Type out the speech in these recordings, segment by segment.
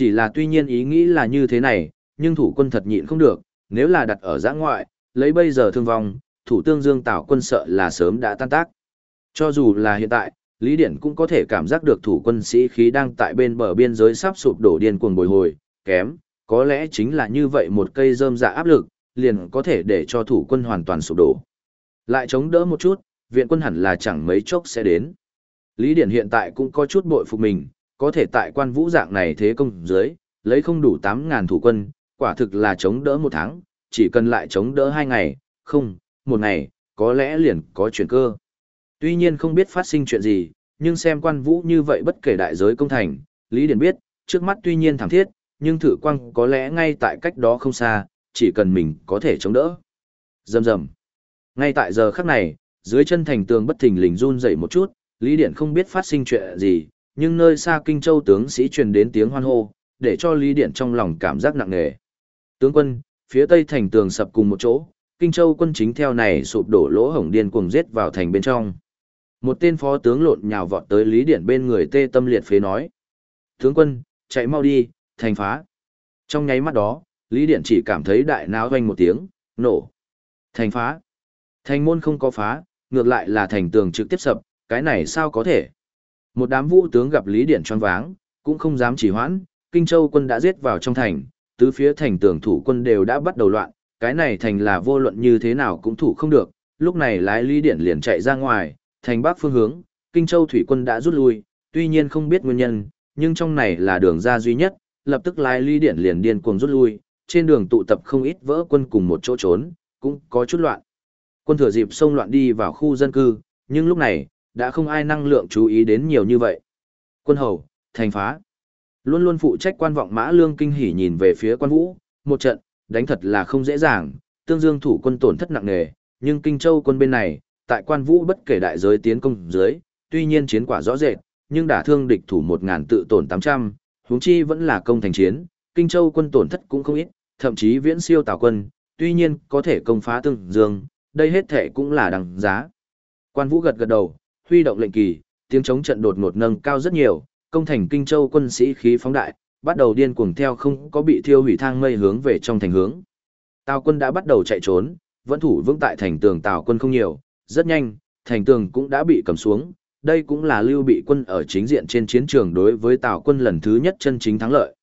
Chỉ là tuy nhiên ý nghĩ là như thế này, nhưng thủ quân thật nhịn không được, nếu là đặt ở giã ngoại, lấy bây giờ thương vong, thủ tương Dương Tào quân sợ là sớm đã tan tác. Cho dù là hiện tại, Lý Điển cũng có thể cảm giác được thủ quân sĩ khí đang tại bên bờ biên giới sắp sụp đổ điên cuồng bồi hồi, kém, có lẽ chính là như vậy một cây rơm dạ áp lực, liền có thể để cho thủ quân hoàn toàn sụp đổ. Lại chống đỡ một chút, viện quân hẳn là chẳng mấy chốc sẽ đến. Lý Điển hiện tại cũng có chút bội phục mình, có thể tại quan vũ dạng này thế công dưới, lấy không đủ 8.000 thủ quân, quả thực là chống đỡ một tháng, chỉ cần lại chống đỡ hai ngày, không, một ngày, có lẽ liền có chuyển cơ. Tuy nhiên không biết phát sinh chuyện gì, nhưng xem quan vũ như vậy bất kể đại giới công thành, Lý Điển biết, trước mắt tuy nhiên thảm thiết, nhưng thử quang có lẽ ngay tại cách đó không xa, chỉ cần mình có thể chống đỡ. Dầm dầm. Ngay tại giờ khắc này, dưới chân thành tường bất thình lình run dậy một chút, Lý Điển không biết phát sinh chuyện gì, nhưng nơi xa Kinh Châu tướng sĩ truyền đến tiếng hoan hô, để cho Lý điện trong lòng cảm giác nặng nề. Tướng quân, phía tây thành tường sập cùng một chỗ, Kinh Châu quân chính theo này sụp đổ lỗ hổng điên cuồng giết vào thành bên trong. Một tên phó tướng lộn nhào vọt tới Lý điện bên người tê tâm liệt phế nói. Tướng quân, chạy mau đi, thành phá. Trong nháy mắt đó, Lý điện chỉ cảm thấy đại náo hoanh một tiếng, nổ. Thành phá. Thành môn không có phá, ngược lại là thành tường trực tiếp sập, cái này sao có thể. Một đám vũ tướng gặp Lý Điển choáng váng, cũng không dám chỉ hoãn, Kinh Châu quân đã giết vào trong thành, tứ phía thành tường thủ quân đều đã bắt đầu loạn, cái này thành là vô luận như thế nào cũng thủ không được, lúc này lái Lý Điển liền chạy ra ngoài, thành bắc phương hướng, Kinh Châu thủy quân đã rút lui, tuy nhiên không biết nguyên nhân, nhưng trong này là đường ra duy nhất, lập tức lái Lý Điển liền điên cuồng rút lui, trên đường tụ tập không ít vỡ quân cùng một chỗ trốn, cũng có chút loạn. Quân thừa dịp xông loạn đi vào khu dân cư, nhưng lúc này, đã không ai năng lượng chú ý đến nhiều như vậy. Quân hầu, thành phá. Luôn luôn phụ trách quan vọng mã lương kinh hỉ nhìn về phía quan vũ, một trận, đánh thật là không dễ dàng, tương dương thủ quân tổn thất nặng nề, nhưng kinh châu quân bên này, tại quan vũ bất kể đại giới tiến công dưới, tuy nhiên chiến quả rõ rệt, nhưng đả thương địch thủ 1.000 tự tổn 800, huống chi vẫn là công thành chiến, kinh châu quân tổn thất cũng không ít, thậm chí viễn siêu tào quân, tuy nhiên có thể công phá tương dương, đây hết thể cũng là đằng giá. Quan vũ gật gật đầu, huy động lệnh kỳ, tiếng chống trận đột ngột nâng cao rất nhiều, công thành kinh châu quân sĩ khí phóng đại, bắt đầu điên cuồng theo không có bị thiêu hủy thang mây hướng về trong thành hướng. Tào quân đã bắt đầu chạy trốn, vẫn thủ vững tại thành tường Tào quân không nhiều, rất nhanh, thành tường cũng đã bị cầm xuống. Đây cũng là lưu bị quân ở chính diện trên chiến trường đối với Tào quân lần thứ nhất chân chính thắng lợi.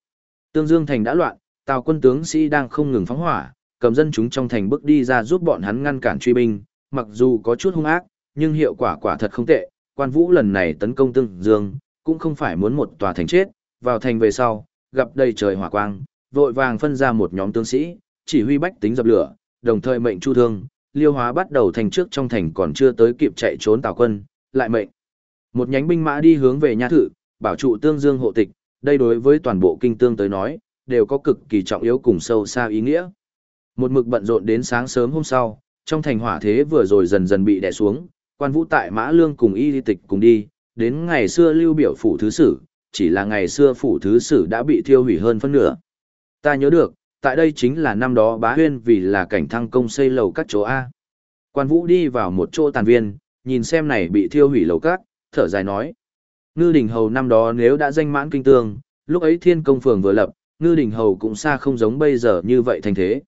Tương Dương thành đã loạn, Tào quân tướng sĩ đang không ngừng phóng hỏa, cầm dân chúng trong thành bước đi ra giúp bọn hắn ngăn cản truy binh, mặc dù có chút hung ác, nhưng hiệu quả quả thật không tệ. Quan Vũ lần này tấn công Tương Dương, cũng không phải muốn một tòa thành chết, vào thành về sau, gặp đầy trời hỏa quang, vội vàng phân ra một nhóm tướng sĩ, chỉ huy bách tính dập lửa, đồng thời mệnh chu thương, liêu hóa bắt đầu thành trước trong thành còn chưa tới kịp chạy trốn tào quân, lại mệnh. Một nhánh binh mã đi hướng về nha thự, bảo trụ tương dương hộ tịch, đây đối với toàn bộ kinh tương tới nói, đều có cực kỳ trọng yếu cùng sâu xa ý nghĩa. Một mực bận rộn đến sáng sớm hôm sau, trong thành hỏa thế vừa rồi dần dần bị đè xuống, quan vũ tại mã lương cùng y đi tịch cùng đi, đến ngày xưa lưu biểu phủ thứ sử, chỉ là ngày xưa phủ thứ sử đã bị thiêu hủy hơn phân nửa. Ta nhớ được, tại đây chính là năm đó bá huyên vì là cảnh thăng công xây lầu các chỗ A. Quan vũ đi vào một chỗ tàn viên, nhìn xem này bị thiêu hủy lầu các, thở dài nói. Ngư đình hầu năm đó nếu đã danh mãn kinh tương, lúc ấy thiên công phường vừa lập, ngư đình hầu cũng xa không giống bây giờ như vậy thành thế.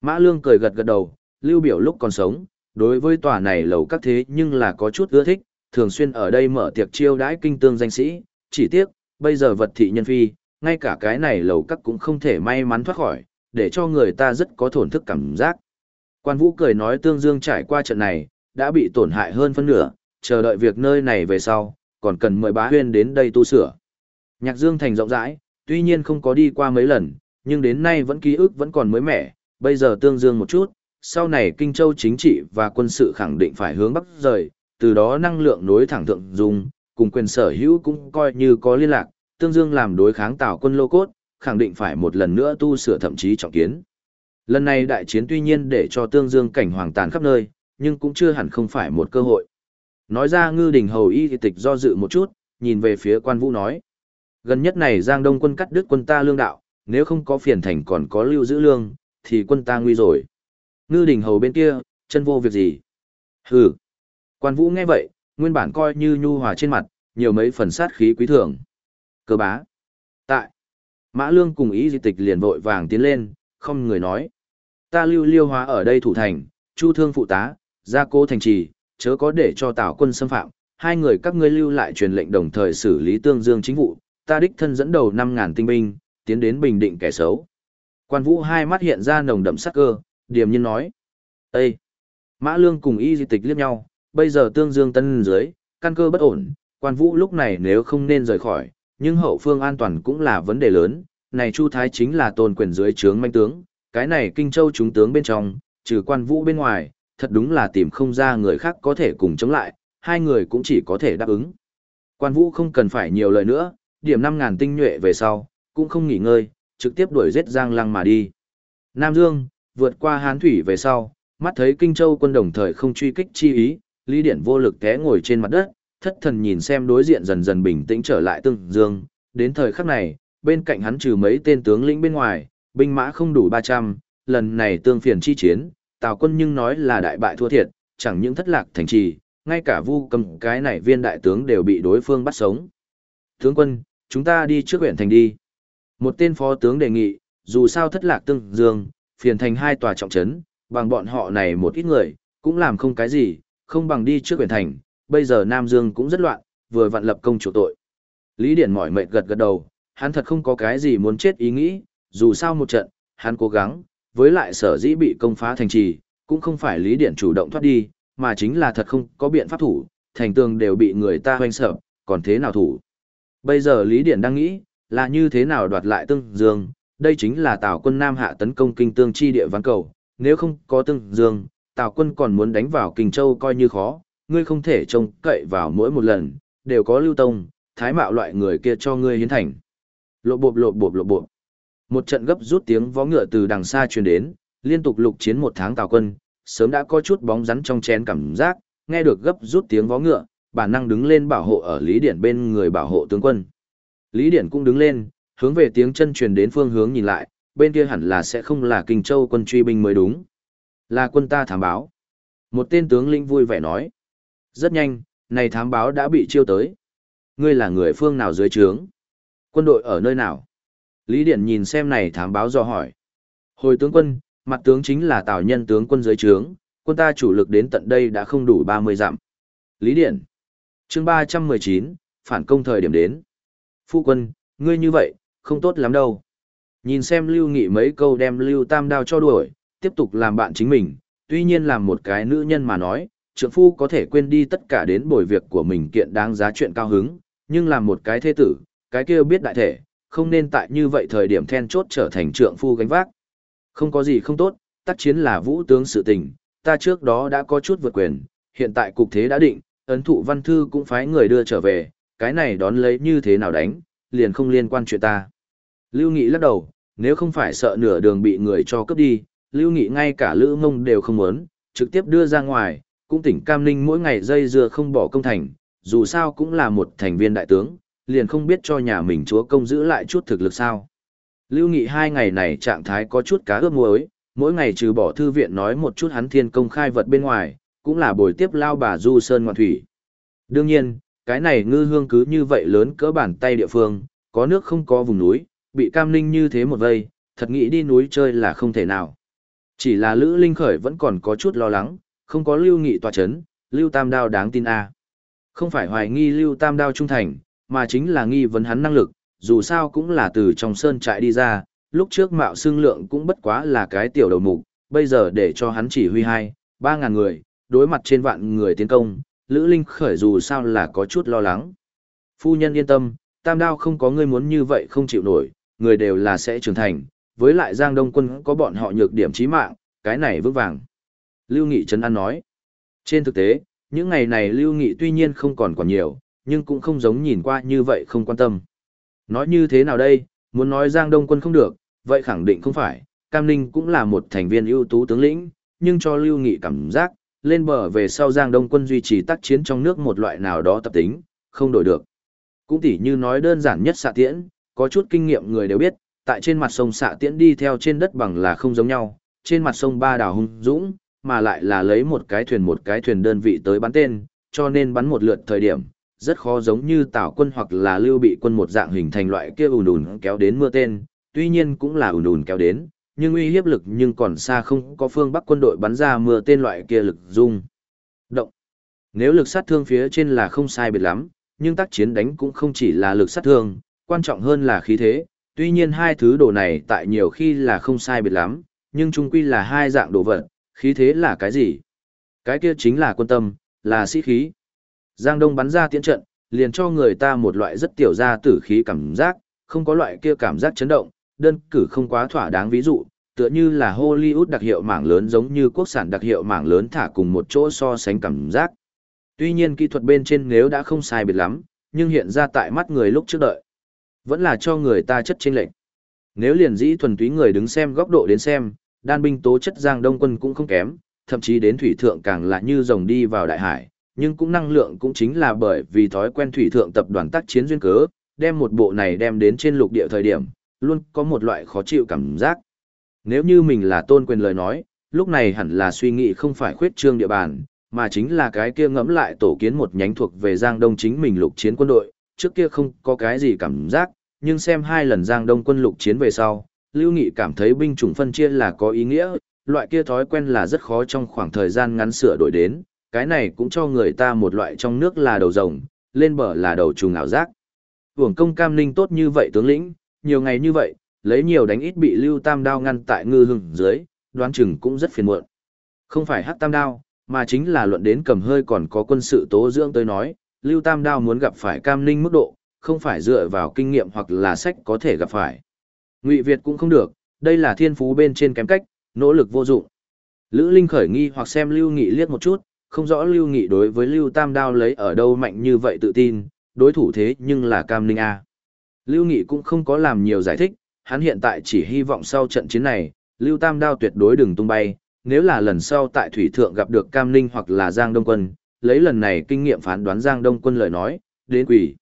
Mã lương cười gật gật đầu, lưu biểu lúc còn sống, đối với tòa này lầu các thế nhưng là có chút ưa thích, thường xuyên ở đây mở tiệc chiêu đãi kinh tương danh sĩ, chỉ tiếc, bây giờ vật thị nhân phi, ngay cả cái này lầu các cũng không thể may mắn thoát khỏi, để cho người ta rất có thổn thức cảm giác. Quan Vũ cười nói Tương Dương trải qua trận này, đã bị tổn hại hơn phân nửa, chờ đợi việc nơi này về sau, còn cần mời bá huyên đến đây tu sửa. Nhạc Dương thành rộng rãi, tuy nhiên không có đi qua mấy lần, nhưng đến nay vẫn ký ức vẫn còn mới mẻ, bây giờ Tương Dương một chút, sau này Kinh Châu chính trị và quân sự khẳng định phải hướng bắc rời, từ đó năng lượng nối thẳng thượng dùng, cùng quyền sở hữu cũng coi như có liên lạc, Tương Dương làm đối kháng tạo quân lô cốt, khẳng định phải một lần nữa tu sửa thậm chí trọng kiến. Lần này đại chiến tuy nhiên để cho Tương Dương cảnh hoàng tàn khắp nơi, nhưng cũng chưa hẳn không phải một cơ hội. Nói ra ngư đình hầu y thì tịch do dự một chút, nhìn về phía quan vũ nói. Gần nhất này Giang Đông quân cắt đứt quân ta lương đạo, nếu không có phiền thành còn có lưu giữ lương, thì quân ta nguy rồi. Ngư đình hầu bên kia, chân vô việc gì. Hừ. Quan vũ nghe vậy, nguyên bản coi như nhu hòa trên mặt, nhiều mấy phần sát khí quý thường. Cơ bá. Tại. Mã Lương cùng ý di tịch liền vội vàng tiến lên, không người nói. Ta lưu liêu hóa ở đây thủ thành, chu thương phụ tá, gia cố thành trì, chớ có để cho tào quân xâm phạm, hai người các ngươi lưu lại truyền lệnh đồng thời xử lý tương dương chính vụ, ta đích thân dẫn đầu 5.000 tinh binh, tiến đến bình định kẻ xấu. Quan vũ hai mắt hiện ra nồng đậm sắc cơ, điềm nhiên nói. Ê! Mã Lương cùng y di tịch liếc nhau, bây giờ tương dương tân dưới, căn cơ bất ổn, quan vũ lúc này nếu không nên rời khỏi, nhưng hậu phương an toàn cũng là vấn đề lớn, này Chu Thái chính là tôn quyền dưới trướng manh tướng, cái này kinh châu chúng tướng bên trong, trừ quan vũ bên ngoài, thật đúng là tìm không ra người khác có thể cùng chống lại, hai người cũng chỉ có thể đáp ứng. Quan vũ không cần phải nhiều lời nữa, điểm 5.000 tinh nhuệ về sau, cũng không nghỉ ngơi, trực tiếp đuổi giết Giang Lăng mà đi. Nam Dương, vượt qua Hán Thủy về sau, mắt thấy Kinh Châu quân đồng thời không truy kích chi ý, Lý Điển vô lực té ngồi trên mặt đất, thất thần nhìn xem đối diện dần dần bình tĩnh trở lại Tương Dương, đến thời khắc này, bên cạnh hắn trừ mấy tên tướng lĩnh bên ngoài, binh mã không đủ 300, lần này tương phiền chi chiến, Tào quân nhưng nói là đại bại thua thiệt, chẳng những thất lạc thành trì, ngay cả vu cầm cái này viên đại tướng đều bị đối phương bắt sống. Tướng quân, chúng ta đi trước huyện thành đi. Một tên phó tướng đề nghị, dù sao thất lạc tương dương, phiền thành hai tòa trọng trấn, bằng bọn họ này một ít người, cũng làm không cái gì, không bằng đi trước huyện thành, bây giờ Nam Dương cũng rất loạn, vừa vặn lập công chủ tội. Lý Điển mỏi mệt gật gật đầu, hắn thật không có cái gì muốn chết ý nghĩ, dù sao một trận, hắn cố gắng, với lại sở dĩ bị công phá thành trì, cũng không phải Lý Điển chủ động thoát đi, mà chính là thật không có biện pháp thủ, thành tường đều bị người ta hoanh sợ, còn thế nào thủ. Bây giờ Lý Điển đang nghĩ, là như thế nào đoạt lại Tương Dương, đây chính là Tào quân Nam hạ tấn công kinh tương chi địa ván cầu, nếu không có Tương Dương, Tào quân còn muốn đánh vào Kinh Châu coi như khó, ngươi không thể trông cậy vào mỗi một lần, đều có lưu tông, thái mạo loại người kia cho ngươi hiến thành. Lộ bộp lộ bộp lộ bộp. Một trận gấp rút tiếng vó ngựa từ đằng xa truyền đến, liên tục lục chiến một tháng tào quân, sớm đã có chút bóng rắn trong chén cảm giác, nghe được gấp rút tiếng vó ngựa, bản năng đứng lên bảo hộ ở Lý Điển bên người bảo hộ tướng quân. Lý Điển cũng đứng lên, hướng về tiếng chân truyền đến phương hướng nhìn lại, bên kia hẳn là sẽ không là Kinh Châu quân truy binh mới đúng. Là quân ta thám báo. Một tên tướng lĩnh vui vẻ nói. Rất nhanh, này thám báo đã bị chiêu tới. Ngươi là người phương nào dưới trướng? Quân đội ở nơi nào? Lý Điện nhìn xem này thám báo do hỏi. Hồi tướng quân, mặt tướng chính là Tào Nhân tướng quân dưới trướng, quân ta chủ lực đến tận đây đã không đủ 30 dặm. Lý Điện. Chương 319, phản công thời điểm đến. Phu quân, ngươi như vậy, không tốt lắm đâu. Nhìn xem Lưu Nghị mấy câu đem Lưu Tam đao cho đuổi, tiếp tục làm bạn chính mình, tuy nhiên làm một cái nữ nhân mà nói, trượng phu có thể quên đi tất cả đến bồi việc của mình kiện đáng giá chuyện cao hứng, nhưng làm một cái thế tử, cái kia biết đại thể, không nên tại như vậy thời điểm then chốt trở thành trượng phu gánh vác. Không có gì không tốt, tác chiến là vũ tướng sự tình, ta trước đó đã có chút vượt quyền, hiện tại cục thế đã định, ấn thụ văn thư cũng phái người đưa trở về, cái này đón lấy như thế nào đánh, liền không liên quan chuyện ta. Lưu Nghị lắc đầu, nếu không phải sợ nửa đường bị người cho cướp đi, Lưu Nghị ngay cả Lữ Mông đều không muốn, trực tiếp đưa ra ngoài, cũng tỉnh Cam Ninh mỗi ngày dây dưa không bỏ công thành, dù sao cũng là một thành viên đại tướng, liền không biết cho nhà mình chúa công giữ lại chút thực lực sao. Lưu Nghị hai ngày này trạng thái có chút cá ướp muối, mỗi ngày trừ bỏ thư viện nói một chút hắn thiên công khai vật bên ngoài, cũng là buổi tiếp lao bà Du Sơn Ngoạn Thủy. Đương nhiên, cái này ngư hương cứ như vậy lớn cỡ bàn tay địa phương, có nước không có vùng núi, bị cam ninh như thế một vây, thật nghĩ đi núi chơi là không thể nào. Chỉ là Lữ Linh Khởi vẫn còn có chút lo lắng, không có Lưu Nghị tòa chấn, Lưu Tam Đao đáng tin a. Không phải hoài nghi Lưu Tam Đao trung thành, mà chính là nghi vấn hắn năng lực, dù sao cũng là từ trong sơn trại đi ra, lúc trước mạo xương lượng cũng bất quá là cái tiểu đầu mục, bây giờ để cho hắn chỉ huy hai, ba ngàn người, đối mặt trên vạn người tiến công, Lữ Linh khởi dù sao là có chút lo lắng. Phu nhân yên tâm, tam đao không có người muốn như vậy không chịu nổi, người đều là sẽ trưởng thành, với lại Giang Đông quân có bọn họ nhược điểm chí mạng, cái này vững vàng. Lưu Nghị Trấn An nói. Trên thực tế, những ngày này Lưu Nghị tuy nhiên không còn còn nhiều, nhưng cũng không giống nhìn qua như vậy không quan tâm. Nói như thế nào đây, muốn nói Giang Đông quân không được, vậy khẳng định không phải, Cam Ninh cũng là một thành viên ưu tú tướng lĩnh, nhưng cho Lưu Nghị cảm giác, lên bờ về sau Giang Đông quân duy trì tác chiến trong nước một loại nào đó tập tính, không đổi được. Cũng tỉ như nói đơn giản nhất xạ tiễn, có chút kinh nghiệm người đều biết, tại trên mặt sông xạ tiễn đi theo trên đất bằng là không giống nhau, trên mặt sông ba đảo hung dũng, mà lại là lấy một cái thuyền một cái thuyền đơn vị tới bắn tên, cho nên bắn một lượt thời điểm, rất khó giống như tảo quân hoặc là Lưu Bị quân một dạng hình thành loại kia ùn ùn kéo đến mưa tên, tuy nhiên cũng là ùn ùn kéo đến, nhưng uy hiếp lực nhưng còn xa không có phương Bắc quân đội bắn ra mưa tên loại kia lực dung. Động. Nếu lực sát thương phía trên là không sai biệt lắm, nhưng tác chiến đánh cũng không chỉ là lực sát thương, quan trọng hơn là khí thế, tuy nhiên hai thứ đồ này tại nhiều khi là không sai biệt lắm, nhưng chung quy là hai dạng đồ vật, khí thế là cái gì? Cái kia chính là quân tâm, là sĩ khí. Giang Đông bắn ra tiễn trận, liền cho người ta một loại rất tiểu ra tử khí cảm giác, không có loại kia cảm giác chấn động, đơn cử không quá thỏa đáng ví dụ, tựa như là Hollywood đặc hiệu mảng lớn giống như quốc sản đặc hiệu mảng lớn thả cùng một chỗ so sánh cảm giác. Tuy nhiên kỹ thuật bên trên nếu đã không sai biệt lắm, nhưng hiện ra tại mắt người lúc trước đợi. Vẫn là cho người ta chất chênh lệch. Nếu liền dĩ thuần túy người đứng xem góc độ đến xem, đan binh tố chất giang đông quân cũng không kém, thậm chí đến thủy thượng càng là như rồng đi vào đại hải, nhưng cũng năng lượng cũng chính là bởi vì thói quen thủy thượng tập đoàn tác chiến duyên cớ, đem một bộ này đem đến trên lục địa thời điểm, luôn có một loại khó chịu cảm giác. Nếu như mình là tôn quyền lời nói, lúc này hẳn là suy nghĩ không phải khuyết trương địa bàn, mà chính là cái kia ngẫm lại tổ kiến một nhánh thuộc về Giang Đông chính mình lục chiến quân đội, trước kia không có cái gì cảm giác, nhưng xem hai lần Giang Đông quân lục chiến về sau, Lưu Nghị cảm thấy binh chủng phân chia là có ý nghĩa, loại kia thói quen là rất khó trong khoảng thời gian ngắn sửa đổi đến, cái này cũng cho người ta một loại trong nước là đầu rồng, lên bờ là đầu trùng ảo giác. Hưởng công cam ninh tốt như vậy tướng lĩnh, nhiều ngày như vậy, lấy nhiều đánh ít bị Lưu Tam Đao ngăn tại ngư hưng dưới, đoán chừng cũng rất phiền muộn. Không phải hắc tam đao, mà chính là luận đến cầm hơi còn có quân sự tố dưỡng tới nói, Lưu Tam Đao muốn gặp phải cam ninh mức độ, không phải dựa vào kinh nghiệm hoặc là sách có thể gặp phải. Ngụy Việt cũng không được, đây là thiên phú bên trên kém cách, nỗ lực vô dụng. Lữ Linh khởi nghi hoặc xem Lưu Nghị liếc một chút, không rõ Lưu Nghị đối với Lưu Tam Đao lấy ở đâu mạnh như vậy tự tin, đối thủ thế nhưng là Cam Ninh A. Lưu Nghị cũng không có làm nhiều giải thích, hắn hiện tại chỉ hy vọng sau trận chiến này, Lưu Tam Đao tuyệt đối đừng tung bay, nếu là lần sau tại Thủy Thượng gặp được Cam Ninh hoặc là Giang Đông Quân, lấy lần này kinh nghiệm phán đoán Giang Đông Quân lời nói, đến quỷ.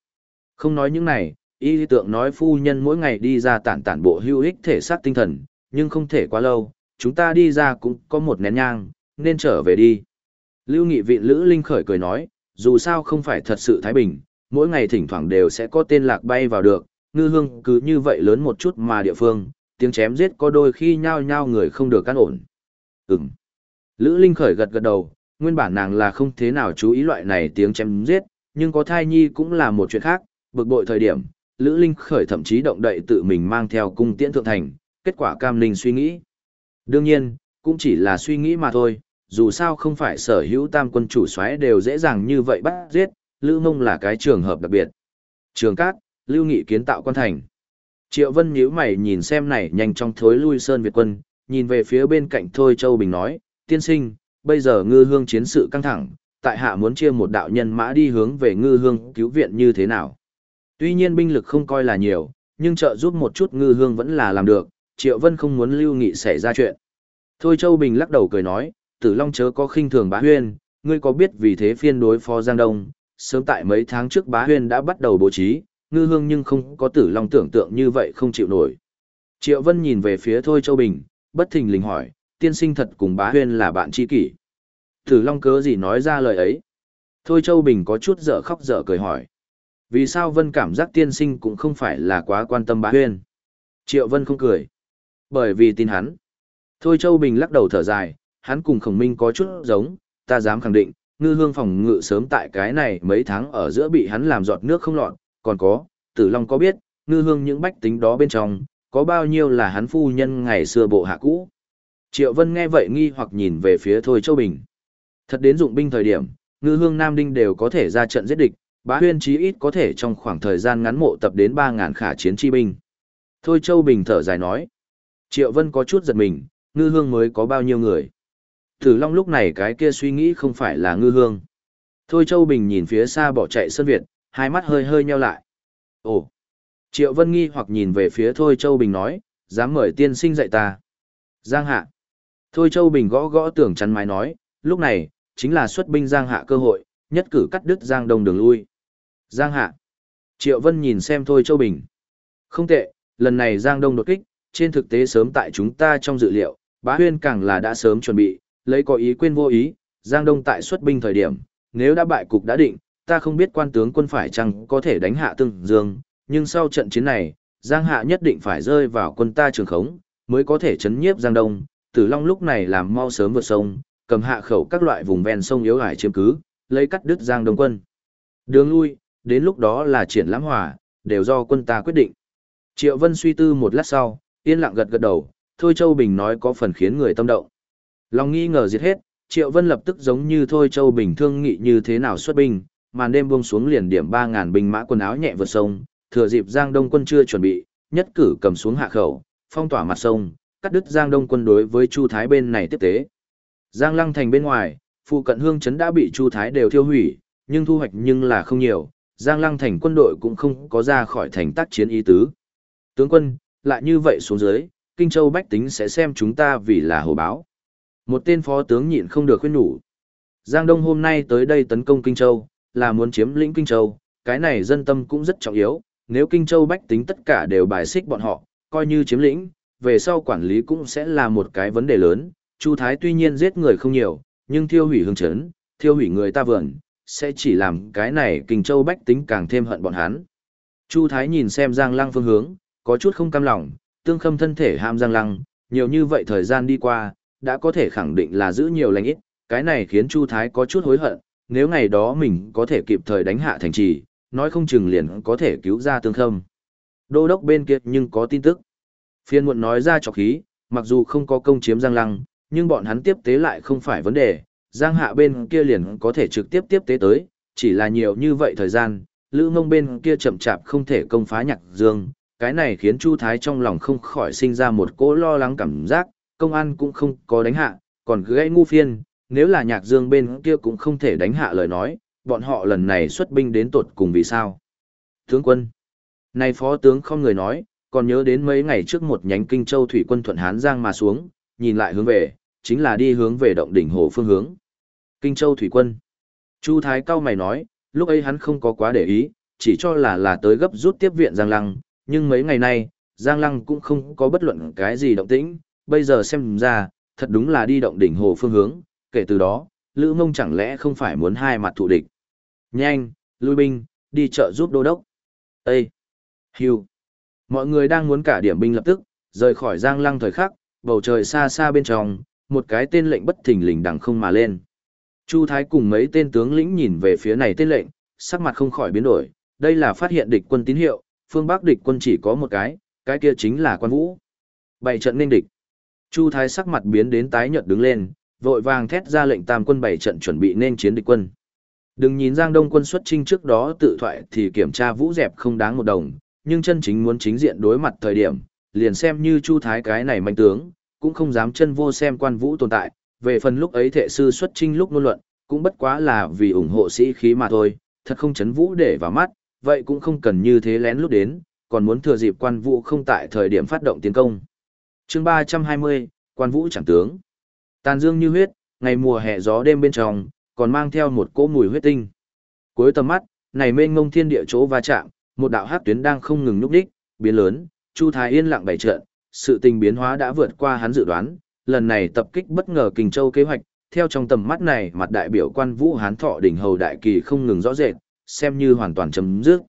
Không nói những này, y tượng nói phu nhân mỗi ngày đi ra tản tản bộ hữu ích thể xác tinh thần, nhưng không thể quá lâu, chúng ta đi ra cũng có một nén nhang, nên trở về đi. Lưu Nghị Viện Lữ Linh khởi cười nói, dù sao không phải thật sự Thái Bình, mỗi ngày thỉnh thoảng đều sẽ có tên lạc bay vào được, ngư hương cứ như vậy lớn một chút mà địa phương, tiếng chém giết có đôi khi nhao nhao người không được căn ổn. Ừm. Lữ Linh khởi gật gật đầu, nguyên bản nàng là không thế nào chú ý loại này tiếng chém giết, nhưng có thai nhi cũng là một chuyện khác, bực bội thời điểm, Lữ Linh khởi thậm chí động đậy tự mình mang theo cung tiễn thượng thành, kết quả cam linh suy nghĩ. Đương nhiên, cũng chỉ là suy nghĩ mà thôi, dù sao không phải sở hữu tam quân chủ soái đều dễ dàng như vậy bắt giết, Lữ Mông là cái trường hợp đặc biệt. Trường Cát, Lưu Nghị kiến tạo quan thành. Triệu Vân nhíu mày nhìn xem này nhanh chóng thối lui Sơn Việt quân, nhìn về phía bên cạnh Thôi Châu Bình nói, tiên sinh, bây giờ ngư hương chiến sự căng thẳng, tại hạ muốn chia một đạo nhân mã đi hướng về ngư hương cứu viện như thế nào. Tuy nhiên binh lực không coi là nhiều, nhưng trợ giúp một chút ngư hương vẫn là làm được, Triệu Vân không muốn lưu nghị xảy ra chuyện. Thôi Châu Bình lắc đầu cười nói, tử long chớ có khinh thường bá huyên, ngươi có biết vì thế phiên đối phó Giang Đông, sớm tại mấy tháng trước bá huyên đã bắt đầu bố trí, ngư hương nhưng không có tử long tưởng tượng như vậy không chịu nổi. Triệu Vân nhìn về phía Thôi Châu Bình, bất thình lình hỏi, tiên sinh thật cùng bá huyên là bạn tri kỷ. Tử long cớ gì nói ra lời ấy? Thôi Châu Bình có chút dở khóc dở cười hỏi. Vì sao Vân cảm giác tiên sinh cũng không phải là quá quan tâm bá huyên? Triệu Vân không cười. Bởi vì tin hắn. Thôi Châu Bình lắc đầu thở dài, hắn cùng khổng minh có chút giống, ta dám khẳng định, ngư hương phòng ngự sớm tại cái này mấy tháng ở giữa bị hắn làm giọt nước không lọt, còn có, tử long có biết, ngư hương những bách tính đó bên trong, có bao nhiêu là hắn phu nhân ngày xưa bộ hạ cũ. Triệu Vân nghe vậy nghi hoặc nhìn về phía Thôi Châu Bình. Thật đến dụng binh thời điểm, ngư hương Nam Đinh đều có thể ra trận giết địch, bá huyên chí ít có thể trong khoảng thời gian ngắn mộ tập đến 3.000 khả chiến chi binh. Thôi Châu Bình thở dài nói. Triệu Vân có chút giật mình, ngư hương mới có bao nhiêu người. Tử Long lúc này cái kia suy nghĩ không phải là ngư hương. Thôi Châu Bình nhìn phía xa bỏ chạy Sơn Việt, hai mắt hơi hơi nheo lại. Ồ! Triệu Vân nghi hoặc nhìn về phía Thôi Châu Bình nói, dám mời tiên sinh dạy ta. Giang hạ. Thôi Châu Bình gõ gõ tưởng chắn mái nói, lúc này, chính là xuất binh Giang hạ cơ hội, nhất cử cắt đứt Giang Đông đường lui. Giang hạ. Triệu Vân nhìn xem Thôi Châu Bình. Không tệ, lần này Giang Đông đột kích, trên thực tế sớm tại chúng ta trong dự liệu, bá huyên càng là đã sớm chuẩn bị, lấy có ý quên vô ý, Giang Đông tại xuất binh thời điểm, nếu đã bại cục đã định, ta không biết quan tướng quân phải chăng có thể đánh hạ Tương Dương, nhưng sau trận chiến này, Giang Hạ nhất định phải rơi vào quân ta trường khống, mới có thể chấn nhiếp Giang Đông, Tử Long lúc này làm mau sớm vượt sông, cầm hạ khẩu các loại vùng ven sông yếu ải chiếm cứ, lấy cắt đứt Giang Đông quân. Đường lui, đến lúc đó là triển lãm hòa, đều do quân ta quyết định. Triệu Vân suy tư một lát sau, yên lặng gật gật đầu, Thôi Châu Bình nói có phần khiến người tâm động. Lòng nghi ngờ diệt hết, Triệu Vân lập tức giống như Thôi Châu Bình thương nghị như thế nào xuất binh, màn đêm buông xuống liền điểm 3.000 binh mã quần áo nhẹ vượt sông, thừa dịp Giang Đông quân chưa chuẩn bị, nhất cử cầm xuống hạ khẩu, phong tỏa mặt sông, cắt đứt Giang Đông quân đối với Chu Thái bên này tiếp tế. Giang Lăng thành bên ngoài, phụ cận hương trấn đã bị Chu Thái đều thiêu hủy, nhưng thu hoạch nhưng là không nhiều, Giang Lăng thành quân đội cũng không có ra khỏi thành tác chiến ý tứ. Tướng quân, lại như vậy xuống dưới, Kinh Châu Bách tính sẽ xem chúng ta vì là hồ báo. Một tên phó tướng nhịn không được khuyên nhủ. Giang Đông hôm nay tới đây tấn công Kinh Châu, là muốn chiếm lĩnh Kinh Châu, cái này dân tâm cũng rất trọng yếu, nếu Kinh Châu Bách tính tất cả đều bài xích bọn họ, coi như chiếm lĩnh, về sau quản lý cũng sẽ là một cái vấn đề lớn. Chu Thái tuy nhiên giết người không nhiều, nhưng thiêu hủy hương chấn, thiêu hủy người ta vườn, sẽ chỉ làm cái này Kinh Châu Bách tính càng thêm hận bọn hắn. Chu Thái nhìn xem Giang Lăng phương hướng, có chút không cam lòng, tương khâm thân thể ham Giang Lăng, nhiều như vậy thời gian đi qua, đã có thể khẳng định là giữ nhiều lành ít, cái này khiến Chu Thái có chút hối hận, nếu ngày đó mình có thể kịp thời đánh hạ thành trì, nói không chừng liền có thể cứu ra tương khâm. Đô đốc bên kia nhưng có tin tức. Phiên muộn nói ra cho khí, mặc dù không có công chiếm Giang Lăng, nhưng bọn hắn tiếp tế lại không phải vấn đề, Giang Hạ bên kia liền có thể trực tiếp tiếp tế tới, chỉ là nhiều như vậy thời gian, Lữ Mông bên kia chậm chạp không thể công phá Nhạc Dương, cái này khiến Chu Thái trong lòng không khỏi sinh ra một cỗ lo lắng cảm giác, công an cũng không có đánh hạ, còn cứ gây ngu phiên, nếu là Nhạc Dương bên kia cũng không thể đánh hạ lời nói, bọn họ lần này xuất binh đến tột cùng vì sao? Tướng quân, này phó tướng không người nói, còn nhớ đến mấy ngày trước một nhánh kinh châu thủy quân thuận Hán Giang mà xuống, nhìn lại hướng về, chính là đi hướng về động đỉnh hồ phương hướng. Kinh châu thủy quân. Chu Thái cao mày nói, lúc ấy hắn không có quá để ý, chỉ cho là là tới gấp rút tiếp viện Giang Lăng, nhưng mấy ngày nay, Giang Lăng cũng không có bất luận cái gì động tĩnh, bây giờ xem ra, thật đúng là đi động đỉnh hồ phương hướng, kể từ đó, Lữ Mông chẳng lẽ không phải muốn hai mặt thù địch. Nhanh, lui binh, đi chợ giúp đô đốc. Ê! Hiu! Mọi người đang muốn cả điểm binh lập tức, rời khỏi giang lăng thời khắc, bầu trời xa xa bên trong, một cái tên lệnh bất thình lình đằng không mà lên. Chu Thái cùng mấy tên tướng lĩnh nhìn về phía này tên lệnh, sắc mặt không khỏi biến đổi, đây là phát hiện địch quân tín hiệu, phương Bắc địch quân chỉ có một cái, cái kia chính là quan vũ. Bảy trận nên địch. Chu Thái sắc mặt biến đến tái nhợt đứng lên, vội vàng thét ra lệnh tam quân bảy trận chuẩn bị nên chiến địch quân. Đừng nhìn Giang Đông quân xuất trinh trước đó tự thoại thì kiểm tra vũ dẹp không đáng một đồng, nhưng chân chính muốn chính diện đối mặt thời điểm, liền xem như Chu Thái cái này mạnh tướng, cũng không dám chân vô xem quan vũ tồn tại, về phần lúc ấy thệ sư xuất trinh lúc ngôn luận, cũng bất quá là vì ủng hộ sĩ khí mà thôi, thật không chấn vũ để vào mắt, vậy cũng không cần như thế lén lút đến, còn muốn thừa dịp quan vũ không tại thời điểm phát động tiến công. chương 320, quan vũ chẳng tướng. Tàn dương như huyết, ngày mùa hè gió đêm bên trong, còn mang theo một cỗ mùi huyết tinh. Cuối tầm mắt, này mênh ngông thiên địa chỗ va chạm, một đạo hát tuyến đang không ngừng nhúc đích, biến lớn, Chu Thái yên lặng bày trận, sự tình biến hóa đã vượt qua hắn dự đoán, lần này tập kích bất ngờ Kình Châu kế hoạch, theo trong tầm mắt này, mặt đại biểu quan Vũ Hán Thọ đỉnh hầu đại kỳ không ngừng rõ rệt, xem như hoàn toàn chấm dứt.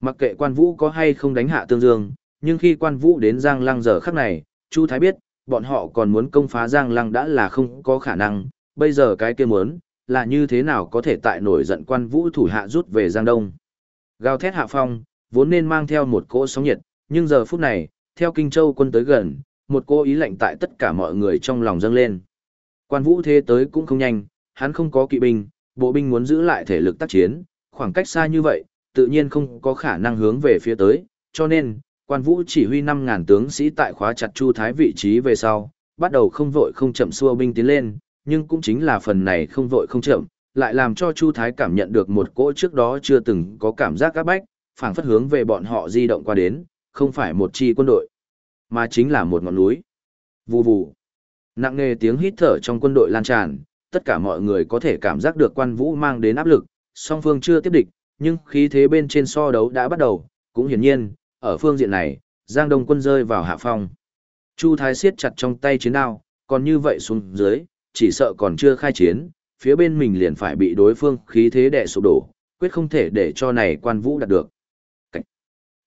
Mặc kệ quan Vũ có hay không đánh hạ Tương Dương, nhưng khi quan Vũ đến Giang Lăng giờ khắc này, Chu Thái biết, bọn họ còn muốn công phá Giang Lăng đã là không có khả năng, bây giờ cái kia muốn, là như thế nào có thể tại nổi giận quan vũ thủ hạ rút về Giang Đông. Gào thét hạ phong, vốn nên mang theo một cỗ sóng nhiệt, nhưng giờ phút này, theo Kinh Châu quân tới gần, một cỗ ý lạnh tại tất cả mọi người trong lòng dâng lên. Quan vũ thế tới cũng không nhanh, hắn không có kỵ binh, bộ binh muốn giữ lại thể lực tác chiến, khoảng cách xa như vậy, tự nhiên không có khả năng hướng về phía tới, cho nên, quan vũ chỉ huy 5000 tướng sĩ tại khóa chặt Chu Thái vị trí về sau, bắt đầu không vội không chậm xua binh tiến lên, nhưng cũng chính là phần này không vội không chậm, lại làm cho Chu Thái cảm nhận được một cỗ trước đó chưa từng có cảm giác áp bách, phảng phất hướng về bọn họ di động qua đến, không phải một chi quân đội, mà chính là một ngọn núi. Vù vù. Nặng nề tiếng hít thở trong quân đội lan tràn, tất cả mọi người có thể cảm giác được quan vũ mang đến áp lực, song phương chưa tiếp địch, nhưng khí thế bên trên so đấu đã bắt đầu, cũng hiển nhiên, ở phương diện này, Giang Đông quân rơi vào hạ phong. Chu Thái siết chặt trong tay chiến đao, còn như vậy xuống dưới, chỉ sợ còn chưa khai chiến, phía bên mình liền phải bị đối phương khí thế đè sụp đổ, quyết không thể để cho này quan vũ đạt được. Cảnh.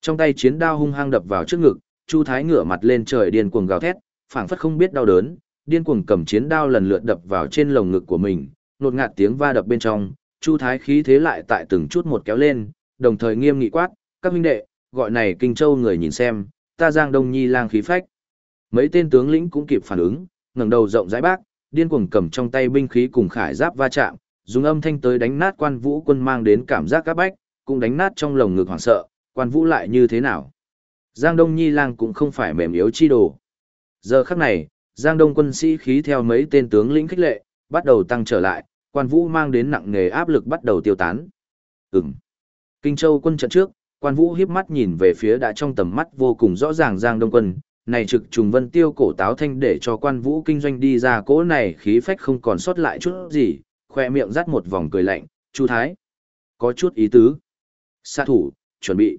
Trong tay chiến đao hung hăng đập vào trước ngực, Chu Thái ngửa mặt lên trời điên cuồng gào thét, phảng phất không biết đau đớn, điên cuồng cầm chiến đao lần lượt đập vào trên lồng ngực của mình, nột ngạt tiếng va đập bên trong, Chu Thái khí thế lại tại từng chút một kéo lên, đồng thời nghiêm nghị quát, các huynh đệ, gọi này Kinh Châu người nhìn xem, ta Giang Đông Nhi lang khí phách. Mấy tên tướng lĩnh cũng kịp phản ứng, ngẩng đầu rộng rãi bác, điên cuồng cầm trong tay binh khí cùng khải giáp va chạm, dùng âm thanh tới đánh nát quan vũ quân mang đến cảm giác các bách, cũng đánh nát trong lồng ngực hoảng sợ, quan vũ lại như thế nào. Giang Đông Nhi lang cũng không phải mềm yếu chi đồ. Giờ khắc này, Giang Đông quân sĩ khí theo mấy tên tướng lĩnh khích lệ, bắt đầu tăng trở lại, quan vũ mang đến nặng nề áp lực bắt đầu tiêu tán. Ừm. Kinh Châu quân trận trước, quan vũ hiếp mắt nhìn về phía đã trong tầm mắt vô cùng rõ ràng Giang Đông quân, này trực trùng vân tiêu cổ táo thanh để cho quan vũ kinh doanh đi ra cỗ này khí phách không còn sót lại chút gì, khoe miệng rắt một vòng cười lạnh, Chu Thái. Có chút ý tứ. Sát thủ, chuẩn bị.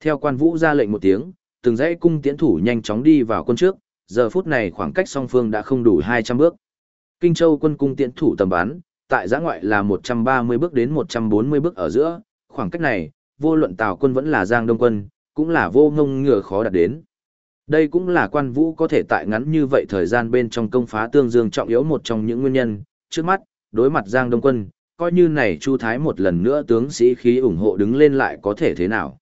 Theo quan vũ ra lệnh một tiếng, từng dãy cung tiễn thủ nhanh chóng đi vào quân trước, giờ phút này khoảng cách song phương đã không đủ 200 bước. Kinh Châu quân cung tiễn thủ tầm bắn, tại giã ngoại là 130 bước đến 140 bước ở giữa, khoảng cách này, vô luận Tào quân vẫn là Giang Đông quân, cũng là vô ngông ngừa khó đạt đến. Đây cũng là quan vũ có thể tại ngắn như vậy thời gian bên trong công phá tương dương trọng yếu một trong những nguyên nhân, trước mắt, đối mặt Giang Đông quân, coi như này Chu Thái một lần nữa tướng sĩ khí ủng hộ đứng lên lại có thể thế nào.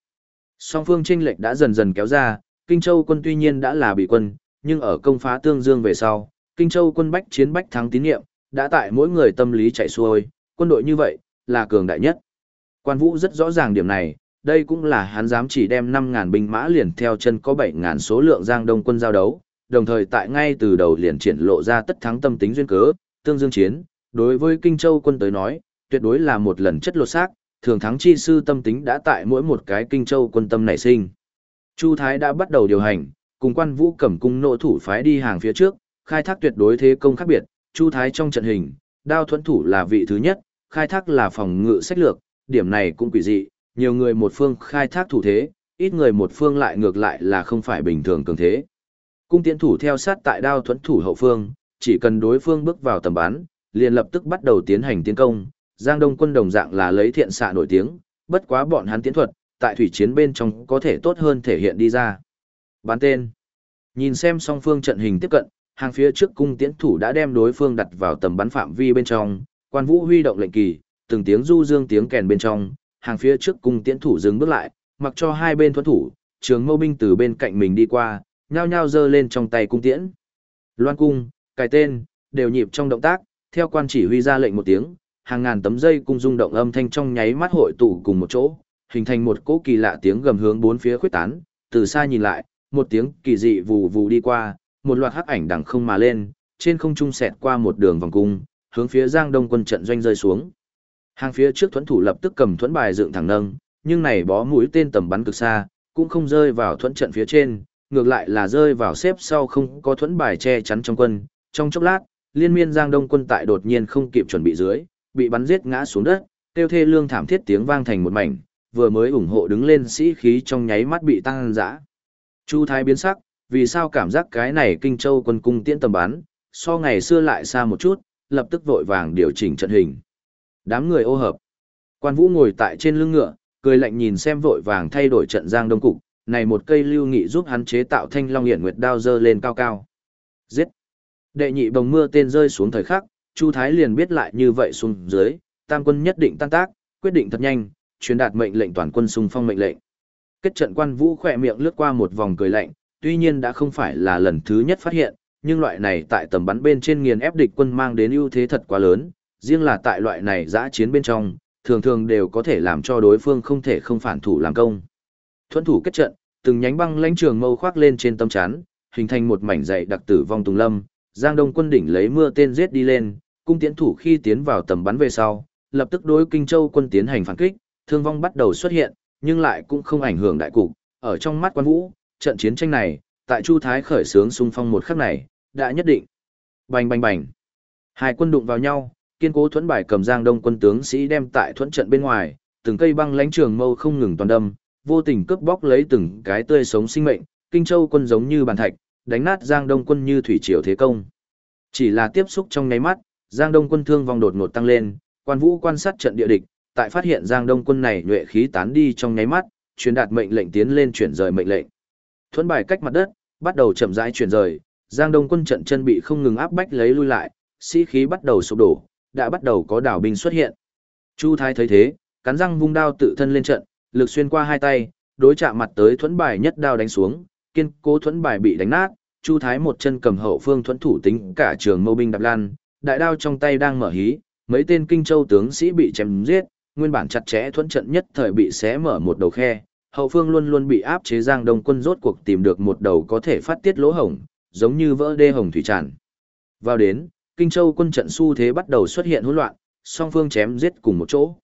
Song phương tranh lệch đã dần dần kéo ra, Kinh Châu quân tuy nhiên đã là bị quân, nhưng ở công phá tương dương về sau, Kinh Châu quân bách chiến bách thắng tín nhiệm, đã tại mỗi người tâm lý chạy xuôi, quân đội như vậy, là cường đại nhất. Quan Vũ rất rõ ràng điểm này, đây cũng là hắn dám chỉ đem 5.000 binh mã liền theo chân có 7.000 số lượng giang đông quân giao đấu, đồng thời tại ngay từ đầu liền triển lộ ra tất thắng tâm tính duyên cớ, tương dương chiến, đối với Kinh Châu quân tới nói, tuyệt đối là một lần chất lột xác, thường thắng chi sư tâm tính đã tại mỗi một cái Kinh Châu quân tâm nảy sinh. Chu Thái đã bắt đầu điều hành, cùng quan vũ cẩm cung nộ thủ phái đi hàng phía trước, khai thác tuyệt đối thế công khác biệt, Chu Thái trong trận hình, đao thuẫn thủ là vị thứ nhất, khai thác là phòng ngự sách lược, điểm này cũng quỷ dị, nhiều người một phương khai thác thủ thế, ít người một phương lại ngược lại là không phải bình thường cường thế. Cung tiễn thủ theo sát tại đao thuẫn thủ hậu phương, chỉ cần đối phương bước vào tầm bắn, liền lập tức bắt đầu tiến hành tiến công. Giang Đông quân đồng dạng là lấy thiện xạ nổi tiếng, bất quá bọn hắn tiến thuật, tại thủy chiến bên trong có thể tốt hơn thể hiện đi ra. Bán tên. Nhìn xem song phương trận hình tiếp cận, hàng phía trước cung tiễn thủ đã đem đối phương đặt vào tầm bắn phạm vi bên trong, quan vũ huy động lệnh kỳ, từng tiếng du dương tiếng kèn bên trong, hàng phía trước cung tiễn thủ dừng bước lại, mặc cho hai bên thuẫn thủ, trường mâu binh từ bên cạnh mình đi qua, nhao nhao giơ lên trong tay cung tiễn. Loan cung, cài tên, đều nhịp trong động tác, theo quan chỉ huy ra lệnh một tiếng, hàng ngàn tấm dây cung rung động âm thanh trong nháy mắt hội tụ cùng một chỗ, hình thành một cỗ kỳ lạ tiếng gầm hướng bốn phía khuyết tán, từ xa nhìn lại, một tiếng kỳ dị vù vù đi qua, một loạt hắc ảnh đằng không mà lên, trên không trung xẹt qua một đường vòng cung, hướng phía Giang Đông quân trận doanh rơi xuống. Hàng phía trước thuẫn thủ lập tức cầm thuẫn bài dựng thẳng nâng, nhưng này bó mũi tên tầm bắn cực xa, cũng không rơi vào thuẫn trận phía trên, ngược lại là rơi vào xếp sau không có thuẫn bài che chắn trong quân. Trong chốc lát, liên miên Giang Đông quân tại đột nhiên không kịp chuẩn bị dưới, bị bắn giết ngã xuống đất, tiêu thê lương thảm thiết tiếng vang thành một mảnh, vừa mới ủng hộ đứng lên sĩ khí trong nháy mắt bị tăng dã. Chu Thái biến sắc, vì sao cảm giác cái này Kinh Châu quân cung tiễn tầm bắn, so ngày xưa lại xa một chút, lập tức vội vàng điều chỉnh trận hình. Đám người ô hợp. Quan Vũ ngồi tại trên lưng ngựa, cười lạnh nhìn xem vội vàng thay đổi trận giang đông cục, này một cây lưu nghị giúp hắn chế tạo thanh long hiển nguyệt đao dơ lên cao cao. Giết. Đệ nhị bồng mưa tên rơi xuống thời khắc, Chu Thái liền biết lại như vậy xuống dưới, tam quân nhất định tan tác, quyết định thật nhanh, truyền đạt mệnh lệnh toàn quân xung phong mệnh lệnh. Kết trận quan vũ khỏe miệng lướt qua một vòng cười lạnh, tuy nhiên đã không phải là lần thứ nhất phát hiện, nhưng loại này tại tầm bắn bên trên nghiền ép địch quân mang đến ưu thế thật quá lớn, riêng là tại loại này giã chiến bên trong, thường thường đều có thể làm cho đối phương không thể không phản thủ làm công. Thuẫn thủ kết trận, từng nhánh băng lãnh trường mâu khoác lên trên tâm chán, hình thành một mảnh dày đặc tử vong tùng lâm, Giang Đông quân đỉnh lấy mưa tên giết đi lên, cung tiến thủ khi tiến vào tầm bắn về sau, lập tức đối Kinh Châu quân tiến hành phản kích, thương vong bắt đầu xuất hiện, nhưng lại cũng không ảnh hưởng đại cục, ở trong mắt quan vũ, trận chiến tranh này, tại Chu Thái khởi sướng xung phong một khắc này, đã nhất định. Bành bành bành. Hai quân đụng vào nhau, kiên cố thuẫn bài cầm giang đông quân tướng sĩ đem tại thuẫn trận bên ngoài, từng cây băng lãnh trường mâu không ngừng toàn đâm, vô tình cướp bóc lấy từng cái tươi sống sinh mệnh, kinh châu quân giống như bàn thạch, đánh nát giang đông quân như thủy triều thế công. Chỉ là tiếp xúc trong nháy mắt, giang đông quân thương vong đột ngột tăng lên, quan vũ quan sát trận địa địch, tại phát hiện Giang Đông quân này nhuệ khí tán đi trong nháy mắt, truyền đạt mệnh lệnh tiến lên chuyển rời mệnh lệnh. Thuẫn bài cách mặt đất, bắt đầu chậm rãi chuyển rời, Giang Đông quân trận chân bị không ngừng áp bách lấy lui lại, sĩ khí bắt đầu sụp đổ, đã bắt đầu có đảo binh xuất hiện. Chu Thái thấy thế, cắn răng vung đao tự thân lên trận, lực xuyên qua hai tay, đối chạm mặt tới thuẫn bài nhất đao đánh xuống, kiên cố thuẫn bài bị đánh nát, Chu Thái một chân cầm hậu phương thuẫn thủ tính cả trường mâu binh đạp lan, đại đao trong tay đang mở hí, mấy tên kinh châu tướng sĩ bị chém giết, nguyên bản chặt chẽ thuẫn trận nhất thời bị xé mở một đầu khe, hậu phương luôn luôn bị áp chế Giang Đông quân rốt cuộc tìm được một đầu có thể phát tiết lỗ hổng, giống như vỡ đê hồng thủy tràn. Vào đến, Kinh Châu quân trận xu thế bắt đầu xuất hiện hỗn loạn, song phương chém giết cùng một chỗ.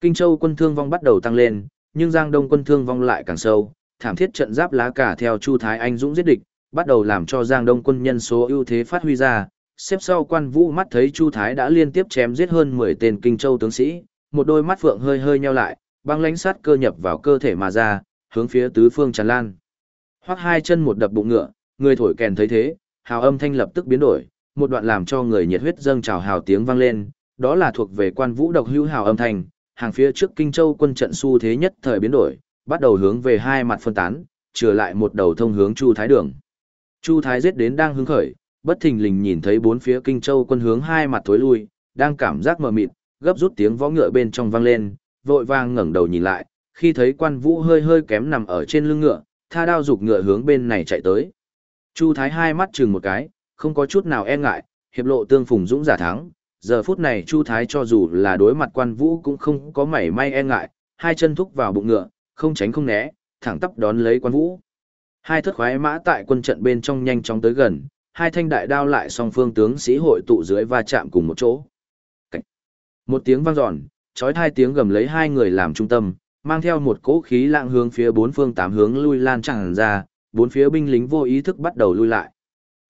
Kinh Châu quân thương vong bắt đầu tăng lên, nhưng Giang Đông quân thương vong lại càng sâu, thảm thiết trận giáp lá cả theo Chu Thái Anh dũng giết địch, bắt đầu làm cho Giang Đông quân nhân số ưu thế phát huy ra. Xếp sau quan vũ mắt thấy Chu Thái đã liên tiếp chém giết hơn 10 tên Kinh Châu tướng sĩ, một đôi mắt phượng hơi hơi nheo lại, băng lãnh sát cơ nhập vào cơ thể mà ra, hướng phía tứ phương tràn lan. Hoắc hai chân một đập bụng ngựa, người thổi kèn thấy thế, hào âm thanh lập tức biến đổi, một đoạn làm cho người nhiệt huyết dâng trào hào tiếng vang lên, đó là thuộc về quan vũ độc hữu hào âm thanh, hàng phía trước Kinh Châu quân trận xu thế nhất thời biến đổi, bắt đầu hướng về hai mặt phân tán, trở lại một đầu thông hướng Chu Thái đường. Chu Thái giết đến đang hứng khởi, bất thình lình nhìn thấy bốn phía Kinh Châu quân hướng hai mặt thối lui, đang cảm giác mờ mịt, gấp rút tiếng võ ngựa bên trong vang lên, vội vàng ngẩng đầu nhìn lại, khi thấy quan vũ hơi hơi kém nằm ở trên lưng ngựa, tha đao dục ngựa hướng bên này chạy tới. Chu Thái hai mắt chừng một cái, không có chút nào e ngại, hiệp lộ tương phùng dũng giả thắng. Giờ phút này Chu Thái cho dù là đối mặt quan vũ cũng không có mảy may e ngại, hai chân thúc vào bụng ngựa, không tránh không né, thẳng tắp đón lấy quan vũ. Hai thất khoái mã tại quân trận bên trong nhanh chóng tới gần, hai thanh đại đao lại song phương tướng sĩ hội tụ dưới va chạm cùng một chỗ. Cách. Một tiếng vang dọn, chói hai tiếng gầm lấy hai người làm trung tâm, mang theo một cỗ khí lạng hướng phía bốn phương tám hướng lui lan tràn ra, bốn phía binh lính vô ý thức bắt đầu lui lại.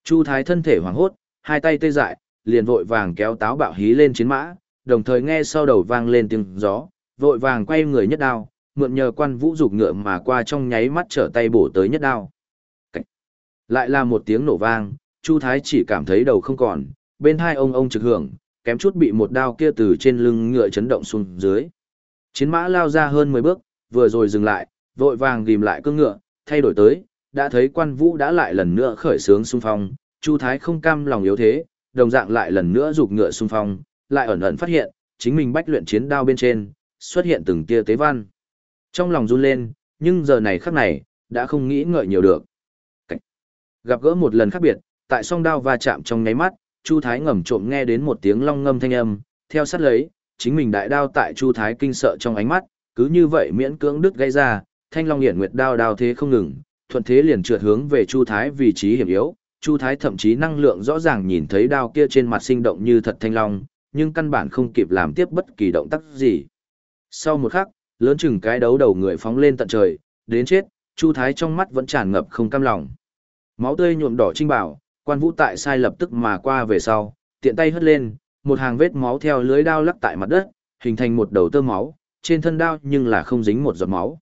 Chu Thái thân thể hoảng hốt, hai tay tê dại, liền vội vàng kéo táo bạo hí lên chiến mã, đồng thời nghe sau đầu vang lên tiếng gió, vội vàng quay người nhất đao, mượn nhờ quan vũ dục ngựa mà qua trong nháy mắt trở tay bổ tới nhất đao. Cách. Lại là một tiếng nổ vang, Chu Thái chỉ cảm thấy đầu không còn, bên hai ông ông trực hưởng, kém chút bị một đao kia từ trên lưng ngựa chấn động xuống dưới. Chiến mã lao ra hơn 10 bước, vừa rồi dừng lại, vội vàng ghim lại cương ngựa, thay đổi tới, đã thấy quan vũ đã lại lần nữa khởi sướng xung phong, Chu Thái không cam lòng yếu thế, đồng dạng lại lần nữa rục ngựa xung phong, lại ẩn ẩn phát hiện, chính mình bách luyện chiến đao bên trên, xuất hiện từng tia tế văn. Trong lòng run lên, nhưng giờ này khắc này, đã không nghĩ ngợi nhiều được. Cảnh. Gặp gỡ một lần khác biệt, tại song đao va chạm trong nháy mắt, Chu Thái ngầm trộm nghe đến một tiếng long ngâm thanh âm, theo sát lấy, chính mình đại đao tại Chu Thái kinh sợ trong ánh mắt, cứ như vậy miễn cưỡng đứt gây ra, thanh long hiển nguyệt đao đao thế không ngừng, thuận thế liền trượt hướng về Chu Thái vị trí hiểm yếu. Chu Thái thậm chí năng lượng rõ ràng nhìn thấy đao kia trên mặt sinh động như thật thanh long, nhưng căn bản không kịp làm tiếp bất kỳ động tác gì. Sau một khắc, lớn chừng cái đấu đầu người phóng lên tận trời, đến chết, Chu Thái trong mắt vẫn tràn ngập không cam lòng. Máu tươi nhuộm đỏ trinh bảo, quan vũ tại sai lập tức mà qua về sau, tiện tay hất lên, một hàng vết máu theo lưới đao lắc tại mặt đất, hình thành một đầu tơ máu, trên thân đao nhưng là không dính một giọt máu.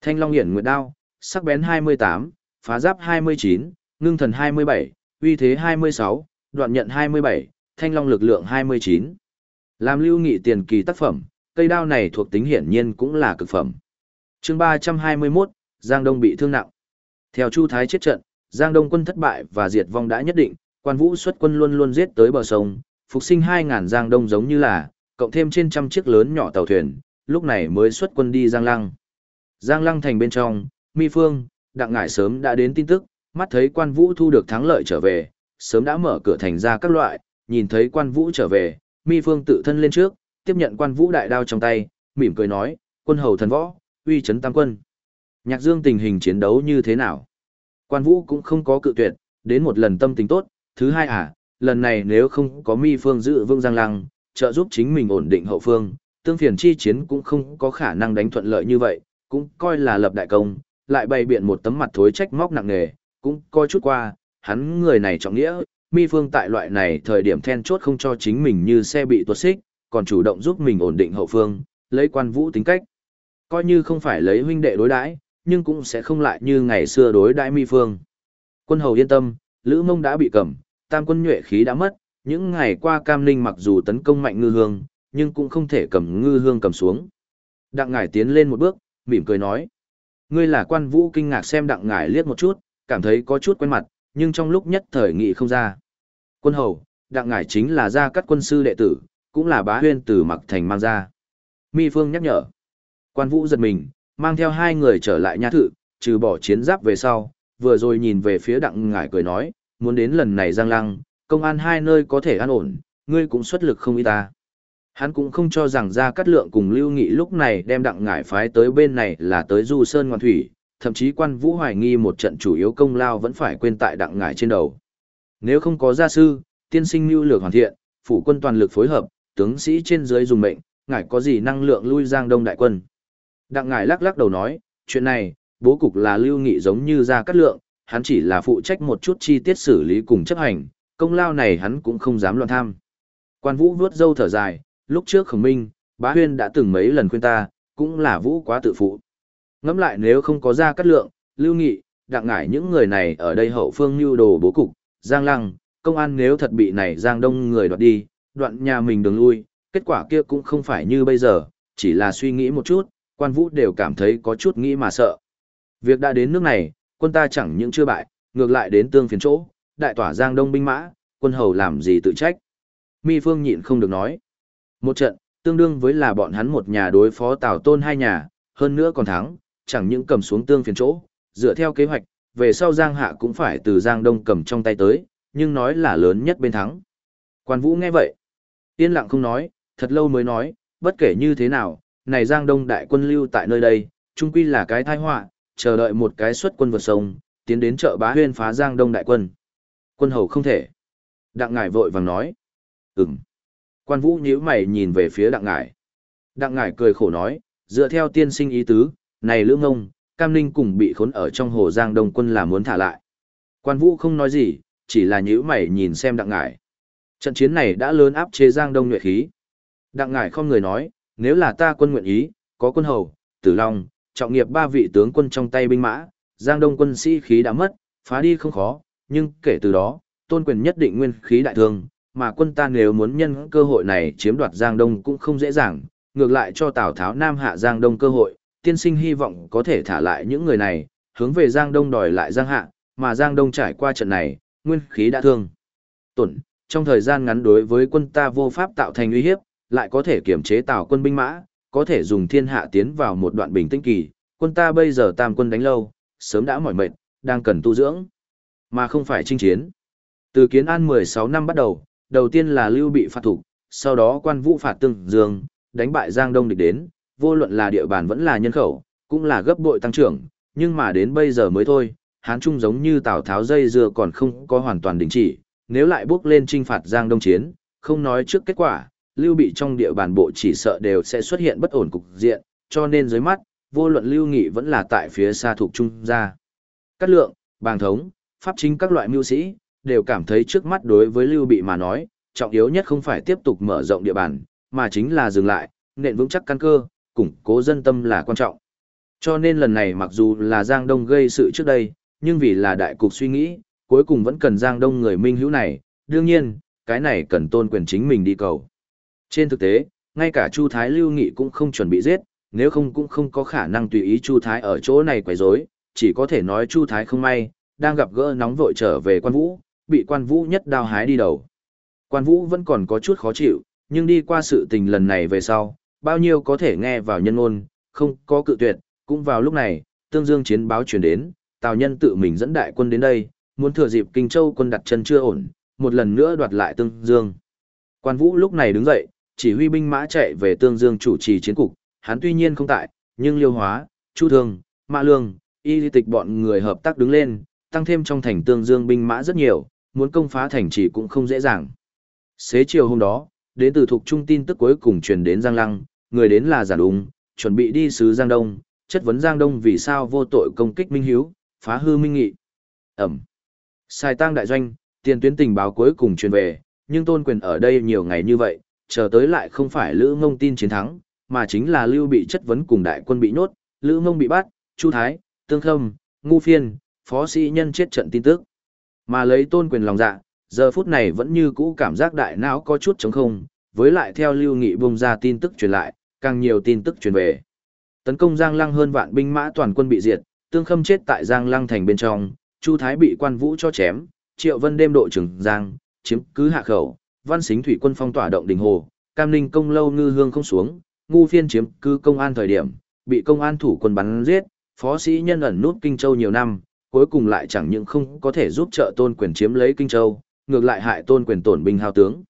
Thanh Long Hiển Nguyệt đao, sắc bén 28, phá giáp 29, ngưng thần 27, uy thế 26, đoạn nhận 27, thanh long lực lượng 29. Làm lưu nghị tiền kỳ tác phẩm, cây đao này thuộc tính hiển nhiên cũng là cực phẩm. chương 321, Giang Đông bị thương nặng. Theo Chu Thái chết trận, Giang Đông quân thất bại và diệt vong đã nhất định, quan vũ xuất quân luôn luôn giết tới bờ sông, phục sinh 2.000 Giang Đông giống như là, cộng thêm trên trăm chiếc lớn nhỏ tàu thuyền, lúc này mới xuất quân đi Giang Lăng. Giang Lăng thành bên trong, Mi Phương, Đặng Ngải sớm đã đến tin tức, mắt thấy quan vũ thu được thắng lợi trở về, sớm đã mở cửa thành ra các loại, nhìn thấy quan vũ trở về, Mi Phương tự thân lên trước, tiếp nhận quan vũ đại đao trong tay, mỉm cười nói, quân hầu thần võ, uy chấn tam quân. Nhạc dương tình hình chiến đấu như thế nào? Quan vũ cũng không có cự tuyệt, đến một lần tâm tình tốt, thứ hai à, lần này nếu không có Mi Phương giữ vương giang lăng, trợ giúp chính mình ổn định hậu phương, tương phiền chi chiến cũng không có khả năng đánh thuận lợi như vậy, cũng coi là lập đại công, lại bày biện một tấm mặt thối trách móc nặng nề, cũng coi chút qua, hắn người này trọng nghĩa, mi phương tại loại này thời điểm then chốt không cho chính mình như xe bị tuột xích, còn chủ động giúp mình ổn định hậu phương, lấy quan vũ tính cách. Coi như không phải lấy huynh đệ đối đãi, nhưng cũng sẽ không lại như ngày xưa đối đãi mi phương. Quân hầu yên tâm, Lữ Mông đã bị cầm, tam quân nhuệ khí đã mất, những ngày qua Cam Ninh mặc dù tấn công mạnh ngư hương, nhưng cũng không thể cầm ngư hương cầm xuống. Đặng ngải tiến lên một bước, mỉm cười nói. Ngươi là quan vũ kinh ngạc xem đặng ngải liếc một chút, cảm thấy có chút quen mặt, nhưng trong lúc nhất thời nghị không ra. Quân hầu, đặng ngải chính là gia cắt quân sư đệ tử, cũng là bá huyên từ mặc thành mang ra. Mi Phương nhắc nhở. Quan vũ giật mình, mang theo hai người trở lại nhà thự, trừ bỏ chiến giáp về sau, vừa rồi nhìn về phía đặng ngải cười nói, muốn đến lần này giang lăng, công an hai nơi có thể an ổn, ngươi cũng xuất lực không ý ta. Hắn cũng không cho rằng ra cắt lượng cùng lưu nghị lúc này đem đặng ngải phái tới bên này là tới du sơn ngoan thủy, thậm chí quan vũ hoài nghi một trận chủ yếu công lao vẫn phải quên tại đặng ngải trên đầu. Nếu không có gia sư, tiên sinh mưu lược hoàn thiện, phủ quân toàn lực phối hợp, tướng sĩ trên dưới dùng mệnh, ngải có gì năng lượng lui giang đông đại quân. Đặng ngải lắc lắc đầu nói, chuyện này, bố cục là lưu nghị giống như ra cắt lượng, hắn chỉ là phụ trách một chút chi tiết xử lý cùng chấp hành, công lao này hắn cũng không dám loạn tham. Quan vũ vuốt dâu thở dài, lúc trước khổng minh, bá huyên đã từng mấy lần khuyên ta, cũng là vũ quá tự phụ. Ngẫm lại nếu không có ra cắt lượng, lưu nghị, đặng ngải những người này ở đây hậu phương lưu đồ bố cục, giang lăng, công an nếu thật bị này giang đông người đoạt đi, đoạn nhà mình đường lui, kết quả kia cũng không phải như bây giờ, chỉ là suy nghĩ một chút, quan vũ đều cảm thấy có chút nghĩ mà sợ. Việc đã đến nước này, quân ta chẳng những chưa bại, ngược lại đến tương phiến chỗ, đại tỏa giang đông binh mã, quân hầu làm gì tự trách. Mi Phương nhịn không được nói. Một trận, tương đương với là bọn hắn một nhà đối phó Tào Tôn hai nhà, hơn nữa còn thắng, chẳng những cầm xuống tương phiền chỗ, dựa theo kế hoạch, về sau Giang Hạ cũng phải từ Giang Đông cầm trong tay tới, nhưng nói là lớn nhất bên thắng. Quan Vũ nghe vậy, yên lặng không nói, thật lâu mới nói, bất kể như thế nào, này Giang Đông đại quân lưu tại nơi đây, trung quy là cái tai họa, chờ đợi một cái xuất quân vượt sông, tiến đến chợ bá huyên phá Giang Đông đại quân. Quân hầu không thể. Đặng ngải vội vàng nói. Ừm. Quan vũ nhíu mày nhìn về phía đặng ngải. Đặng ngải cười khổ nói, dựa theo tiên sinh ý tứ, này lưỡng ngông, Cam Ninh cùng bị khốn ở trong hồ Giang Đông quân là muốn thả lại. Quan vũ không nói gì, chỉ là nhíu mày nhìn xem đặng ngải. Trận chiến này đã lớn áp chế Giang Đông nhuệ khí. Đặng ngải không người nói, nếu là ta quân nguyện ý, có quân hầu, tử long, trọng nghiệp ba vị tướng quân trong tay binh mã, Giang Đông quân sĩ khí đã mất, phá đi không khó, nhưng kể từ đó, tôn quyền nhất định nguyên khí đại thương, mà quân ta nếu muốn nhân cơ hội này chiếm đoạt Giang Đông cũng không dễ dàng, ngược lại cho Tào Tháo Nam hạ Giang Đông cơ hội, tiên sinh hy vọng có thể thả lại những người này, hướng về Giang Đông đòi lại Giang Hạ, mà Giang Đông trải qua trận này, nguyên khí đã thương. Tổn, trong thời gian ngắn đối với quân ta vô pháp tạo thành uy hiếp, lại có thể kiểm chế Tào quân binh mã, có thể dùng thiên hạ tiến vào một đoạn bình tĩnh kỳ, quân ta bây giờ tam quân đánh lâu, sớm đã mỏi mệt, đang cần tu dưỡng, mà không phải chinh chiến. Từ kiến an 16 năm bắt đầu, đầu tiên là lưu bị phạt thủ, sau đó quan vũ phạt tương dương, đánh bại Giang Đông địch đến, vô luận là địa bàn vẫn là nhân khẩu, cũng là gấp bội tăng trưởng, nhưng mà đến bây giờ mới thôi, Hán Trung giống như Tào Tháo dây dưa còn không có hoàn toàn đình chỉ, nếu lại bước lên trinh phạt Giang Đông chiến, không nói trước kết quả, lưu bị trong địa bàn bộ chỉ sợ đều sẽ xuất hiện bất ổn cục diện, cho nên dưới mắt, vô luận lưu nghị vẫn là tại phía xa thuộc trung gia. Cát lượng, bàng thống, pháp chính các loại mưu sĩ, đều cảm thấy trước mắt đối với lưu bị mà nói, trọng yếu nhất không phải tiếp tục mở rộng địa bàn, mà chính là dừng lại, nền vững chắc căn cơ, củng cố dân tâm là quan trọng. Cho nên lần này mặc dù là Giang Đông gây sự trước đây, nhưng vì là đại cục suy nghĩ, cuối cùng vẫn cần Giang Đông người minh hữu này, đương nhiên, cái này cần tôn quyền chính mình đi cầu. Trên thực tế, ngay cả Chu Thái Lưu Nghị cũng không chuẩn bị giết, nếu không cũng không có khả năng tùy ý Chu Thái ở chỗ này quấy rối, chỉ có thể nói Chu Thái không may, đang gặp gỡ nóng vội trở về quan vũ, bị quan vũ nhất đao hái đi đầu. Quan vũ vẫn còn có chút khó chịu, nhưng đi qua sự tình lần này về sau, bao nhiêu có thể nghe vào nhân ngôn, không có cự tuyệt, cũng vào lúc này, tương dương chiến báo truyền đến, Tào Nhân tự mình dẫn đại quân đến đây, muốn thừa dịp Kinh Châu quân đặt chân chưa ổn, một lần nữa đoạt lại tương dương. Quan vũ lúc này đứng dậy, chỉ huy binh mã chạy về tương dương chủ trì chiến cục, hắn tuy nhiên không tại, nhưng liêu hóa, chu thương, mã lương, y tịch bọn người hợp tác đứng lên, tăng thêm trong thành tương dương binh mã rất nhiều, muốn công phá thành trì cũng không dễ dàng. Xế chiều hôm đó, đến từ thuộc trung tin tức cuối cùng truyền đến Giang Lăng, người đến là Giản Úng, chuẩn bị đi sứ Giang Đông, chất vấn Giang Đông vì sao vô tội công kích Minh Hiếu, phá hư Minh Nghị. Ẩm. Sai tang đại doanh, tiền tuyến tình báo cuối cùng truyền về, nhưng tôn quyền ở đây nhiều ngày như vậy, chờ tới lại không phải Lữ Ngông tin chiến thắng, mà chính là Lưu bị chất vấn cùng đại quân bị nhốt, Lữ Ngông bị bắt, Chu Thái, Tương Khâm, Ngu Phiên, phó sĩ nhân chết trận tin tức. Mà lấy tôn quyền lòng dạ, giờ phút này vẫn như cũ cảm giác đại não có chút trống không, với lại theo Lưu Nghị bung ra tin tức truyền lại, càng nhiều tin tức truyền về. Tấn công Giang Lăng hơn vạn binh mã toàn quân bị diệt, Tương Khâm chết tại Giang Lăng thành bên trong, Chu Thái bị quan vũ cho chém, Triệu Vân đêm độ trưởng Giang, chiếm cứ hạ khẩu, Văn Xính thủy quân phong tỏa động đình hồ, Cam Ninh công lâu ngư hương không xuống, ngu phiên chiếm cứ công an thời điểm, bị công an thủ quân bắn giết, phó sĩ nhân ẩn nút Kinh Châu nhiều năm, cuối cùng lại chẳng những không có thể giúp trợ tôn quyền chiếm lấy Kinh Châu, ngược lại hại tôn quyền tổn binh hao tướng.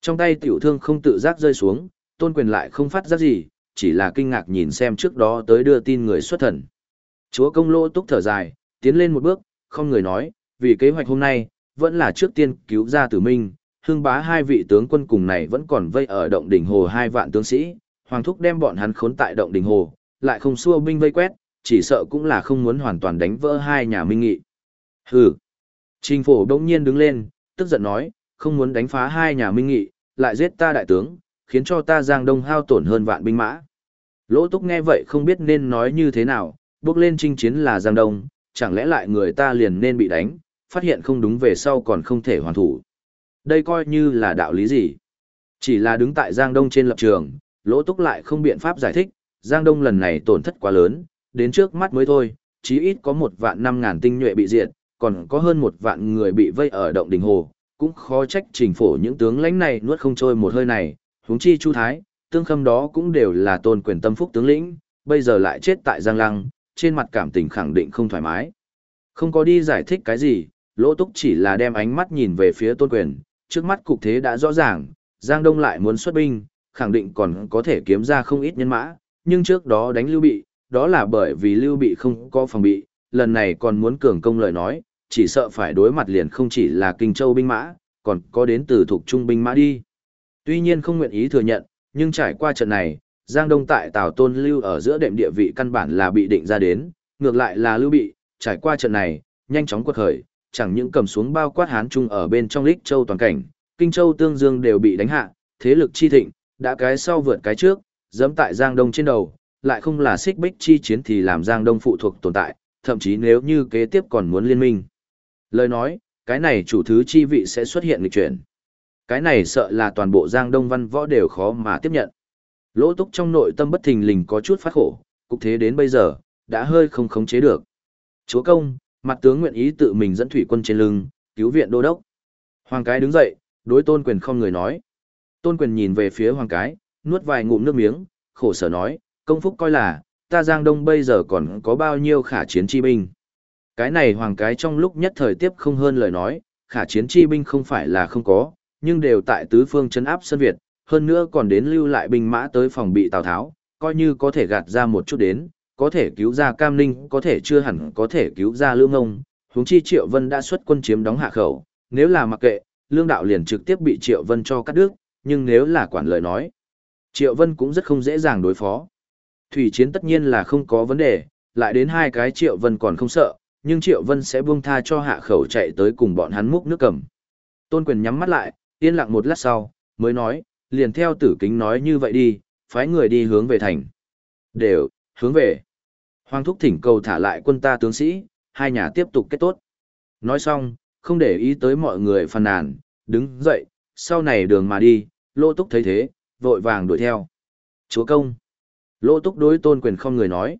Trong tay tiểu thương không tự giác rơi xuống, tôn quyền lại không phát giác gì, chỉ là kinh ngạc nhìn xem trước đó tới đưa tin người xuất thần. Chúa công lô túc thở dài, tiến lên một bước, không người nói, vì kế hoạch hôm nay, vẫn là trước tiên cứu ra tử minh, hương bá hai vị tướng quân cùng này vẫn còn vây ở động đỉnh hồ hai vạn tướng sĩ, hoàng thúc đem bọn hắn khốn tại động đỉnh hồ, lại không xua binh vây quét, chỉ sợ cũng là không muốn hoàn toàn đánh vỡ hai nhà minh nghị. Hừ. Trình phổ đông nhiên đứng lên, tức giận nói, không muốn đánh phá hai nhà minh nghị, lại giết ta đại tướng, khiến cho ta giang đông hao tổn hơn vạn binh mã. Lỗ túc nghe vậy không biết nên nói như thế nào, bước lên chinh chiến là giang đông, chẳng lẽ lại người ta liền nên bị đánh, phát hiện không đúng về sau còn không thể hoàn thủ. Đây coi như là đạo lý gì? Chỉ là đứng tại Giang Đông trên lập trường, lỗ túc lại không biện pháp giải thích, Giang Đông lần này tổn thất quá lớn, đến trước mắt mới thôi, chí ít có một vạn năm ngàn tinh nhuệ bị diệt, còn có hơn một vạn người bị vây ở động đình hồ, cũng khó trách trình phổ những tướng lãnh này nuốt không trôi một hơi này, huống chi chu thái, tương khâm đó cũng đều là tôn quyền tâm phúc tướng lĩnh, bây giờ lại chết tại Giang Lăng, trên mặt cảm tình khẳng định không thoải mái. Không có đi giải thích cái gì, lỗ túc chỉ là đem ánh mắt nhìn về phía tôn quyền, trước mắt cục thế đã rõ ràng, Giang Đông lại muốn xuất binh, khẳng định còn có thể kiếm ra không ít nhân mã, nhưng trước đó đánh Lưu Bị, đó là bởi vì Lưu Bị không có phòng bị, lần này còn muốn cường công lời nói, chỉ sợ phải đối mặt liền không chỉ là Kinh Châu binh mã, còn có đến từ thuộc trung binh mã đi. Tuy nhiên không nguyện ý thừa nhận, nhưng trải qua trận này, Giang Đông tại Tào Tôn Lưu ở giữa đệm địa vị căn bản là bị định ra đến, ngược lại là Lưu Bị, trải qua trận này, nhanh chóng quật khởi, chẳng những cầm xuống bao quát Hán Trung ở bên trong Lích Châu toàn cảnh, Kinh Châu Tương Dương đều bị đánh hạ, thế lực chi thịnh, đã cái sau vượt cái trước, dẫm tại Giang Đông trên đầu, lại không là xích bích chi chiến thì làm Giang Đông phụ thuộc tồn tại, thậm chí nếu như kế tiếp còn muốn liên minh. Lời nói, cái này chủ thứ chi vị sẽ xuất hiện lịch chuyển. Cái này sợ là toàn bộ Giang Đông văn võ đều khó mà tiếp nhận. Lỗ túc trong nội tâm bất thình lình có chút phát khổ, cục thế đến bây giờ, đã hơi không khống chế được. Chúa công, mặt tướng nguyện ý tự mình dẫn thủy quân trên lưng, cứu viện đô đốc. Hoàng cái đứng dậy, đối tôn quyền không người nói. Tôn quyền nhìn về phía hoàng cái, nuốt vài ngụm nước miếng, khổ sở nói, công phúc coi là, ta Giang Đông bây giờ còn có bao nhiêu khả chiến chi binh. Cái này hoàng cái trong lúc nhất thời tiếp không hơn lời nói, khả chiến chi binh không phải là không có, nhưng đều tại tứ phương chấn áp sân Việt, hơn nữa còn đến lưu lại binh mã tới phòng bị Tào Tháo, coi như có thể gạt ra một chút đến, có thể cứu ra Cam Ninh, có thể chưa hẳn có thể cứu ra Lương Ngông, huống chi Triệu Vân đã xuất quân chiếm đóng hạ khẩu, nếu là mặc kệ, Lương Đạo liền trực tiếp bị Triệu Vân cho cắt đứt, nhưng nếu là quản lời nói, Triệu Vân cũng rất không dễ dàng đối phó. Thủy chiến tất nhiên là không có vấn đề, lại đến hai cái Triệu Vân còn không sợ, nhưng Triệu Vân sẽ buông tha cho hạ khẩu chạy tới cùng bọn hắn múc nước cầm. Tôn Quyền nhắm mắt lại, yên lặng một lát sau, mới nói, liền theo tử kính nói như vậy đi, phái người đi hướng về thành. Đều, hướng về. Hoàng thúc thỉnh cầu thả lại quân ta tướng sĩ, hai nhà tiếp tục kết tốt. Nói xong, không để ý tới mọi người phàn nàn, đứng dậy, sau này đường mà đi, lô túc thấy thế, vội vàng đuổi theo. Chúa công. Lô túc đối tôn quyền không người nói.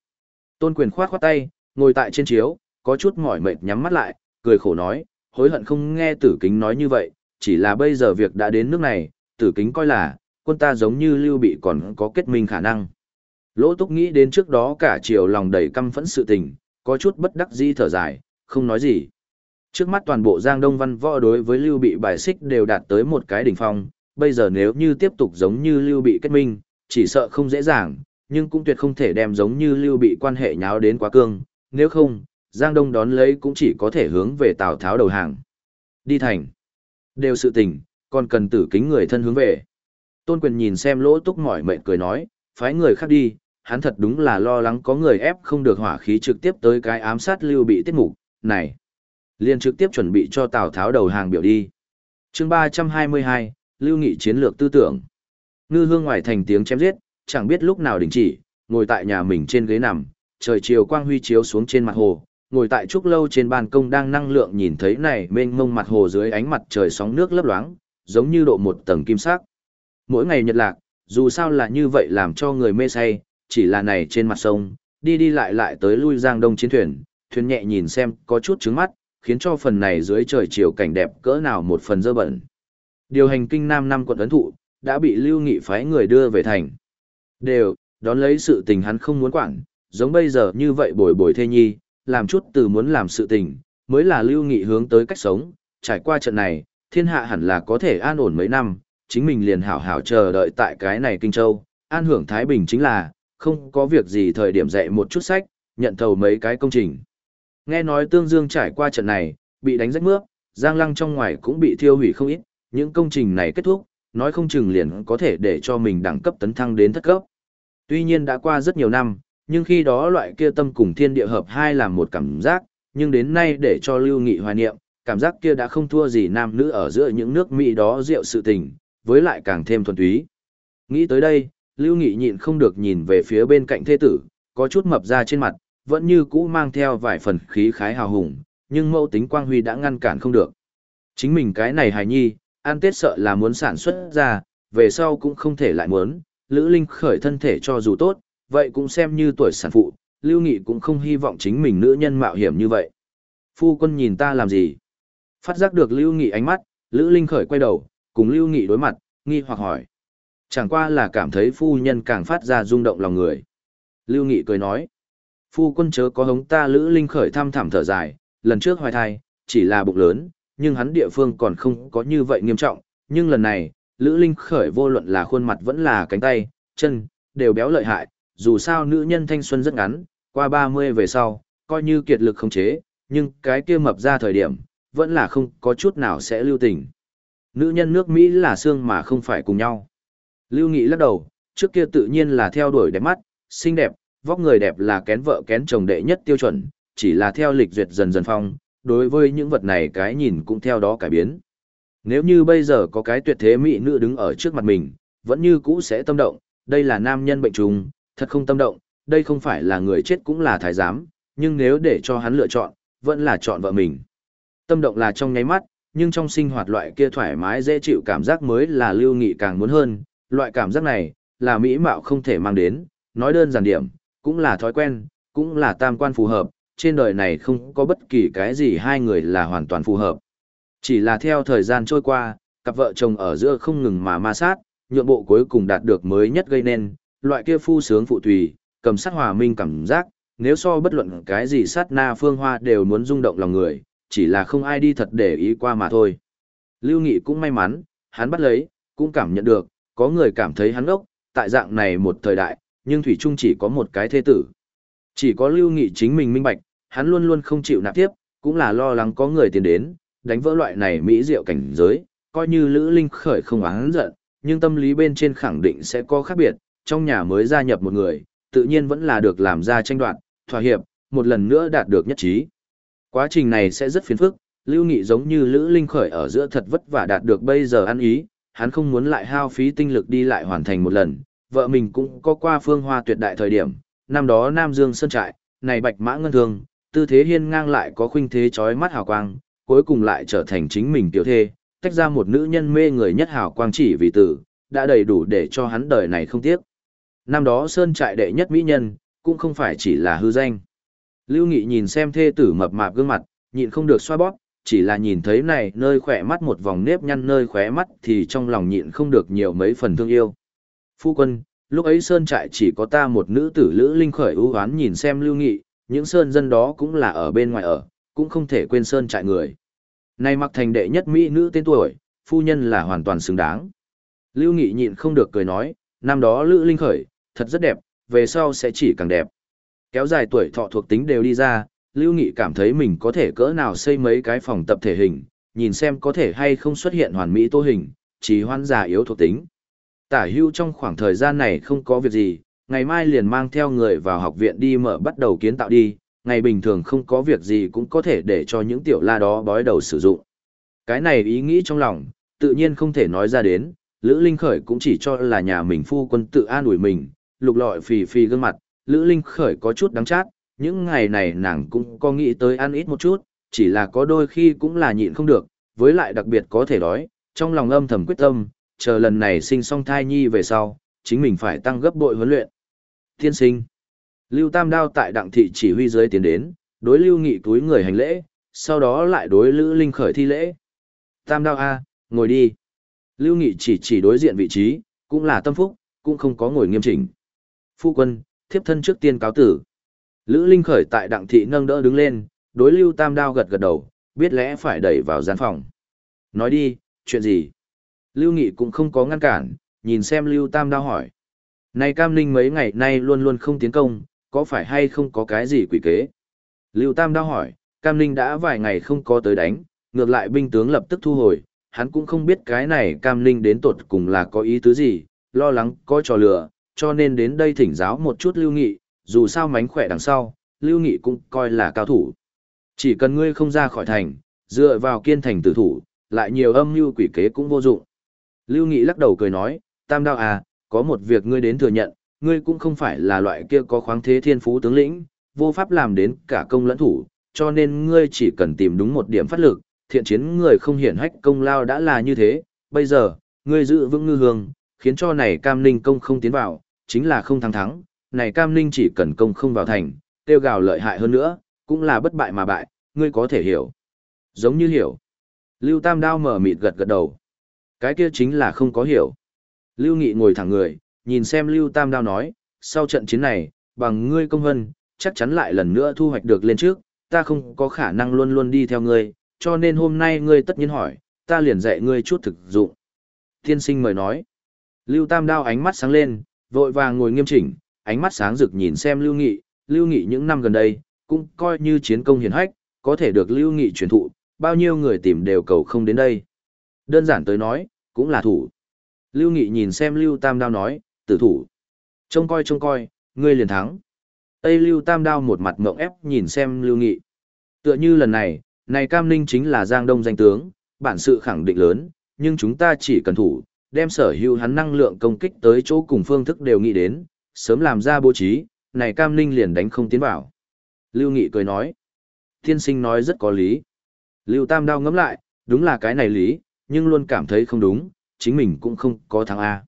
Tôn quyền khoát khoát tay, ngồi tại trên chiếu, có chút mỏi mệt nhắm mắt lại, cười khổ nói, hối hận không nghe tử kính nói như vậy, chỉ là bây giờ việc đã đến nước này, tử kính coi là, quân ta giống như lưu bị còn có kết minh khả năng. Lỗ túc nghĩ đến trước đó cả chiều lòng đầy căm phẫn sự tình, có chút bất đắc dĩ thở dài, không nói gì. Trước mắt toàn bộ Giang Đông Văn võ đối với Lưu Bị bài xích đều đạt tới một cái đỉnh phong, bây giờ nếu như tiếp tục giống như Lưu Bị kết minh, chỉ sợ không dễ dàng, nhưng cũng tuyệt không thể đem giống như Lưu Bị quan hệ nháo đến quá cương, nếu không, Giang Đông đón lấy cũng chỉ có thể hướng về Tào Tháo đầu hàng. Đi thành. Đều sự tình, còn cần tử kính người thân hướng về. Tôn quyền nhìn xem lỗ túc mỏi mệt cười nói, phái người khác đi, hắn thật đúng là lo lắng có người ép không được hỏa khí trực tiếp tới cái ám sát lưu bị tiết mục, này. liền trực tiếp chuẩn bị cho Tào Tháo đầu hàng biểu đi. chương 322, Lưu Nghị chiến lược tư tưởng. Ngư hương ngoài thành tiếng chém giết, chẳng biết lúc nào đình chỉ, ngồi tại nhà mình trên ghế nằm, trời chiều quang huy chiếu xuống trên mặt hồ, ngồi tại trúc lâu trên ban công đang năng lượng nhìn thấy này mênh mông mặt hồ dưới ánh mặt trời sóng nước lấp loáng, giống như độ một tầng kim sắc. Mỗi ngày nhật lạc, dù sao là như vậy làm cho người mê say, chỉ là này trên mặt sông, đi đi lại lại tới lui giang đông chiến thuyền, thuyền nhẹ nhìn xem có chút trứng mắt, khiến cho phần này dưới trời chiều cảnh đẹp cỡ nào một phần dơ bẩn. Điều hành kinh nam năm quận ấn thụ, đã bị lưu nghị phái người đưa về thành. Đều, đón lấy sự tình hắn không muốn quản, giống bây giờ như vậy bồi bồi thê nhi, làm chút từ muốn làm sự tình, mới là lưu nghị hướng tới cách sống, trải qua trận này, thiên hạ hẳn là có thể an ổn mấy năm, chính mình liền hảo hảo chờ đợi tại cái này Kinh Châu, an hưởng Thái Bình chính là, không có việc gì thời điểm dạy một chút sách, nhận thầu mấy cái công trình. Nghe nói Tương Dương trải qua trận này, bị đánh rách mướp, Giang Lăng trong ngoài cũng bị thiêu hủy không ít, những công trình này kết thúc, nói không chừng liền có thể để cho mình đẳng cấp tấn thăng đến thất cấp. Tuy nhiên đã qua rất nhiều năm, nhưng khi đó loại kia tâm cùng thiên địa hợp hai làm một cảm giác, nhưng đến nay để cho Lưu Nghị hoài niệm, cảm giác kia đã không thua gì nam nữ ở giữa những nước Mỹ đó rượu sự tình, với lại càng thêm thuần túy. Nghĩ tới đây, Lưu Nghị nhịn không được nhìn về phía bên cạnh thê tử, có chút mập ra trên mặt, vẫn như cũ mang theo vài phần khí khái hào hùng, nhưng mẫu tính quang huy đã ngăn cản không được. Chính mình cái này hài nhi, an tết sợ là muốn sản xuất ra, về sau cũng không thể lại muốn, Lữ Linh khởi thân thể cho dù tốt, vậy cũng xem như tuổi sản phụ, Lưu Nghị cũng không hy vọng chính mình nữ nhân mạo hiểm như vậy. Phu quân nhìn ta làm gì? Phát giác được Lưu Nghị ánh mắt, Lữ Linh khởi quay đầu, cùng Lưu Nghị đối mặt, nghi hoặc hỏi. Chẳng qua là cảm thấy phu nhân càng phát ra rung động lòng người. Lưu Nghị cười nói. Phu quân chớ có hống ta Lữ Linh khởi thăm thảm thở dài, lần trước hoài thai, chỉ là bụng lớn, nhưng hắn địa phương còn không có như vậy nghiêm trọng, nhưng lần này, Lữ Linh khởi vô luận là khuôn mặt vẫn là cánh tay, chân, đều béo lợi hại, dù sao nữ nhân thanh xuân rất ngắn, qua 30 về sau, coi như kiệt lực không chế, nhưng cái kia mập ra thời điểm, vẫn là không có chút nào sẽ lưu tình. Nữ nhân nước Mỹ là xương mà không phải cùng nhau. Lưu Nghị lắc đầu, trước kia tự nhiên là theo đuổi đẹp mắt, xinh đẹp, vóc người đẹp là kén vợ kén chồng đệ nhất tiêu chuẩn, chỉ là theo lịch duyệt dần dần phong, đối với những vật này cái nhìn cũng theo đó cải biến. Nếu như bây giờ có cái tuyệt thế mỹ nữ đứng ở trước mặt mình, vẫn như cũ sẽ tâm động, đây là nam nhân bệnh trùng, thật không tâm động, đây không phải là người chết cũng là thái giám, nhưng nếu để cho hắn lựa chọn, vẫn là chọn vợ mình. Tâm động là trong nháy mắt, nhưng trong sinh hoạt loại kia thoải mái dễ chịu cảm giác mới là lưu nghị càng muốn hơn, loại cảm giác này, là mỹ mạo không thể mang đến, nói đơn giản điểm, cũng là thói quen, cũng là tam quan phù hợp, trên đời này không có bất kỳ cái gì hai người là hoàn toàn phù hợp. Chỉ là theo thời gian trôi qua, cặp vợ chồng ở giữa không ngừng mà ma sát, nhượng bộ cuối cùng đạt được mới nhất gây nên, loại kia phu sướng phụ tùy, cầm sát hòa minh cảm giác, nếu so bất luận cái gì sát na phương hoa đều muốn rung động lòng người, chỉ là không ai đi thật để ý qua mà thôi. Lưu Nghị cũng may mắn, hắn bắt lấy, cũng cảm nhận được, có người cảm thấy hắn ốc, tại dạng này một thời đại, nhưng Thủy Trung chỉ có một cái thế tử. Chỉ có Lưu Nghị chính mình minh bạch, hắn luôn luôn không chịu nạp tiếp, cũng là lo lắng có người tiền đến, đánh vỡ loại này mỹ diệu cảnh giới, coi như Lữ Linh khởi không oán giận, nhưng tâm lý bên trên khẳng định sẽ có khác biệt, trong nhà mới gia nhập một người, tự nhiên vẫn là được làm ra tranh đoạt, thỏa hiệp, một lần nữa đạt được nhất trí. Quá trình này sẽ rất phiền phức, Lưu Nghị giống như Lữ Linh khởi ở giữa thật vất vả đạt được bây giờ ăn ý, hắn không muốn lại hao phí tinh lực đi lại hoàn thành một lần, vợ mình cũng có qua phương hoa tuyệt đại thời điểm, năm đó Nam Dương Sơn Trại, này bạch mã ngân thường, tư thế hiên ngang lại có khuynh thế chói mắt hào quang, cuối cùng lại trở thành chính mình tiểu thê, tách ra một nữ nhân mê người nhất hào quang chỉ vì tử, đã đầy đủ để cho hắn đời này không tiếc. Năm đó Sơn Trại đệ nhất mỹ nhân, cũng không phải chỉ là hư danh. Lưu Nghị nhìn xem thê tử mập mạp gương mặt, nhịn không được xoa bóp, chỉ là nhìn thấy này nơi khỏe mắt một vòng nếp nhăn nơi khóe mắt thì trong lòng nhịn không được nhiều mấy phần thương yêu. Phu quân, lúc ấy sơn trại chỉ có ta một nữ tử lữ linh khởi ưu hoán nhìn xem lưu nghị, những sơn dân đó cũng là ở bên ngoài ở, cũng không thể quên sơn trại người. Này mặc thành đệ nhất mỹ nữ tên tuổi, phu nhân là hoàn toàn xứng đáng. Lưu Nghị nhịn không được cười nói, năm đó Lữ Linh khởi, thật rất đẹp, về sau sẽ chỉ càng đẹp. Kéo dài tuổi thọ thuộc tính đều đi ra, Lưu Nghị cảm thấy mình có thể cỡ nào xây mấy cái phòng tập thể hình, nhìn xem có thể hay không xuất hiện hoàn mỹ tô hình, chỉ hoan giả yếu thuộc tính. Tả hưu trong khoảng thời gian này không có việc gì, ngày mai liền mang theo người vào học viện đi mở bắt đầu kiến tạo đi, ngày bình thường không có việc gì cũng có thể để cho những tiểu la đó bói đầu sử dụng. Cái này ý nghĩ trong lòng, tự nhiên không thể nói ra đến, Lữ Linh Khởi cũng chỉ cho là nhà mình phu quân tự an ủi mình, lục lọi phì phì gương mặt, Lữ Linh Khởi có chút đắng chát, những ngày này nàng cũng có nghĩ tới ăn ít một chút, chỉ là có đôi khi cũng là nhịn không được, với lại đặc biệt có thể đói, trong lòng âm thầm quyết tâm, chờ lần này sinh xong thai nhi về sau, chính mình phải tăng gấp bội huấn luyện. Thiên sinh. Lưu Tam Đao tại đặng thị chỉ huy dưới tiến đến, đối Lưu Nghị túi người hành lễ, sau đó lại đối Lữ Linh khởi thi lễ. Tam Đao A, ngồi đi. Lưu Nghị chỉ chỉ đối diện vị trí, cũng là tâm phúc, cũng không có ngồi nghiêm chỉnh. Phu quân, thiếp thân trước tiên cáo tử. Lữ Linh khởi tại đặng thị nâng đỡ đứng lên, đối Lưu Tam Đao gật gật đầu, biết lẽ phải đẩy vào gian phòng. Nói đi, chuyện gì? Lưu Nghị cũng không có ngăn cản, nhìn xem Lưu Tam Đao hỏi. Này Cam Ninh mấy ngày nay luôn luôn không tiến công, có phải hay không có cái gì quỷ kế? Lưu Tam đau hỏi, Cam Ninh đã vài ngày không có tới đánh, ngược lại binh tướng lập tức thu hồi, hắn cũng không biết cái này Cam Ninh đến tột cùng là có ý tứ gì, lo lắng có trò lừa, cho nên đến đây thỉnh giáo một chút Lưu Nghị, dù sao mánh khỏe đằng sau, Lưu Nghị cũng coi là cao thủ. Chỉ cần ngươi không ra khỏi thành, dựa vào kiên thành tử thủ, lại nhiều âm mưu quỷ kế cũng vô dụng. Lưu Nghị lắc đầu cười nói, Tam Đao à, có một việc ngươi đến thừa nhận, ngươi cũng không phải là loại kia có khoáng thế thiên phú tướng lĩnh, vô pháp làm đến cả công lẫn thủ, cho nên ngươi chỉ cần tìm đúng một điểm phát lực, thiện chiến người không hiển hách công lao đã là như thế, bây giờ, ngươi giữ vững ngư hương, khiến cho này cam ninh công không tiến vào, chính là không thắng thắng, này cam ninh chỉ cần công không vào thành, tiêu gào lợi hại hơn nữa, cũng là bất bại mà bại, ngươi có thể hiểu. Giống như hiểu. Lưu Tam Đao mở mịt gật gật đầu. Cái kia chính là không có hiểu. Lưu Nghị ngồi thẳng người, nhìn xem Lưu Tam Đao nói, sau trận chiến này, bằng ngươi công hân, chắc chắn lại lần nữa thu hoạch được lên trước, ta không có khả năng luôn luôn đi theo ngươi, cho nên hôm nay ngươi tất nhiên hỏi, ta liền dạy ngươi chút thực dụng. Tiên sinh mời nói. Lưu Tam Đao ánh mắt sáng lên, vội vàng ngồi nghiêm chỉnh, ánh mắt sáng rực nhìn xem Lưu Nghị, Lưu Nghị những năm gần đây, cũng coi như chiến công hiển hách, có thể được Lưu Nghị truyền thụ, bao nhiêu người tìm đều cầu không đến đây. Đơn giản tới nói, cũng là thủ. Lưu Nghị nhìn xem Lưu Tam Đao nói, tử thủ. Trông coi trông coi, ngươi liền thắng. Tây Lưu Tam Đao một mặt ngộng ép nhìn xem Lưu Nghị. Tựa như lần này, này Cam Ninh chính là Giang Đông danh tướng, bản sự khẳng định lớn, nhưng chúng ta chỉ cần thủ, đem sở hữu hắn năng lượng công kích tới chỗ cùng phương thức đều nghĩ đến, sớm làm ra bố trí, này Cam Ninh liền đánh không tiến vào. Lưu Nghị cười nói. Thiên sinh nói rất có lý. Lưu Tam Đao ngẫm lại, đúng là cái này lý, nhưng luôn cảm thấy không đúng, chính mình cũng không có thắng A.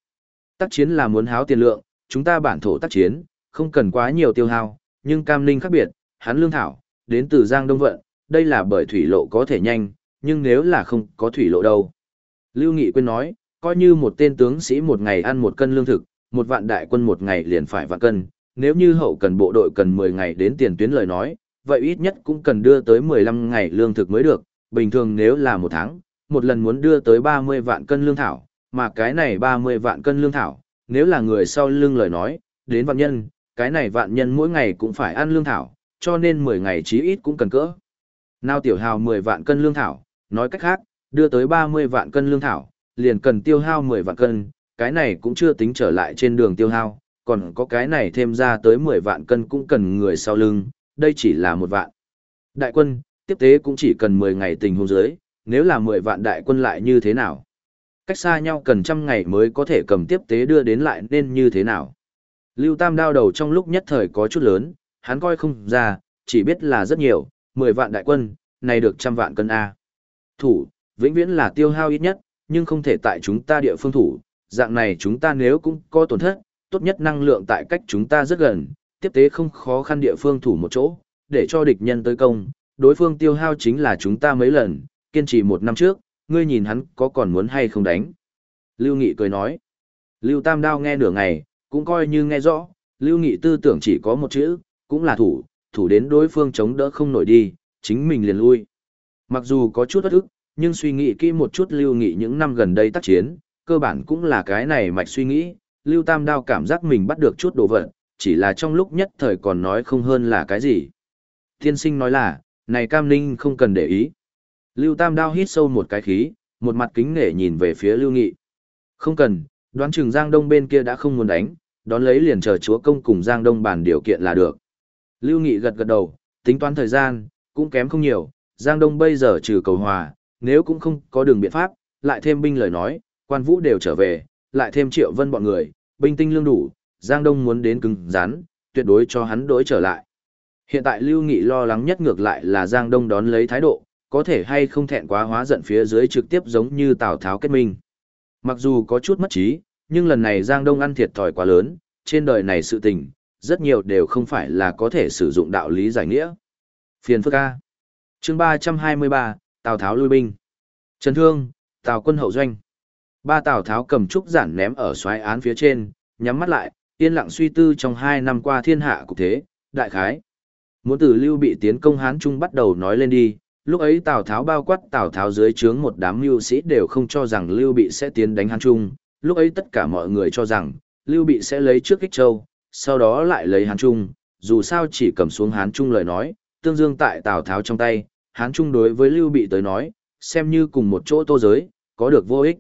Tác chiến là muốn háo tiền lượng, chúng ta bản thổ tác chiến, không cần quá nhiều tiêu hao, nhưng Cam Ninh khác biệt, hắn lương thảo, đến từ Giang Đông Vận, đây là bởi thủy lộ có thể nhanh, nhưng nếu là không có thủy lộ đâu. Lưu Nghị quên nói, coi như một tên tướng sĩ một ngày ăn một cân lương thực, một vạn đại quân một ngày liền phải vạn cân, nếu như hậu cần bộ đội cần 10 ngày đến tiền tuyến lời nói, vậy ít nhất cũng cần đưa tới 15 ngày lương thực mới được, bình thường nếu là một tháng, một lần muốn đưa tới 30 vạn cân lương thảo, mà cái này 30 vạn cân lương thảo, nếu là người sau lưng lời nói, đến vạn nhân, cái này vạn nhân mỗi ngày cũng phải ăn lương thảo, cho nên 10 ngày chí ít cũng cần cỡ. Nào tiểu hào 10 vạn cân lương thảo, nói cách khác, đưa tới 30 vạn cân lương thảo, liền cần tiêu hao 10 vạn cân, cái này cũng chưa tính trở lại trên đường tiêu hao, còn có cái này thêm ra tới 10 vạn cân cũng cần người sau lưng, đây chỉ là một vạn. Đại quân, tiếp tế cũng chỉ cần 10 ngày tình huống dưới, nếu là 10 vạn đại quân lại như thế nào? Cách xa nhau cần trăm ngày mới có thể cầm tiếp tế đưa đến lại nên như thế nào? Lưu Tam đao đầu trong lúc nhất thời có chút lớn, hắn coi không ra, chỉ biết là rất nhiều, 10 vạn đại quân, này được trăm vạn cân A. Thủ, vĩnh viễn là tiêu hao ít nhất, nhưng không thể tại chúng ta địa phương thủ, dạng này chúng ta nếu cũng có tổn thất, tốt nhất năng lượng tại cách chúng ta rất gần, tiếp tế không khó khăn địa phương thủ một chỗ, để cho địch nhân tới công, đối phương tiêu hao chính là chúng ta mấy lần, kiên trì một năm trước, ngươi nhìn hắn có còn muốn hay không đánh. Lưu Nghị cười nói, Lưu Tam Đao nghe nửa ngày, cũng coi như nghe rõ, Lưu Nghị tư tưởng chỉ có một chữ, cũng là thủ, thủ đến đối phương chống đỡ không nổi đi, chính mình liền lui. Mặc dù có chút bất ức, nhưng suy nghĩ kỹ một chút Lưu Nghị những năm gần đây tác chiến, cơ bản cũng là cái này mạch suy nghĩ, Lưu Tam Đao cảm giác mình bắt được chút đồ vật, chỉ là trong lúc nhất thời còn nói không hơn là cái gì. Thiên sinh nói là, này Cam Ninh không cần để ý. Lưu Tam Đao hít sâu một cái khí, một mặt kính nể nhìn về phía Lưu Nghị. Không cần, đoán chừng Giang Đông bên kia đã không muốn đánh, đón lấy liền chờ chúa công cùng Giang Đông bàn điều kiện là được. Lưu Nghị gật gật đầu, tính toán thời gian, cũng kém không nhiều, Giang Đông bây giờ trừ cầu hòa, nếu cũng không có đường biện pháp, lại thêm binh lời nói, quan vũ đều trở về, lại thêm triệu vân bọn người, binh tinh lương đủ, Giang Đông muốn đến cứng rắn, tuyệt đối cho hắn đối trở lại. Hiện tại Lưu Nghị lo lắng nhất ngược lại là Giang Đông đón lấy thái độ, có thể hay không thẹn quá hóa giận phía dưới trực tiếp giống như Tào Tháo kết minh. Mặc dù có chút mất trí, nhưng lần này Giang Đông ăn thiệt thòi quá lớn, trên đời này sự tình, rất nhiều đều không phải là có thể sử dụng đạo lý giải nghĩa. Phiền phức A. chương 323, Tào Tháo lui binh. Trần Thương, Tào quân hậu doanh. Ba Tào Tháo cầm trúc giản ném ở xoáy án phía trên, nhắm mắt lại, yên lặng suy tư trong hai năm qua thiên hạ cục thế, đại khái. Muốn từ Lưu bị tiến công Hán Trung bắt đầu nói lên đi, lúc ấy Tào Tháo bao quát Tào Tháo dưới trướng một đám mưu sĩ đều không cho rằng Lưu bị sẽ tiến đánh Hán Trung, lúc ấy tất cả mọi người cho rằng, Lưu bị sẽ lấy trước Kích Châu, sau đó lại lấy Hán Trung, dù sao chỉ cầm xuống Hán Trung lời nói, tương dương tại Tào Tháo trong tay, Hán Trung đối với Lưu bị tới nói, xem như cùng một chỗ tô giới, có được vô ích.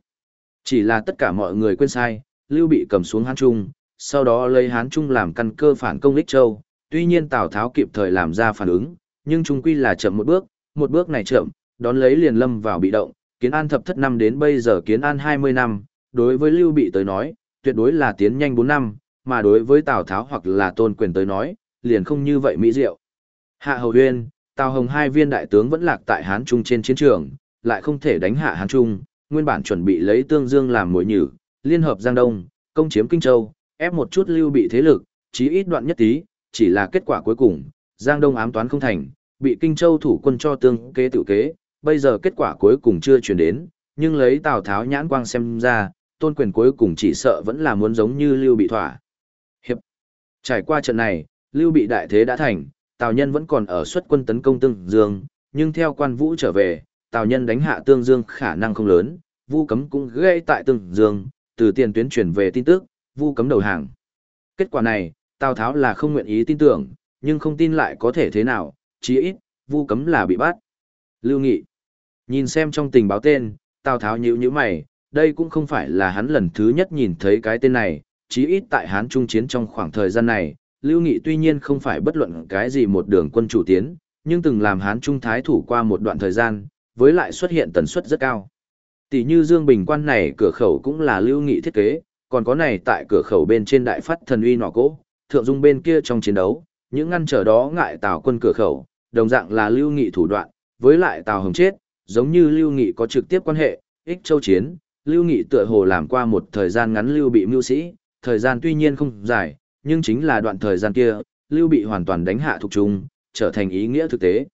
Chỉ là tất cả mọi người quên sai, Lưu bị cầm xuống Hán Trung, sau đó lấy Hán Trung làm căn cơ phản công Lích Châu, tuy nhiên Tào Tháo kịp thời làm ra phản ứng, nhưng trung quy là chậm một bước, một bước này chậm, đón lấy liền lâm vào bị động, kiến an thập thất năm đến bây giờ kiến an 20 năm, đối với Lưu Bị tới nói, tuyệt đối là tiến nhanh 4 năm, mà đối với Tào Tháo hoặc là Tôn Quyền tới nói, liền không như vậy mỹ diệu. Hạ Hầu Huyên, Tào Hồng hai viên đại tướng vẫn lạc tại Hán Trung trên chiến trường, lại không thể đánh hạ Hán Trung, nguyên bản chuẩn bị lấy Tương Dương làm mồi nhử, liên hợp Giang Đông, công chiếm Kinh Châu, ép một chút Lưu Bị thế lực, chí ít đoạn nhất tí, chỉ là kết quả cuối cùng, Giang Đông ám toán không thành, bị Kinh Châu thủ quân cho tương kế tự kế, bây giờ kết quả cuối cùng chưa truyền đến, nhưng lấy Tào Tháo nhãn quang xem ra, tôn quyền cuối cùng chỉ sợ vẫn là muốn giống như Lưu Bị thỏa. Hiệp. Trải qua trận này, Lưu Bị đại thế đã thành, Tào Nhân vẫn còn ở xuất quân tấn công Tương Dương, nhưng theo quan vũ trở về, Tào Nhân đánh hạ Tương Dương khả năng không lớn, Vu Cấm cũng gây tại Tương Dương, từ tiền tuyến truyền về tin tức, Vu Cấm đầu hàng. Kết quả này, Tào Tháo là không nguyện ý tin tưởng, nhưng không tin lại có thể thế nào, chí ít, Vu Cấm là bị bắt. Lưu Nghị. Nhìn xem trong tình báo tên, Tào Tháo nhíu nhíu mày, đây cũng không phải là hắn lần thứ nhất nhìn thấy cái tên này, chí ít tại Hán Trung Chiến trong khoảng thời gian này, Lưu Nghị tuy nhiên không phải bất luận cái gì một đường quân chủ tiến, nhưng từng làm Hán Trung Thái thủ qua một đoạn thời gian, với lại xuất hiện tần suất rất cao. Tỷ như Dương Bình quan này cửa khẩu cũng là Lưu Nghị thiết kế, còn có này tại cửa khẩu bên trên đại phát thần uy nỏ cỗ, thượng dung bên kia trong chiến đấu, những ngăn trở đó ngại Tào quân cửa khẩu, đồng dạng là Lưu Nghị thủ đoạn, với lại Tào Hồng chết, giống như Lưu Nghị có trực tiếp quan hệ, ích châu chiến, Lưu Nghị tựa hồ làm qua một thời gian ngắn Lưu bị mưu sĩ, thời gian tuy nhiên không dài, nhưng chính là đoạn thời gian kia, Lưu bị hoàn toàn đánh hạ thuộc trung, trở thành ý nghĩa thực tế.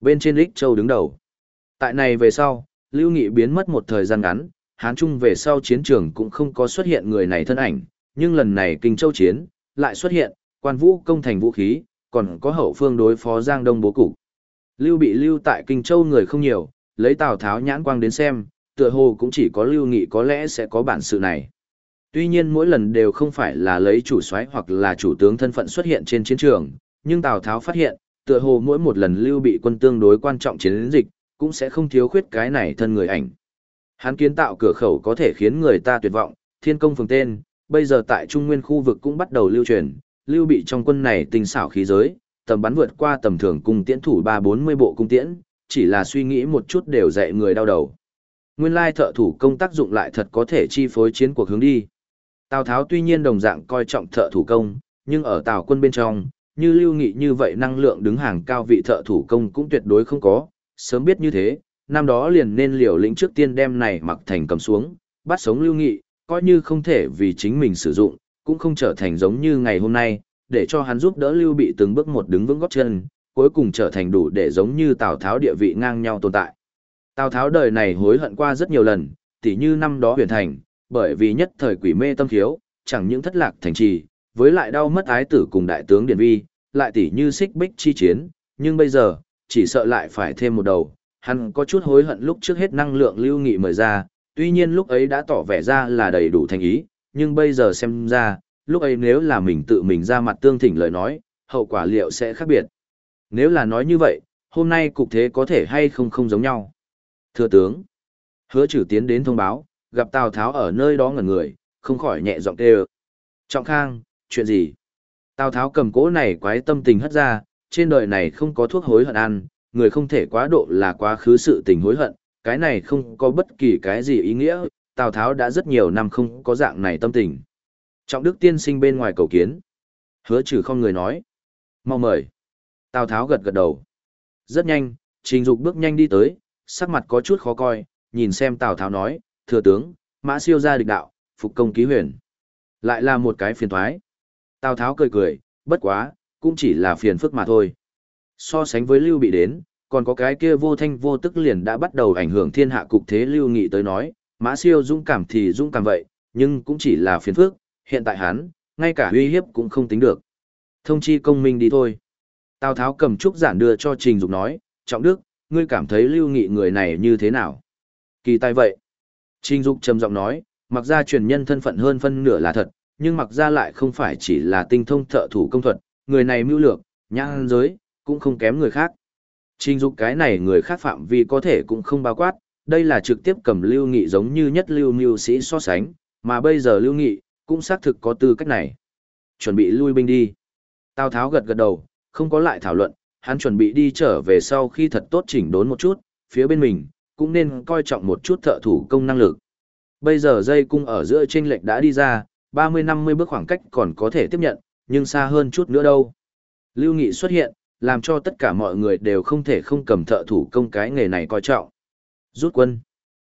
Bên trên ích châu đứng đầu. Tại này về sau, Lưu Nghị biến mất một thời gian ngắn, Hán Trung về sau chiến trường cũng không có xuất hiện người này thân ảnh, nhưng lần này Kinh Châu chiến, lại xuất hiện, quan vũ công thành vũ khí, còn có hậu phương đối phó Giang Đông bố cục. Lưu bị lưu tại Kinh Châu người không nhiều, lấy Tào Tháo nhãn quang đến xem, tựa hồ cũng chỉ có Lưu Nghị có lẽ sẽ có bản sự này. Tuy nhiên mỗi lần đều không phải là lấy chủ soái hoặc là chủ tướng thân phận xuất hiện trên chiến trường, nhưng Tào Tháo phát hiện, tựa hồ mỗi một lần Lưu bị quân tương đối quan trọng chiến dịch, cũng sẽ không thiếu khuyết cái này thân người ảnh. Hắn kiến tạo cửa khẩu có thể khiến người ta tuyệt vọng, thiên công phường tên, bây giờ tại Trung Nguyên khu vực cũng bắt đầu lưu truyền, lưu bị trong quân này tinh xảo khí giới, tầm bắn vượt qua tầm thường cung tiễn thủ ba bốn mươi bộ cung tiễn, chỉ là suy nghĩ một chút đều dạy người đau đầu. Nguyên lai thợ thủ công tác dụng lại thật có thể chi phối chiến cuộc hướng đi. Tào Tháo tuy nhiên đồng dạng coi trọng thợ thủ công, nhưng ở Tào quân bên trong, như lưu nghị như vậy năng lượng đứng hàng cao vị thợ thủ công cũng tuyệt đối không có, sớm biết như thế, năm đó liền nên liều lĩnh trước tiên đem này mặc thành cầm xuống, bắt sống lưu nghị, coi như không thể vì chính mình sử dụng, cũng không trở thành giống như ngày hôm nay, để cho hắn giúp đỡ Lưu Bị từng bước một đứng vững gót chân, cuối cùng trở thành đủ để giống như Tào Tháo địa vị ngang nhau tồn tại. Tào Tháo đời này hối hận qua rất nhiều lần, tỉ như năm đó huyền thành, bởi vì nhất thời quỷ mê tâm thiếu, chẳng những thất lạc thành trì, với lại đau mất ái tử cùng đại tướng Điền Vi, lại tỉ như xích bích chi chiến, nhưng bây giờ, chỉ sợ lại phải thêm một đầu, hắn có chút hối hận lúc trước hết năng lượng lưu nghị mời ra, tuy nhiên lúc ấy đã tỏ vẻ ra là đầy đủ thành ý, nhưng bây giờ xem ra, lúc ấy nếu là mình tự mình ra mặt tương thỉnh lời nói, hậu quả liệu sẽ khác biệt. Nếu là nói như vậy, hôm nay cục thế có thể hay không không giống nhau. Thưa tướng, hứa trừ tiến đến thông báo, gặp Tào Tháo ở nơi đó ngẩn người, không khỏi nhẹ giọng kêu. Trọng khang, chuyện gì? Tào Tháo cầm cố này quái tâm tình hất ra, trên đời này không có thuốc hối hận ăn, người không thể quá độ là quá khứ sự tình hối hận, cái này không có bất kỳ cái gì ý nghĩa, Tào Tháo đã rất nhiều năm không có dạng này tâm tình. Trọng Đức tiên sinh bên ngoài cầu kiến. Hứa trừ không người nói. Mau mời. Tào Tháo gật gật đầu. Rất nhanh, Trình Dục bước nhanh đi tới, sắc mặt có chút khó coi, nhìn xem Tào Tháo nói, thừa tướng, mã siêu ra địch đạo, phục công ký huyền. Lại là một cái phiền thoái. Tào Tháo cười cười, bất quá, cũng chỉ là phiền phức mà thôi. So sánh với Lưu Bị đến, còn có cái kia vô thanh vô tức liền đã bắt đầu ảnh hưởng thiên hạ cục thế Lưu Nghị tới nói, Mã Siêu dũng cảm thì dũng cảm vậy, nhưng cũng chỉ là phiền phức, hiện tại hắn, ngay cả uy hiếp cũng không tính được. Thông chi công minh đi thôi. Tào Tháo cầm trúc giản đưa cho Trình Dục nói, Trọng Đức, ngươi cảm thấy Lưu Nghị người này như thế nào? Kỳ tài vậy. Trình Dục trầm giọng nói, mặc ra truyền nhân thân phận hơn phân nửa là thật, nhưng mặc ra lại không phải chỉ là tinh thông thợ thủ công thuật, người này mưu lược, nhãn giới, cũng không kém người khác. Trình dục cái này người khác phạm vi có thể cũng không bao quát, đây là trực tiếp cầm lưu nghị giống như nhất lưu mưu sĩ so sánh, mà bây giờ lưu nghị, cũng xác thực có tư cách này. Chuẩn bị lui binh đi. Tào Tháo gật gật đầu, không có lại thảo luận, hắn chuẩn bị đi trở về sau khi thật tốt chỉnh đốn một chút, phía bên mình, cũng nên coi trọng một chút thợ thủ công năng lực. Bây giờ dây cung ở giữa trên lệch đã đi ra, 30-50 bước khoảng cách còn có thể tiếp nhận, nhưng xa hơn chút nữa đâu. Lưu Nghị xuất hiện, làm cho tất cả mọi người đều không thể không cầm thợ thủ công cái nghề này coi trọng. Rút quân.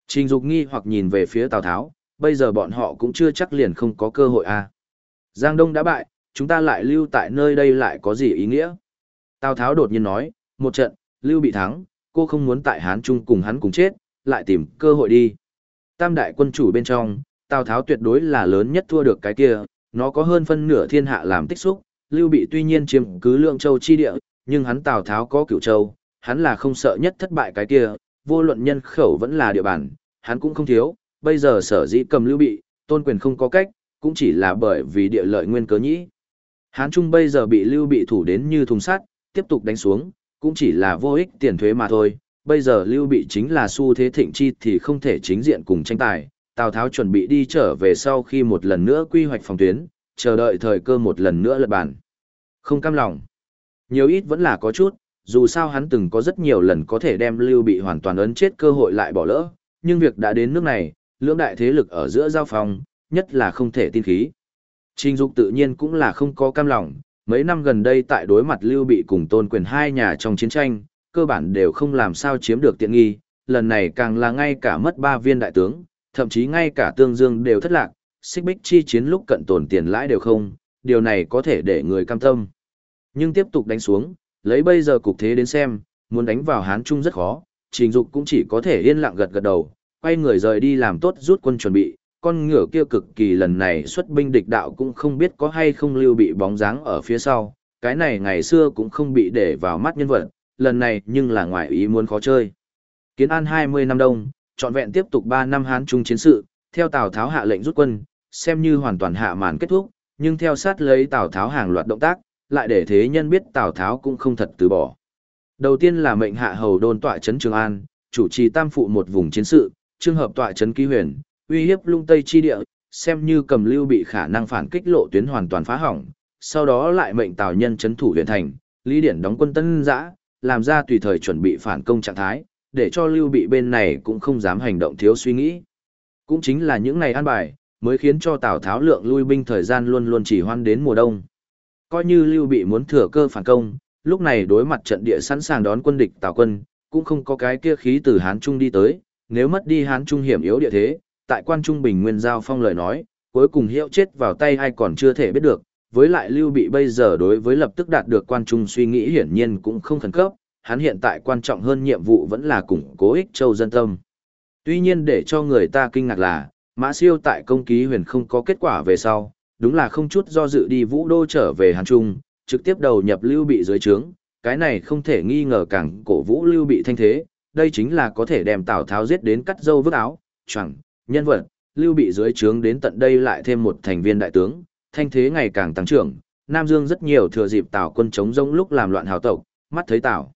Trình Dục nghi hoặc nhìn về phía Tào Tháo, bây giờ bọn họ cũng chưa chắc liền không có cơ hội à. Giang Đông đã bại, chúng ta lại lưu tại nơi đây lại có gì ý nghĩa? Tào Tháo đột nhiên nói, một trận, lưu bị thắng, cô không muốn tại Hán Trung cùng hắn cùng chết, lại tìm cơ hội đi. Tam đại quân chủ bên trong, Tào Tháo tuyệt đối là lớn nhất thua được cái kia, nó có hơn phân nửa thiên hạ làm tích xúc, Lưu Bị tuy nhiên chiếm cứ lượng châu chi địa, nhưng hắn Tào Tháo có cửu châu, hắn là không sợ nhất thất bại cái kia, vô luận nhân khẩu vẫn là địa bàn, hắn cũng không thiếu, bây giờ sở dĩ cầm Lưu Bị, tôn quyền không có cách, cũng chỉ là bởi vì địa lợi nguyên cớ nhĩ. Hán Trung bây giờ bị Lưu Bị thủ đến như thùng sắt, tiếp tục đánh xuống, cũng chỉ là vô ích tiền thuế mà thôi, bây giờ Lưu Bị chính là xu thế thịnh chi thì không thể chính diện cùng tranh tài, Tào Tháo chuẩn bị đi trở về sau khi một lần nữa quy hoạch phòng tuyến, chờ đợi thời cơ một lần nữa lật bàn. Không cam lòng. Nhiều ít vẫn là có chút, dù sao hắn từng có rất nhiều lần có thể đem Lưu Bị hoàn toàn ấn chết cơ hội lại bỏ lỡ, nhưng việc đã đến nước này, lưỡng đại thế lực ở giữa giao phòng, nhất là không thể tin khí. Trình Dục tự nhiên cũng là không có cam lòng, mấy năm gần đây tại đối mặt Lưu Bị cùng Tôn Quyền hai nhà trong chiến tranh, cơ bản đều không làm sao chiếm được tiện nghi, lần này càng là ngay cả mất ba viên đại tướng, thậm chí ngay cả tương dương đều thất lạc, xích bích chi chiến lúc cận tồn tiền lãi đều không, điều này có thể để người cam tâm. Nhưng tiếp tục đánh xuống, lấy bây giờ cục thế đến xem, muốn đánh vào Hán Trung rất khó, trình dục cũng chỉ có thể yên lặng gật gật đầu, quay người rời đi làm tốt rút quân chuẩn bị, con ngựa kia cực kỳ lần này xuất binh địch đạo cũng không biết có hay không lưu bị bóng dáng ở phía sau, cái này ngày xưa cũng không bị để vào mắt nhân vật, lần này nhưng là ngoại ý muốn khó chơi. Kiến an 20 năm đông, trọn vẹn tiếp tục 3 năm Hán Trung chiến sự, theo Tào Tháo hạ lệnh rút quân, xem như hoàn toàn hạ màn kết thúc, nhưng theo sát lấy Tào Tháo hàng loạt động tác, lại để thế nhân biết Tào Tháo cũng không thật từ bỏ. Đầu tiên là mệnh hạ hầu đôn tọa trấn Trường An, chủ trì tam phụ một vùng chiến sự, trường hợp tọa trấn ký huyền, uy hiếp lung tây chi địa, xem như cầm lưu bị khả năng phản kích lộ tuyến hoàn toàn phá hỏng, sau đó lại mệnh Tào nhân trấn thủ huyện thành, Lý Điển đóng quân tân giã, làm ra tùy thời chuẩn bị phản công trạng thái, để cho lưu bị bên này cũng không dám hành động thiếu suy nghĩ. Cũng chính là những ngày an bài, mới khiến cho Tào Tháo lượng lui binh thời gian luôn luôn chỉ hoan đến mùa đông. Coi như lưu bị muốn thừa cơ phản công, lúc này đối mặt trận địa sẵn sàng đón quân địch Tào quân, cũng không có cái kia khí từ Hán Trung đi tới, nếu mất đi Hán Trung hiểm yếu địa thế, tại quan trung bình nguyên giao phong lời nói, cuối cùng hiệu chết vào tay ai còn chưa thể biết được, với lại lưu bị bây giờ đối với lập tức đạt được quan trung suy nghĩ hiển nhiên cũng không khẩn cấp, hắn hiện tại quan trọng hơn nhiệm vụ vẫn là củng cố ích châu dân tâm. Tuy nhiên để cho người ta kinh ngạc là, Mã Siêu tại công ký huyền không có kết quả về sau, đúng là không chút do dự đi vũ đô trở về Hàn Trung, trực tiếp đầu nhập lưu bị dưới trướng, cái này không thể nghi ngờ càng cổ vũ lưu bị thanh thế, đây chính là có thể đem Tào Tháo giết đến cắt dâu vứt áo, chẳng, nhân vật, lưu bị dưới trướng đến tận đây lại thêm một thành viên đại tướng, thanh thế ngày càng tăng trưởng, Nam Dương rất nhiều thừa dịp Tào quân chống rông lúc làm loạn hào tộc, mắt thấy Tào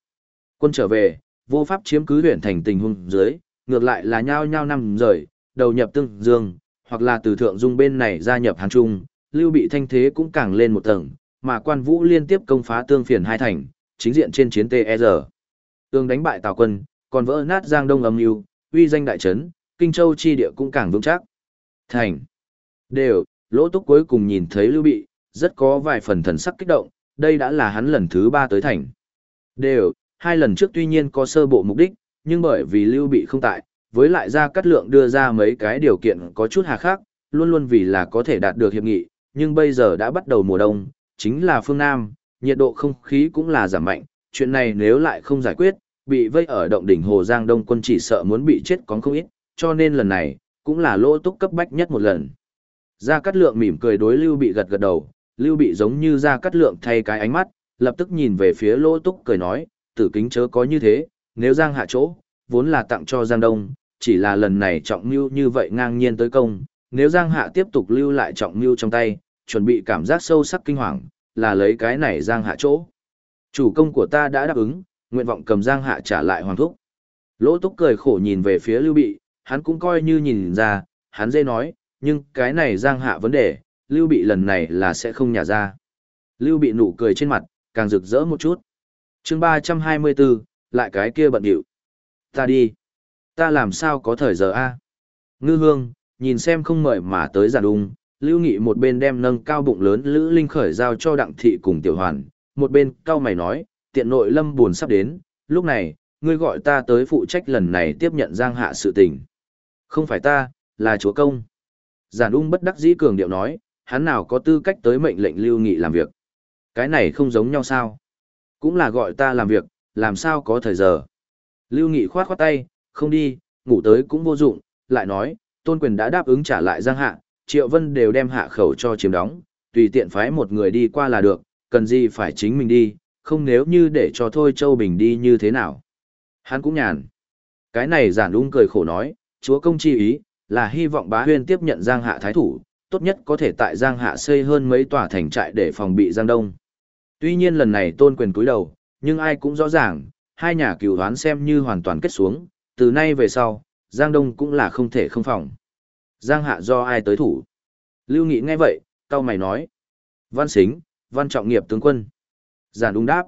quân trở về, vô pháp chiếm cứ huyện thành tình huống dưới, ngược lại là nhao nhao năm rời, đầu nhập tương dương, hoặc là từ thượng dung bên này gia nhập Hán Trung, lưu bị thanh thế cũng càng lên một tầng, mà quan vũ liên tiếp công phá tương phiền hai thành, chính diện trên chiến TR. Tương đánh bại Tào quân, còn vỡ nát Giang Đông âm mưu, uy danh đại trấn, Kinh Châu chi địa cũng càng vững chắc. Thành. Đều, lỗ túc cuối cùng nhìn thấy lưu bị, rất có vài phần thần sắc kích động, đây đã là hắn lần thứ ba tới thành. Đều, hai lần trước tuy nhiên có sơ bộ mục đích, nhưng bởi vì lưu bị không tại, với lại ra cắt lượng đưa ra mấy cái điều kiện có chút hà khắc, luôn luôn vì là có thể đạt được hiệp nghị, nhưng bây giờ đã bắt đầu mùa đông, chính là phương Nam, nhiệt độ không khí cũng là giảm mạnh, chuyện này nếu lại không giải quyết, bị vây ở động đỉnh Hồ Giang Đông quân chỉ sợ muốn bị chết có không ít, cho nên lần này, cũng là lỗ túc cấp bách nhất một lần. Gia Cát Lượng mỉm cười đối Lưu Bị gật gật đầu, Lưu Bị giống như Gia Cát Lượng thay cái ánh mắt, lập tức nhìn về phía lỗ túc cười nói, tử kính chớ có như thế, nếu Giang hạ chỗ, vốn là tặng cho Giang Đông, chỉ là lần này trọng mưu như vậy ngang nhiên tới công, nếu Giang hạ tiếp tục lưu lại trọng mưu trong tay, chuẩn bị cảm giác sâu sắc kinh hoàng, là lấy cái này Giang hạ chỗ. Chủ công của ta đã đáp ứng, nguyện vọng cầm Giang hạ trả lại hoàng thúc. Lỗ túc cười khổ nhìn về phía Lưu Bị, hắn cũng coi như nhìn ra, hắn dễ nói, nhưng cái này Giang hạ vấn đề, Lưu Bị lần này là sẽ không nhả ra. Lưu Bị nụ cười trên mặt, càng rực rỡ một chút. chương 324, lại cái kia bận điệu. Ta đi. Ta làm sao có thời giờ a Ngư hương, nhìn xem không mời mà tới giản ung, Lưu Nghị một bên đem nâng cao bụng lớn Lữ Linh khởi giao cho Đặng Thị cùng Tiểu Hoàn, một bên cao mày nói, tiện nội lâm buồn sắp đến, lúc này, ngươi gọi ta tới phụ trách lần này tiếp nhận giang hạ sự tình. Không phải ta, là chúa công. Giản ung bất đắc dĩ cường điệu nói, hắn nào có tư cách tới mệnh lệnh Lưu Nghị làm việc. Cái này không giống nhau sao? Cũng là gọi ta làm việc, làm sao có thời giờ. Lưu Nghị khoát khoát tay, không đi, ngủ tới cũng vô dụng, lại nói, tôn quyền đã đáp ứng trả lại giang hạ, triệu vân đều đem hạ khẩu cho chiếm đóng, tùy tiện phái một người đi qua là được, cần gì phải chính mình đi, không nếu như để cho thôi Châu Bình đi như thế nào. Hắn cũng nhàn. Cái này giản ung cười khổ nói, chúa công chi ý, là hy vọng bá huyên tiếp nhận giang hạ thái thủ, tốt nhất có thể tại giang hạ xây hơn mấy tòa thành trại để phòng bị giang đông. Tuy nhiên lần này tôn quyền cúi đầu, nhưng ai cũng rõ ràng, hai nhà cửu đoán xem như hoàn toàn kết xuống, từ nay về sau, Giang Đông cũng là không thể không phòng. Giang Hạ do ai tới thủ? Lưu Nghị nghe vậy, cao mày nói. Văn Xính, Văn Trọng Nghiệp tướng quân. Giản đúng đáp.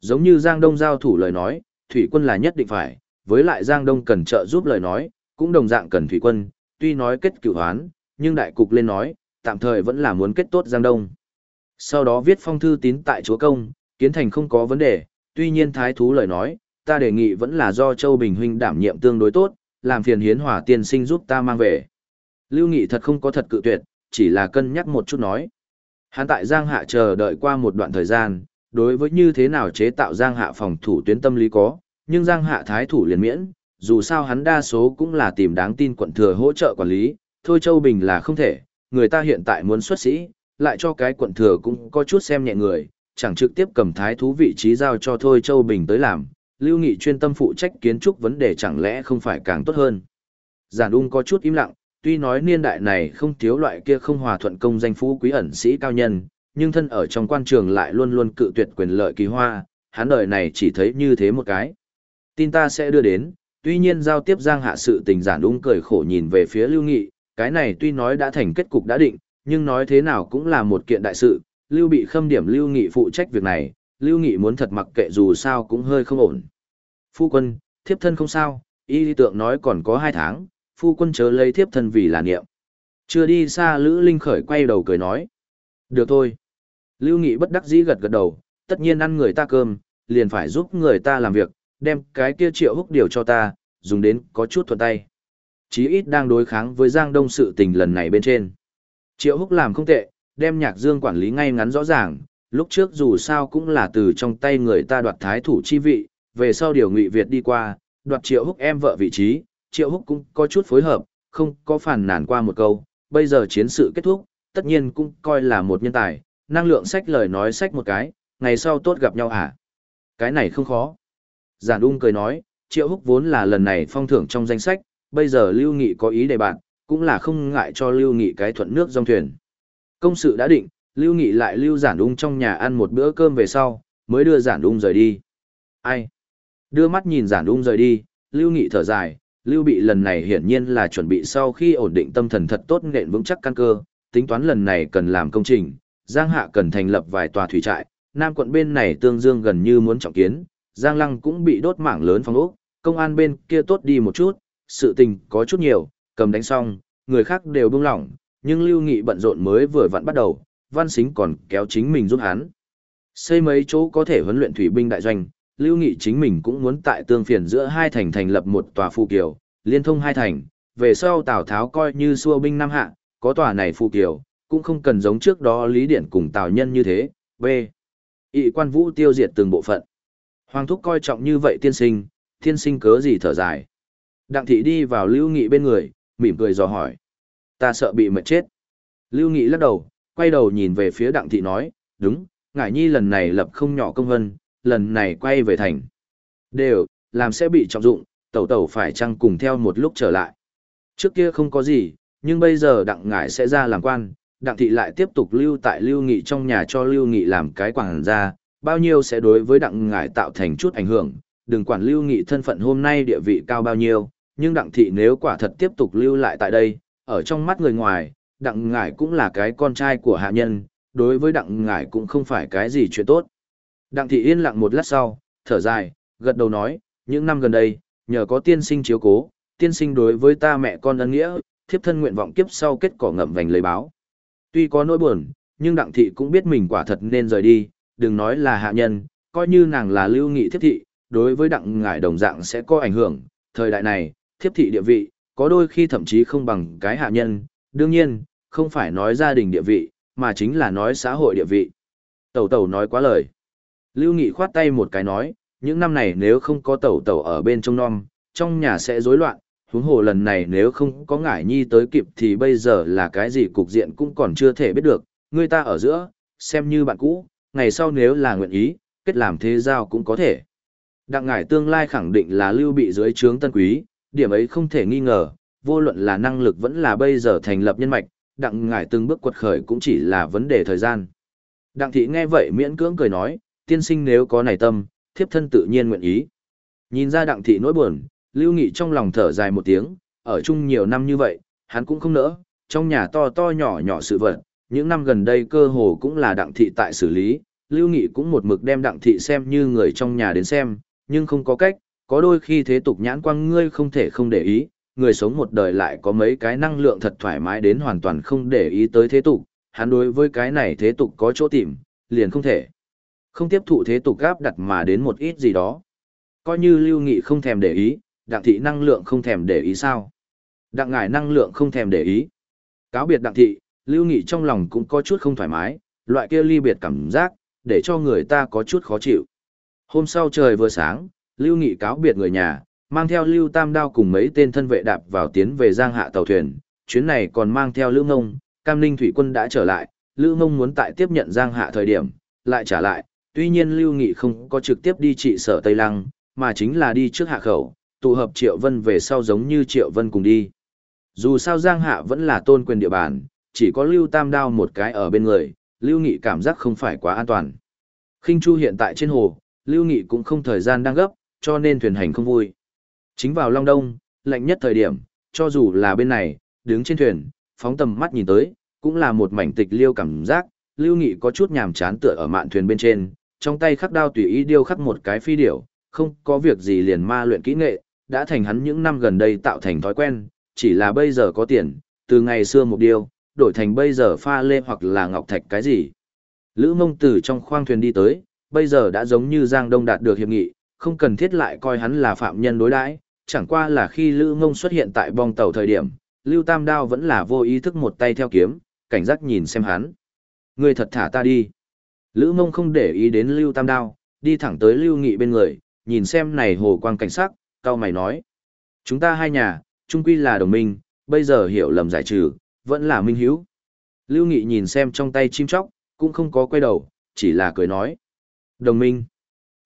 Giống như Giang Đông giao thủ lời nói, thủy quân là nhất định phải, với lại Giang Đông cần trợ giúp lời nói, cũng đồng dạng cần thủy quân, tuy nói kết cửu hoán, nhưng đại cục lên nói, tạm thời vẫn là muốn kết tốt Giang Đông. Sau đó viết phong thư tín tại chúa công, kiến thành không có vấn đề, tuy nhiên thái thú lời nói, ta đề nghị vẫn là do Châu Bình Huynh đảm nhiệm tương đối tốt, làm phiền hiến hỏa tiên sinh giúp ta mang về. Lưu Nghị thật không có thật cự tuyệt, chỉ là cân nhắc một chút nói. Hắn tại Giang Hạ chờ đợi qua một đoạn thời gian, đối với như thế nào chế tạo Giang Hạ phòng thủ tuyến tâm lý có, nhưng Giang Hạ thái thủ liền miễn, dù sao hắn đa số cũng là tìm đáng tin quận thừa hỗ trợ quản lý, thôi Châu Bình là không thể, người ta hiện tại muốn xuất sĩ, lại cho cái quận thừa cũng có chút xem nhẹ người, chẳng trực tiếp cầm thái thú vị trí giao cho thôi Châu Bình tới làm, Lưu Nghị chuyên tâm phụ trách kiến trúc vấn đề chẳng lẽ không phải càng tốt hơn. Giản ung có chút im lặng, tuy nói niên đại này không thiếu loại kia không hòa thuận công danh phú quý ẩn sĩ cao nhân, nhưng thân ở trong quan trường lại luôn luôn cự tuyệt quyền lợi kỳ hoa, hắn đời này chỉ thấy như thế một cái. Tin ta sẽ đưa đến, tuy nhiên giao tiếp giang hạ sự tình giản đúng cười khổ nhìn về phía Lưu Nghị, cái này tuy nói đã thành kết cục đã định, nhưng nói thế nào cũng là một kiện đại sự, Lưu bị khâm điểm Lưu Nghị phụ trách việc này, Lưu Nghị muốn thật mặc kệ dù sao cũng hơi không ổn. Phu quân, thiếp thân không sao, y lý tượng nói còn có hai tháng, phu quân chớ lấy thiếp thân vì là niệm. Chưa đi xa Lữ Linh khởi quay đầu cười nói. Được thôi. Lưu Nghị bất đắc dĩ gật gật đầu, tất nhiên ăn người ta cơm, liền phải giúp người ta làm việc, đem cái kia triệu húc điều cho ta, dùng đến có chút thuận tay. Chí ít đang đối kháng với Giang Đông sự tình lần này bên trên. Triệu húc làm không tệ, đem nhạc dương quản lý ngay ngắn rõ ràng, lúc trước dù sao cũng là từ trong tay người ta đoạt thái thủ chi vị, về sau điều ngụy Việt đi qua, đoạt triệu húc em vợ vị trí, triệu húc cũng có chút phối hợp, không có phản nản qua một câu, bây giờ chiến sự kết thúc, tất nhiên cũng coi là một nhân tài, năng lượng sách lời nói sách một cái, ngày sau tốt gặp nhau à? Cái này không khó. Giản ung cười nói, triệu húc vốn là lần này phong thưởng trong danh sách, bây giờ Lưu Nghị có ý đề bạn, cũng là không ngại cho Lưu Nghị cái thuận nước dòng thuyền. Công sự đã định, Lưu Nghị lại lưu giản ung trong nhà ăn một bữa cơm về sau, mới đưa giản ung rời đi. Ai? Đưa mắt nhìn giản ung rời đi, Lưu Nghị thở dài, Lưu Bị lần này hiển nhiên là chuẩn bị sau khi ổn định tâm thần thật tốt nện vững chắc căn cơ, tính toán lần này cần làm công trình, Giang Hạ cần thành lập vài tòa thủy trại, Nam quận bên này tương dương gần như muốn trọng kiến, Giang Lăng cũng bị đốt mảng lớn phong ốc, công an bên kia tốt đi một chút, sự tình có chút nhiều, cầm đánh xong, người khác đều buông lỏng, nhưng Lưu Nghị bận rộn mới vừa vặn bắt đầu, Văn Xính còn kéo chính mình giúp hắn. Xây mấy chỗ có thể huấn luyện thủy binh đại doanh, Lưu Nghị chính mình cũng muốn tại tương phiền giữa hai thành thành lập một tòa phu kiều, liên thông hai thành, về sau Tào Tháo coi như xua binh Nam Hạ, có tòa này phù kiều, cũng không cần giống trước đó Lý Điển cùng Tào Nhân như thế. B. Ị quan vũ tiêu diệt từng bộ phận. Hoàng thúc coi trọng như vậy tiên sinh, tiên sinh cớ gì thở dài. Đặng thị đi vào Lưu Nghị bên người, mỉm cười dò hỏi. Ta sợ bị mệt chết. Lưu Nghị lắc đầu, quay đầu nhìn về phía Đặng thị nói, đúng, ngải nhi lần này lập không nhỏ công hân, lần này quay về thành. Đều, làm sẽ bị trọng dụng, tẩu tẩu phải chăng cùng theo một lúc trở lại. Trước kia không có gì, nhưng bây giờ đặng ngải sẽ ra làm quan, đặng thị lại tiếp tục lưu tại lưu nghị trong nhà cho lưu nghị làm cái quảng ra, bao nhiêu sẽ đối với đặng ngải tạo thành chút ảnh hưởng, đừng quản lưu nghị thân phận hôm nay địa vị cao bao nhiêu, nhưng đặng thị nếu quả thật tiếp tục lưu lại tại đây, ở trong mắt người ngoài, đặng ngải cũng là cái con trai của hạ nhân, đối với đặng ngải cũng không phải cái gì chuyện tốt. Đặng thị yên lặng một lát sau, thở dài, gật đầu nói, những năm gần đây, nhờ có tiên sinh chiếu cố, tiên sinh đối với ta mẹ con ân nghĩa, thiếp thân nguyện vọng kiếp sau kết cỏ ngậm vành lấy báo. Tuy có nỗi buồn, nhưng đặng thị cũng biết mình quả thật nên rời đi, đừng nói là hạ nhân, coi như nàng là lưu nghị thiếp thị, đối với đặng ngải đồng dạng sẽ có ảnh hưởng. Thời đại này, thiếp thị địa vị, có đôi khi thậm chí không bằng cái hạ nhân, đương nhiên, không phải nói gia đình địa vị, mà chính là nói xã hội địa vị. Tẩu tẩu nói quá lời. Lưu Nghị khoát tay một cái nói, những năm này nếu không có tẩu tẩu ở bên trong non, trong nhà sẽ rối loạn, huống hồ lần này nếu không có ngải nhi tới kịp thì bây giờ là cái gì cục diện cũng còn chưa thể biết được, người ta ở giữa, xem như bạn cũ, ngày sau nếu là nguyện ý, kết làm thế giao cũng có thể. Đặng ngải tương lai khẳng định là lưu bị dưới trướng tân quý, điểm ấy không thể nghi ngờ, vô luận là năng lực vẫn là bây giờ thành lập nhân mạch, đặng ngải từng bước quật khởi cũng chỉ là vấn đề thời gian. Đặng thị nghe vậy miễn cưỡng cười nói, tiên sinh nếu có này tâm, thiếp thân tự nhiên nguyện ý. Nhìn ra đặng thị nỗi buồn, lưu nghị trong lòng thở dài một tiếng, ở chung nhiều năm như vậy, hắn cũng không nỡ, trong nhà to to nhỏ nhỏ sự vật, những năm gần đây cơ hồ cũng là đặng thị tại xử lý, lưu nghị cũng một mực đem đặng thị xem như người trong nhà đến xem, nhưng không có cách, có đôi khi thế tục nhãn quang ngươi không thể không để ý, người sống một đời lại có mấy cái năng lượng thật thoải mái đến hoàn toàn không để ý tới thế tục, hắn đối với cái này thế tục có chỗ tìm, liền không thể. Không tiếp thụ thế tục gáp đặt mà đến một ít gì đó. Coi như lưu nghị không thèm để ý, đặng thị năng lượng không thèm để ý sao. Đặng ngải năng lượng không thèm để ý. Cáo biệt đặng thị, lưu nghị trong lòng cũng có chút không thoải mái, loại kia ly biệt cảm giác, để cho người ta có chút khó chịu. Hôm sau trời vừa sáng, lưu nghị cáo biệt người nhà, mang theo lưu tam đao cùng mấy tên thân vệ đạp vào tiến về giang hạ tàu thuyền, chuyến này còn mang theo lữ ngông, cam ninh thủy quân đã trở lại, lữ ngông muốn tại tiếp nhận giang hạ thời điểm, lại trả lại, tuy nhiên lưu nghị không có trực tiếp đi trị sở Tây Lăng, mà chính là đi trước hạ khẩu, tụ hợp Triệu Vân về sau giống như Triệu Vân cùng đi. Dù sao Giang Hạ vẫn là tôn quyền địa bàn, chỉ có Lưu Tam Đao một cái ở bên người, Lưu Nghị cảm giác không phải quá an toàn. Khinh Chu hiện tại trên hồ, Lưu Nghị cũng không thời gian đang gấp, cho nên thuyền hành không vui. Chính vào Long Đông, lạnh nhất thời điểm, cho dù là bên này, đứng trên thuyền, phóng tầm mắt nhìn tới, cũng là một mảnh tịch liêu cảm giác, Lưu Nghị có chút nhàm chán tựa ở mạn thuyền bên trên, trong tay khắc đao tùy ý điêu khắc một cái phi điểu, không có việc gì liền ma luyện kỹ nghệ, đã thành hắn những năm gần đây tạo thành thói quen, chỉ là bây giờ có tiền, từ ngày xưa một điều, đổi thành bây giờ pha lê hoặc là ngọc thạch cái gì. Lữ mông từ trong khoang thuyền đi tới, bây giờ đã giống như Giang Đông đạt được hiệp nghị, không cần thiết lại coi hắn là phạm nhân đối đãi, chẳng qua là khi Lữ mông xuất hiện tại bong tàu thời điểm, Lưu Tam Đao vẫn là vô ý thức một tay theo kiếm, cảnh giác nhìn xem hắn. Ngươi thật thả ta đi. Lữ mông không để ý đến Lưu Tam Đao, đi thẳng tới Lưu Nghị bên người, nhìn xem này hồ quang cảnh sắc, cao mày nói. Chúng ta hai nhà, chung quy là đồng minh, bây giờ hiểu lầm giải trừ, vẫn là minh hiếu. Lưu Nghị nhìn xem trong tay chim chóc, cũng không có quay đầu, chỉ là cười nói. Đồng minh.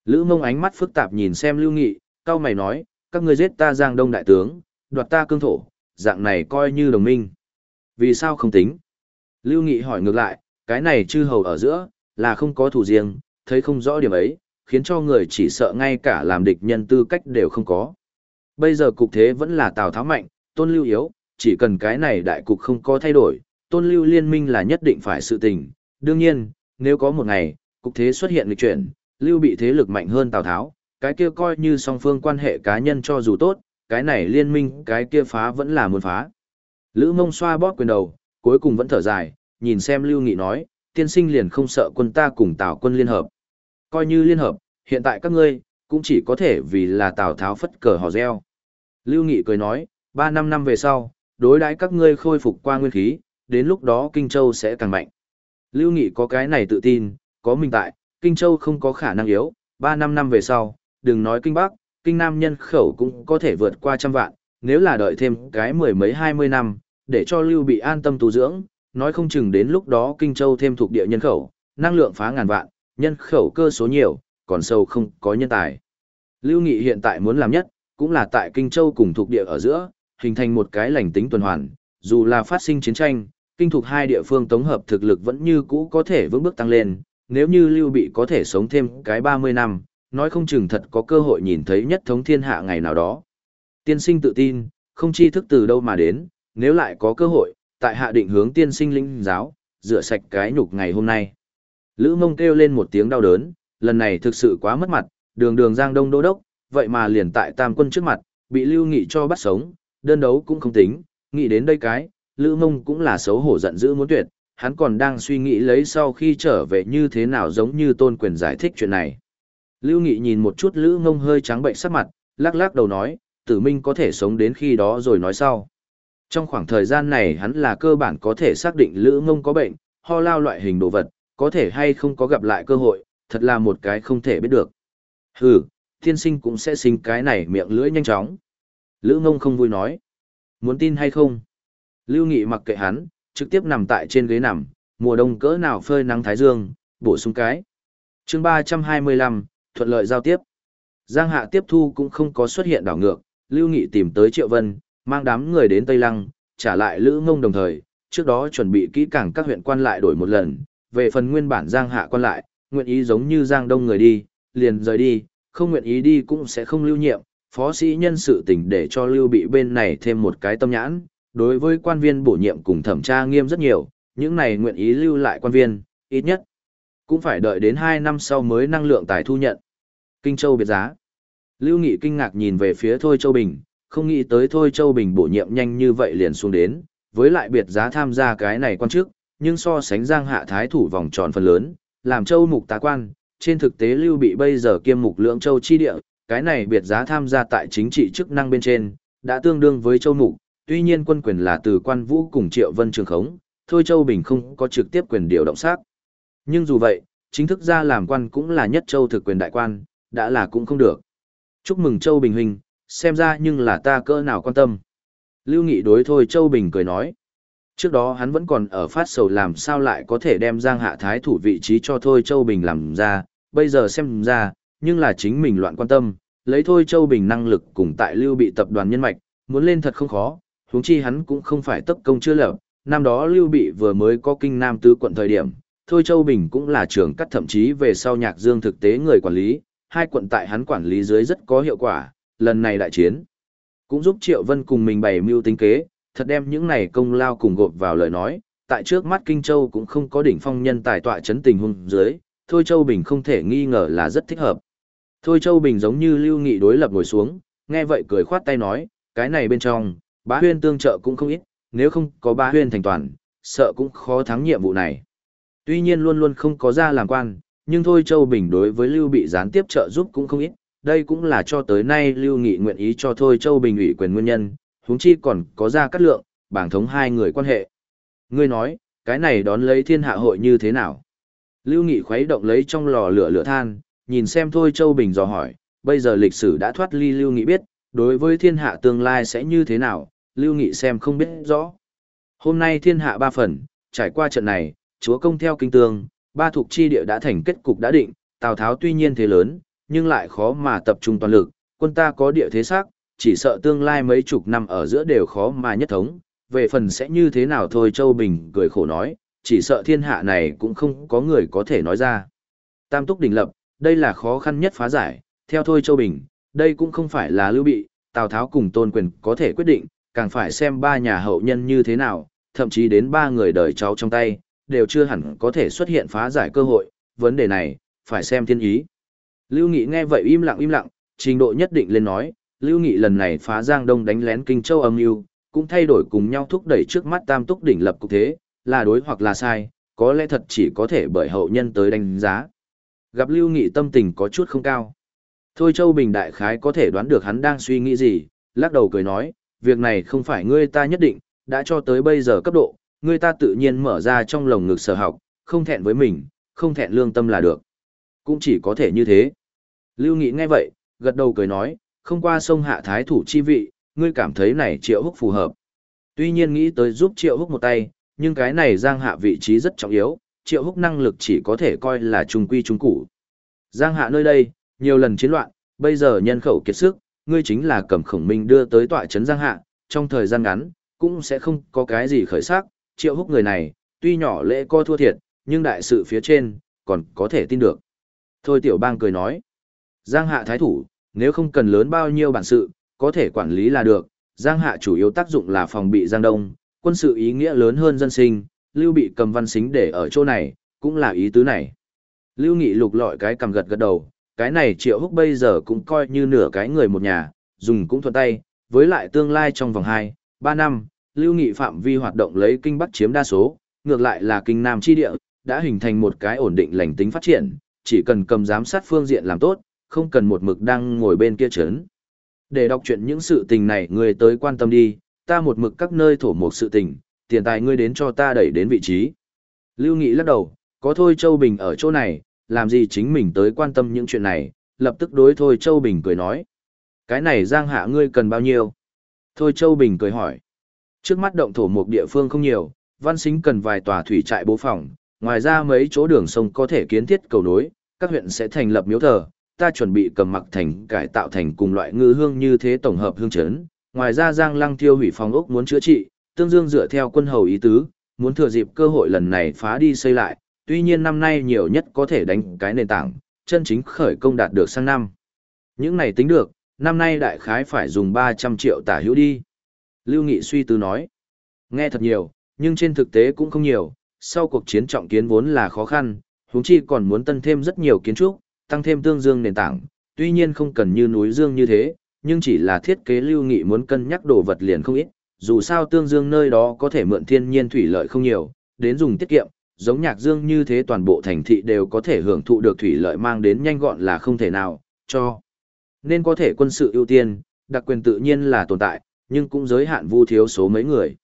Lữ mông ánh mắt phức tạp nhìn xem Lưu Nghị, cao mày nói, các ngươi giết ta giang đông đại tướng, đoạt ta cương thổ, dạng này coi như đồng minh. Vì sao không tính? Lưu Nghị hỏi ngược lại, cái này chư hầu ở giữa, là không có thủ riêng, thấy không rõ điểm ấy, khiến cho người chỉ sợ ngay cả làm địch nhân tư cách đều không có. Bây giờ cục thế vẫn là Tào Tháo mạnh, Tôn Lưu yếu, chỉ cần cái này đại cục không có thay đổi, Tôn Lưu liên minh là nhất định phải sự tình. Đương nhiên, nếu có một ngày, cục thế xuất hiện lịch chuyển, Lưu bị thế lực mạnh hơn Tào Tháo, cái kia coi như song phương quan hệ cá nhân cho dù tốt, cái này liên minh cái kia phá vẫn là muốn phá. Lữ mông xoa bóp quyền đầu, cuối cùng vẫn thở dài, nhìn xem Lưu Nghị nói, tiên sinh liền không sợ quân ta cùng Tào quân liên hợp. Coi như liên hợp, hiện tại các ngươi, cũng chỉ có thể vì là Tào Tháo phất cờ hò reo. Lưu Nghị cười nói, Ba năm năm về sau, đối đãi các ngươi khôi phục qua nguyên khí, đến lúc đó Kinh Châu sẽ càng mạnh. Lưu Nghị có cái này tự tin, có mình tại, Kinh Châu không có khả năng yếu, ba năm năm về sau, đừng nói Kinh Bắc, Kinh Nam nhân khẩu cũng có thể vượt qua trăm vạn, nếu là đợi thêm cái mười mấy hai mươi năm, để cho Lưu bị an tâm tu dưỡng, nói không chừng đến lúc đó Kinh Châu thêm thuộc địa nhân khẩu, năng lượng phá ngàn vạn, nhân khẩu cơ số nhiều, còn sâu không có nhân tài. Lưu Nghị hiện tại muốn làm nhất, cũng là tại Kinh Châu cùng thuộc địa ở giữa, hình thành một cái lành tính tuần hoàn, dù là phát sinh chiến tranh, kinh thuộc hai địa phương tổng hợp thực lực vẫn như cũ có thể vững bước tăng lên, nếu như Lưu Bị có thể sống thêm cái 30 năm, nói không chừng thật có cơ hội nhìn thấy nhất thống thiên hạ ngày nào đó. Tiên sinh tự tin, không chi thức từ đâu mà đến, nếu lại có cơ hội, tại hạ định hướng tiên sinh linh giáo, rửa sạch cái nhục ngày hôm nay. Lữ mông kêu lên một tiếng đau đớn, lần này thực sự quá mất mặt, đường đường giang đông đô đốc, vậy mà liền tại tam quân trước mặt, bị lưu nghị cho bắt sống, đơn đấu cũng không tính, nghĩ đến đây cái, lữ mông cũng là xấu hổ giận dữ muốn tuyệt, hắn còn đang suy nghĩ lấy sau khi trở về như thế nào giống như tôn quyền giải thích chuyện này. Lưu Nghị nhìn một chút Lữ Ngông hơi trắng bệnh sắc mặt, lắc lắc đầu nói, tử minh có thể sống đến khi đó rồi nói sau. Trong khoảng thời gian này hắn là cơ bản có thể xác định Lữ Ngông có bệnh, ho lao loại hình đồ vật, có thể hay không có gặp lại cơ hội, thật là một cái không thể biết được. Hừ, thiên sinh cũng sẽ sinh cái này miệng lưỡi nhanh chóng. Lữ Ngông không vui nói. Muốn tin hay không? Lưu Nghị mặc kệ hắn, trực tiếp nằm tại trên ghế nằm, mùa đông cỡ nào phơi nắng thái dương, bổ sung cái. chương 325, thuận lợi giao tiếp. Giang Hạ tiếp thu cũng không có xuất hiện đảo ngược, Lưu Nghị tìm tới Triệu Vân, mang đám người đến Tây Lăng, trả lại Lữ Ngông đồng thời, trước đó chuẩn bị kỹ càng các huyện quan lại đổi một lần, về phần nguyên bản Giang Hạ quan lại, nguyện ý giống như Giang Đông người đi, liền rời đi, không nguyện ý đi cũng sẽ không lưu nhiệm, phó sĩ nhân sự tỉnh để cho Lưu bị bên này thêm một cái tâm nhãn, đối với quan viên bổ nhiệm cùng thẩm tra nghiêm rất nhiều, những này nguyện ý lưu lại quan viên, ít nhất cũng phải đợi đến 2 năm sau mới năng lượng tài thu nhận. Kinh Châu biệt giá. Lưu Nghị kinh ngạc nhìn về phía Thôi Châu Bình, không nghĩ tới Thôi Châu Bình bổ nhiệm nhanh như vậy liền xuống đến, với lại biệt giá tham gia cái này quan chức, nhưng so sánh Giang Hạ Thái thủ vòng tròn phần lớn, làm Châu Mục tá quan, trên thực tế Lưu bị bây giờ kiêm mục lượng Châu chi địa, cái này biệt giá tham gia tại chính trị chức năng bên trên, đã tương đương với Châu Mục, tuy nhiên quân quyền là từ quan vũ cùng Triệu Vân Trường Khống, Thôi Châu Bình không có trực tiếp quyền điều động xác. Nhưng dù vậy, chính thức ra làm quan cũng là nhất châu thực quyền đại quan, đã là cũng không được. Chúc mừng Châu Bình huynh, xem ra nhưng là ta cỡ nào quan tâm. Lưu Nghị đối thôi Châu Bình cười nói. Trước đó hắn vẫn còn ở phát sầu làm sao lại có thể đem Giang Hạ Thái thủ vị trí cho Thôi Châu Bình làm ra, bây giờ xem ra, nhưng là chính mình loạn quan tâm, lấy Thôi Châu Bình năng lực cùng tại Lưu bị tập đoàn nhân mạch, muốn lên thật không khó, huống chi hắn cũng không phải tấp công chưa lập, năm đó Lưu Bị vừa mới có kinh nam tứ quận thời điểm, Thôi Châu Bình cũng là trưởng cắt thậm chí về sau nhạc dương thực tế người quản lý, hai quận tại hắn quản lý dưới rất có hiệu quả, lần này đại chiến. Cũng giúp Triệu Vân cùng mình bày mưu tính kế, thật đem những này công lao cùng gộp vào lời nói, tại trước mắt Kinh Châu cũng không có đỉnh phong nhân tài tọa chấn tình hung dưới, Thôi Châu Bình không thể nghi ngờ là rất thích hợp. Thôi Châu Bình giống như lưu nghị đối lập ngồi xuống, nghe vậy cười khoát tay nói, cái này bên trong, bá huyên tương trợ cũng không ít, nếu không có bá huyên thành toàn, sợ cũng khó thắng nhiệm vụ này. Tuy nhiên luôn luôn không có ra làm quan, nhưng thôi Châu Bình đối với Lưu Bị gián tiếp trợ giúp cũng không ít, đây cũng là cho tới nay Lưu Nghị nguyện ý cho thôi Châu Bình ủy quyền nguyên nhân, huống chi còn có ra cắt lượng, bảng thống hai người quan hệ. Ngươi nói, cái này đón lấy thiên hạ hội như thế nào? Lưu Nghị khuấy động lấy trong lò lửa lửa than, nhìn xem thôi Châu Bình dò hỏi, bây giờ lịch sử đã thoát ly Lưu Nghị biết, đối với thiên hạ tương lai sẽ như thế nào, Lưu Nghị xem không biết rõ. Hôm nay thiên hạ ba phần, trải qua trận này, chúa công theo kinh tương, ba thuộc chi địa đã thành kết cục đã định, Tào Tháo tuy nhiên thế lớn, nhưng lại khó mà tập trung toàn lực, quân ta có địa thế sắc, chỉ sợ tương lai mấy chục năm ở giữa đều khó mà nhất thống, về phần sẽ như thế nào thôi Châu Bình cười khổ nói, chỉ sợ thiên hạ này cũng không có người có thể nói ra. Tam túc đỉnh lập, đây là khó khăn nhất phá giải, theo thôi Châu Bình, đây cũng không phải là lưu bị, Tào Tháo cùng tôn quyền có thể quyết định, càng phải xem ba nhà hậu nhân như thế nào, thậm chí đến ba người đời cháu trong tay, đều chưa hẳn có thể xuất hiện phá giải cơ hội, vấn đề này, phải xem thiên ý. Lưu Nghị nghe vậy im lặng im lặng, trình độ nhất định lên nói, Lưu Nghị lần này phá Giang Đông đánh lén Kinh Châu âm mưu, cũng thay đổi cùng nhau thúc đẩy trước mắt Tam Túc đỉnh lập cục thế, là đối hoặc là sai, có lẽ thật chỉ có thể bởi hậu nhân tới đánh giá. Gặp Lưu Nghị tâm tình có chút không cao. Thôi Châu Bình đại khái có thể đoán được hắn đang suy nghĩ gì, lắc đầu cười nói, việc này không phải ngươi ta nhất định, đã cho tới bây giờ cấp độ, ngươi ta tự nhiên mở ra trong lồng ngực sở học, không thẹn với mình, không thẹn lương tâm là được. Cũng chỉ có thể như thế. Lưu Nghị nghe vậy, gật đầu cười nói, không qua sông hạ thái thủ chi vị, ngươi cảm thấy này triệu húc phù hợp. Tuy nhiên nghĩ tới giúp triệu húc một tay, nhưng cái này giang hạ vị trí rất trọng yếu, triệu húc năng lực chỉ có thể coi là trung quy trung củ. Giang hạ nơi đây, nhiều lần chiến loạn, bây giờ nhân khẩu kiệt sức, ngươi chính là cầm khổng minh đưa tới tọa trấn giang hạ, trong thời gian ngắn, cũng sẽ không có cái gì khởi sắc, triệu húc người này, tuy nhỏ lễ co thua thiệt, nhưng đại sự phía trên, còn có thể tin được. Thôi tiểu bang cười nói, giang hạ thái thủ, nếu không cần lớn bao nhiêu bản sự, có thể quản lý là được, giang hạ chủ yếu tác dụng là phòng bị giang đông, quân sự ý nghĩa lớn hơn dân sinh, lưu bị cầm văn xính để ở chỗ này, cũng là ý tứ này. Lưu Nghị lục lọi cái cầm gật gật đầu, cái này triệu húc bây giờ cũng coi như nửa cái người một nhà, dùng cũng thuận tay, với lại tương lai trong vòng 2, 3 năm, Lưu Nghị phạm vi hoạt động lấy kinh bắc chiếm đa số, ngược lại là kinh nam chi địa, đã hình thành một cái ổn định lành tính phát triển, chỉ cần cầm giám sát phương diện làm tốt, không cần một mực đang ngồi bên kia chấn. Để đọc chuyện những sự tình này người tới quan tâm đi, ta một mực các nơi thổ một sự tình, tiền tài ngươi đến cho ta đẩy đến vị trí. Lưu Nghị lắc đầu, có thôi Châu Bình ở chỗ này, làm gì chính mình tới quan tâm những chuyện này, lập tức đối thôi Châu Bình cười nói. Cái này giang hạ ngươi cần bao nhiêu? Thôi Châu Bình cười hỏi. Trước mắt động thổ một địa phương không nhiều, văn xính cần vài tòa thủy trại bố phòng, ngoài ra mấy chỗ đường sông có thể kiến thiết cầu nối, các huyện sẽ thành lập miếu thờ, ta chuẩn bị cầm mặc thành cải tạo thành cùng loại ngư hương như thế tổng hợp hương chấn. Ngoài ra Giang Lăng tiêu hủy phòng ốc muốn chữa trị, Tương Dương dựa theo quân hầu ý tứ, muốn thừa dịp cơ hội lần này phá đi xây lại, tuy nhiên năm nay nhiều nhất có thể đánh cái nền tảng, chân chính khởi công đạt được sang năm. Những này tính được, năm nay đại khái phải dùng 300 triệu tả hữu đi. Lưu Nghị suy tư nói, nghe thật nhiều, nhưng trên thực tế cũng không nhiều, sau cuộc chiến trọng kiến vốn là khó khăn, huống chi còn muốn tân thêm rất nhiều kiến trúc, tăng thêm tương dương nền tảng, tuy nhiên không cần như núi dương như thế, nhưng chỉ là thiết kế lưu nghị muốn cân nhắc đồ vật liền không ít, dù sao tương dương nơi đó có thể mượn thiên nhiên thủy lợi không nhiều, đến dùng tiết kiệm, giống nhạc dương như thế toàn bộ thành thị đều có thể hưởng thụ được thủy lợi mang đến nhanh gọn là không thể nào, cho. Nên có thể quân sự ưu tiên, đặc quyền tự nhiên là tồn tại, nhưng cũng giới hạn vu thiếu số mấy người.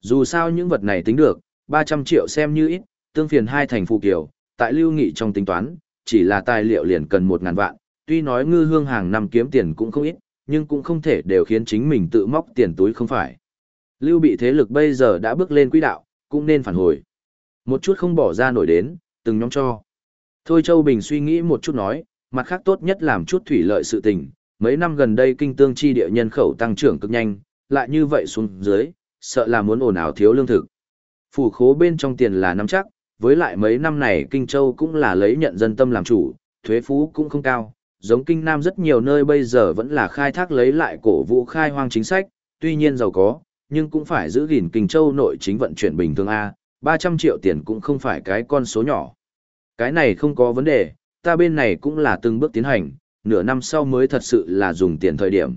Dù sao những vật này tính được, 300 triệu xem như ít, tương phiền hai thành phụ kiều, tại lưu nghị trong tính toán, chỉ là tài liệu liền cần 1.000 vạn, tuy nói ngư hương hàng năm kiếm tiền cũng không ít, nhưng cũng không thể đều khiến chính mình tự móc tiền túi không phải. Lưu bị thế lực bây giờ đã bước lên quỹ đạo, cũng nên phản hồi. Một chút không bỏ ra nổi đến, từng nhóm cho. Thôi Châu Bình suy nghĩ một chút nói, mặt khác tốt nhất làm chút thủy lợi sự tình. Mấy năm gần đây kinh tương chi địa nhân khẩu tăng trưởng cực nhanh, lại như vậy xuống dưới, sợ là muốn ồn ào thiếu lương thực. Phủ khố bên trong tiền là nắm chắc, với lại mấy năm này Kinh Châu cũng là lấy nhận dân tâm làm chủ, thuế phú cũng không cao, giống Kinh Nam rất nhiều nơi bây giờ vẫn là khai thác lấy lại cổ vũ khai hoang chính sách, tuy nhiên giàu có, nhưng cũng phải giữ gìn Kinh Châu nội chính vận chuyển bình thường A, 300 triệu tiền cũng không phải cái con số nhỏ. Cái này không có vấn đề, ta bên này cũng là từng bước tiến hành, nửa năm sau mới thật sự là dùng tiền thời điểm.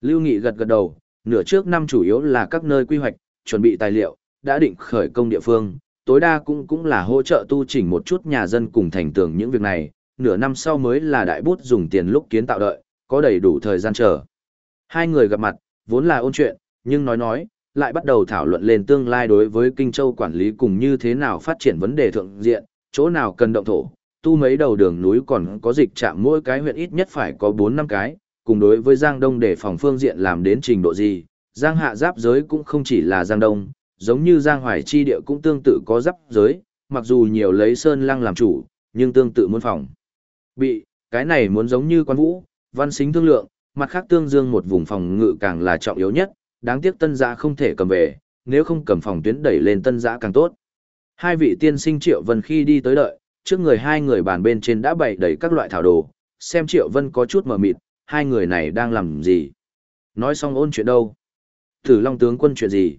Lưu Nghị gật gật đầu, nửa trước năm chủ yếu là các nơi quy hoạch, chuẩn bị tài liệu, đã định khởi công địa phương, tối đa cũng cũng là hỗ trợ tu chỉnh một chút nhà dân cùng thành tường những việc này, nửa năm sau mới là đại bút dùng tiền lúc kiến tạo đợi, có đầy đủ thời gian chờ. Hai người gặp mặt, vốn là ôn chuyện, nhưng nói nói, lại bắt đầu thảo luận lên tương lai đối với Kinh Châu quản lý cùng như thế nào phát triển vấn đề thượng diện, chỗ nào cần động thổ, tu mấy đầu đường núi còn có dịch chạm mỗi cái huyện ít nhất phải có 4 năm cái, cùng đối với Giang Đông để phòng phương diện làm đến trình độ gì, Giang Hạ giáp giới cũng không chỉ là Giang Đông, giống như Giang Hoài chi địa cũng tương tự có giáp giới, mặc dù nhiều lấy Sơn Lăng làm chủ, nhưng tương tự muốn phòng. Bị, cái này muốn giống như quan vũ, văn xính thương lượng, mặt khác tương dương một vùng phòng ngự càng là trọng yếu nhất, đáng tiếc tân giã không thể cầm về, nếu không cầm phòng tuyến đẩy lên tân giã càng tốt. Hai vị tiên sinh Triệu Vân khi đi tới đợi, trước người hai người bàn bên trên đã bày đầy các loại thảo đồ, xem Triệu Vân có chút mờ mịt, hai người này đang làm gì? Nói xong ôn chuyện đâu? Thử Long tướng quân chuyện gì?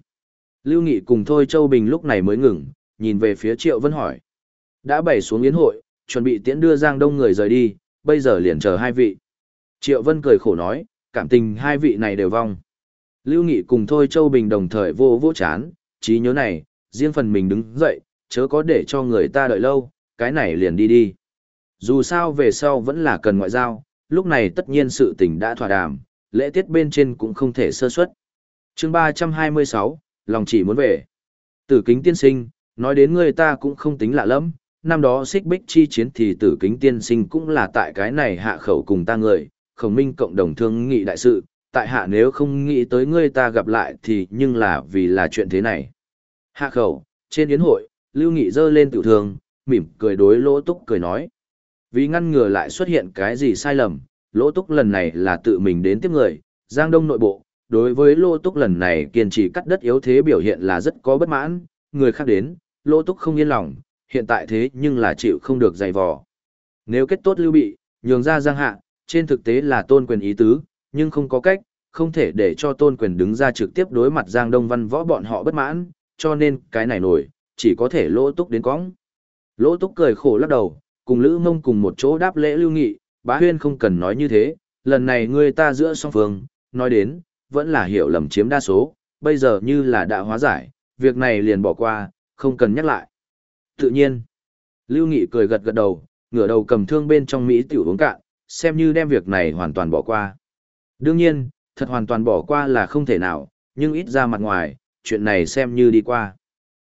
Lưu Nghị cùng Thôi Châu Bình lúc này mới ngừng, nhìn về phía Triệu Vân hỏi. Đã bày xuống yến hội, chuẩn bị tiễn đưa Giang Đông người rời đi, bây giờ liền chờ hai vị. Triệu Vân cười khổ nói, cảm tình hai vị này đều vong. Lưu Nghị cùng Thôi Châu Bình đồng thời vô vô chán, trí nhớ này, riêng phần mình đứng dậy, chớ có để cho người ta đợi lâu, cái này liền đi đi. Dù sao về sau vẫn là cần ngoại giao, lúc này tất nhiên sự tình đã thỏa đàm, lễ tiết bên trên cũng không thể sơ suất. chương 326, lòng chỉ muốn về. Tử kính tiên sinh, nói đến người ta cũng không tính lạ lắm, năm đó xích bích chi chiến thì tử kính tiên sinh cũng là tại cái này hạ khẩu cùng ta người, khổng minh cộng đồng thương nghị đại sự, tại hạ nếu không nghĩ tới ngươi ta gặp lại thì nhưng là vì là chuyện thế này. Hạ khẩu, trên yến hội, Lưu Nghị dơ lên tiểu thường mỉm cười đối lỗ túc cười nói. Vì ngăn ngừa lại xuất hiện cái gì sai lầm, lỗ túc lần này là tự mình đến tiếp người, giang đông nội bộ, đối với lô túc lần này kiên trì cắt đất yếu thế biểu hiện là rất có bất mãn, người khác đến, lô túc không yên lòng, hiện tại thế nhưng là chịu không được dày vò. Nếu kết tốt lưu bị, nhường ra giang hạ, trên thực tế là tôn quyền ý tứ, nhưng không có cách, không thể để cho tôn quyền đứng ra trực tiếp đối mặt giang đông văn võ bọn họ bất mãn, cho nên cái này nổi, chỉ có thể lô túc đến cõng. Lỗ túc cười khổ lắc đầu, cùng Lữ Mông cùng một chỗ đáp lễ lưu nghị, bá huyên không cần nói như thế, lần này người ta giữa song phương, nói đến, vẫn là hiểu lầm chiếm đa số, bây giờ như là đã hóa giải, việc này liền bỏ qua, không cần nhắc lại. Tự nhiên, Lưu Nghị cười gật gật đầu, ngửa đầu cầm thương bên trong Mỹ tiểu uống cạn, xem như đem việc này hoàn toàn bỏ qua. Đương nhiên, thật hoàn toàn bỏ qua là không thể nào, nhưng ít ra mặt ngoài, chuyện này xem như đi qua.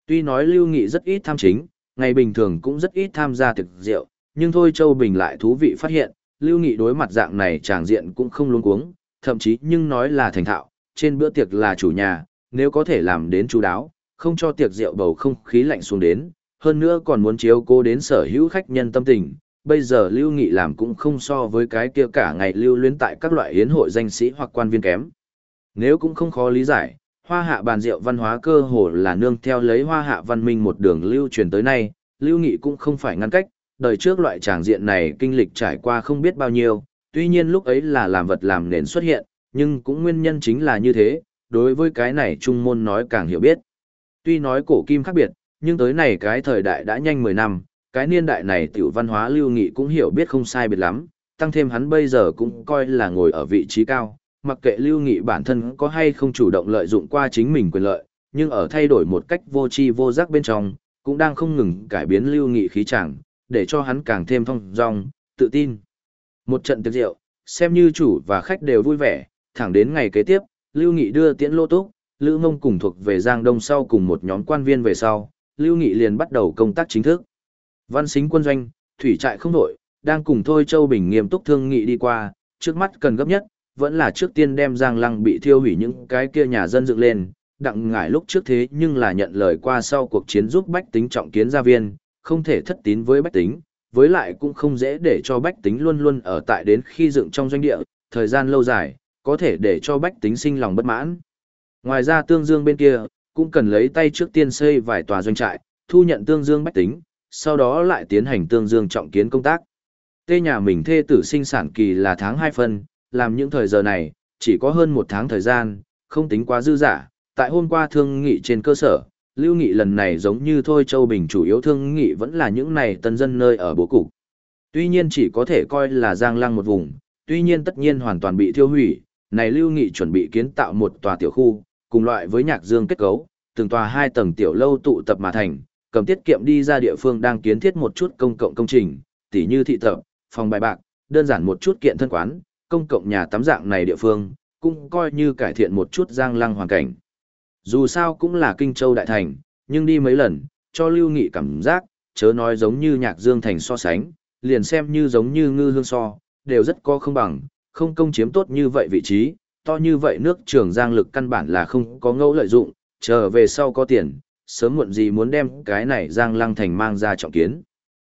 Tuy nói Lưu Nghị rất ít tham chính, ngày bình thường cũng rất ít tham gia thực rượu, nhưng thôi Châu Bình lại thú vị phát hiện, Lưu Nghị đối mặt dạng này tràng diện cũng không luống cuống, thậm chí nhưng nói là thành thạo, trên bữa tiệc là chủ nhà, nếu có thể làm đến chú đáo, không cho tiệc rượu bầu không khí lạnh xuống đến, hơn nữa còn muốn chiếu cố đến sở hữu khách nhân tâm tình. Bây giờ Lưu Nghị làm cũng không so với cái kia cả ngày lưu luyến tại các loại hiến hội danh sĩ hoặc quan viên kém. Nếu cũng không khó lý giải, hoa hạ bàn rượu văn hóa cơ hồ là nương theo lấy hoa hạ văn minh một đường lưu truyền tới nay, Lưu Nghị cũng không phải ngăn cách, đời trước loại tràng diện này kinh lịch trải qua không biết bao nhiêu, tuy nhiên lúc ấy là làm vật làm nền xuất hiện, nhưng cũng nguyên nhân chính là như thế, đối với cái này trung môn nói càng hiểu biết. Tuy nói cổ kim khác biệt, nhưng tới này cái thời đại đã nhanh 10 năm, cái niên đại này tiểu văn hóa lưu nghị cũng hiểu biết không sai biệt lắm, tăng thêm hắn bây giờ cũng coi là ngồi ở vị trí cao, mặc kệ lưu nghị bản thân có hay không chủ động lợi dụng qua chính mình quyền lợi, nhưng ở thay đổi một cách vô tri vô giác bên trong, cũng đang không ngừng cải biến lưu nghị khí chẳng, để cho hắn càng thêm thông dong, tự tin. Một trận tiệc rượu, xem như chủ và khách đều vui vẻ, thẳng đến ngày kế tiếp, Lưu Nghị đưa tiễn lô túc, Lữ Mông cùng thuộc về Giang Đông sau cùng một nhóm quan viên về sau, Lưu Nghị liền bắt đầu công tác chính thức. Văn xính quân doanh, thủy trại không đổi, đang cùng Thôi Châu Bình nghiêm túc thương nghị đi qua, trước mắt cần gấp nhất, vẫn là trước tiên đem Giang Lăng bị thiêu hủy những cái kia nhà dân dựng lên, đặng ngải lúc trước thế nhưng là nhận lời qua sau cuộc chiến giúp bách tính trọng kiến gia viên, không thể thất tín với bách tính, với lại cũng không dễ để cho bách tính luôn luôn ở tại đến khi dựng trong doanh địa, thời gian lâu dài, có thể để cho bách tính sinh lòng bất mãn. Ngoài ra tương dương bên kia, cũng cần lấy tay trước tiên xây vài tòa doanh trại, thu nhận tương dương bách tính, sau đó lại tiến hành tương dương trọng kiến công tác. Tê nhà mình thê tử sinh sản kỳ là tháng 2 phân, làm những thời giờ này, chỉ có hơn một tháng thời gian, không tính quá dư giả. Tại hôm qua thương nghị trên cơ sở, lưu nghị lần này giống như thôi Châu Bình chủ yếu thương nghị vẫn là những này tân dân nơi ở bố cục. Tuy nhiên chỉ có thể coi là giang lăng một vùng, tuy nhiên tất nhiên hoàn toàn bị thiêu hủy, này lưu nghị chuẩn bị kiến tạo một tòa tiểu khu, cùng loại với nhạc dương kết cấu, từng tòa hai tầng tiểu lâu tụ tập mà thành, cầm tiết kiệm đi ra địa phương đang kiến thiết một chút công cộng công trình, tỉ như thị tập, phòng bài bạc, đơn giản một chút kiện thân quán, công cộng nhà tắm dạng này địa phương, cũng coi như cải thiện một chút giang lăng hoàn cảnh. Dù sao cũng là kinh châu đại thành, nhưng đi mấy lần, cho lưu nghị cảm giác, chớ nói giống như nhạc dương thành so sánh, liền xem như giống như ngư hương so, đều rất có không bằng, không công chiếm tốt như vậy vị trí, to như vậy nước trường giang lực căn bản là không có ngẫu lợi dụng, chờ về sau có tiền, sớm muộn gì muốn đem cái này giang lăng thành mang ra trọng kiến.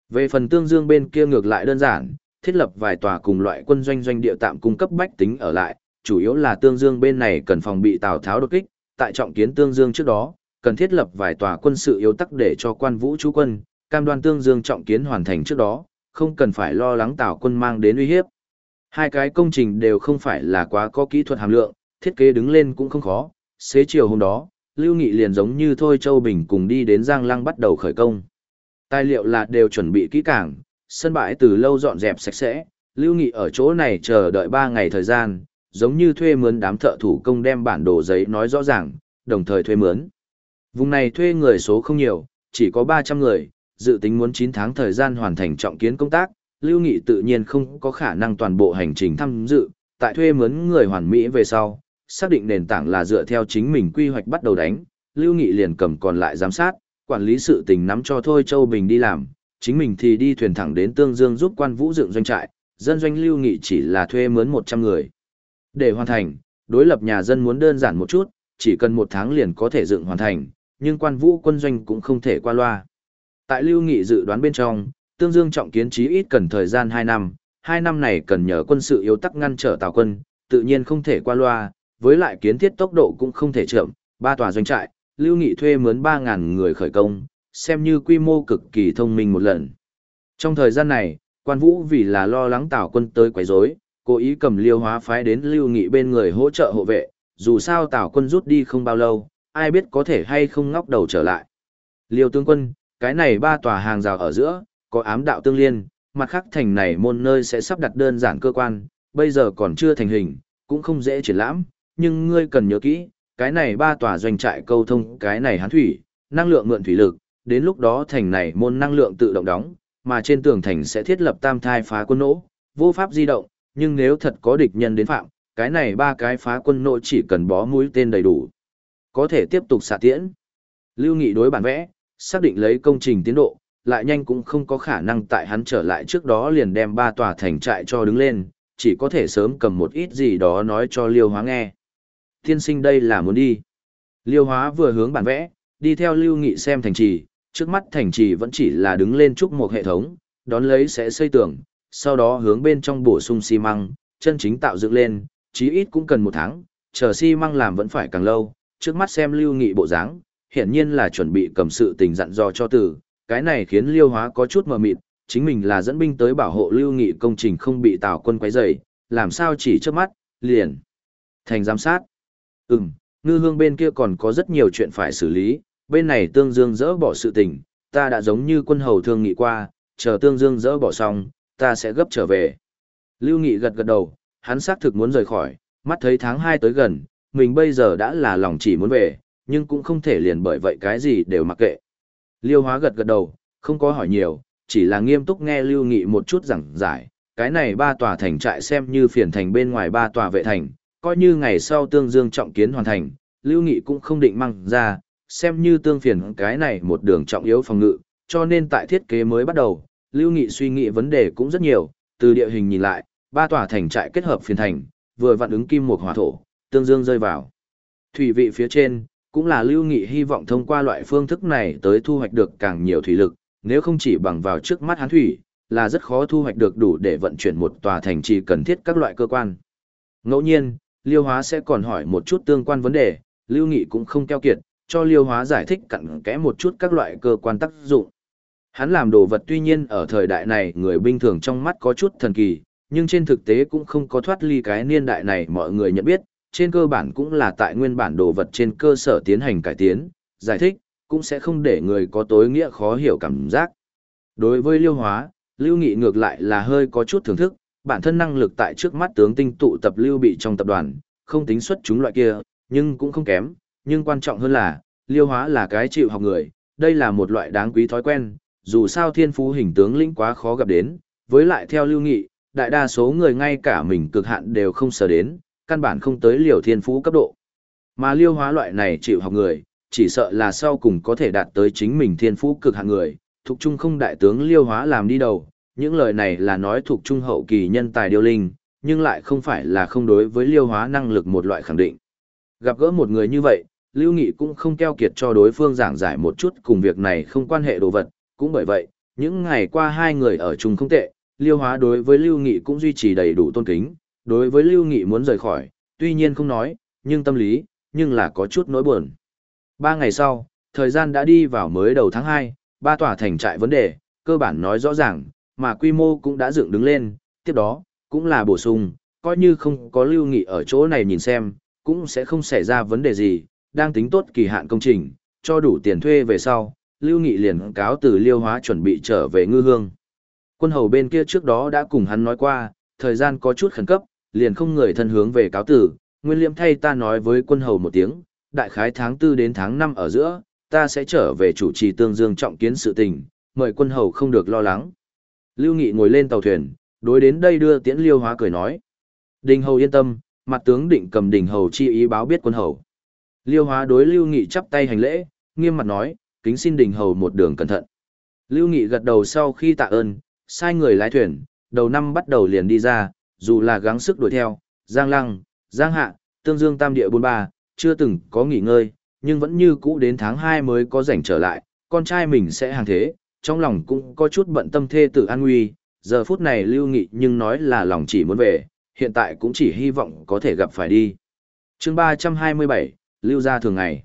Về phần tương dương bên kia ngược lại đơn giản, thiết lập vài tòa cùng loại quân doanh doanh địa tạm cung cấp bách tính ở lại, chủ yếu là tương dương bên này cần phòng bị Tào Tháo đột kích, tại trọng kiến tương dương trước đó, cần thiết lập vài tòa quân sự yếu tắc để cho quan vũ chú quân, cam đoan tương dương trọng kiến hoàn thành trước đó, không cần phải lo lắng Tào quân mang đến uy hiếp. Hai cái công trình đều không phải là quá có kỹ thuật hàm lượng, thiết kế đứng lên cũng không khó, xế chiều hôm đó, Lưu Nghị liền giống như Thôi Châu Bình cùng đi đến Giang Lăng bắt đầu khởi công. Tài liệu là đều chuẩn bị kỹ càng, sân bãi từ lâu dọn dẹp sạch sẽ, Lưu Nghị ở chỗ này chờ đợi 3 ngày thời gian, giống như thuê mướn đám thợ thủ công đem bản đồ giấy nói rõ ràng, đồng thời thuê mướn. Vùng này thuê người số không nhiều, chỉ có 300 người, dự tính muốn 9 tháng thời gian hoàn thành trọng kiến công tác, Lưu Nghị tự nhiên không có khả năng toàn bộ hành trình tham dự, tại thuê mướn người hoàn mỹ về sau, xác định nền tảng là dựa theo chính mình quy hoạch bắt đầu đánh, Lưu Nghị liền cầm còn lại giám sát, quản lý sự tình nắm cho Thôi Châu Bình đi làm, chính mình thì đi thuyền thẳng đến Tương Dương giúp quan vũ dựng doanh trại, dân doanh Lưu Nghị chỉ là thuê mướn 100 người. Để hoàn thành, đối lập nhà dân muốn đơn giản một chút, chỉ cần một tháng liền có thể dựng hoàn thành, nhưng quan vũ quân doanh cũng không thể qua loa. Tại Lưu Nghị dự đoán bên trong, Tương Dương trọng kiến chí ít cần thời gian 2 năm, 2 năm này cần nhờ quân sự yếu tắc ngăn trở Tào quân, tự nhiên không thể qua loa, với lại kiến thiết tốc độ cũng không thể chậm, ba tòa doanh trại, Lưu Nghị thuê mướn 3.000 người khởi công, xem như quy mô cực kỳ thông minh một lần. Trong thời gian này, quan vũ vì là lo lắng Tào quân tới quấy rối, cố ý cầm liêu hóa phái đến Lưu Nghị bên người hỗ trợ hộ vệ, dù sao Tào quân rút đi không bao lâu, ai biết có thể hay không ngóc đầu trở lại. Liêu tướng quân, cái này ba tòa hàng rào ở giữa, có ám đạo tương liên, mặt khác thành này môn nơi sẽ sắp đặt đơn giản cơ quan, bây giờ còn chưa thành hình, cũng không dễ triển lãm, nhưng ngươi cần nhớ kỹ, cái này ba tòa doanh trại câu thông cái này hán thủy, năng lượng mượn thủy lực, đến lúc đó thành này môn năng lượng tự động đóng, mà trên tường thành sẽ thiết lập tam thai phá quân nỗ, vô pháp di động, nhưng nếu thật có địch nhân đến phạm, cái này ba cái phá quân nội chỉ cần bó mũi tên đầy đủ, có thể tiếp tục xạ tiễn. Lưu Nghị đối bản vẽ, xác định lấy công trình tiến độ, lại nhanh cũng không có khả năng tại hắn trở lại trước đó liền đem ba tòa thành trại cho đứng lên, chỉ có thể sớm cầm một ít gì đó nói cho Liêu Hóa nghe. Tiên sinh đây là muốn đi. Liêu Hóa vừa hướng bản vẽ, đi theo Lưu Nghị xem thành trì, trước mắt thành trì vẫn chỉ là đứng lên trúc một hệ thống, đón lấy sẽ xây tường, sau đó hướng bên trong bổ sung xi măng, chân chính tạo dựng lên, chí ít cũng cần một tháng, chờ xi măng làm vẫn phải càng lâu, trước mắt xem Lưu Nghị bộ dáng, hiển nhiên là chuẩn bị cầm sự tình dặn dò cho tử, cái này khiến Liêu Hóa có chút mờ mịt, chính mình là dẫn binh tới bảo hộ Lưu Nghị công trình không bị Tào quân quấy rầy, làm sao chỉ trước mắt, liền thành giám sát. Ừm, ngư hương bên kia còn có rất nhiều chuyện phải xử lý, bên này Tương Dương dỡ bỏ sự tình, ta đã giống như quân hầu thương nghị qua, chờ Tương Dương dỡ bỏ xong, ta sẽ gấp trở về. Lưu Nghị gật gật đầu, hắn xác thực muốn rời khỏi, mắt thấy tháng 2 tới gần, mình bây giờ đã là lòng chỉ muốn về, nhưng cũng không thể liền bởi vậy cái gì đều mặc kệ. Liêu hóa gật gật đầu, không có hỏi nhiều, chỉ là nghiêm túc nghe Lưu Nghị một chút giảng giải, cái này ba tòa thành trại xem như phiền thành bên ngoài ba tòa vệ thành, coi như ngày sau tương dương trọng kiến hoàn thành, Lưu Nghị cũng không định mang ra, xem như tương phiền cái này một đường trọng yếu phòng ngự, cho nên tại thiết kế mới bắt đầu, Lưu Nghị suy nghĩ vấn đề cũng rất nhiều, từ địa hình nhìn lại, ba tòa thành trại kết hợp phiền thành, vừa vặn ứng kim một hỏa thổ, tương dương rơi vào. Thủy vị phía trên, cũng là Lưu Nghị hy vọng thông qua loại phương thức này tới thu hoạch được càng nhiều thủy lực, nếu không chỉ bằng vào trước mắt hán thủy, là rất khó thu hoạch được đủ để vận chuyển một tòa thành trì cần thiết các loại cơ quan. Ngẫu nhiên, Liêu Hóa sẽ còn hỏi một chút tương quan vấn đề, Lưu Nghị cũng không keo kiệt, cho Liêu Hóa giải thích cặn kẽ một chút các loại cơ quan tác dụng. Hắn làm đồ vật tuy nhiên ở thời đại này người bình thường trong mắt có chút thần kỳ, nhưng trên thực tế cũng không có thoát ly cái niên đại này mọi người nhận biết, trên cơ bản cũng là tại nguyên bản đồ vật trên cơ sở tiến hành cải tiến, giải thích, cũng sẽ không để người có tối nghĩa khó hiểu cảm giác. Đối với liêu hóa, lưu nghị ngược lại là hơi có chút thưởng thức, bản thân năng lực tại trước mắt tướng tinh tụ tập lưu bị trong tập đoàn, không tính xuất chúng loại kia, nhưng cũng không kém, nhưng quan trọng hơn là, liêu hóa là cái chịu học người, đây là một loại đáng quý thói quen, dù sao thiên phú hình tướng lĩnh quá khó gặp đến, với lại theo lưu nghị, đại đa số người ngay cả mình cực hạn đều không sở đến, căn bản không tới liều thiên phú cấp độ. Mà liêu hóa loại này chịu học người, chỉ sợ là sau cùng có thể đạt tới chính mình thiên phú cực hạn người, thuộc trung không đại tướng liêu hóa làm đi đầu, những lời này là nói thuộc trung hậu kỳ nhân tài điêu linh, nhưng lại không phải là không đối với liêu hóa năng lực một loại khẳng định. Gặp gỡ một người như vậy, Lưu Nghị cũng không keo kiệt cho đối phương giảng giải một chút cùng việc này không quan hệ đồ vật, cũng bởi vậy, những ngày qua hai người ở chung không tệ, liêu hóa đối với Lưu Nghị cũng duy trì đầy đủ tôn kính, đối với Lưu Nghị muốn rời khỏi, tuy nhiên không nói, nhưng tâm lý, nhưng là có chút nỗi buồn. Ba ngày sau, thời gian đã đi vào mới đầu tháng 2, ba tòa thành trại vấn đề, cơ bản nói rõ ràng, mà quy mô cũng đã dựng đứng lên, tiếp đó, cũng là bổ sung, coi như không có lưu nghị ở chỗ này nhìn xem, cũng sẽ không xảy ra vấn đề gì, đang tính tốt kỳ hạn công trình, cho đủ tiền thuê về sau, lưu nghị liền cáo từ liêu hóa chuẩn bị trở về ngư hương. Quân hầu bên kia trước đó đã cùng hắn nói qua, thời gian có chút khẩn cấp, liền không người thân hướng về cáo tử, Nguyên Liêm thay ta nói với quân hầu một tiếng, đại khái tháng 4 đến tháng 5 ở giữa, ta sẽ trở về chủ trì tương dương trọng kiến sự tình, mời quân hầu không được lo lắng. Lưu Nghị ngồi lên tàu thuyền, đối đến đây đưa tiễn liêu hóa cười nói. Đình hầu yên tâm, mặt tướng định cầm đỉnh hầu chi ý báo biết quân hầu. Liêu hóa đối Lưu Nghị chắp tay hành lễ, nghiêm mặt nói, kính xin đình hầu một đường cẩn thận. Lưu Nghị gật đầu sau khi tạ ơn, sai người lái thuyền, đầu năm bắt đầu liền đi ra, dù là gắng sức đuổi theo, Giang Lăng, Giang Hạ, Tương Dương Tam Địa 43, chưa từng có nghỉ ngơi, nhưng vẫn như cũ đến tháng 2 mới có rảnh trở lại, con trai mình sẽ hàng thế, trong lòng cũng có chút bận tâm thê tử an nguy, giờ phút này Lưu Nghị nhưng nói là lòng chỉ muốn về, hiện tại cũng chỉ hy vọng có thể gặp phải đi. chương 327, Lưu ra thường ngày.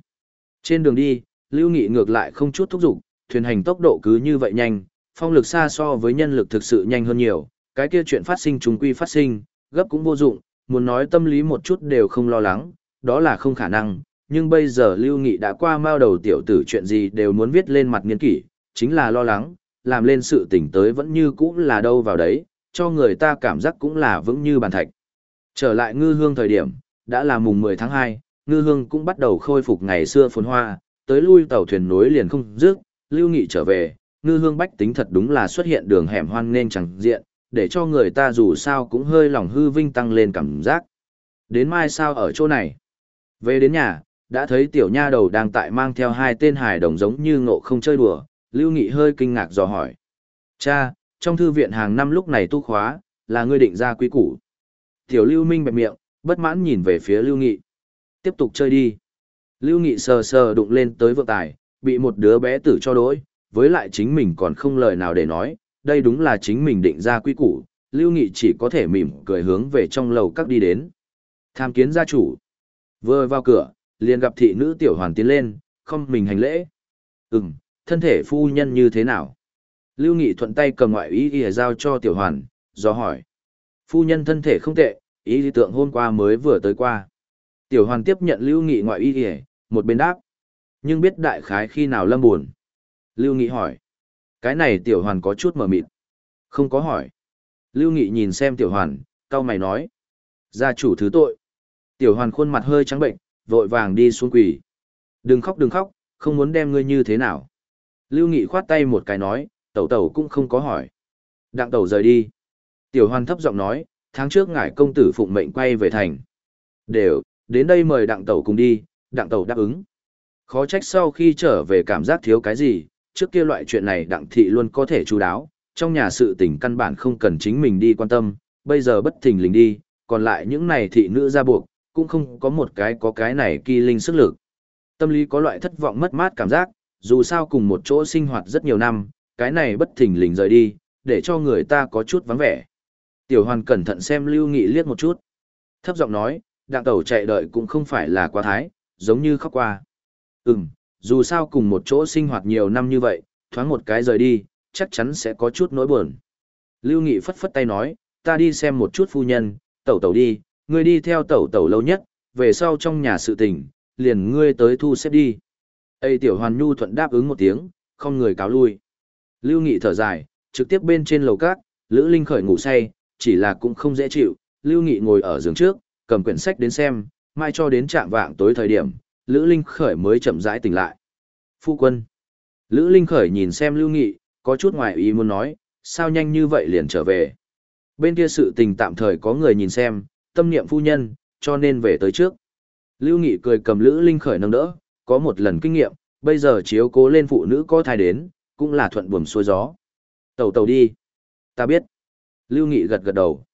Trên đường đi, Lưu Nghị ngược lại không chút thúc giục, thuyền hành tốc độ cứ như vậy nhanh, phong lực xa so với nhân lực thực sự nhanh hơn nhiều, cái kia chuyện phát sinh trùng quy phát sinh, gấp cũng vô dụng, muốn nói tâm lý một chút đều không lo lắng, đó là không khả năng, nhưng bây giờ Lưu Nghị đã qua mao đầu tiểu tử chuyện gì đều muốn viết lên mặt nghiên kỷ, chính là lo lắng, làm lên sự tỉnh tới vẫn như cũ là đâu vào đấy, cho người ta cảm giác cũng là vững như bàn thạch. Trở lại ngư hương thời điểm, đã là mùng 10 tháng 2, ngư hương cũng bắt đầu khôi phục ngày xưa phồn hoa, tới lui tàu thuyền nối liền không dứt, Lưu Nghị trở về, ngư hương bách tính thật đúng là xuất hiện đường hẻm hoang nên chẳng diện, để cho người ta dù sao cũng hơi lòng hư vinh tăng lên cảm giác. Đến mai sao ở chỗ này? Về đến nhà, đã thấy tiểu nha đầu đang tại mang theo hai tên hài đồng giống như ngộ không chơi đùa, Lưu Nghị hơi kinh ngạc dò hỏi. Cha, trong thư viện hàng năm lúc này tu khóa, là ngươi định ra quý củ. Tiểu Lưu Minh bẹp miệng, bất mãn nhìn về phía Lưu Nghị. Tiếp tục chơi đi. Lưu Nghị sờ sờ đụng lên tới vượng tài, bị một đứa bé tử cho đối, với lại chính mình còn không lời nào để nói, đây đúng là chính mình định ra quy củ. Lưu Nghị chỉ có thể mỉm cười hướng về trong lầu các đi đến. Tham kiến gia chủ. Vừa vào cửa, liền gặp thị nữ tiểu hoàn tiến lên, không mình hành lễ. Ừm, thân thể phu nhân như thế nào? Lưu Nghị thuận tay cầm ngoại ý y giao cho tiểu hoàn, do hỏi. Phu nhân thân thể không tệ, ý lý tượng hôm qua mới vừa tới qua. Tiểu hoàn tiếp nhận Lưu Nghị ngoại ý y, một bên đáp. Nhưng biết đại khái khi nào lâm buồn. Lưu Nghị hỏi. Cái này tiểu hoàn có chút mờ mịt. Không có hỏi. Lưu Nghị nhìn xem tiểu hoàn, cao mày nói. Gia chủ thứ tội. Tiểu hoàn khuôn mặt hơi trắng bệnh, vội vàng đi xuống quỳ. Đừng khóc đừng khóc, không muốn đem ngươi như thế nào. Lưu Nghị khoát tay một cái nói, tẩu tẩu cũng không có hỏi. Đặng tẩu rời đi. Tiểu hoàn thấp giọng nói, tháng trước ngải công tử phụng mệnh quay về thành. Đều, đến đây mời đặng tẩu cùng đi, đặng tàu đáp ứng. Khó trách sau khi trở về cảm giác thiếu cái gì, trước kia loại chuyện này đặng thị luôn có thể chú đáo, trong nhà sự tình căn bản không cần chính mình đi quan tâm, bây giờ bất thình lình đi, còn lại những này thị nữ ra buộc, cũng không có một cái có cái này kỳ linh sức lực. Tâm lý có loại thất vọng mất mát cảm giác, dù sao cùng một chỗ sinh hoạt rất nhiều năm, cái này bất thình lình rời đi, để cho người ta có chút vắng vẻ. Tiểu hoàn cẩn thận xem Lưu Nghị liếc một chút. Thấp giọng nói, đặng tẩu chạy đợi cũng không phải là quá thái, giống như khóc qua. Ừm, dù sao cùng một chỗ sinh hoạt nhiều năm như vậy, thoáng một cái rời đi, chắc chắn sẽ có chút nỗi buồn. Lưu Nghị phất phất tay nói, ta đi xem một chút phu nhân, tẩu tẩu đi, ngươi đi theo tẩu tẩu lâu nhất, về sau trong nhà sự tình, liền ngươi tới thu xếp đi. Ê tiểu hoàn nhu thuận đáp ứng một tiếng, không người cáo lui. Lưu Nghị thở dài, trực tiếp bên trên lầu cát, Lữ Linh khởi ngủ say, chỉ là cũng không dễ chịu, Lưu Nghị ngồi ở giường trước, cầm quyển sách đến xem, mai cho đến trạng vạng tối thời điểm, Lữ Linh khởi mới chậm rãi tỉnh lại. Phu quân. Lữ Linh khởi nhìn xem Lưu Nghị, có chút ngoài ý muốn nói, sao nhanh như vậy liền trở về. Bên kia sự tình tạm thời có người nhìn xem, tâm niệm phu nhân, cho nên về tới trước. Lưu Nghị cười cầm Lữ Linh khởi nâng đỡ, có một lần kinh nghiệm, bây giờ chiếu cố lên phụ nữ có thai đến, cũng là thuận buồm xuôi gió. Tàu tàu đi. Ta biết. Lưu Nghị gật gật đầu.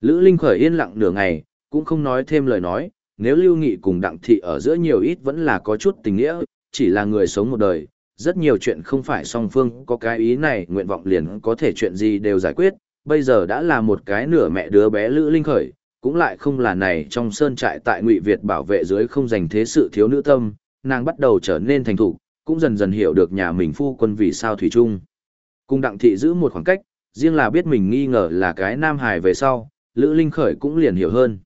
Lữ Linh khởi yên lặng nửa ngày, cũng không nói thêm lời nói, nếu Lưu Nghị cùng Đặng Thị ở giữa nhiều ít vẫn là có chút tình nghĩa, chỉ là người sống một đời, rất nhiều chuyện không phải song phương có cái ý này nguyện vọng liền có thể chuyện gì đều giải quyết, bây giờ đã là một cái nửa mẹ đứa bé Lữ Linh khởi, cũng lại không là này trong sơn trại tại Ngụy Việt bảo vệ dưới không dành thế sự thiếu nữ tâm, nàng bắt đầu trở nên thành thục, cũng dần dần hiểu được nhà mình phu quân vì sao thủy chung. Cùng đặng thị giữ một khoảng cách, riêng là biết mình nghi ngờ là cái nam hài về sau, Lữ Linh Khởi cũng liền hiểu hơn.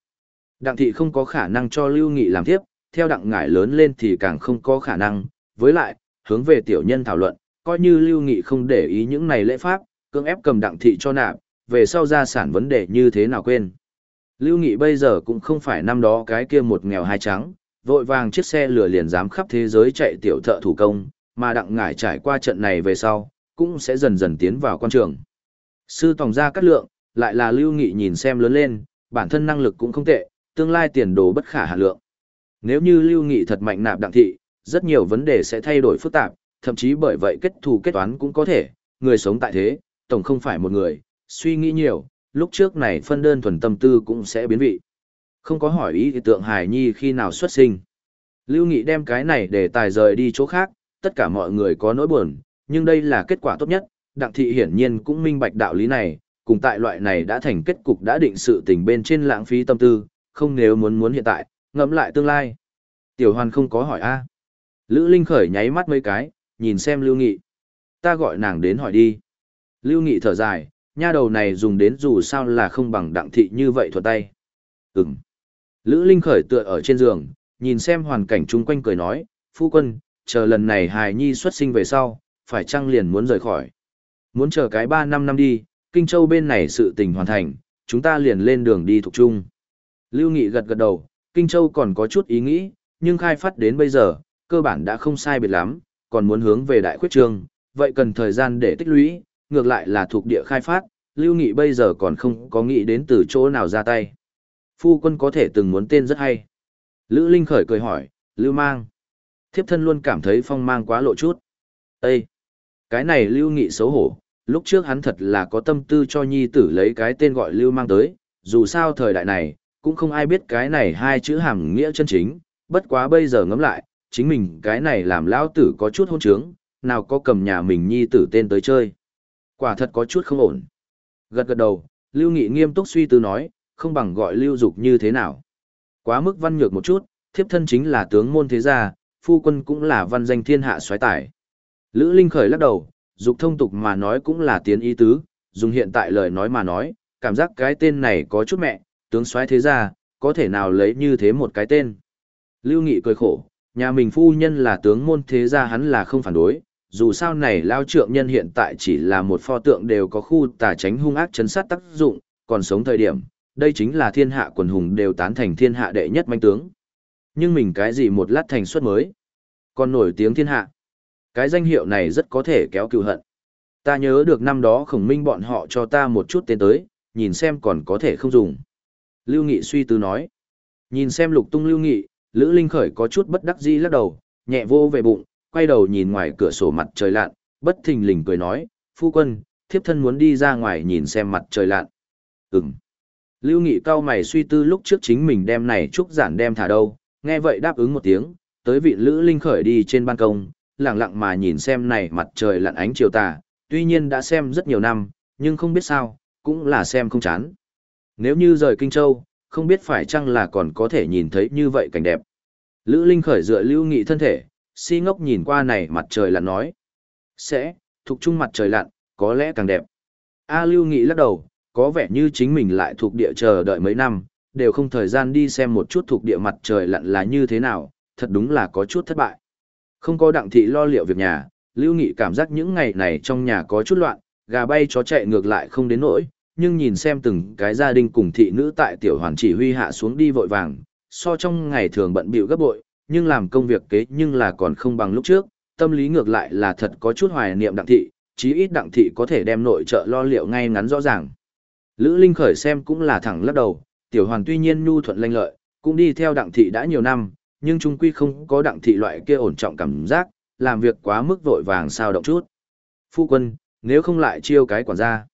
Đặng thị không có khả năng cho Lưu Nghị làm tiếp, theo đặng ngải lớn lên thì càng không có khả năng, với lại, hướng về tiểu nhân thảo luận, coi như Lưu Nghị không để ý những này lễ pháp, cưỡng ép cầm đặng thị cho nạp, về sau gia sản vấn đề như thế nào quên. Lưu Nghị bây giờ cũng không phải năm đó cái kia một nghèo hai trắng, vội vàng chiếc xe lửa liền dám khắp thế giới chạy tiểu thợ thủ công, mà đặng ngải trải qua trận này về sau, cũng sẽ dần dần tiến vào quan trường. Sư tòng gia cắt lượng, lại là lưu nghị nhìn xem lớn lên, bản thân năng lực cũng không tệ, tương lai tiền đồ bất khả hạ lượng. Nếu như Lưu Nghị thật mạnh nạp đặng thị, rất nhiều vấn đề sẽ thay đổi phức tạp, thậm chí bởi vậy kết thù kết toán cũng có thể, người sống tại thế, tổng không phải một người, suy nghĩ nhiều, lúc trước này phân đơn thuần tâm tư cũng sẽ biến vị. Không có hỏi ý thì tượng Hải Nhi khi nào xuất sinh. Lưu Nghị đem cái này để tài rời đi chỗ khác, tất cả mọi người có nỗi buồn, nhưng đây là kết quả tốt nhất, Đặng Thị hiển nhiên cũng minh bạch đạo lý này, cùng tại loại này đã thành kết cục đã định sự tình bên trên lãng phí tâm tư, không nếu muốn muốn hiện tại, ngẫm lại tương lai. Tiểu Hoàn không có hỏi a. Lữ Linh khởi nháy mắt mấy cái, nhìn xem Lưu Nghị. Ta gọi nàng đến hỏi đi. Lưu Nghị thở dài, nha đầu này dùng đến dù sao là không bằng đặng thị như vậy thuật tay. Ừm. Lữ Linh khởi tựa ở trên giường, nhìn xem hoàn cảnh chung quanh cười nói, phu quân, chờ lần này hài nhi xuất sinh về sau, phải chăng liền muốn rời khỏi. Muốn chờ cái 3 năm năm đi, Kinh Châu bên này sự tình hoàn thành, chúng ta liền lên đường đi thuộc chung. Lưu Nghị gật gật đầu, Kinh Châu còn có chút ý nghĩ, nhưng khai phát đến bây giờ, cơ bản đã không sai biệt lắm, còn muốn hướng về đại khuyết trương, vậy cần thời gian để tích lũy, ngược lại là thuộc địa khai phát, Lưu Nghị bây giờ còn không có nghĩ đến từ chỗ nào ra tay. Phu quân có thể từng muốn tên rất hay. Lữ Linh khởi cười hỏi, Lưu Mang. Thiếp thân luôn cảm thấy phong mang quá lộ chút. Ê! Cái này Lưu Nghị xấu hổ, lúc trước hắn thật là có tâm tư cho nhi tử lấy cái tên gọi Lưu Mang tới, dù sao thời đại này, cũng không ai biết cái này hai chữ hàm nghĩa chân chính, bất quá bây giờ ngẫm lại, chính mình cái này làm lão tử có chút hôn trướng, nào có cầm nhà mình nhi tử tên tới chơi. Quả thật có chút không ổn. Gật gật đầu, Lưu Nghị nghiêm túc suy tư nói, không bằng gọi Lưu Dục như thế nào. Quá mức văn nhược một chút, thiếp thân chính là tướng môn thế gia, phu quân cũng là văn danh thiên hạ xoáy tải. Lữ Linh khởi lắc đầu, dục thông tục mà nói cũng là tiến ý tứ, dùng hiện tại lời nói mà nói, cảm giác cái tên này có chút mẹ, tướng soái thế gia, có thể nào lấy như thế một cái tên. Lưu Nghị cười khổ, nhà mình phu nhân là tướng môn thế gia hắn là không phản đối, dù sao này lao trượng nhân hiện tại chỉ là một pho tượng đều có khu tà tránh hung ác chấn sát tác dụng, còn sống thời điểm, đây chính là thiên hạ quần hùng đều tán thành thiên hạ đệ nhất manh tướng. Nhưng mình cái gì một lát thành xuất mới, còn nổi tiếng thiên hạ. Cái danh hiệu này rất có thể kéo cựu hận. Ta nhớ được năm đó khổng minh bọn họ cho ta một chút tên tới, nhìn xem còn có thể không dùng. Lưu Nghị suy tư nói. Nhìn xem lục tung Lưu Nghị, Lữ Linh Khởi có chút bất đắc dĩ lắc đầu, nhẹ vô về bụng, quay đầu nhìn ngoài cửa sổ mặt trời lặn, bất thình lình cười nói, phu quân, thiếp thân muốn đi ra ngoài nhìn xem mặt trời lặn. Ừm. Lưu Nghị cao mày suy tư lúc trước chính mình đem này trúc giản đem thả đâu, nghe vậy đáp ứng một tiếng, tới vị Lữ Linh khởi đi trên ban công, lặng lặng mà nhìn xem này mặt trời lặn ánh chiều tà, tuy nhiên đã xem rất nhiều năm, nhưng không biết sao, cũng là xem không chán. Nếu như rời Kinh Châu, không biết phải chăng là còn có thể nhìn thấy như vậy cảnh đẹp. Lữ Linh khởi dựa Lưu Nghị thân thể, si ngốc nhìn qua này mặt trời lặn nói. Sẽ, thuộc chung mặt trời lặn, có lẽ càng đẹp. A à, Lưu Nghị lắc đầu, có vẻ như chính mình lại thuộc địa chờ đợi mấy năm, đều không thời gian đi xem một chút thuộc địa mặt trời lặn là như thế nào, thật đúng là có chút thất bại. Không có đặng thị lo liệu việc nhà, Lưu Nghị cảm giác những ngày này trong nhà có chút loạn, gà bay chó chạy ngược lại không đến nỗi, nhưng nhìn xem từng cái gia đình cùng thị nữ tại tiểu hoàn chỉ huy hạ xuống đi vội vàng, so trong ngày thường bận bịu gấp bội, nhưng làm công việc kế nhưng là còn không bằng lúc trước, tâm lý ngược lại là thật có chút hoài niệm đặng thị, chí ít đặng thị có thể đem nội trợ lo liệu ngay ngắn rõ ràng. Lữ Linh khởi xem cũng là thẳng lắc đầu, tiểu hoàn tuy nhiên nhu thuận lanh lợi, cũng đi theo đặng thị đã nhiều năm, nhưng trung quy không có đặng thị loại kia ổn trọng cảm giác, làm việc quá mức vội vàng sao động chút. Phu quân, nếu không lại chiêu cái quản gia.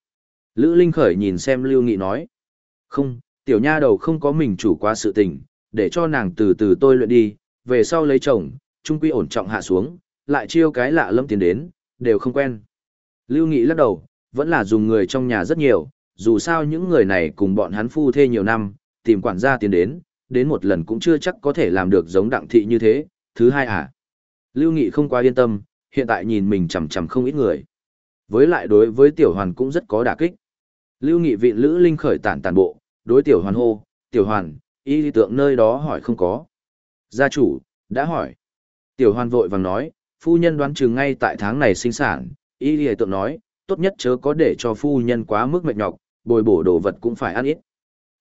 Lữ Linh khởi nhìn xem Lưu Nghị nói. Không, tiểu nha đầu không có mình chủ quá sự tình, để cho nàng từ từ tôi luyện đi, về sau lấy chồng, trung quy ổn trọng hạ xuống, lại chiêu cái lạ lâm tiến đến, đều không quen. Lưu Nghị lắc đầu, vẫn là dùng người trong nhà rất nhiều, dù sao những người này cùng bọn hắn phu thê nhiều năm, tìm quản gia tiến đến, đến một lần cũng chưa chắc có thể làm được giống đặng thị như thế. Thứ hai à, Lưu Nghị không quá yên tâm, hiện tại nhìn mình chằm chằm không ít người. Với lại đối với tiểu hoàn cũng rất có đả kích. Lưu Nghị vị Lữ Linh khởi tản tàn bộ, đối tiểu hoàn hô, tiểu hoàn, y lý tượng nơi đó hỏi không có. Gia chủ, đã hỏi. Tiểu hoàn vội vàng nói, phu nhân đoán chừng ngay tại tháng này sinh sản, y lý tượng nói, tốt nhất chớ có để cho phu nhân quá mức mệt nhọc, bồi bổ đồ vật cũng phải ăn ít.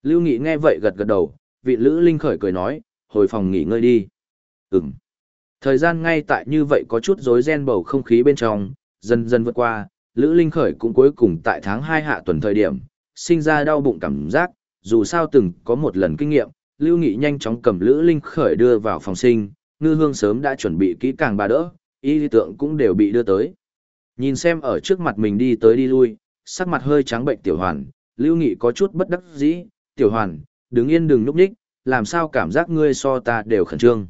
Lưu Nghị nghe vậy gật gật đầu, vị Lữ Linh khởi cười nói, hồi phòng nghỉ ngơi đi. Ừm. Thời gian ngay tại như vậy có chút rối ren bầu không khí bên trong, dần dần vượt qua, Lữ Linh khởi cũng cuối cùng tại tháng 2 hạ tuần thời điểm, sinh ra đau bụng cảm giác, dù sao từng có một lần kinh nghiệm, Lưu Nghị nhanh chóng cầm Lữ Linh khởi đưa vào phòng sinh, ngư hương sớm đã chuẩn bị kỹ càng bà đỡ, y tượng cũng đều bị đưa tới. Nhìn xem ở trước mặt mình đi tới đi lui, sắc mặt hơi trắng bệnh tiểu hoàn, Lưu Nghị có chút bất đắc dĩ, tiểu hoàn, đứng yên đừng núp nhích, làm sao cảm giác ngươi so ta đều khẩn trương.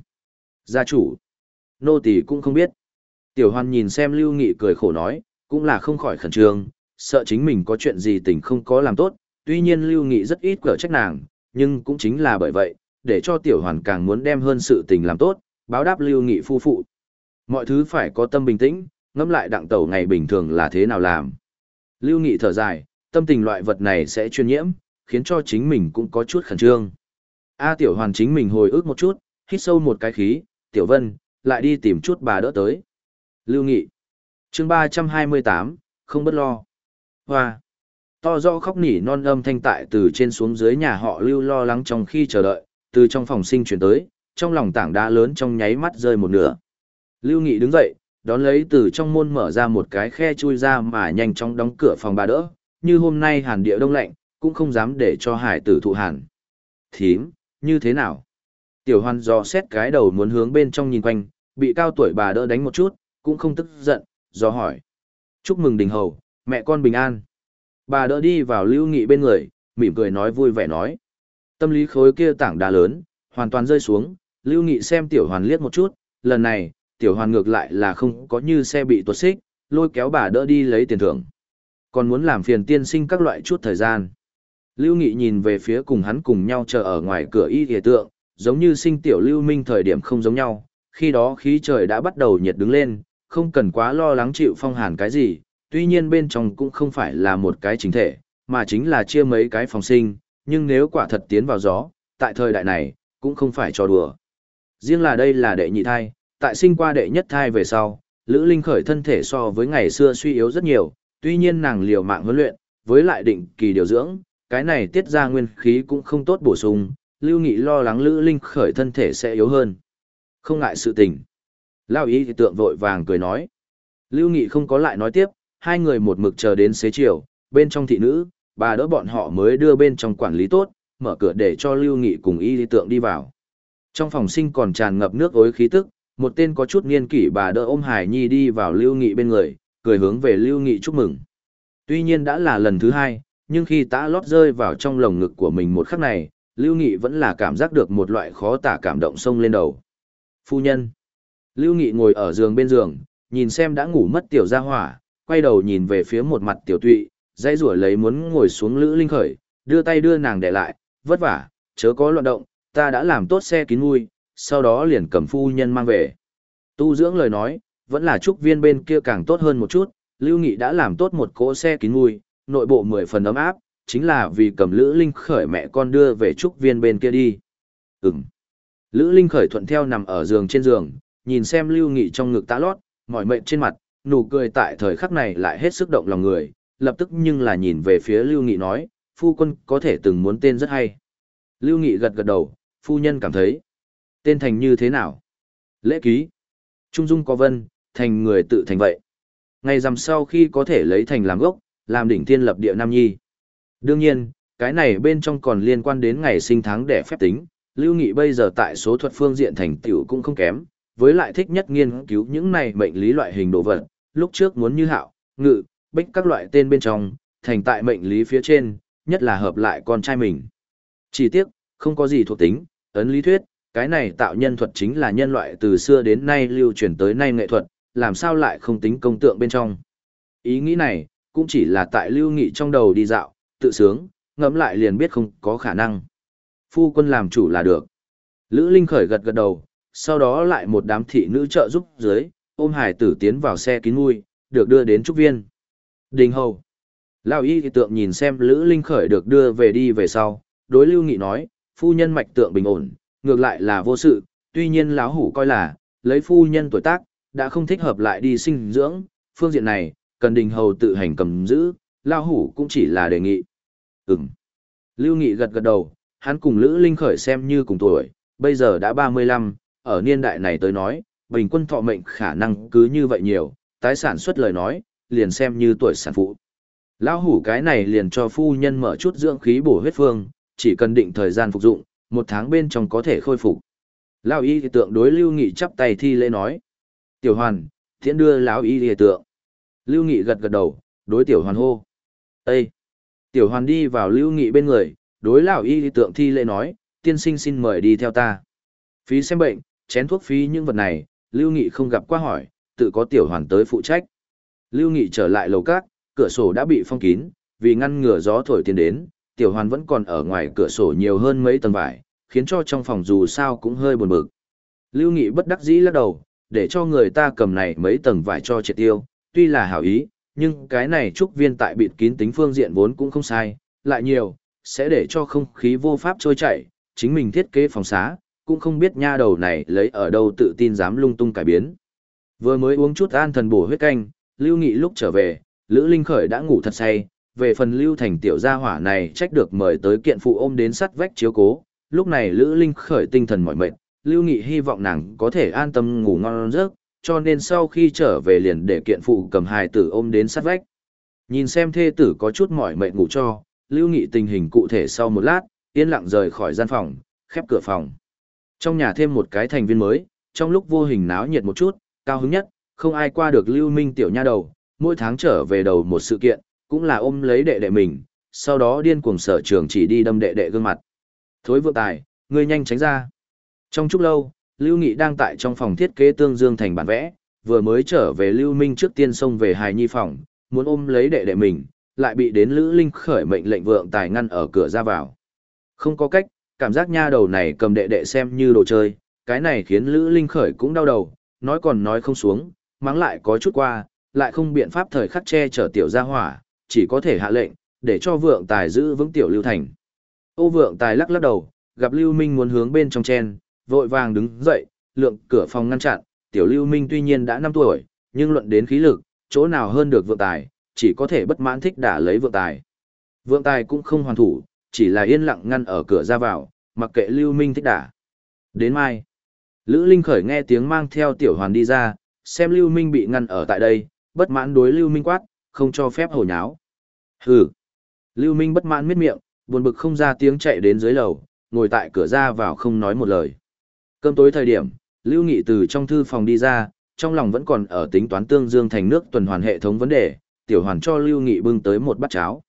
Gia chủ, nô tỳ cũng không biết. Tiểu hoàn nhìn xem Lưu Nghị cười khổ nói, cũng là không khỏi khẩn trương, sợ chính mình có chuyện gì tình không có làm tốt, tuy nhiên Lưu Nghị rất ít cỡ trách nàng, nhưng cũng chính là bởi vậy, để cho tiểu hoàn càng muốn đem hơn sự tình làm tốt, báo đáp Lưu Nghị phu phụ. Mọi thứ phải có tâm bình tĩnh, ngẫm lại đặng tẩu ngày bình thường là thế nào làm. Lưu Nghị thở dài, tâm tình loại vật này sẽ truyền nhiễm, khiến cho chính mình cũng có chút khẩn trương. A tiểu hoàn chính mình hồi ức một chút, hít sâu một cái khí, tiểu vân, lại đi tìm chút bà đỡ tới. Lưu Nghị chương 328, không bất lo. Hoa. To do khóc nỉ non âm thanh tại từ trên xuống dưới nhà họ Lưu lo lắng trong khi chờ đợi, từ trong phòng sinh chuyển tới, trong lòng tảng đá lớn trong nháy mắt rơi một nửa. Lưu Nghị đứng dậy, đón lấy từ trong môn mở ra một cái khe chui ra mà nhanh chóng đóng cửa phòng bà đỡ, như hôm nay hàn địa đông lạnh, cũng không dám để cho hải tử thụ hàn. Thím, như thế nào? Tiểu hoan dò xét cái đầu muốn hướng bên trong nhìn quanh, bị cao tuổi bà đỡ đánh một chút, cũng không tức giận, do hỏi. Chúc mừng đình hầu, mẹ con bình an. Bà đỡ đi vào lưu nghị bên người, mỉm cười nói vui vẻ nói. Tâm lý khối kia tảng đá lớn, hoàn toàn rơi xuống, lưu nghị xem tiểu hoàn liếc một chút, lần này, tiểu hoàn ngược lại là không có như xe bị tuột xích, lôi kéo bà đỡ đi lấy tiền thưởng. Còn muốn làm phiền tiên sinh các loại chút thời gian. Lưu Nghị nhìn về phía cùng hắn cùng nhau chờ ở ngoài cửa y thề tượng, giống như sinh tiểu lưu minh thời điểm không giống nhau, khi đó khí trời đã bắt đầu nhiệt đứng lên, không cần quá lo lắng chịu phong hàn cái gì, tuy nhiên bên trong cũng không phải là một cái chính thể, mà chính là chia mấy cái phòng sinh, nhưng nếu quả thật tiến vào gió, tại thời đại này, cũng không phải trò đùa. Riêng là đây là đệ nhị thai, tại sinh qua đệ nhất thai về sau, Lữ Linh khởi thân thể so với ngày xưa suy yếu rất nhiều, tuy nhiên nàng liều mạng huấn luyện, với lại định kỳ điều dưỡng, cái này tiết ra nguyên khí cũng không tốt bổ sung, Lưu Nghị lo lắng Lữ Linh khởi thân thể sẽ yếu hơn. Không ngại sự tình. Lao ý thì tượng vội vàng cười nói. Lưu Nghị không có lại nói tiếp, hai người một mực chờ đến xế chiều, bên trong thị nữ, bà đỡ bọn họ mới đưa bên trong quản lý tốt, mở cửa để cho Lưu Nghị cùng y lý tượng đi vào. Trong phòng sinh còn tràn ngập nước ối khí tức, một tên có chút niên kỷ bà đỡ ôm Hải Nhi đi vào Lưu Nghị bên người, cười hướng về Lưu Nghị chúc mừng. Tuy nhiên đã là lần thứ hai, nhưng khi tã lót rơi vào trong lồng ngực của mình một khắc này, Lưu Nghị vẫn là cảm giác được một loại khó tả cảm động sông lên đầu. Phu nhân. Lưu Nghị ngồi ở giường bên giường, nhìn xem đã ngủ mất tiểu gia hỏa, quay đầu nhìn về phía một mặt tiểu tụy, dây rủa lấy muốn ngồi xuống Lữ Linh khởi, đưa tay đưa nàng để lại, vất vả, chớ có loạn động, ta đã làm tốt xe kín mui, sau đó liền cầm phu nhân mang về. Tu dưỡng lời nói, vẫn là trúc viên bên kia càng tốt hơn một chút, Lưu Nghị đã làm tốt một cỗ xe kín mui, nội bộ mười phần ấm áp, chính là vì cầm Lữ Linh khởi mẹ con đưa về trúc viên bên kia đi. Ừm. Lữ Linh khởi thuận theo nằm ở giường trên giường, nhìn xem Lưu Nghị trong ngực tá lót, mọi mệnh trên mặt, nụ cười tại thời khắc này lại hết sức động lòng người, lập tức nhưng là nhìn về phía Lưu Nghị nói, phu quân có thể từng muốn tên rất hay. Lưu Nghị gật gật đầu, phu nhân cảm thấy. Tên thành như thế nào? Lễ ký. Trung dung có vân, thành người tự thành vậy. Ngày rằm sau khi có thể lấy thành làm gốc, làm đỉnh thiên lập địa Nam Nhi. Đương nhiên, cái này bên trong còn liên quan đến ngày sinh tháng đẻ phép tính, Lưu Nghị bây giờ tại số thuật phương diện thành tựu cũng không kém, với lại thích nhất nghiên cứu những này mệnh lý loại hình đồ vật, lúc trước muốn như hạo, ngự, bích các loại tên bên trong, thành tại mệnh lý phía trên, nhất là hợp lại con trai mình. Chỉ tiếc, không có gì thuộc tính, ấn lý thuyết, cái này tạo nhân thuật chính là nhân loại từ xưa đến nay lưu truyền tới nay nghệ thuật, làm sao lại không tính công tượng bên trong. Ý nghĩ này, cũng chỉ là tại lưu nghị trong đầu đi dạo, tự sướng, ngẫm lại liền biết không có khả năng. Phu quân làm chủ là được. Lữ Linh khởi gật gật đầu, sau đó lại một đám thị nữ trợ giúp dưới, ôm hải tử tiến vào xe kín mui, được đưa đến trúc viên. Đình hầu. Lão y thì tượng nhìn xem Lữ Linh khởi được đưa về đi về sau, đối lưu nghị nói, phu nhân mạch tượng bình ổn, ngược lại là vô sự, tuy nhiên lão hủ coi là, lấy phu nhân tuổi tác, đã không thích hợp lại đi sinh dưỡng, phương diện này, cần đình hầu tự hành cầm giữ, lão hủ cũng chỉ là đề nghị. Ừm. Lưu Nghị gật gật đầu, hắn cùng Lữ Linh khởi xem như cùng tuổi, bây giờ đã 35, ở niên đại này tới nói, bình quân thọ mệnh khả năng cứ như vậy nhiều, tái sản xuất lời nói, liền xem như tuổi sản phụ. Lão hủ cái này liền cho phu nhân mở chút dưỡng khí bổ huyết phương, chỉ cần định thời gian phục dụng, một tháng bên trong có thể khôi phục. Lão y thì tượng đối Lưu Nghị chắp tay thi lễ nói. Tiểu hoàn, tiễn đưa lão y thì tượng. Lưu Nghị gật gật đầu, đối tiểu hoàn hô. Ê! Tiểu hoàn đi vào Lưu Nghị bên người, đối lão y thì tượng thi lễ nói, tiên sinh xin mời đi theo ta. Phí xem bệnh, chén thuốc phí những vật này, Lưu Nghị không gặp qua hỏi, tự có tiểu hoàn tới phụ trách. Lưu Nghị trở lại lầu cát, cửa sổ đã bị phong kín, vì ngăn ngừa gió thổi tiến đến, tiểu hoàn vẫn còn ở ngoài cửa sổ nhiều hơn mấy tầng vải, khiến cho trong phòng dù sao cũng hơi buồn bực. Lưu Nghị bất đắc dĩ lắc đầu, để cho người ta cầm này mấy tầng vải cho triệt tiêu, tuy là hảo ý, nhưng cái này trúc viên tại bịt kín tính phương diện vốn cũng không sai, lại nhiều, sẽ để cho không khí vô pháp trôi chảy, chính mình thiết kế phòng xá, cũng không biết nha đầu này lấy ở đâu tự tin dám lung tung cải biến. Vừa mới uống chút an thần bổ huyết canh, Lưu Nghị lúc trở về, Lữ Linh Khởi đã ngủ thật say, về phần Lưu Thành tiểu gia hỏa này trách được mời tới kiện phụ ôm đến sắt vách chiếu cố, lúc này Lữ Linh Khởi tinh thần mỏi mệt, Lưu Nghị hy vọng nàng có thể an tâm ngủ ngon giấc, cho nên sau khi trở về liền để kiện phụ cầm hài tử ôm đến sắt vách. Nhìn xem thê tử có chút mỏi mệt ngủ cho, Lưu Nghị tình hình cụ thể sau một lát, yên lặng rời khỏi gian phòng, khép cửa phòng. Trong nhà thêm một cái thành viên mới, trong lúc vô hình náo nhiệt một chút, cao hứng nhất, không ai qua được Lưu Minh tiểu nha đầu, mỗi tháng trở về đầu một sự kiện, cũng là ôm lấy đệ đệ mình, sau đó điên cuồng sở trường chỉ đi đâm đệ đệ gương mặt. Thối vượng tài, ngươi nhanh tránh ra. Trong chút lâu, Lưu Nghị đang tại trong phòng thiết kế tương dương thành bản vẽ, vừa mới trở về Lưu Minh trước tiên xông về hài nhi phòng, muốn ôm lấy đệ đệ mình, lại bị đến Lữ Linh khởi mệnh lệnh vượng tài ngăn ở cửa ra vào. Không có cách, cảm giác nha đầu này cầm đệ đệ xem như đồ chơi, cái này khiến Lữ Linh khởi cũng đau đầu, nói còn nói không xuống, mắng lại có chút qua, lại không biện pháp thời khắc che chở tiểu gia hỏa, chỉ có thể hạ lệnh, để cho vượng tài giữ vững tiểu lưu thành. Ô vượng tài lắc lắc đầu, gặp lưu minh muốn hướng bên trong chen, vội vàng đứng dậy, lượng cửa phòng ngăn chặn, tiểu lưu minh tuy nhiên đã 5 tuổi, nhưng luận đến khí lực, chỗ nào hơn được vượng tài, chỉ có thể bất mãn thích đả lấy vượng tài. Vượng tài cũng không hoàn thủ, chỉ là yên lặng ngăn ở cửa ra vào, mặc kệ lưu minh thích đả. Đến mai, Lữ Linh khởi nghe tiếng mang theo tiểu hoàn đi ra, xem lưu minh bị ngăn ở tại đây, bất mãn đối lưu minh quát, không cho phép hồ nháo. Hừ. Lưu Minh bất mãn miết miệng, buồn bực không ra tiếng chạy đến dưới lầu, ngồi tại cửa ra vào không nói một lời. Cơm tối thời điểm, Lưu Nghị từ trong thư phòng đi ra, trong lòng vẫn còn ở tính toán tương dương thành nước tuần hoàn hệ thống vấn đề, tiểu hoàn cho Lưu Nghị bưng tới một bát cháo.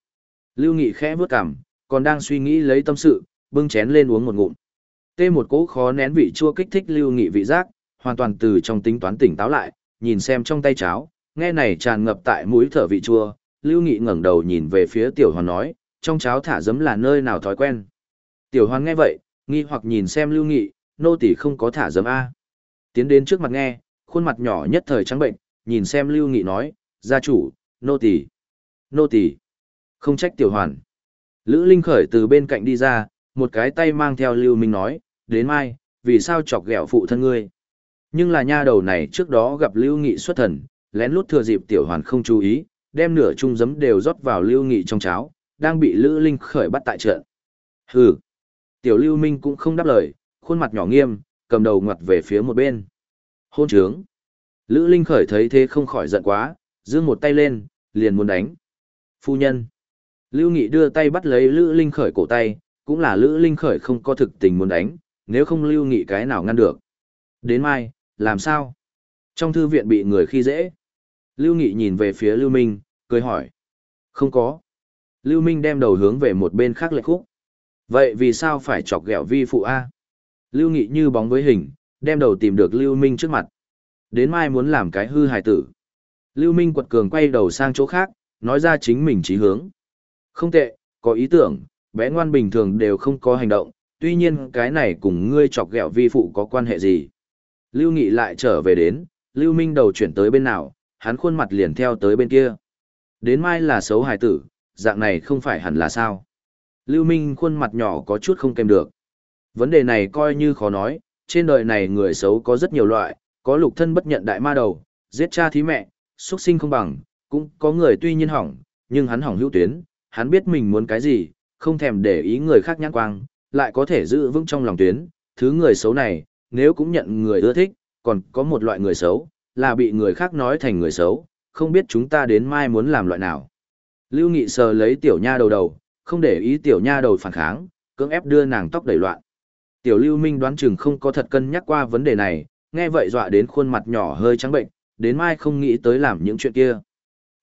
Lưu Nghị khẽ bước cằm, còn đang suy nghĩ lấy tâm sự, bưng chén lên uống một ngụm. Tê một cỗ khó nén vị chua kích thích Lưu Nghị vị giác, hoàn toàn từ trong tính toán tỉnh táo lại, nhìn xem trong tay cháo, nghe này tràn ngập tại mũi thở vị chua, Lưu Nghị ngẩng đầu nhìn về phía Tiểu Hoàn nói, trong cháo thả giấm là nơi nào thói quen. Tiểu Hoàn nghe vậy, nghi hoặc nhìn xem Lưu Nghị, nô tỳ không có thả giấm A. Tiến đến trước mặt nghe, khuôn mặt nhỏ nhất thời trắng bệnh, nhìn xem Lưu Nghị nói, gia chủ, nô tỳ, nô tỳ, không trách Tiểu Hoàn. Lữ Linh khởi từ bên cạnh đi ra, một cái tay mang theo Lưu Minh nói, đến mai, vì sao chọc ghẹo phụ thân ngươi. Nhưng là nha đầu này trước đó gặp Lưu Nghị xuất thần, lén lút thừa dịp Tiểu Hoàn không chú ý, đem nửa chung giấm đều rót vào lưu nghị trong cháo, đang bị Lữ Linh khởi bắt tại trận. Hừ. Tiểu Lưu Minh cũng không đáp lời, khuôn mặt nhỏ nghiêm, cầm đầu ngoặt về phía một bên. Hôn trướng. Lữ Linh khởi thấy thế không khỏi giận quá, giương một tay lên, liền muốn đánh. Phu nhân. Lưu Nghị đưa tay bắt lấy Lữ Linh khởi cổ tay, cũng là Lữ Linh khởi không có thực tình muốn đánh, nếu không Lưu Nghị cái nào ngăn được. Đến mai, làm sao? Trong thư viện bị người khi dễ. Lưu Nghị nhìn về phía Lưu Minh, cười hỏi. Không có. Lưu Minh đem đầu hướng về một bên khác lệch khúc. Vậy vì sao phải chọc ghẹo vi phụ A? Lưu Nghị như bóng với hình, đem đầu tìm được Lưu Minh trước mặt. Đến mai muốn làm cái hư hài tử. Lưu Minh quật cường quay đầu sang chỗ khác, nói ra chính mình trí hướng. Không tệ, có ý tưởng, bé ngoan bình thường đều không có hành động, tuy nhiên cái này cùng ngươi chọc ghẹo vi phụ có quan hệ gì. Lưu Nghị lại trở về đến, Lưu Minh đầu chuyển tới bên nào, hắn khuôn mặt liền theo tới bên kia. Đến mai là xấu hài tử, dạng này không phải hẳn là sao. Lưu Minh khuôn mặt nhỏ có chút không kèm được. Vấn đề này coi như khó nói, trên đời này người xấu có rất nhiều loại, có lục thân bất nhận đại ma đầu, giết cha thí mẹ, xuất sinh không bằng, cũng có người tuy nhiên hỏng, nhưng hắn hỏng hữu tuyến, hắn biết mình muốn cái gì, không thèm để ý người khác nhãn quang, lại có thể giữ vững trong lòng tuyến, thứ người xấu này, nếu cũng nhận người ưa thích, còn có một loại người xấu, là bị người khác nói thành người xấu, không biết chúng ta đến mai muốn làm loại nào. Lưu Nghị sờ lấy tiểu nha đầu đầu, không để ý tiểu nha đầu phản kháng, cưỡng ép đưa nàng tóc đẩy loạn. Tiểu Lưu Minh đoán chừng không có thật cân nhắc qua vấn đề này, nghe vậy dọa đến khuôn mặt nhỏ hơi trắng bệnh, đến mai không nghĩ tới làm những chuyện kia.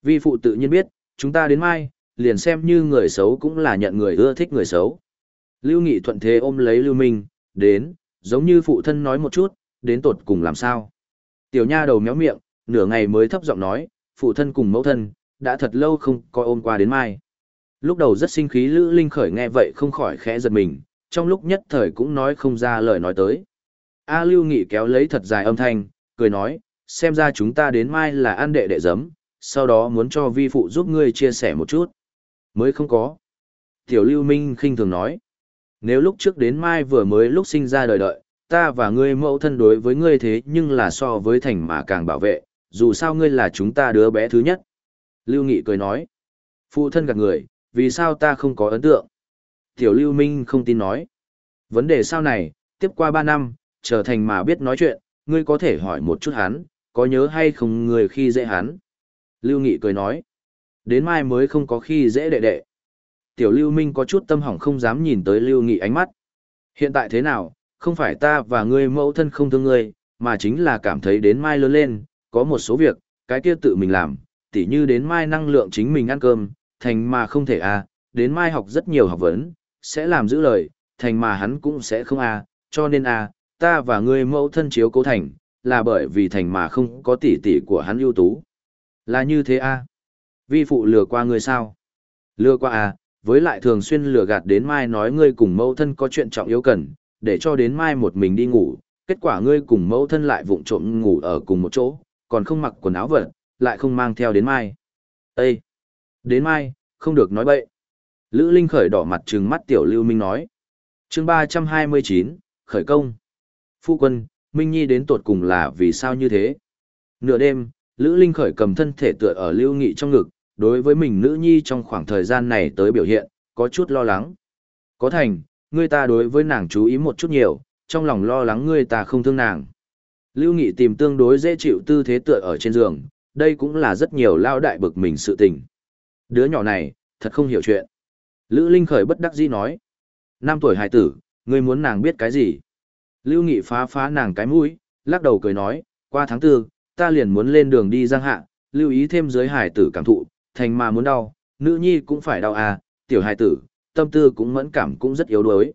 Vi phụ tự nhiên biết, chúng ta đến mai, liền xem như người xấu cũng là nhận người ưa thích người xấu. Lưu Nghị thuận thế ôm lấy Lưu Minh, đến, giống như phụ thân nói một chút, đến tột cùng làm sao. Tiểu nha đầu méo miệng, nửa ngày mới thấp giọng nói, phụ thân cùng mẫu thân, đã thật lâu không coi ôm qua đến mai. Lúc đầu rất sinh khí Lữ Linh khởi nghe vậy không khỏi khẽ giật mình, trong lúc nhất thời cũng nói không ra lời nói tới. A Lưu Nghị kéo lấy thật dài âm thanh, cười nói, xem ra chúng ta đến mai là ăn đệ đệ giấm, sau đó muốn cho vi phụ giúp ngươi chia sẻ một chút. Mới không có. Tiểu Lưu Minh khinh thường nói, nếu lúc trước đến mai vừa mới lúc sinh ra đời đợi, ta và ngươi mẫu thân đối với ngươi thế nhưng là so với thành mà càng bảo vệ, dù sao ngươi là chúng ta đứa bé thứ nhất. Lưu Nghị cười nói, phụ thân gạt người, vì sao ta không có ấn tượng? Tiểu Lưu Minh không tin nói. Vấn đề sau này, tiếp qua 3 năm, trở thành mà biết nói chuyện, ngươi có thể hỏi một chút hắn, có nhớ hay không người khi dễ hắn? Lưu Nghị cười nói. Đến mai mới không có khi dễ đệ đệ. Tiểu Lưu Minh có chút tâm hỏng không dám nhìn tới Lưu Nghị ánh mắt. Hiện tại thế nào, không phải ta và ngươi mẫu thân không thương ngươi, mà chính là cảm thấy đến mai lớn lên, có một số việc, cái kia tự mình làm, tỉ như đến mai năng lượng chính mình ăn cơm, thành mà không thể à, đến mai học rất nhiều học vấn, sẽ làm giữ lời, thành mà hắn cũng sẽ không à, cho nên à, ta và ngươi mẫu thân chiếu cố thành, là bởi vì thành mà không có tỷ tỷ của hắn ưu tú. Là như thế à? Vi phụ lừa qua ngươi sao? Lừa qua à, với lại thường xuyên lừa gạt đến mai nói ngươi cùng mẫu thân có chuyện trọng yếu cần, để cho đến mai một mình đi ngủ, kết quả ngươi cùng mẫu thân lại vụng trộm ngủ ở cùng một chỗ, còn không mặc quần áo vật, lại không mang theo đến mai. Ê! Đến mai, không được nói bậy. Lữ Linh khởi đỏ mặt trừng mắt tiểu Lưu Minh nói. chương 329, khởi công. Phu quân, Minh Nhi đến tột cùng là vì sao như thế? Nửa đêm, Lữ Linh khởi cầm thân thể tựa ở Lưu Nghị trong ngực, đối với mình nữ nhi trong khoảng thời gian này tới biểu hiện, có chút lo lắng. Có thành, ngươi ta đối với nàng chú ý một chút nhiều, trong lòng lo lắng ngươi ta không thương nàng. Lưu Nghị tìm tương đối dễ chịu tư thế tựa ở trên giường, đây cũng là rất nhiều lao đại bực mình sự tình. Đứa nhỏ này, thật không hiểu chuyện. Lữ Linh khởi bất đắc dĩ nói. Năm tuổi hài tử, ngươi muốn nàng biết cái gì? Lưu Nghị phá phá nàng cái mũi, lắc đầu cười nói, qua tháng tư, ta liền muốn lên đường đi giang hạ, lưu ý thêm giới hài tử cảm thụ, thành mà muốn đau, nữ nhi cũng phải đau à, tiểu hài tử, tâm tư cũng mẫn cảm cũng rất yếu đuối.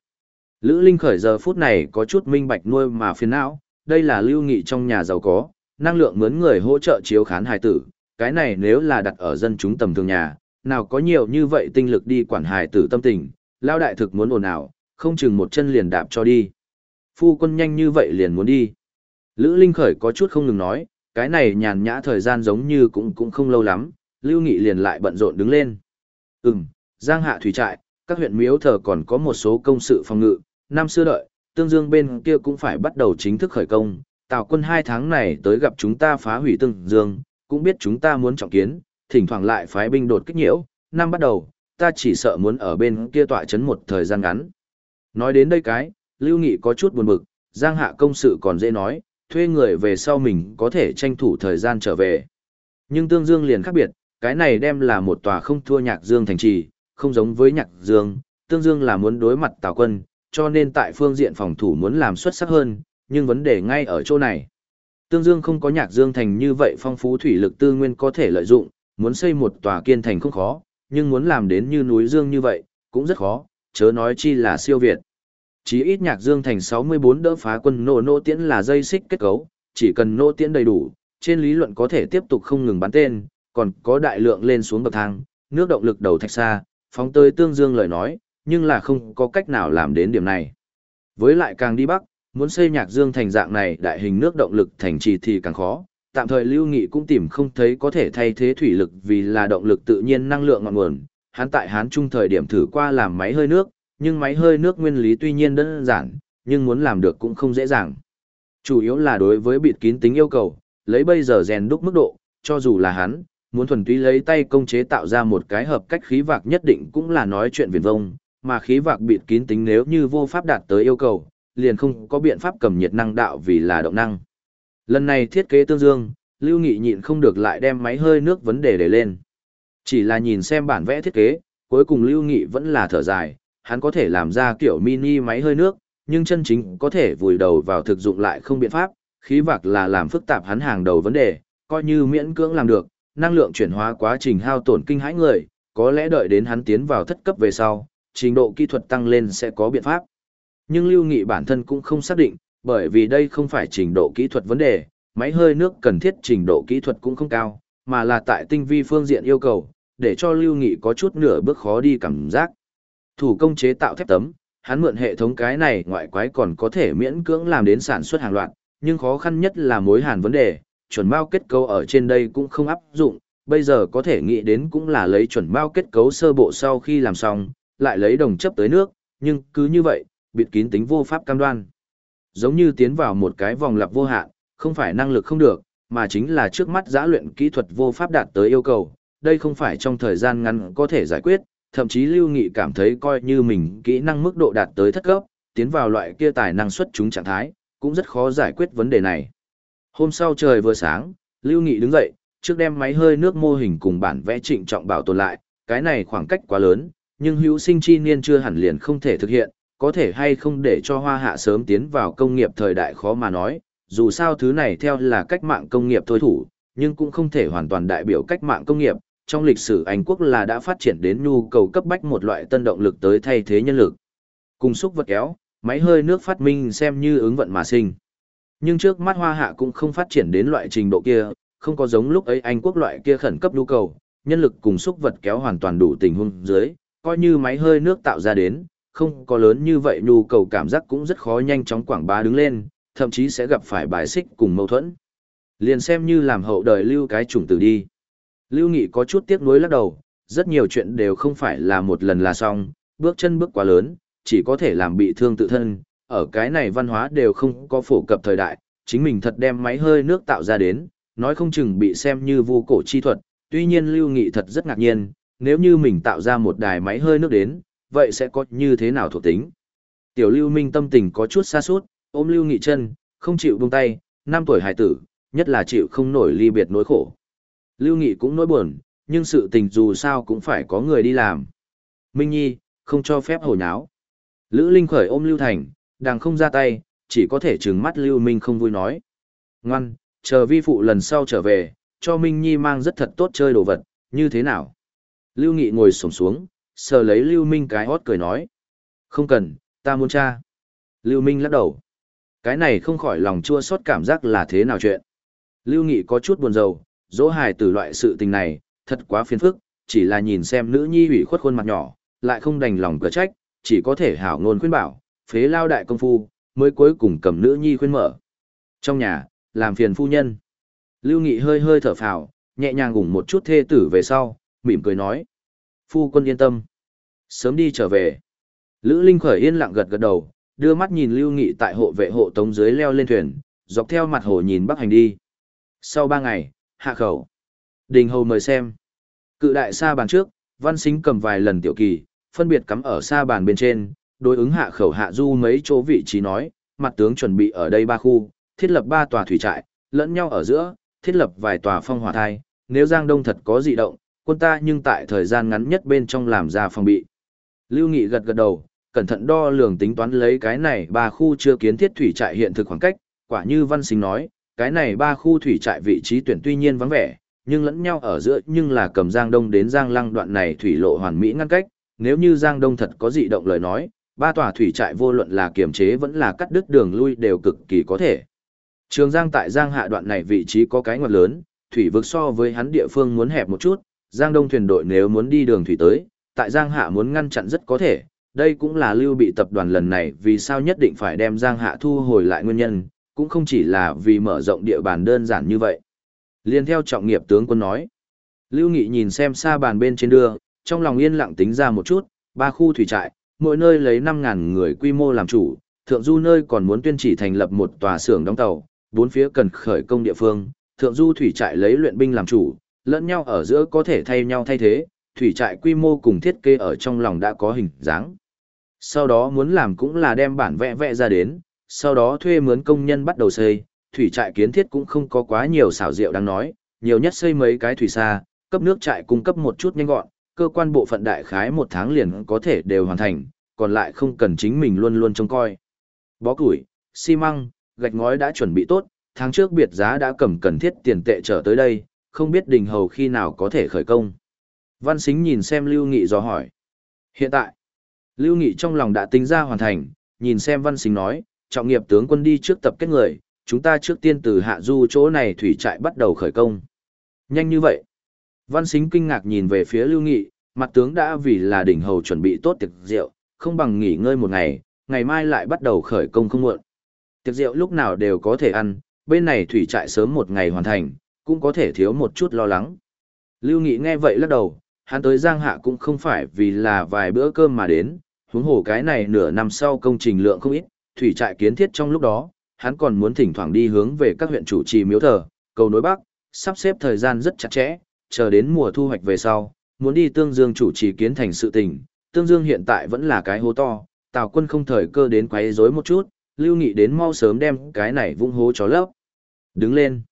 Lữ Linh khởi giờ phút này có chút minh bạch nuôi mà phiền não, đây là lưu nghị trong nhà giàu có, năng lượng mướn người hỗ trợ chiếu khán hài tử, cái này nếu là đặt ở dân chúng tầm thường nhà, nào có nhiều như vậy tinh lực đi quản hài tử tâm tình, lao đại thực muốn ồn ào, không chừng một chân liền đạp cho đi. Phu quân nhanh như vậy liền muốn đi. Lữ Linh khởi có chút không ngừng nói, cái này nhàn nhã thời gian giống như cũng cũng không lâu lắm, Lưu Nghị liền lại bận rộn đứng lên. Ừm, Giang Hạ Thủy Trại, các huyện miếu thờ còn có một số công sự phòng ngự, năm xưa đợi, tương dương bên kia cũng phải bắt đầu chính thức khởi công, tào quân hai tháng này tới gặp chúng ta phá hủy tương dương, cũng biết chúng ta muốn trọng kiến, thỉnh thoảng lại phái binh đột kích nhiễu, năm bắt đầu, ta chỉ sợ muốn ở bên kia tọa chấn một thời gian ngắn. Nói đến đây cái, Lưu Nghị có chút buồn bực, Giang Hạ công sự còn dễ nói, thuê người về sau mình có thể tranh thủ thời gian trở về. Nhưng Tương Dương liền khác biệt, cái này đem là một tòa không thua Nhạc Dương thành trì, không giống với Nhạc Dương, Tương Dương là muốn đối mặt Tào quân, cho nên tại phương diện phòng thủ muốn làm xuất sắc hơn, nhưng vấn đề ngay ở chỗ này. Tương Dương không có Nhạc Dương thành như vậy phong phú thủy lực tư nguyên có thể lợi dụng, muốn xây một tòa kiên thành không khó, nhưng muốn làm đến như núi Dương như vậy, cũng rất khó, chớ nói chi là siêu việt. Chí ít Nhạc Dương thành 64 đỡ phá quân nô nô tiễn là dây xích kết cấu, chỉ cần nô tiễn đầy đủ, trên lý luận có thể tiếp tục không ngừng bắn tên, còn có đại lượng lên xuống bậc thang, nước động lực đầu thạch xa, phóng tới tương dương lời nói, nhưng là không có cách nào làm đến điểm này. Với lại càng đi bắc, muốn xây nhạc dương thành dạng này đại hình nước động lực thành trì thì càng khó, tạm thời lưu nghị cũng tìm không thấy có thể thay thế thủy lực vì là động lực tự nhiên năng lượng ngọn nguồn. Hán tại Hán trung thời điểm thử qua làm máy hơi nước, nhưng máy hơi nước nguyên lý tuy nhiên đơn giản, nhưng muốn làm được cũng không dễ dàng. Chủ yếu là đối với bịt kín tính yêu cầu, lấy bây giờ rèn đúc mức độ, cho dù là hắn, muốn thuần túy lấy tay công chế tạo ra một cái hợp cách khí vạc nhất định cũng là nói chuyện viển vông, mà khí vạc bịt kín tính nếu như vô pháp đạt tới yêu cầu, liền không có biện pháp cầm nhiệt năng đạo vì là động năng. Lần này thiết kế tương dương, Lưu Nghị nhịn không được lại đem máy hơi nước vấn đề để lên. Chỉ là nhìn xem bản vẽ thiết kế, cuối cùng Lưu Nghị vẫn là thở dài, hắn có thể làm ra kiểu mini máy hơi nước, nhưng chân chính có thể vùi đầu vào thực dụng lại không biện pháp, khí vạc là làm phức tạp hắn hàng đầu vấn đề, coi như miễn cưỡng làm được, năng lượng chuyển hóa quá trình hao tổn kinh hãi người, có lẽ đợi đến hắn tiến vào thất cấp về sau, trình độ kỹ thuật tăng lên sẽ có biện pháp. Nhưng Lưu Nghị bản thân cũng không xác định, bởi vì đây không phải trình độ kỹ thuật vấn đề, máy hơi nước cần thiết trình độ kỹ thuật cũng không cao, mà là tại tinh vi phương diện yêu cầu, để cho Lưu Nghị có chút nửa bước khó đi cảm giác. Thủ công chế tạo thép tấm, hắn mượn hệ thống cái này ngoại quái còn có thể miễn cưỡng làm đến sản xuất hàng loạt, nhưng khó khăn nhất là mối hàn vấn đề, chuẩn bao kết cấu ở trên đây cũng không áp dụng, bây giờ có thể nghĩ đến cũng là lấy chuẩn bao kết cấu sơ bộ sau khi làm xong, lại lấy đồng chấp tới nước, nhưng cứ như vậy, bịt kín tính vô pháp cam đoan. Giống như tiến vào một cái vòng lặp vô hạn, không phải năng lực không được, mà chính là trước mắt giã luyện kỹ thuật vô pháp đạt tới yêu cầu, đây không phải trong thời gian ngắn có thể giải quyết, thậm chí Lưu Nghị cảm thấy coi như mình kỹ năng mức độ đạt tới thất cấp, tiến vào loại kia tài năng xuất chúng trạng thái, cũng rất khó giải quyết vấn đề này. Hôm sau trời vừa sáng, Lưu Nghị đứng dậy, trước đem máy hơi nước mô hình cùng bản vẽ trịnh trọng bảo tồn lại, cái này khoảng cách quá lớn, nhưng hữu sinh chi niên chưa hẳn liền không thể thực hiện, có thể hay không để cho hoa hạ sớm tiến vào công nghiệp thời đại khó mà nói, dù sao thứ này theo là cách mạng công nghiệp thôi thủ, nhưng cũng không thể hoàn toàn đại biểu cách mạng công nghiệp, trong lịch sử Anh quốc là đã phát triển đến nhu cầu cấp bách một loại tân động lực tới thay thế nhân lực. Cùng xúc vật kéo, máy hơi nước phát minh xem như ứng vận mà sinh. Nhưng trước mắt hoa hạ cũng không phát triển đến loại trình độ kia, không có giống lúc ấy Anh quốc loại kia khẩn cấp nhu cầu, nhân lực cùng xúc vật kéo hoàn toàn đủ tình huống dưới, coi như máy hơi nước tạo ra đến, không có lớn như vậy nhu cầu cảm giác cũng rất khó nhanh chóng quảng bá đứng lên, thậm chí sẽ gặp phải bài xích cùng mâu thuẫn. Liền xem như làm hậu đời lưu cái chủng tử đi. Lưu Nghị có chút tiếc nuối lắc đầu, rất nhiều chuyện đều không phải là một lần là xong, bước chân bước quá lớn, chỉ có thể làm bị thương tự thân, ở cái này văn hóa đều không có phổ cập thời đại, chính mình thật đem máy hơi nước tạo ra đến, nói không chừng bị xem như vô cổ chi thuật, tuy nhiên Lưu Nghị thật rất ngạc nhiên, nếu như mình tạo ra một đài máy hơi nước đến, vậy sẽ có như thế nào thuộc tính. Tiểu Lưu Minh tâm tình có chút xa suốt, ôm Lưu Nghị chân, không chịu buông tay, năm tuổi hải tử, nhất là chịu không nổi ly biệt nỗi khổ. Lưu Nghị cũng nỗi buồn, nhưng sự tình dù sao cũng phải có người đi làm. Minh Nhi, không cho phép hồ nháo. Lữ Linh khởi ôm Lưu Thành, đang không ra tay, chỉ có thể trừng mắt Lưu Minh không vui nói. Ngoan, chờ vi phụ lần sau trở về, cho Minh Nhi mang rất thật tốt chơi đồ vật, như thế nào? Lưu Nghị ngồi sổng xuống, sờ lấy Lưu Minh cái hót cười nói. Không cần, ta muốn cha. Lưu Minh lắc đầu. Cái này không khỏi lòng chua xót cảm giác là thế nào chuyện. Lưu Nghị có chút buồn rầu, dỗ hài từ loại sự tình này, thật quá phiền phức, chỉ là nhìn xem nữ nhi ủy khuất khuôn mặt nhỏ, lại không đành lòng cờ trách, chỉ có thể hảo ngôn khuyên bảo, phế lao đại công phu, mới cuối cùng cầm nữ nhi khuyên mở. Trong nhà, làm phiền phu nhân. Lưu Nghị hơi hơi thở phào, nhẹ nhàng gủng một chút thê tử về sau, mỉm cười nói. Phu quân yên tâm. Sớm đi trở về. Lữ Linh khởi yên lặng gật gật đầu, đưa mắt nhìn Lưu Nghị tại hộ vệ hộ tống dưới leo lên thuyền, dọc theo mặt hồ nhìn bắc hành đi. Sau ba ngày, hạ khẩu. Đình hầu mời xem. Cự đại sa bàn trước, văn xính cầm vài lần tiểu kỳ, phân biệt cắm ở sa bàn bên trên, đối ứng hạ khẩu hạ du mấy chỗ vị trí nói, mặt tướng chuẩn bị ở đây ba khu, thiết lập ba tòa thủy trại, lẫn nhau ở giữa, thiết lập vài tòa phong hỏa thai, nếu Giang Đông thật có dị động, quân ta nhưng tại thời gian ngắn nhất bên trong làm ra phòng bị. Lưu Nghị gật gật đầu, cẩn thận đo lường tính toán lấy cái này ba khu chưa kiến thiết thủy trại hiện thực khoảng cách, quả như văn sinh nói, cái này ba khu thủy trại vị trí tuyển tuy nhiên vắng vẻ, nhưng lẫn nhau ở giữa nhưng là cầm Giang Đông đến Giang Lăng đoạn này thủy lộ hoàn mỹ ngăn cách, nếu như Giang Đông thật có dị động lời nói, ba tòa thủy trại vô luận là kiềm chế vẫn là cắt đứt đường lui đều cực kỳ có thể. Trường Giang tại Giang hạ đoạn này vị trí có cái ngoặt lớn, thủy vực so với hắn địa phương muốn hẹp một chút, Giang Đông thuyền đội nếu muốn đi đường thủy tới, tại Giang hạ muốn ngăn chặn rất có thể, đây cũng là lưu bị tập đoàn lần này vì sao nhất định phải đem Giang hạ thu hồi lại nguyên nhân, cũng không chỉ là vì mở rộng địa bàn đơn giản như vậy. Liên theo trọng nghiệp tướng quân nói, Lưu Nghị nhìn xem xa bàn bên trên đưa, trong lòng yên lặng tính ra một chút, ba khu thủy trại, mỗi nơi lấy 5.000 người quy mô làm chủ, thượng du nơi còn muốn tuyên chỉ thành lập một tòa xưởng đóng tàu, bốn phía cần khởi công địa phương, thượng du thủy trại lấy luyện binh làm chủ, lẫn nhau ở giữa có thể thay nhau thay thế, thủy trại quy mô cùng thiết kế ở trong lòng đã có hình dáng. Sau đó muốn làm cũng là đem bản vẽ vẽ ra đến, sau đó thuê mướn công nhân bắt đầu xây, thủy trại kiến thiết cũng không có quá nhiều xảo diệu đang nói, nhiều nhất xây mấy cái thủy xa, cấp nước trại cung cấp một chút nhanh gọn, cơ quan bộ phận đại khái một tháng liền có thể đều hoàn thành, còn lại không cần chính mình luôn luôn trông coi. Bó củi, xi măng, gạch ngói đã chuẩn bị tốt, tháng trước biệt giá đã cầm cần thiết tiền tệ trở tới đây, không biết đình hầu khi nào có thể khởi công. Văn Xính nhìn xem Lưu Nghị do hỏi. Hiện tại, Lưu Nghị trong lòng đã tính ra hoàn thành, nhìn xem Văn Xính nói, trọng nghiệp tướng quân đi trước tập kết người, chúng ta trước tiên từ hạ du chỗ này thủy trại bắt đầu khởi công. Nhanh như vậy. Văn Xính kinh ngạc nhìn về phía Lưu Nghị, mặt tướng đã vì là đỉnh hầu chuẩn bị tốt tiệc rượu, không bằng nghỉ ngơi một ngày, ngày mai lại bắt đầu khởi công không muộn. Tiệc rượu lúc nào đều có thể ăn, bên này thủy trại sớm một ngày hoàn thành, cũng có thể thiếu một chút lo lắng. Lưu Nghị nghe vậy lắc đầu, hắn tới Giang Hạ cũng không phải vì là vài bữa cơm mà đến, huống hồ cái này nửa năm sau công trình lượng không ít, thủy trại kiến thiết trong lúc đó, hắn còn muốn thỉnh thoảng đi hướng về các huyện chủ trì miếu thờ, cầu nối bắc, sắp xếp thời gian rất chặt chẽ, chờ đến mùa thu hoạch về sau, muốn đi Tương Dương chủ trì kiến thành sự tình, Tương Dương hiện tại vẫn là cái hố to, Tào quân không thời cơ đến quấy rối một chút, Lưu Nghị đến mau sớm đem cái này vung hố chó lấp. Đứng lên.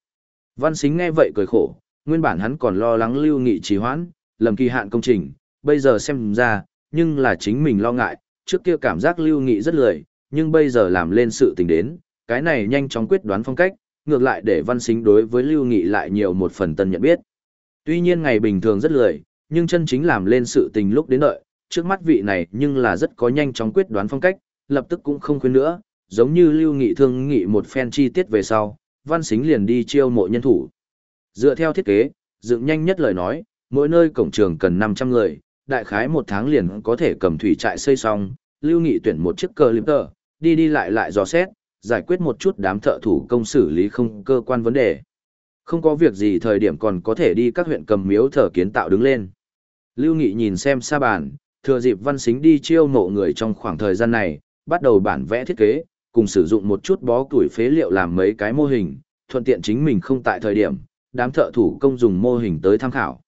Văn Xính nghe vậy cười khổ, nguyên bản hắn còn lo lắng Lưu Nghị trì hoãn, lầm kỳ hạn công trình, bây giờ xem ra, nhưng là chính mình lo ngại, trước kia cảm giác Lưu Nghị rất lười, nhưng bây giờ làm lên sự tình đến, cái này nhanh chóng quyết đoán phong cách, ngược lại để Văn Xính đối với Lưu Nghị lại nhiều một phần tân nhận biết. Tuy nhiên ngày bình thường rất lười, nhưng chân chính làm lên sự tình lúc đến đợi, trước mắt vị này nhưng là rất có nhanh chóng quyết đoán phong cách, lập tức cũng không khuyên nữa, giống như Lưu Nghị thương nghị một phen chi tiết về sau, Văn Xính liền đi chiêu mộ nhân thủ. Dựa theo thiết kế, dựng nhanh nhất lời nói, mỗi nơi cổng trường cần 500 người, đại khái một tháng liền có thể cầm thủy trại xây xong, Lưu Nghị tuyển một chiếc cờ liếm tờ, đi đi lại lại dò xét, giải quyết một chút đám thợ thủ công xử lý không cơ quan vấn đề. Không có việc gì thời điểm còn có thể đi các huyện cầm miếu thờ kiến tạo đứng lên. Lưu Nghị nhìn xem xa bàn, thừa dịp văn xính đi chiêu mộ người trong khoảng thời gian này, bắt đầu bản vẽ thiết kế, cùng sử dụng một chút bó củi phế liệu làm mấy cái mô hình, thuận tiện chính mình không tại thời điểm, đám thợ thủ công dùng mô hình tới tham khảo.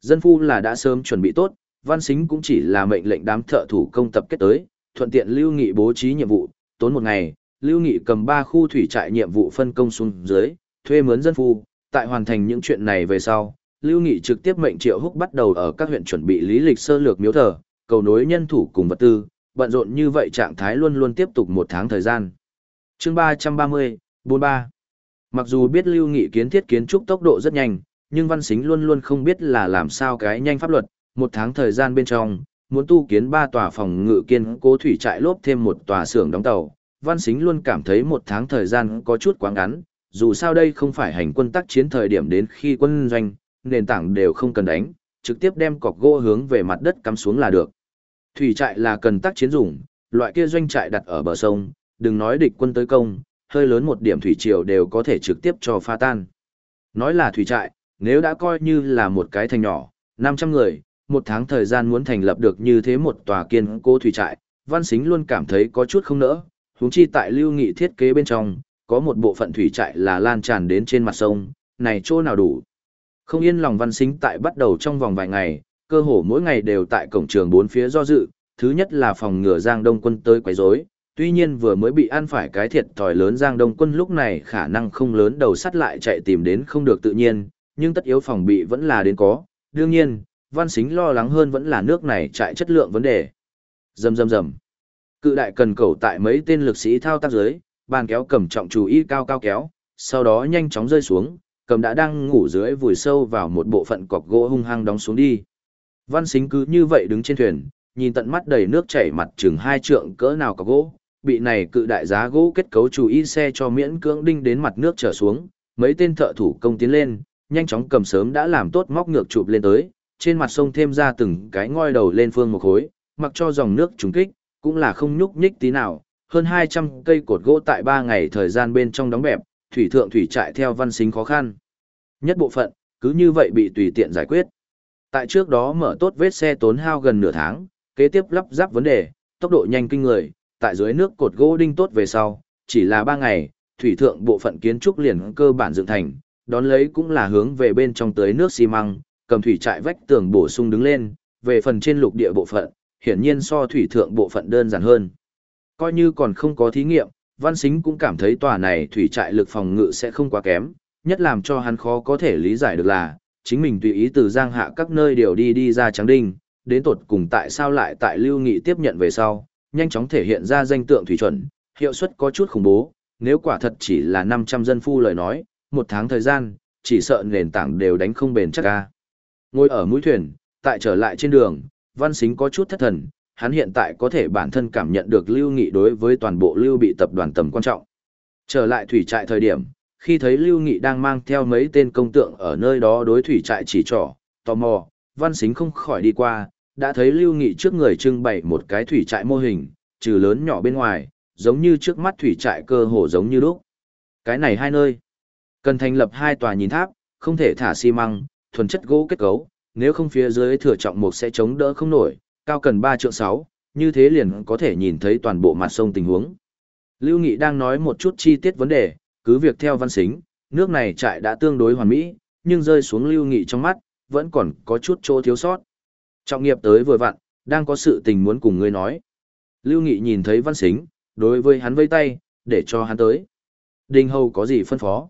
Dân phu là đã sớm chuẩn bị tốt, văn xính cũng chỉ là mệnh lệnh đám thợ thủ công tập kết tới, thuận tiện Lưu Nghị bố trí nhiệm vụ, tốn một ngày, Lưu Nghị cầm ba khu thủy trại nhiệm vụ phân công xuống dưới, thuê mướn dân phu, tại hoàn thành những chuyện này về sau, Lưu Nghị trực tiếp mệnh Triệu Húc bắt đầu ở các huyện chuẩn bị lý lịch sơ lược miếu thờ, cầu nối nhân thủ cùng vật tư, bận rộn như vậy trạng thái luôn luôn tiếp tục một tháng thời gian. Chương 330, 43 Mặc dù biết Lưu Nghị kiến thiết kiến trúc tốc độ rất nhanh, nhưng Văn Xính luôn luôn không biết là làm sao cái nhanh pháp luật, một tháng thời gian bên trong, muốn tu kiến ba tòa phòng ngự kiên cố thủy trại lốp thêm một tòa xưởng đóng tàu. Văn Xính luôn cảm thấy một tháng thời gian có chút quá ngắn, dù sao đây không phải hành quân tác chiến thời điểm đến khi quân doanh, nền tảng đều không cần đánh, trực tiếp đem cọc gỗ hướng về mặt đất cắm xuống là được. Thủy trại là cần tác chiến dùng, loại kia doanh trại đặt ở bờ sông, đừng nói địch quân tới công, hơi lớn một điểm thủy triều đều có thể trực tiếp cho pha tan. Nói là thủy trại, nếu đã coi như là một cái thành nhỏ, 500 người, một tháng thời gian muốn thành lập được như thế một tòa kiên cố thủy trại, Văn Xính luôn cảm thấy có chút không nỡ, huống chi tại lưu nghị thiết kế bên trong, có một bộ phận thủy trại là lan tràn đến trên mặt sông, này chỗ nào đủ. Không yên lòng Văn Xính tại bắt đầu trong vòng vài ngày, cơ hồ mỗi ngày đều tại cổng trường bốn phía do dự, thứ nhất là phòng ngừa Giang Đông quân tới quấy rối, tuy nhiên vừa mới bị ăn phải cái thiệt thòi lớn Giang Đông quân lúc này khả năng không lớn đầu sắt lại chạy tìm đến không được tự nhiên, nhưng tất yếu phòng bị vẫn là đến có. Đương nhiên, Văn Xính lo lắng hơn vẫn là nước này chạy chất lượng vấn đề. Rầm rầm rầm. Cự đại cần cầu tại mấy tên lực sĩ thao tác dưới, bàn kéo cầm trọng chú ý cao cao kéo, sau đó nhanh chóng rơi xuống, cầm đã đang ngủ dưới vùi sâu vào một bộ phận cọc gỗ hung hăng đóng xuống đi. Văn Xính cứ như vậy đứng trên thuyền, nhìn tận mắt đầy nước chảy mặt chừng hai trượng cỡ nào có gỗ, bị này cự đại giá gỗ kết cấu chú ý xe cho miễn cưỡng đinh đến mặt nước trở xuống, mấy tên thợ thủ công tiến lên, nhanh chóng cầm sớm đã làm tốt móc ngược chụp lên tới, trên mặt sông thêm ra từng cái ngoi đầu lên phương một khối, mặc cho dòng nước trùng kích, cũng là không nhúc nhích tí nào, hơn 200 cây cột gỗ tại 3 ngày thời gian bên trong đóng bẹp, thủy thượng thủy trại theo văn xính khó khăn. Nhất bộ phận, cứ như vậy bị tùy tiện giải quyết. Tại trước đó mở tốt vết xe tốn hao gần nửa tháng, kế tiếp lắp ráp vấn đề, tốc độ nhanh kinh người, tại dưới nước cột gỗ đinh tốt về sau, chỉ là 3 ngày, thủy thượng bộ phận kiến trúc liền cơ bản dựng thành, đón lấy cũng là hướng về bên trong tới nước xi măng, cầm thủy trại vách tường bổ sung đứng lên, về phần trên lục địa bộ phận, hiển nhiên so thủy thượng bộ phận đơn giản hơn. Coi như còn không có thí nghiệm, Văn Sính cũng cảm thấy tòa này thủy trại lực phòng ngự sẽ không quá kém, nhất làm cho hắn khó có thể lý giải được là, chính mình tùy ý từ giang hạ các nơi đều đi đi ra trắng đinh, đến tột cùng tại sao lại tại lưu nghị tiếp nhận về sau, nhanh chóng thể hiện ra danh tượng thủy chuẩn, Hiệu suất có chút khủng bố, nếu quả thật chỉ là 500 dân phu lời nói, một tháng thời gian, chỉ sợ nền tảng đều đánh không bền chắc ca. Ngồi ở mũi thuyền, tại trở lại trên đường, Văn Xính có chút thất thần, hắn hiện tại có thể bản thân cảm nhận được Lưu Nghị đối với toàn bộ Lưu bị tập đoàn tầm quan trọng. Trở lại thủy trại thời điểm, khi thấy Lưu Nghị đang mang theo mấy tên công tượng ở nơi đó đối thủy trại chỉ trỏ, tò mò, Văn Xính không khỏi đi qua, đã thấy Lưu Nghị trước người trưng bày một cái thủy trại mô hình, trừ lớn nhỏ bên ngoài, giống như trước mắt thủy trại cơ hồ giống như lúc. Cái này hai nơi, cần thành lập hai tòa nhìn tháp, không thể thả xi măng, thuần chất gỗ kết cấu, nếu không phía dưới thừa trọng mục sẽ chống đỡ không nổi, cao cần 3 trượng 6, như thế liền có thể nhìn thấy toàn bộ mặt sông tình huống. Lưu Nghị đang nói một chút chi tiết vấn đề, cứ việc theo văn xính, nước này trại đã tương đối hoàn mỹ, nhưng rơi xuống Lưu Nghị trong mắt, vẫn còn có chút chỗ thiếu sót. Trọng nghiệp tới vừa vặn, đang có sự tình muốn cùng ngươi nói. Lưu Nghị nhìn thấy văn xính, đối với hắn vây tay, để cho hắn tới. Đình Hầu có gì phân phó?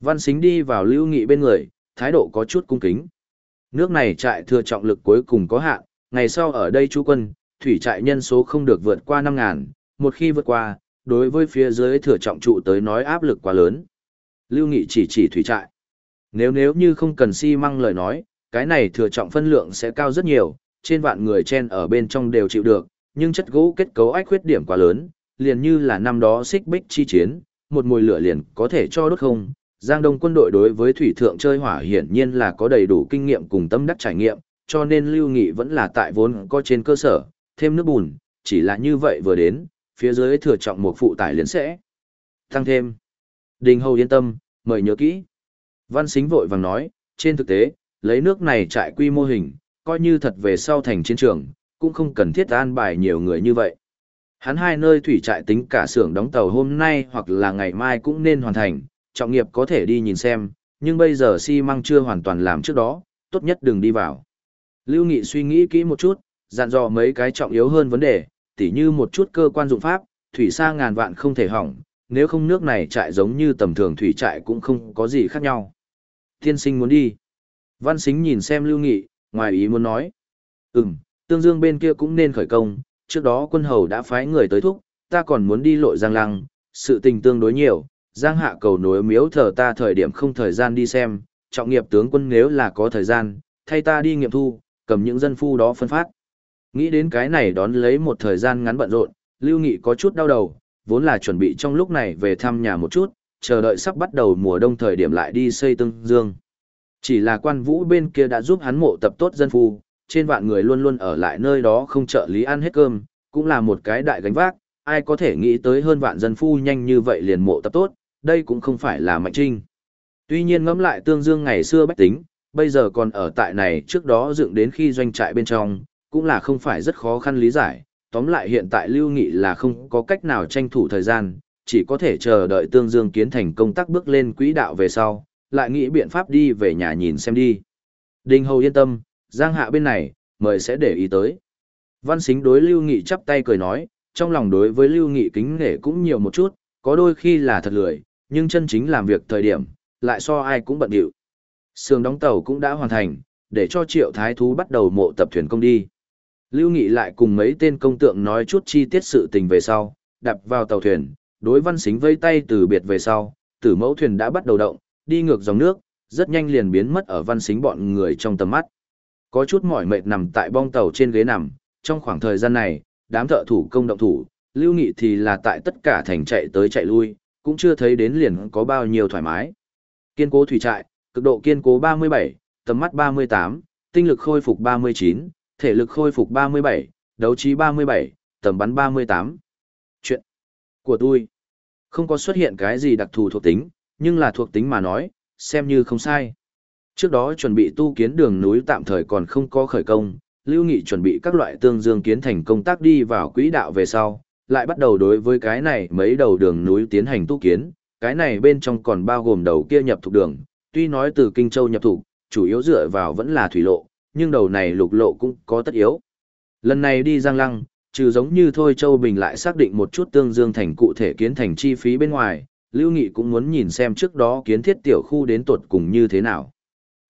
Văn xính đi vào Lưu Nghị bên người, thái độ có chút cung kính. Nước này trại thừa trọng lực cuối cùng có hạn, ngày sau ở đây chú quân, thủy trại nhân số không được vượt qua 5.000, một khi vượt qua, đối với phía dưới thừa trọng trụ tới nói áp lực quá lớn. Lưu Nghị chỉ chỉ thủy trại. Nếu nếu như không cần xi măng lời nói, cái này thừa trọng phân lượng sẽ cao rất nhiều, trên vạn người chen ở bên trong đều chịu được, nhưng chất gỗ kết cấu ách khuyết điểm quá lớn, liền như là năm đó xích bích chi chiến, một mùi lửa liền có thể cho đốt không. Giang Đông quân đội đối với thủy thượng chơi hỏa hiển nhiên là có đầy đủ kinh nghiệm cùng tâm đắc trải nghiệm, cho nên Lưu Nghị vẫn là tại vốn có trên cơ sở, thêm nước bùn, chỉ là như vậy vừa đến, phía dưới thừa trọng một phụ tải liền sẽ tăng thêm. Đình Hầu yên tâm, mời nhớ kỹ. Văn Xính vội vàng nói, trên thực tế, lấy nước này trại quy mô hình, coi như thật về sau thành chiến trường, cũng không cần thiết an bài nhiều người như vậy. Hắn hai nơi thủy trại tính cả xưởng đóng tàu hôm nay hoặc là ngày mai cũng nên hoàn thành, trọng nghiệp có thể đi nhìn xem, nhưng bây giờ xi măng chưa hoàn toàn làm trước đó, tốt nhất đừng đi vào. Lưu Nghị suy nghĩ kỹ một chút, dặn dò mấy cái trọng yếu hơn vấn đề, tỉ như một chút cơ quan dụng pháp, thủy sa ngàn vạn không thể hỏng, nếu không nước này trại giống như tầm thường thủy trại cũng không có gì khác nhau. Tiên sinh muốn đi. Văn Xính nhìn xem Lưu Nghị, ngoài ý muốn nói. Ừm, Tương Dương bên kia cũng nên khởi công, trước đó quân hầu đã phái người tới thúc, ta còn muốn đi lội Giang Lăng, sự tình tương đối nhiều, Giang hạ cầu nối miếu thờ ta thời điểm không thời gian đi xem, trọng nghiệp tướng quân nếu là có thời gian, thay ta đi nghiệm thu, cầm những dân phu đó phân phát. Nghĩ đến cái này đón lấy một thời gian ngắn bận rộn, Lưu Nghị có chút đau đầu, vốn là chuẩn bị trong lúc này về thăm nhà một chút, chờ đợi sắp bắt đầu mùa đông thời điểm lại đi xây tương dương. Chỉ là quan vũ bên kia đã giúp hắn mộ tập tốt dân phu, trên vạn người luôn luôn ở lại nơi đó không trợ lý ăn hết cơm, cũng là một cái đại gánh vác, ai có thể nghĩ tới hơn vạn dân phu nhanh như vậy liền mộ tập tốt, đây cũng không phải là mạnh trinh. Tuy nhiên ngẫm lại tương dương ngày xưa bách tính, bây giờ còn ở tại này trước đó dựng đến khi doanh trại bên trong, cũng là không phải rất khó khăn lý giải. Tóm lại hiện tại Lưu Nghị là không có cách nào tranh thủ thời gian, chỉ có thể chờ đợi Tương Dương kiến thành công tác bước lên quỹ đạo về sau, lại nghĩ biện pháp đi về nhà nhìn xem đi. Đinh Hầu yên tâm, Giang Hạ bên này, mời sẽ để ý tới. Văn Xính đối Lưu Nghị chắp tay cười nói, trong lòng đối với Lưu Nghị kính nể cũng nhiều một chút, có đôi khi là thật lười, nhưng chân chính làm việc thời điểm, lại so ai cũng bận điệu. Sườn đóng tàu cũng đã hoàn thành, để cho triệu thái thú bắt đầu mộ tập thuyền công đi. Lưu Nghị lại cùng mấy tên công tượng nói chút chi tiết sự tình về sau, đạp vào tàu thuyền, đối văn xính vây tay từ biệt về sau, tử mẫu thuyền đã bắt đầu động, đi ngược dòng nước, rất nhanh liền biến mất ở văn xính bọn người trong tầm mắt. Có chút mỏi mệt nằm tại bong tàu trên ghế nằm, trong khoảng thời gian này, đám thợ thủ công động thủ, Lưu Nghị thì là tại tất cả thành chạy tới chạy lui, cũng chưa thấy đến liền có bao nhiêu thoải mái. Kiên cố thủy trại, cực độ kiên cố 37, tầm mắt 38, tinh lực khôi phục 39, thể lực khôi phục 37, đấu trí 37, tầm bắn 38. Chuyện của tôi không có xuất hiện cái gì đặc thù thuộc tính, nhưng là thuộc tính mà nói, xem như không sai. Trước đó chuẩn bị tu kiến đường núi tạm thời còn không có khởi công, Lưu Nghị chuẩn bị các loại tương dương kiến thành công tác đi vào quỹ đạo về sau, lại bắt đầu đối với cái này mấy đầu đường núi tiến hành tu kiến, cái này bên trong còn bao gồm đầu kia nhập thuộc đường, tuy nói từ Kinh Châu nhập thủ, chủ yếu dựa vào vẫn là thủy lộ, nhưng đầu này lục lộ cũng có tất yếu. Lần này đi Giang Lăng, trừ giống như Thôi Châu Bình lại xác định một chút tương dương thành cụ thể kiến thành chi phí bên ngoài, Lưu Nghị cũng muốn nhìn xem trước đó kiến thiết tiểu khu đến tột cùng như thế nào.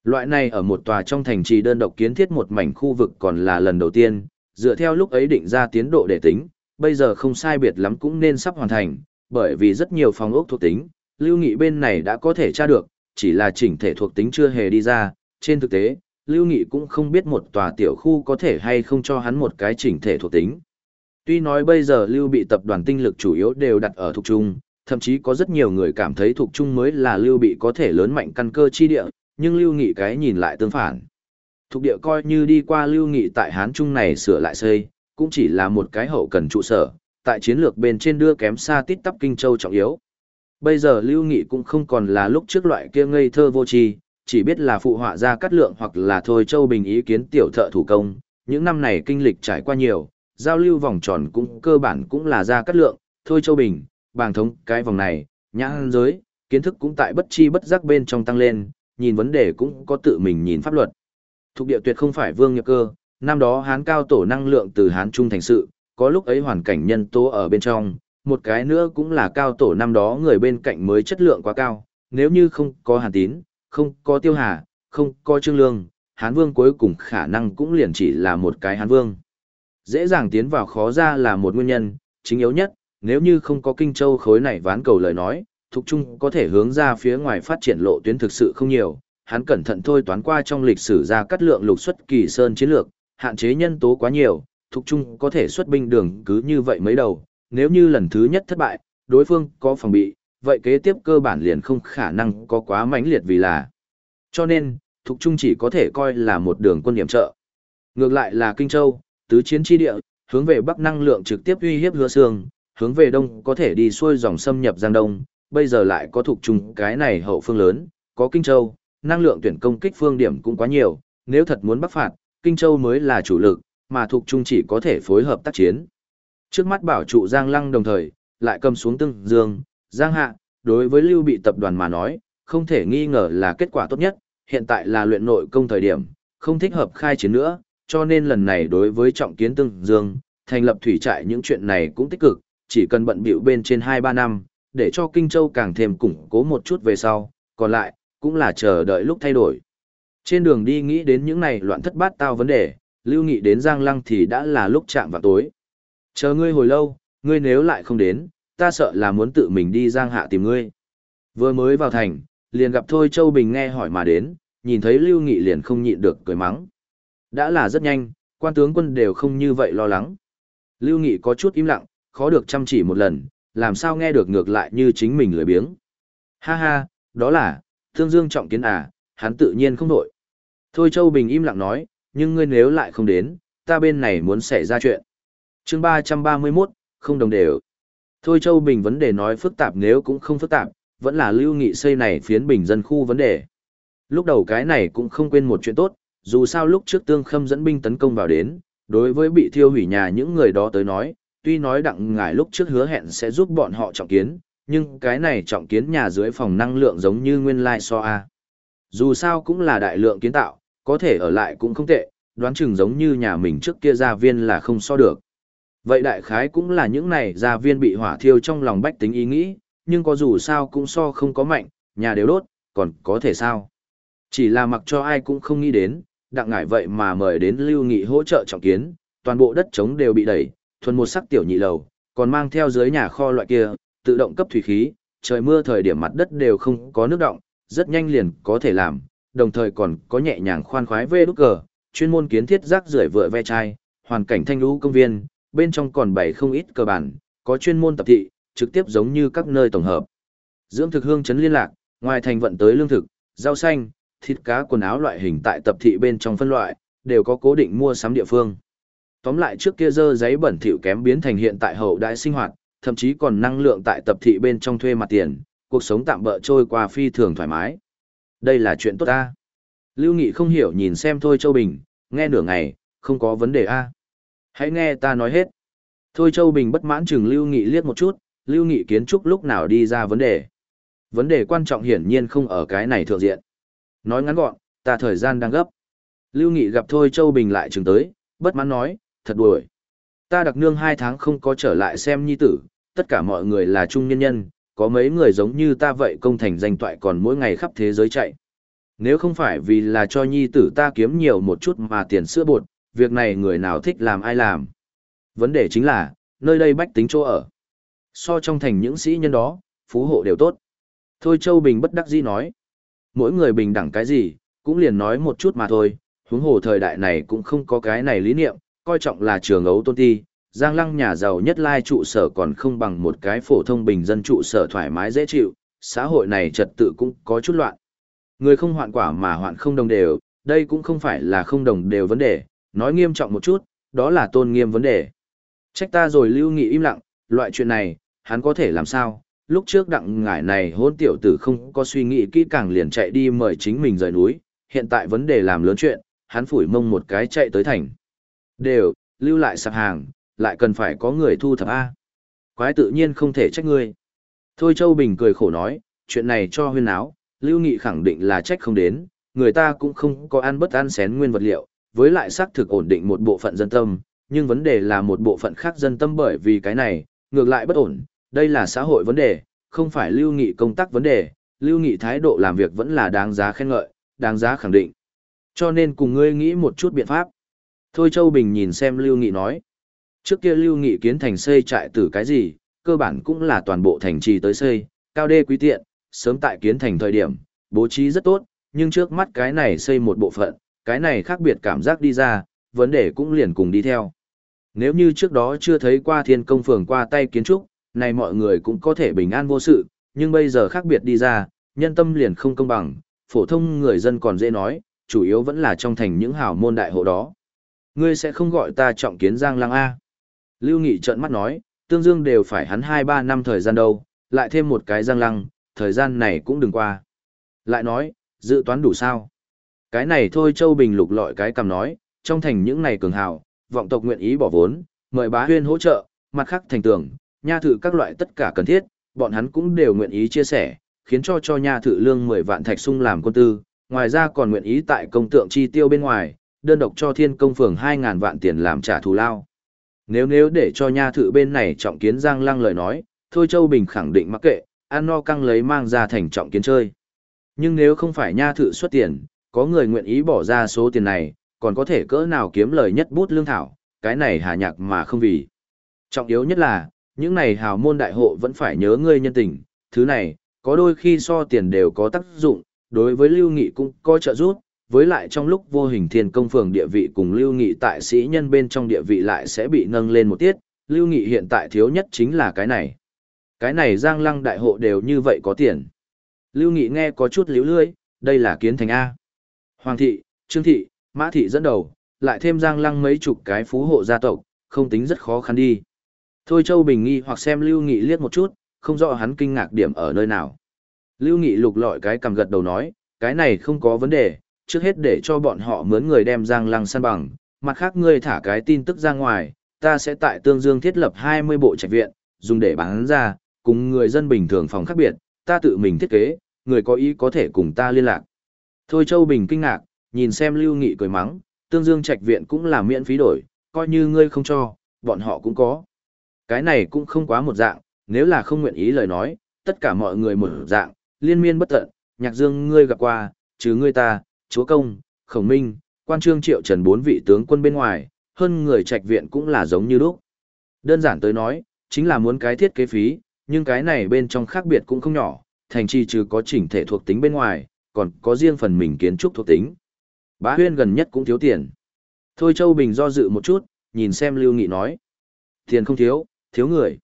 Loại này ở một tòa trong thành trì đơn độc kiến thiết một mảnh khu vực còn là lần đầu tiên, dựa theo lúc ấy định ra tiến độ để tính, bây giờ không sai biệt lắm cũng nên sắp hoàn thành, bởi vì rất nhiều phòng ốc thuộc tính, Lưu Nghị bên này đã có thể tra được, chỉ là chỉnh thể thuộc tính chưa hề đi ra, trên thực tế, Lưu Nghị cũng không biết một tòa tiểu khu có thể hay không cho hắn một cái chỉnh thể thuộc tính. Tuy nói bây giờ Lưu bị tập đoàn tinh lực chủ yếu đều đặt ở thuộc trung, thậm chí có rất nhiều người cảm thấy thuộc trung mới là Lưu bị có thể lớn mạnh căn cơ chi địa, nhưng Lưu Nghị cái nhìn lại tương phản. Thuộc địa coi như đi qua Lưu Nghị tại Hán Trung này sửa lại xây, cũng chỉ là một cái hậu cần trụ sở, tại chiến lược bên trên đưa kém xa tít tắp Kinh Châu trọng yếu. Bây giờ Lưu Nghị cũng không còn là lúc trước loại kia ngây thơ vô tri, chỉ biết là phụ họa ra cắt lượng hoặc là thôi Châu Bình ý kiến tiểu thợ thủ công, những năm này kinh lịch trải qua nhiều, giao lưu vòng tròn cũng cơ bản cũng là ra cắt lượng, thôi Châu Bình, bàng thống cái vòng này, nhãn giới, kiến thức cũng tại bất chi bất giác bên trong tăng lên, nhìn vấn đề cũng có tự mình nhìn pháp luật. Thuộc địa tuyệt không phải vương nhập cơ, năm đó Hán cao tổ năng lượng từ Hán Trung thành sự, có lúc ấy hoàn cảnh nhân tố ở bên trong, một cái nữa cũng là cao tổ năm đó người bên cạnh mới chất lượng quá cao, nếu như không có Hàn Tín, không có Tiêu Hà, không có Trương Lương, Hán Vương cuối cùng khả năng cũng liền chỉ là một cái Hán Vương. Dễ dàng tiến vào khó ra là một nguyên nhân, chính yếu nhất, nếu như không có Kinh Châu khối này ván cầu lời nói, Thục Trung có thể hướng ra phía ngoài phát triển lộ tuyến thực sự không nhiều, hắn cẩn thận thôi toán qua trong lịch sử ra cắt lượng lục xuất kỳ sơn chiến lược, hạn chế nhân tố quá nhiều, Thục Trung có thể xuất binh đường cứ như vậy mấy đầu, nếu như lần thứ nhất thất bại, đối phương có phòng bị, vậy kế tiếp cơ bản liền không khả năng có quá mãnh liệt vì là. Cho nên, Thục Trung chỉ có thể coi là một đường quân điểm trợ. Ngược lại là Kinh Châu, tứ chiến chi địa, hướng về Bắc năng lượng trực tiếp uy hiếp hứa xương, hướng về Đông có thể đi xuôi dòng xâm nhập Giang Đông, bây giờ lại có Thục Trung cái này hậu phương lớn, có Kinh Châu, năng lượng tuyển công kích phương điểm cũng quá nhiều, nếu thật muốn bắc phạt, Kinh Châu mới là chủ lực, mà Thục Trung chỉ có thể phối hợp tác chiến. Trước mắt bảo trụ Giang Lăng đồng thời, lại cầm xuống tương dương, Giang Hạ, đối với lưu bị tập đoàn mà nói, không thể nghi ngờ là kết quả tốt nhất, hiện tại là luyện nội công thời điểm, không thích hợp khai chiến nữa, cho nên lần này đối với trọng kiến tương dương, thành lập thủy trại những chuyện này cũng tích cực, chỉ cần bận bịu bên trên 2-3 năm, để cho Kinh Châu càng thêm củng cố một chút về sau, còn lại, cũng là chờ đợi lúc thay đổi. Trên đường đi nghĩ đến những này loạn thất bát tao vấn đề, lưu nghị đến Giang Lăng thì đã là lúc chạm vào tối. Chờ ngươi hồi lâu, ngươi nếu lại không đến, ta sợ là muốn tự mình đi Giang Hạ tìm ngươi. Vừa mới vào thành, liền gặp Thôi Châu Bình nghe hỏi mà đến, nhìn thấy Lưu Nghị liền không nhịn được cười mắng. Đã là rất nhanh, quan tướng quân đều không như vậy lo lắng. Lưu Nghị có chút im lặng, khó được chăm chỉ một lần, làm sao nghe được ngược lại như chính mình lười biếng. Ha ha, đó là, thương dương trọng kiến à, hắn tự nhiên không đội. Thôi Châu Bình im lặng nói, nhưng ngươi nếu lại không đến, ta bên này muốn xảy ra chuyện chương ba trăm ba mươi mốt, không đồng đều. Thôi châu bình vấn đề nói phức tạp nếu cũng không phức tạp, vẫn là lưu nghị xây này phiến bình dân khu vấn đề. Lúc đầu cái này cũng không quên một chuyện tốt, dù sao lúc trước tương khâm dẫn binh tấn công vào đến, đối với bị thiêu hủy nhà những người đó tới nói, tuy nói đặng ngài lúc trước hứa hẹn sẽ giúp bọn họ trọng kiến, nhưng cái này trọng kiến nhà dưới phòng năng lượng giống như nguyên lai so a. Dù sao cũng là đại lượng kiến tạo, có thể ở lại cũng không tệ, đoán chừng giống như nhà mình trước kia gia viên là không so được. Vậy đại khái cũng là những này gia viên bị hỏa thiêu trong lòng bách tính ý nghĩ, nhưng có dù sao cũng so không có mạnh, nhà đều đốt, còn có thể sao. Chỉ là mặc cho ai cũng không nghĩ đến, đặng ngại vậy mà mời đến lưu nghị hỗ trợ trọng kiến, toàn bộ đất trống đều bị đẩy, thuần một sắc tiểu nhị lầu, còn mang theo dưới nhà kho loại kia, tự động cấp thủy khí, trời mưa thời điểm mặt đất đều không có nước động, rất nhanh liền có thể làm, đồng thời còn có nhẹ nhàng khoan khoái vê đúc cờ, chuyên môn kiến thiết rác rưởi vựa ve chai, hoàn cảnh thanh lũ công viên, bên trong còn bày không ít cơ bản, có chuyên môn tập thị, trực tiếp giống như các nơi tổng hợp. Dưỡng thực hương chấn liên lạc, ngoài thành vận tới lương thực, rau xanh, thịt cá quần áo loại hình tại tập thị bên trong phân loại, đều có cố định mua sắm địa phương. Tóm lại trước kia dơ giấy bẩn thỉu kém biến thành hiện tại hậu đại sinh hoạt, thậm chí còn năng lượng tại tập thị bên trong thuê mặt tiền, cuộc sống tạm bỡ trôi qua phi thường thoải mái. Đây là chuyện tốt ta. Lưu Nghị không hiểu nhìn xem thôi Châu Bình, nghe nửa ngày, không có vấn đề a. Hãy nghe ta nói hết. Thôi Châu Bình bất mãn chừng Lưu Nghị liếc một chút, Lưu Nghị kiến trúc lúc nào đi ra vấn đề. Vấn đề quan trọng hiển nhiên không ở cái này thượng diện. Nói ngắn gọn, ta thời gian đang gấp. Lưu Nghị gặp Thôi Châu Bình lại chừng tới, bất mãn nói, thật đuổi. Ta đặc nương hai tháng không có trở lại xem nhi tử, tất cả mọi người là trung nhân nhân, có mấy người giống như ta vậy công thành danh toại còn mỗi ngày khắp thế giới chạy. Nếu không phải vì là cho nhi tử ta kiếm nhiều một chút mà tiền sữa bột, việc này người nào thích làm ai làm. Vấn đề chính là, nơi đây bách tính chỗ ở. So trong thành những sĩ nhân đó, phú hộ đều tốt. Thôi Châu Bình bất đắc dĩ nói. Mỗi người bình đẳng cái gì, cũng liền nói một chút mà thôi, huống hồ thời đại này cũng không có cái này lý niệm, coi trọng là trường ấu tôn ti, giang lăng nhà giàu nhất lai trụ sở còn không bằng một cái phổ thông bình dân trụ sở thoải mái dễ chịu, xã hội này trật tự cũng có chút loạn. Người không hoạn quả mà hoạn không đồng đều, đây cũng không phải là không đồng đều vấn đề, nói nghiêm trọng một chút, đó là tôn nghiêm vấn đề. Trách ta rồi lưu nghị im lặng, loại chuyện này, hắn có thể làm sao? Lúc trước đặng ngải này hôn tiểu tử không có suy nghĩ kỹ càng liền chạy đi mời chính mình rời núi, hiện tại vấn đề làm lớn chuyện, hắn phủi mông một cái chạy tới thành. Đều, lưu lại sạp hàng, lại cần phải có người thu thập A. Quái tự nhiên không thể trách ngươi. Thôi Châu Bình cười khổ nói, chuyện này cho huyên áo, Lưu Nghị khẳng định là trách không đến, người ta cũng không có ăn bất ăn xén nguyên vật liệu, với lại xác thực ổn định một bộ phận dân tâm, nhưng vấn đề là một bộ phận khác dân tâm bởi vì cái này, ngược lại bất ổn, đây là xã hội vấn đề, không phải Lưu Nghị công tác vấn đề, Lưu Nghị thái độ làm việc vẫn là đáng giá khen ngợi, đáng giá khẳng định. Cho nên cùng ngươi nghĩ một chút biện pháp. Thôi Châu Bình nhìn xem Lưu Nghị nói. Trước kia Lưu Nghị kiến thành xây trại từ cái gì, cơ bản cũng là toàn bộ thành trì tới xây, cao đê quý tiện, sớm tại kiến thành thời điểm, bố trí rất tốt, nhưng trước mắt cái này xây một bộ phận, cái này khác biệt cảm giác đi ra, vấn đề cũng liền cùng đi theo. Nếu như trước đó chưa thấy qua thiên công phường qua tay kiến trúc, này mọi người cũng có thể bình an vô sự, nhưng bây giờ khác biệt đi ra, nhân tâm liền không công bằng, phổ thông người dân còn dễ nói, chủ yếu vẫn là trong thành những hào môn đại hộ đó. Ngươi sẽ không gọi ta trọng kiến Giang Lăng A. Lưu Nghị trợn mắt nói, tương dương đều phải hắn 2-3 năm thời gian đâu, lại thêm một cái Giang Lăng, thời gian này cũng đừng qua. Lại nói, dự toán đủ sao? Cái này thôi Châu Bình lục lọi cái cầm nói, trong thành những này cường hào, vọng tộc nguyện ý bỏ vốn, mời bá huyên hỗ trợ, mặt khác thành tường, nha thử các loại tất cả cần thiết, bọn hắn cũng đều nguyện ý chia sẻ, khiến cho cho nha thử lương 10 vạn thạch sung làm quân tư, ngoài ra còn nguyện ý tại công tượng chi tiêu bên ngoài, đơn độc cho thiên công phường 2.000 vạn tiền làm trả thù lao. Nếu nếu để cho nha thự bên này trọng kiến Giang Lăng lời nói, Thôi Châu Bình khẳng định mắc kệ, ăn no căng lấy mang ra thành trọng kiến chơi. Nhưng nếu không phải nha thự xuất tiền, có người nguyện ý bỏ ra số tiền này, còn có thể cỡ nào kiếm lời nhất bút lương thảo, cái này hà nhạc mà không vì. Trọng yếu nhất là, những này hào môn đại hộ vẫn phải nhớ ngươi nhân tình, thứ này, có đôi khi so tiền đều có tác dụng, đối với Lưu Nghị cũng có trợ giúp, với lại trong lúc vô hình thiên công phường địa vị cùng Lưu Nghị tại sĩ nhân bên trong địa vị lại sẽ bị nâng lên một tiết, Lưu Nghị hiện tại thiếu nhất chính là cái này. Cái này giang lăng đại hộ đều như vậy có tiền. Lưu Nghị nghe có chút liễu lưới, đây là kiến thành A. Hoàng thị, Trương thị, Mã thị dẫn đầu, lại thêm giang lăng mấy chục cái phú hộ gia tộc, không tính rất khó khăn đi. Thôi Châu Bình nghi hoặc xem Lưu Nghị liếc một chút, không rõ hắn kinh ngạc điểm ở nơi nào. Lưu Nghị lục lọi cái cầm gật đầu nói, cái này không có vấn đề, trước hết để cho bọn họ mướn người đem Giang Lăng săn bằng, mặt khác ngươi thả cái tin tức ra ngoài, ta sẽ tại Tương Dương thiết lập 20 bộ trạch viện, dùng để bán ra, cùng người dân bình thường phòng khác biệt, ta tự mình thiết kế, người có ý có thể cùng ta liên lạc. Thôi Châu Bình kinh ngạc, nhìn xem Lưu Nghị cười mắng, Tương Dương trạch viện cũng là miễn phí đổi, coi như ngươi không cho, bọn họ cũng có. Cái này cũng không quá một dạng, nếu là không nguyện ý lời nói, tất cả mọi người một dạng, liên miên bất tận, nhạc dương ngươi gặp qua, chứ ngươi ta, chúa công, khổng minh, quan trương triệu trần bốn vị tướng quân bên ngoài, hơn người trạch viện cũng là giống như lúc. Đơn giản tới nói, chính là muốn cái thiết kế phí, nhưng cái này bên trong khác biệt cũng không nhỏ, thành trì trừ có chỉnh thể thuộc tính bên ngoài, còn có riêng phần mình kiến trúc thuộc tính. Bá huyên gần nhất cũng thiếu tiền. Thôi Châu Bình do dự một chút, nhìn xem Lưu Nghị nói. Tiền không thiếu, thiếu người.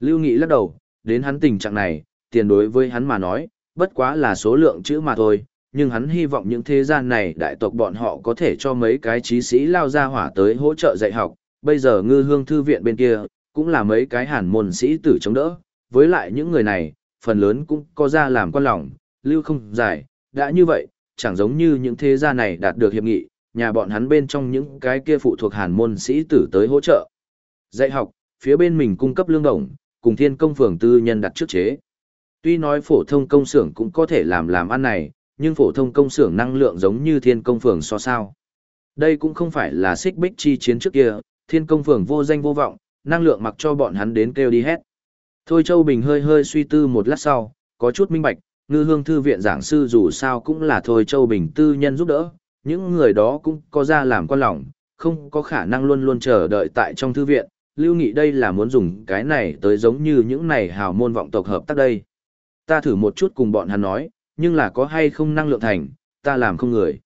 Lưu Nghị lắc đầu, đến hắn tình trạng này, tiền đối với hắn mà nói, bất quá là số lượng chữ mà thôi, nhưng hắn hy vọng những thế gian này đại tộc bọn họ có thể cho mấy cái trí sĩ lao ra hỏa tới hỗ trợ dạy học, bây giờ ngư hương thư viện bên kia, cũng là mấy cái hàn môn sĩ tử chống đỡ, với lại những người này, phần lớn cũng có ra làm quan lòng, lưu không giải, đã như vậy, chẳng giống như những thế gia này đạt được hiệp nghị, nhà bọn hắn bên trong những cái kia phụ thuộc hàn môn sĩ tử tới hỗ trợ. Dạy học, phía bên mình cung cấp lương đồng, cùng thiên công phường tư nhân đặt trước chế. Tuy nói phổ thông công xưởng cũng có thể làm làm ăn này, nhưng phổ thông công xưởng năng lượng giống như thiên công phường so sao. Đây cũng không phải là xích bích chi chiến trước kia, thiên công phường vô danh vô vọng, năng lượng mặc cho bọn hắn đến kêu đi hết. Thôi Châu Bình hơi hơi suy tư một lát sau, có chút minh bạch, ngư hương thư viện giảng sư dù sao cũng là Thôi Châu Bình tư nhân giúp đỡ, những người đó cũng có ra làm quan lòng, không có khả năng luôn luôn chờ đợi tại trong thư viện, Lưu Nghị đây là muốn dùng cái này tới giống như những này hào môn vọng tộc hợp tác đây. Ta thử một chút cùng bọn hắn nói, nhưng là có hay không năng lượng thành, ta làm không người.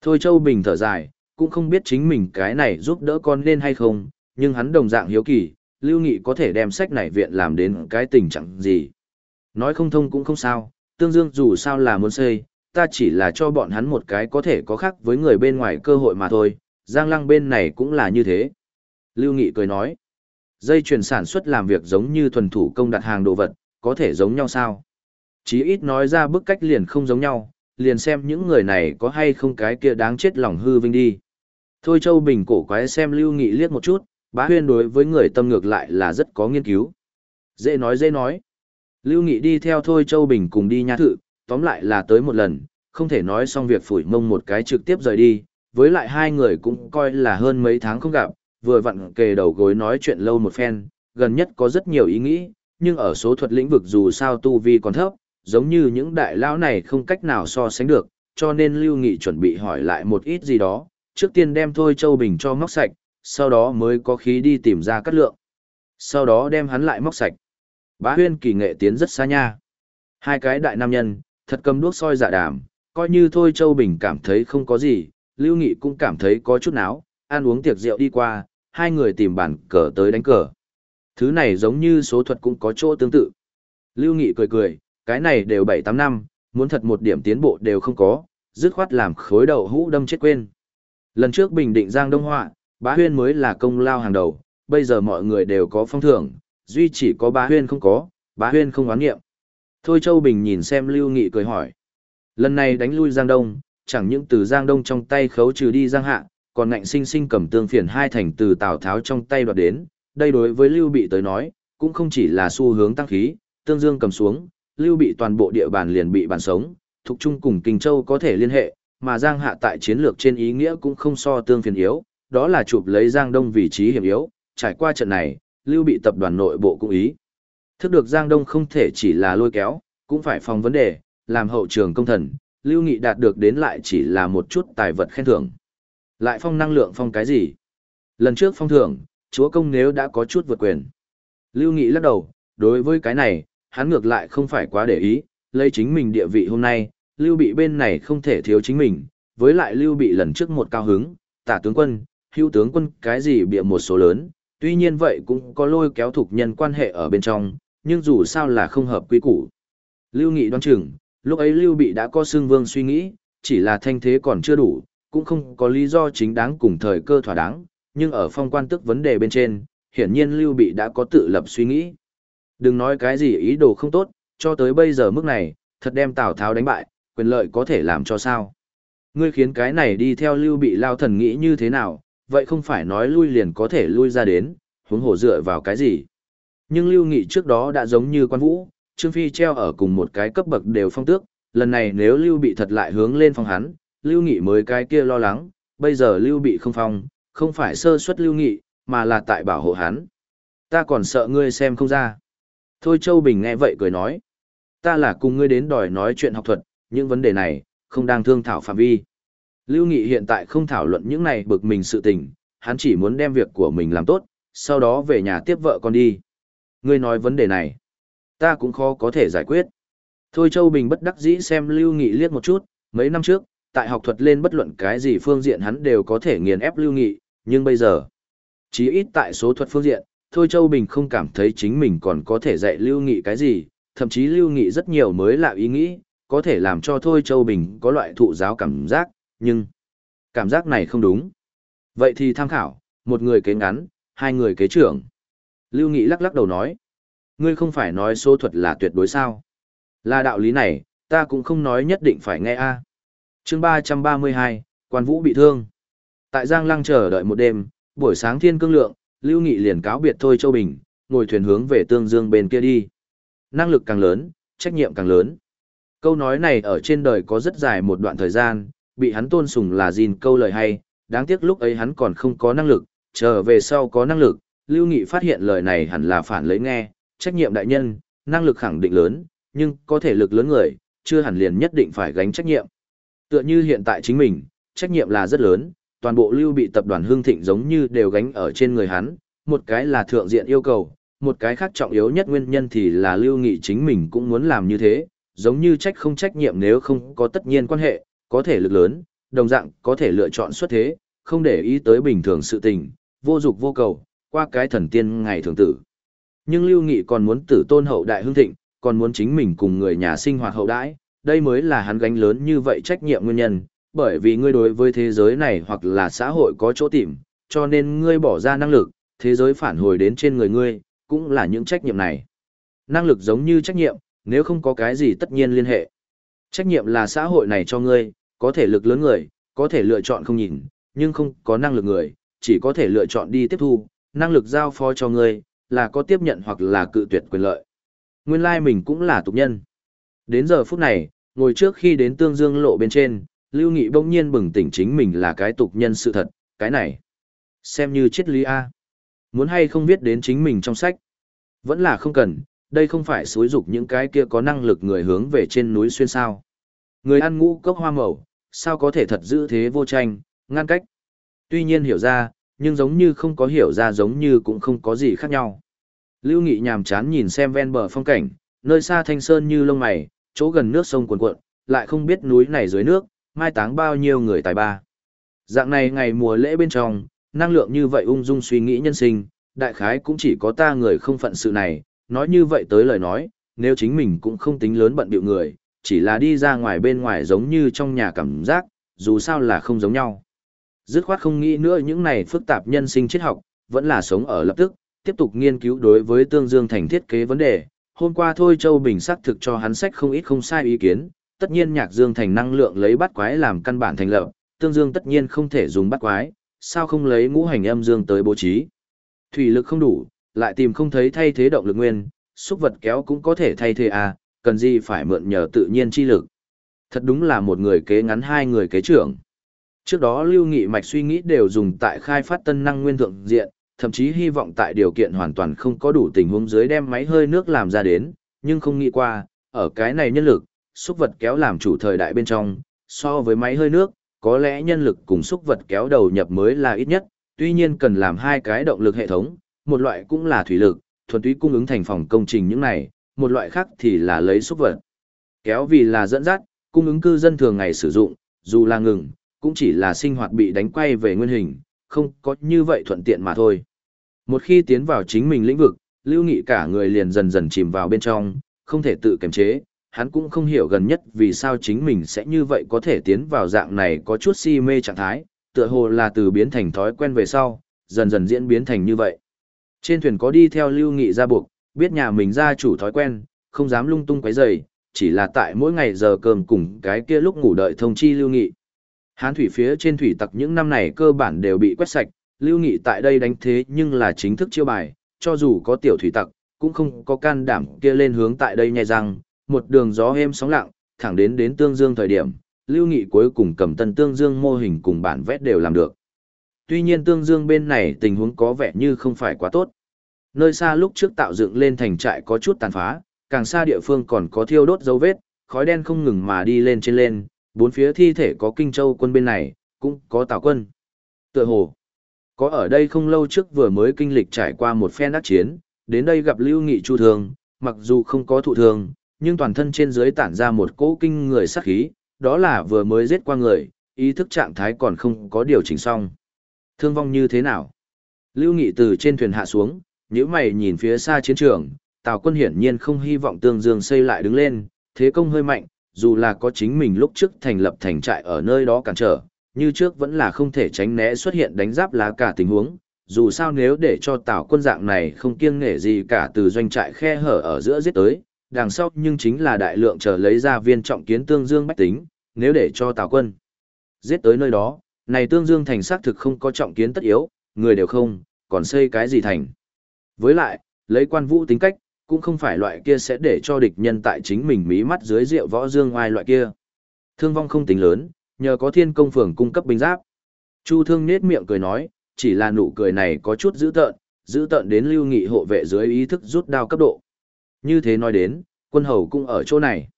Thôi Châu Bình thở dài, cũng không biết chính mình cái này giúp đỡ con nên hay không, nhưng hắn đồng dạng hiếu kỳ, Lưu Nghị có thể đem sách này viện làm đến cái tình trạng gì. Nói không thông cũng không sao, Tương Dương dù sao là muốn xây, ta chỉ là cho bọn hắn một cái có thể có khác với người bên ngoài cơ hội mà thôi, Giang Lăng bên này cũng là như thế. Lưu Nghị cười nói, dây chuyển sản xuất làm việc giống như thuần thủ công đặt hàng đồ vật, có thể giống nhau sao? Chí ít nói ra bức cách liền không giống nhau, liền xem những người này có hay không cái kia đáng chết lòng hư vinh đi. Thôi Châu Bình cổ quái xem Lưu Nghị liếc một chút, bá huyên đối với người tâm ngược lại là rất có nghiên cứu. Dễ nói dễ nói. Lưu Nghị đi theo Thôi Châu Bình cùng đi nha thự, tóm lại là tới một lần, không thể nói xong việc phủi mông một cái trực tiếp rời đi, với lại hai người cũng coi là hơn mấy tháng không gặp, vừa vặn kề đầu gối nói chuyện lâu một phen, gần nhất có rất nhiều ý nghĩ, nhưng ở số thuật lĩnh vực dù sao tu vi còn thấp, giống như những đại lão này không cách nào so sánh được, cho nên Lưu Nghị chuẩn bị hỏi lại một ít gì đó, trước tiên đem Thôi Châu Bình cho móc sạch, sau đó mới có khí đi tìm ra cắt lượng. Sau đó đem hắn lại móc sạch. Bá huyên kỳ nghệ tiến rất xa nha. Hai cái đại nam nhân, thật cầm đuốc soi dạ đàm, coi như Thôi Châu Bình cảm thấy không có gì, Lưu Nghị cũng cảm thấy có chút náo, ăn uống tiệc rượu đi qua, hai người tìm bàn cờ tới đánh cờ. Thứ này giống như số thuật cũng có chỗ tương tự. Lưu Nghị cười cười, cái này đều 7-8 năm, muốn thật một điểm tiến bộ đều không có, dứt khoát làm khối đầu hũ đâm chết quên. Lần trước Bình Định Giang Đông Họa, bá huyên mới là công lao hàng đầu, bây giờ mọi người đều có phong thưởng, duy chỉ có bá huyên không có, bá huyên không oán nghiệm. Thôi Châu Bình nhìn xem Lưu Nghị cười hỏi. Lần này đánh lui Giang Đông, chẳng những từ Giang Đông trong tay khấu trừ đi Giang Hạ, còn ngạnh sinh sinh cầm tương phiền hai thành từ Tào Tháo trong tay đoạt đến. Đây đối với Lưu Bị tới nói, cũng không chỉ là xu hướng tăng khí, tương dương cầm xuống, Lưu Bị toàn bộ địa bàn liền bị bàn sống, thuộc chung cùng Kinh Châu có thể liên hệ, mà Giang Hạ tại chiến lược trên ý nghĩa cũng không so tương phiền yếu, đó là chụp lấy Giang Đông vị trí hiểm yếu, trải qua trận này, Lưu Bị tập đoàn nội bộ cũng ý. Thức được Giang Đông không thể chỉ là lôi kéo, cũng phải phòng vấn đề, làm hậu trường công thần, Lưu Nghị đạt được đến lại chỉ là một chút tài vật khen thưởng. Lại phong năng lượng phong cái gì? Lần trước phong thưởng, chúa công nếu đã có chút vượt quyền. Lưu Nghị lắc đầu, đối với cái này, hắn ngược lại không phải quá để ý, lấy chính mình địa vị hôm nay, Lưu Bị bên này không thể thiếu chính mình, với lại Lưu Bị lần trước một cao hứng, tả tướng quân, hữu tướng quân cái gì bịa một số lớn, tuy nhiên vậy cũng có lôi kéo thuộc nhân quan hệ ở bên trong, nhưng dù sao là không hợp quy củ. Lưu Nghị đoán chừng, lúc ấy Lưu Bị đã có xương vương suy nghĩ, chỉ là thanh thế còn chưa đủ, cũng không có lý do chính đáng cùng thời cơ thỏa đáng, nhưng ở phong quan tức vấn đề bên trên, hiển nhiên Lưu Bị đã có tự lập suy nghĩ. Đừng nói cái gì ý đồ không tốt, cho tới bây giờ mức này, thật đem Tào Tháo đánh bại, quyền lợi có thể làm cho sao. Ngươi khiến cái này đi theo Lưu Bị lao thần nghĩ như thế nào, vậy không phải nói lui liền có thể lui ra đến, huống hồ dựa vào cái gì. Nhưng Lưu Nghị trước đó đã giống như quan vũ, Trương Phi treo ở cùng một cái cấp bậc đều phong tước, lần này nếu Lưu Bị thật lại hướng lên phong hắn, Lưu Nghị mới cái kia lo lắng, bây giờ Lưu Bị không phong, không phải sơ suất Lưu Nghị, mà là tại bảo hộ hắn. Ta còn sợ ngươi xem không ra. Thôi Châu Bình nghe vậy cười nói, ta là cùng ngươi đến đòi nói chuyện học thuật, những vấn đề này, không đang thương thảo phạm vi. Lưu Nghị hiện tại không thảo luận những này bực mình sự tình, hắn chỉ muốn đem việc của mình làm tốt, sau đó về nhà tiếp vợ con đi. Ngươi nói vấn đề này, ta cũng khó có thể giải quyết. Thôi Châu Bình bất đắc dĩ xem Lưu Nghị liếc một chút, mấy năm trước, tại học thuật lên bất luận cái gì phương diện hắn đều có thể nghiền ép Lưu Nghị, nhưng bây giờ, chí ít tại số thuật phương diện, Thôi Châu Bình không cảm thấy chính mình còn có thể dạy Lưu Nghị cái gì, thậm chí Lưu Nghị rất nhiều mới lạ ý nghĩ, có thể làm cho Thôi Châu Bình có loại thụ giáo cảm giác, nhưng cảm giác này không đúng. Vậy thì tham khảo, một người kế ngắn, hai người kế trưởng. Lưu Nghị lắc lắc đầu nói, ngươi không phải nói số thuật là tuyệt đối sao. Là đạo lý này, ta cũng không nói nhất định phải nghe a. À. Chương 332, Quan Vũ bị thương. Tại Giang Lăng chờ đợi một đêm, buổi sáng thiên cương lượng, Lưu Nghị liền cáo biệt thôi Châu Bình, ngồi thuyền hướng về Tương Dương bên kia đi. Năng lực càng lớn, trách nhiệm càng lớn. Câu nói này ở trên đời có rất dài một đoạn thời gian, bị hắn tôn sùng là gìn câu lời hay, đáng tiếc lúc ấy hắn còn không có năng lực, trở về sau có năng lực, Lưu Nghị phát hiện lời này hẳn là phản lấy nghe, trách nhiệm đại nhân, năng lực khẳng định lớn, nhưng có thể lực lớn người, chưa hẳn liền nhất định phải gánh trách nhiệm. Tựa như hiện tại chính mình, trách nhiệm là rất lớn, toàn bộ lưu bị tập đoàn hương thịnh giống như đều gánh ở trên người hắn, một cái là thượng diện yêu cầu, một cái khác trọng yếu nhất nguyên nhân thì là Lưu Nghị chính mình cũng muốn làm như thế, giống như trách không trách nhiệm nếu không có tất nhiên quan hệ, có thể lực lớn, đồng dạng có thể lựa chọn xuất thế, không để ý tới bình thường sự tình, vô dục vô cầu, qua cái thần tiên ngày thường tử. Nhưng Lưu Nghị còn muốn tử tôn hậu đại hương thịnh, còn muốn chính mình cùng người nhà sinh hoạt hậu đãi, đây mới là hắn gánh lớn như vậy trách nhiệm nguyên nhân, bởi vì ngươi đối với thế giới này hoặc là xã hội có chỗ tìm, cho nên ngươi bỏ ra năng lực, thế giới phản hồi đến trên người ngươi, cũng là những trách nhiệm này. Năng lực giống như trách nhiệm, nếu không có cái gì tất nhiên liên hệ. Trách nhiệm là xã hội này cho ngươi, có thể lực lớn người, có thể lựa chọn không nhìn, nhưng không có năng lực người, chỉ có thể lựa chọn đi tiếp thu, năng lực giao phó cho ngươi, là có tiếp nhận hoặc là cự tuyệt quyền lợi. Nguyên lai like mình cũng là tục nhân. Đến giờ phút này, ngồi trước khi đến tương dương lộ bên trên, Lưu Nghị bỗng nhiên bừng tỉnh chính mình là cái tục nhân sự thật, cái này. Xem như triết lý A. Muốn hay không viết đến chính mình trong sách. Vẫn là không cần, đây không phải xúi dục những cái kia có năng lực người hướng về trên núi xuyên sao. Người ăn ngũ cốc hoa màu, sao có thể thật giữ thế vô tranh, ngăn cách. Tuy nhiên hiểu ra, nhưng giống như không có hiểu ra giống như cũng không có gì khác nhau. Lưu Nghị nhàm chán nhìn xem ven bờ phong cảnh, nơi xa thanh sơn như lông mày, chỗ gần nước sông cuồn cuộn, lại không biết núi này dưới nước, mai táng bao nhiêu người tài ba. Dạng này ngày mùa lễ bên trong, năng lượng như vậy ung dung suy nghĩ nhân sinh, đại khái cũng chỉ có ta người không phận sự này, nói như vậy tới lời nói, nếu chính mình cũng không tính lớn bận điệu người, chỉ là đi ra ngoài bên ngoài giống như trong nhà cảm giác, dù sao là không giống nhau. Dứt khoát không nghĩ nữa những này phức tạp nhân sinh triết học, vẫn là sống ở lập tức, tiếp tục nghiên cứu đối với tương dương thành thiết kế vấn đề. Hôm qua thôi Châu Bình xác thực cho hắn sách không ít không sai ý kiến, tất nhiên nhạc dương thành năng lượng lấy bắt quái làm căn bản thành lập, tương dương tất nhiên không thể dùng bắt quái, sao không lấy ngũ hành âm dương tới bố trí. Thủy lực không đủ, lại tìm không thấy thay thế động lực nguyên, xúc vật kéo cũng có thể thay thế à, cần gì phải mượn nhờ tự nhiên chi lực. Thật đúng là một người kế ngắn hai người kế trưởng. Trước đó Lưu Nghị Mạch suy nghĩ đều dùng tại khai phát tân năng nguyên thượng diện, thậm chí hy vọng tại điều kiện hoàn toàn không có đủ tình huống dưới đem máy hơi nước làm ra đến, nhưng không nghĩ qua, ở cái này nhân lực, xúc vật kéo làm chủ thời đại bên trong, so với máy hơi nước, có lẽ nhân lực cùng xúc vật kéo đầu nhập mới là ít nhất, tuy nhiên cần làm hai cái động lực hệ thống, một loại cũng là thủy lực, thuần túy cung ứng thành phòng công trình những này, một loại khác thì là lấy xúc vật. Kéo vì là dẫn dắt, cung ứng cư dân thường ngày sử dụng, dù là ngừng, cũng chỉ là sinh hoạt bị đánh quay về nguyên hình, không có như vậy thuận tiện mà thôi. Một khi tiến vào chính mình lĩnh vực, lưu nghị cả người liền dần dần chìm vào bên trong, không thể tự kiềm chế, hắn cũng không hiểu gần nhất vì sao chính mình sẽ như vậy có thể tiến vào dạng này có chút si mê trạng thái, tựa hồ là từ biến thành thói quen về sau, dần dần diễn biến thành như vậy. Trên thuyền có đi theo lưu nghị ra buộc, biết nhà mình gia chủ thói quen, không dám lung tung quấy rầy, chỉ là tại mỗi ngày giờ cơm cùng cái kia lúc ngủ đợi thông chi lưu nghị. Hán thủy phía trên thủy tặc những năm này cơ bản đều bị quét sạch, lưu nghị tại đây đánh thế nhưng là chính thức chiêu bài, cho dù có tiểu thủy tặc, cũng không có can đảm kia lên hướng tại đây nhai răng, một đường gió êm sóng lặng, thẳng đến đến tương dương thời điểm, lưu nghị cuối cùng cầm tân tương dương mô hình cùng bản vét đều làm được. Tuy nhiên tương dương bên này tình huống có vẻ như không phải quá tốt. Nơi xa lúc trước tạo dựng lên thành trại có chút tàn phá, càng xa địa phương còn có thiêu đốt dấu vết, khói đen không ngừng mà đi lên trên lên, bốn phía thi thể có kinh châu quân bên này, cũng có tào quân. Tựa hồ, có ở đây không lâu trước vừa mới kinh lịch trải qua một phen đắc chiến, đến đây gặp Lưu Nghị Chu thường. mặc dù không có thụ thương, nhưng toàn thân trên dưới tản ra một cỗ kinh người sát khí, đó là vừa mới giết qua người, ý thức trạng thái còn không có điều chỉnh xong. Thương vong như thế nào? Lưu Nghị từ trên thuyền hạ xuống, nhíu mày nhìn phía xa chiến trường, Tào quân hiển nhiên không hy vọng Tương Dương xây lại đứng lên, thế công hơi mạnh, dù là có chính mình lúc trước thành lập thành trại ở nơi đó cản trở, như trước vẫn là không thể tránh né xuất hiện đánh giáp lá cả tình huống. Dù sao nếu để cho Tào quân dạng này không kiêng nể gì cả từ doanh trại khe hở ở giữa giết tới, đằng sau nhưng chính là đại lượng chờ lấy ra viên trọng kiến Tương Dương bách tính, nếu để cho Tào quân giết tới nơi đó, này Tương Dương thành xác thực không có trọng kiến tất yếu, người đều không, còn xây cái gì thành. Với lại, lấy quan vũ tính cách, cũng không phải loại kia sẽ để cho địch nhân tại chính mình mí mắt dưới rượu võ dương oai loại kia. Thương vong không tính lớn, nhờ có thiên công phường cung cấp binh giáp. Chu thương nết miệng cười nói, chỉ là nụ cười này có chút dữ tợn, dữ tợn đến lưu nghị hộ vệ dưới ý thức rút đao cấp độ. Như thế nói đến, quân hầu cũng ở chỗ này.